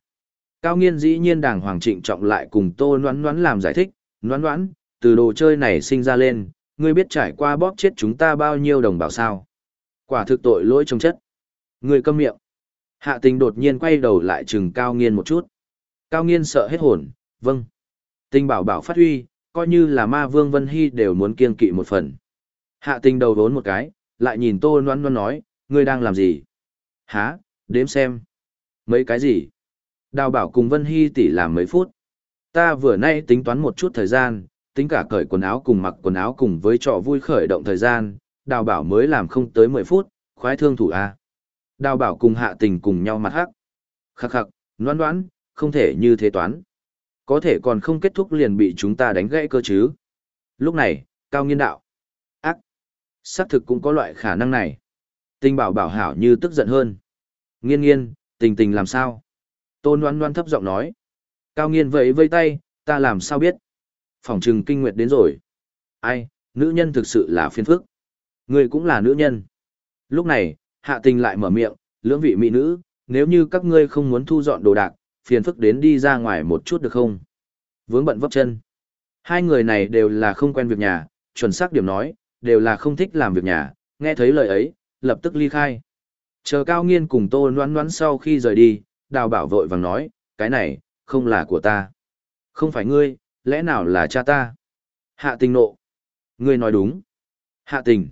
Cao nghiên dĩ nhiên đàng hoàng trịnh trọng lại cùng tô noán noán làm giải thích, noán noán, từ đồ chơi này sinh ra lên, ngươi biết trải qua bóp chết chúng ta bao nhiêu đồng bào sao. Quả thực tội lỗi trong chất. Ngươi câm miệng. Hạ tình đột nhiên quay đầu lại chừng cao nghiên một chút. Cao nghiên sợ hết hồn, vâng. Tình bảo bảo phát huy, coi như là ma vương Vân Hy đều muốn kiên kỵ một phần. Hạ tình đầu vốn một cái, lại nhìn tô noan noan nói, ngươi đang làm gì? Hả, đếm xem. Mấy cái gì? Đào bảo cùng Vân Hy tỷ làm mấy phút. Ta vừa nay tính toán một chút thời gian, tính cả cởi quần áo cùng mặc quần áo cùng với trò vui khởi động thời gian, đào bảo mới làm không tới 10 phút, khoái thương thủ A. Đào bảo cùng hạ tình cùng nhau mặt hắc. Khắc khắc, đoán đoán, không thể như thế toán. Có thể còn không kết thúc liền bị chúng ta đánh gãy cơ chứ. Lúc này, cao nghiên đạo. Ác. Xác thực cũng có loại khả năng này. Tình bảo bảo hảo như tức giận hơn. Nghiên nghiên, tình tình làm sao? Tôn Loan Loan thấp giọng nói. Cao nghiên vẫy vây tay, ta làm sao biết. Phòng trừng kinh nguyệt đến rồi. Ai, nữ nhân thực sự là phiền phức. Người cũng là nữ nhân. Lúc này, hạ tình lại mở miệng, lưỡng vị mỹ nữ, nếu như các ngươi không muốn thu dọn đồ đạc, phiền phức đến đi ra ngoài một chút được không? Vướng bận vấp chân. Hai người này đều là không quen việc nhà, chuẩn xác điểm nói, đều là không thích làm việc nhà, nghe thấy lời ấy, lập tức ly khai. Chờ cao nghiên cùng tô noán noán sau khi rời đi, đào bảo vội vàng nói, cái này, không là của ta. Không phải ngươi, lẽ nào là cha ta? Hạ tình nộ. Ngươi nói đúng. Hạ tình.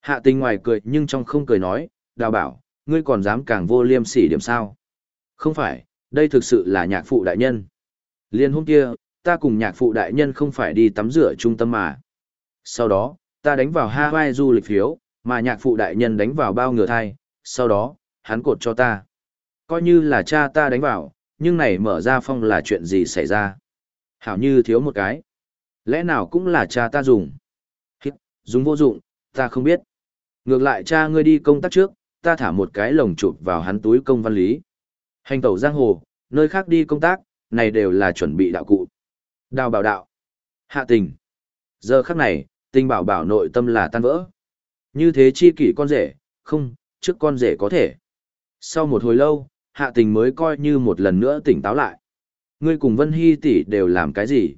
Hạ tình ngoài cười nhưng trong không cười nói, đào bảo, ngươi còn dám càng vô liêm sỉ điểm sao? Không phải, đây thực sự là nhạc phụ đại nhân. Liên hôm kia, ta cùng nhạc phụ đại nhân không phải đi tắm rửa trung tâm mà. Sau đó, ta đánh vào Hawaii du lịch phiếu, mà nhạc phụ đại nhân đánh vào bao ngựa thai, sau đó, hắn cột cho ta coi như là cha ta đánh vào, nhưng này mở ra phong là chuyện gì xảy ra. Hảo như thiếu một cái. Lẽ nào cũng là cha ta dùng. Hít, dùng vô dụng, ta không biết. Ngược lại cha ngươi đi công tác trước, ta thả một cái lồng chụp vào hắn túi công văn lý. Hành tẩu giang hồ, nơi khác đi công tác, này đều là chuẩn bị đạo cụ. Đào bảo đạo. Hạ tình. Giờ khắc này, tình bảo bảo nội tâm là tan vỡ. Như thế chi kỷ con rể, không, trước con rể có thể. Sau một hồi lâu, hạ tình mới coi như một lần nữa tỉnh táo lại. Ngươi cùng Vân Hy tỷ đều làm cái gì?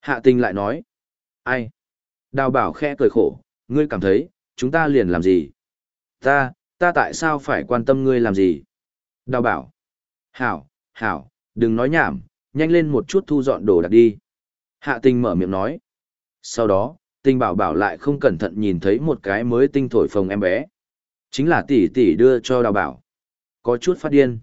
Hạ tình lại nói. Ai? Đào bảo khẽ cười khổ, ngươi cảm thấy, chúng ta liền làm gì? Ta, ta tại sao phải quan tâm ngươi làm gì? Đào bảo. Hảo, hảo, đừng nói nhảm, nhanh lên một chút thu dọn đồ đạc đi. Hạ tình mở miệng nói. Sau đó, tình bảo bảo lại không cẩn thận nhìn thấy một cái mới tinh thổi phồng em bé. Chính là tỷ tỷ đưa cho đào bảo. Có chút phát điên.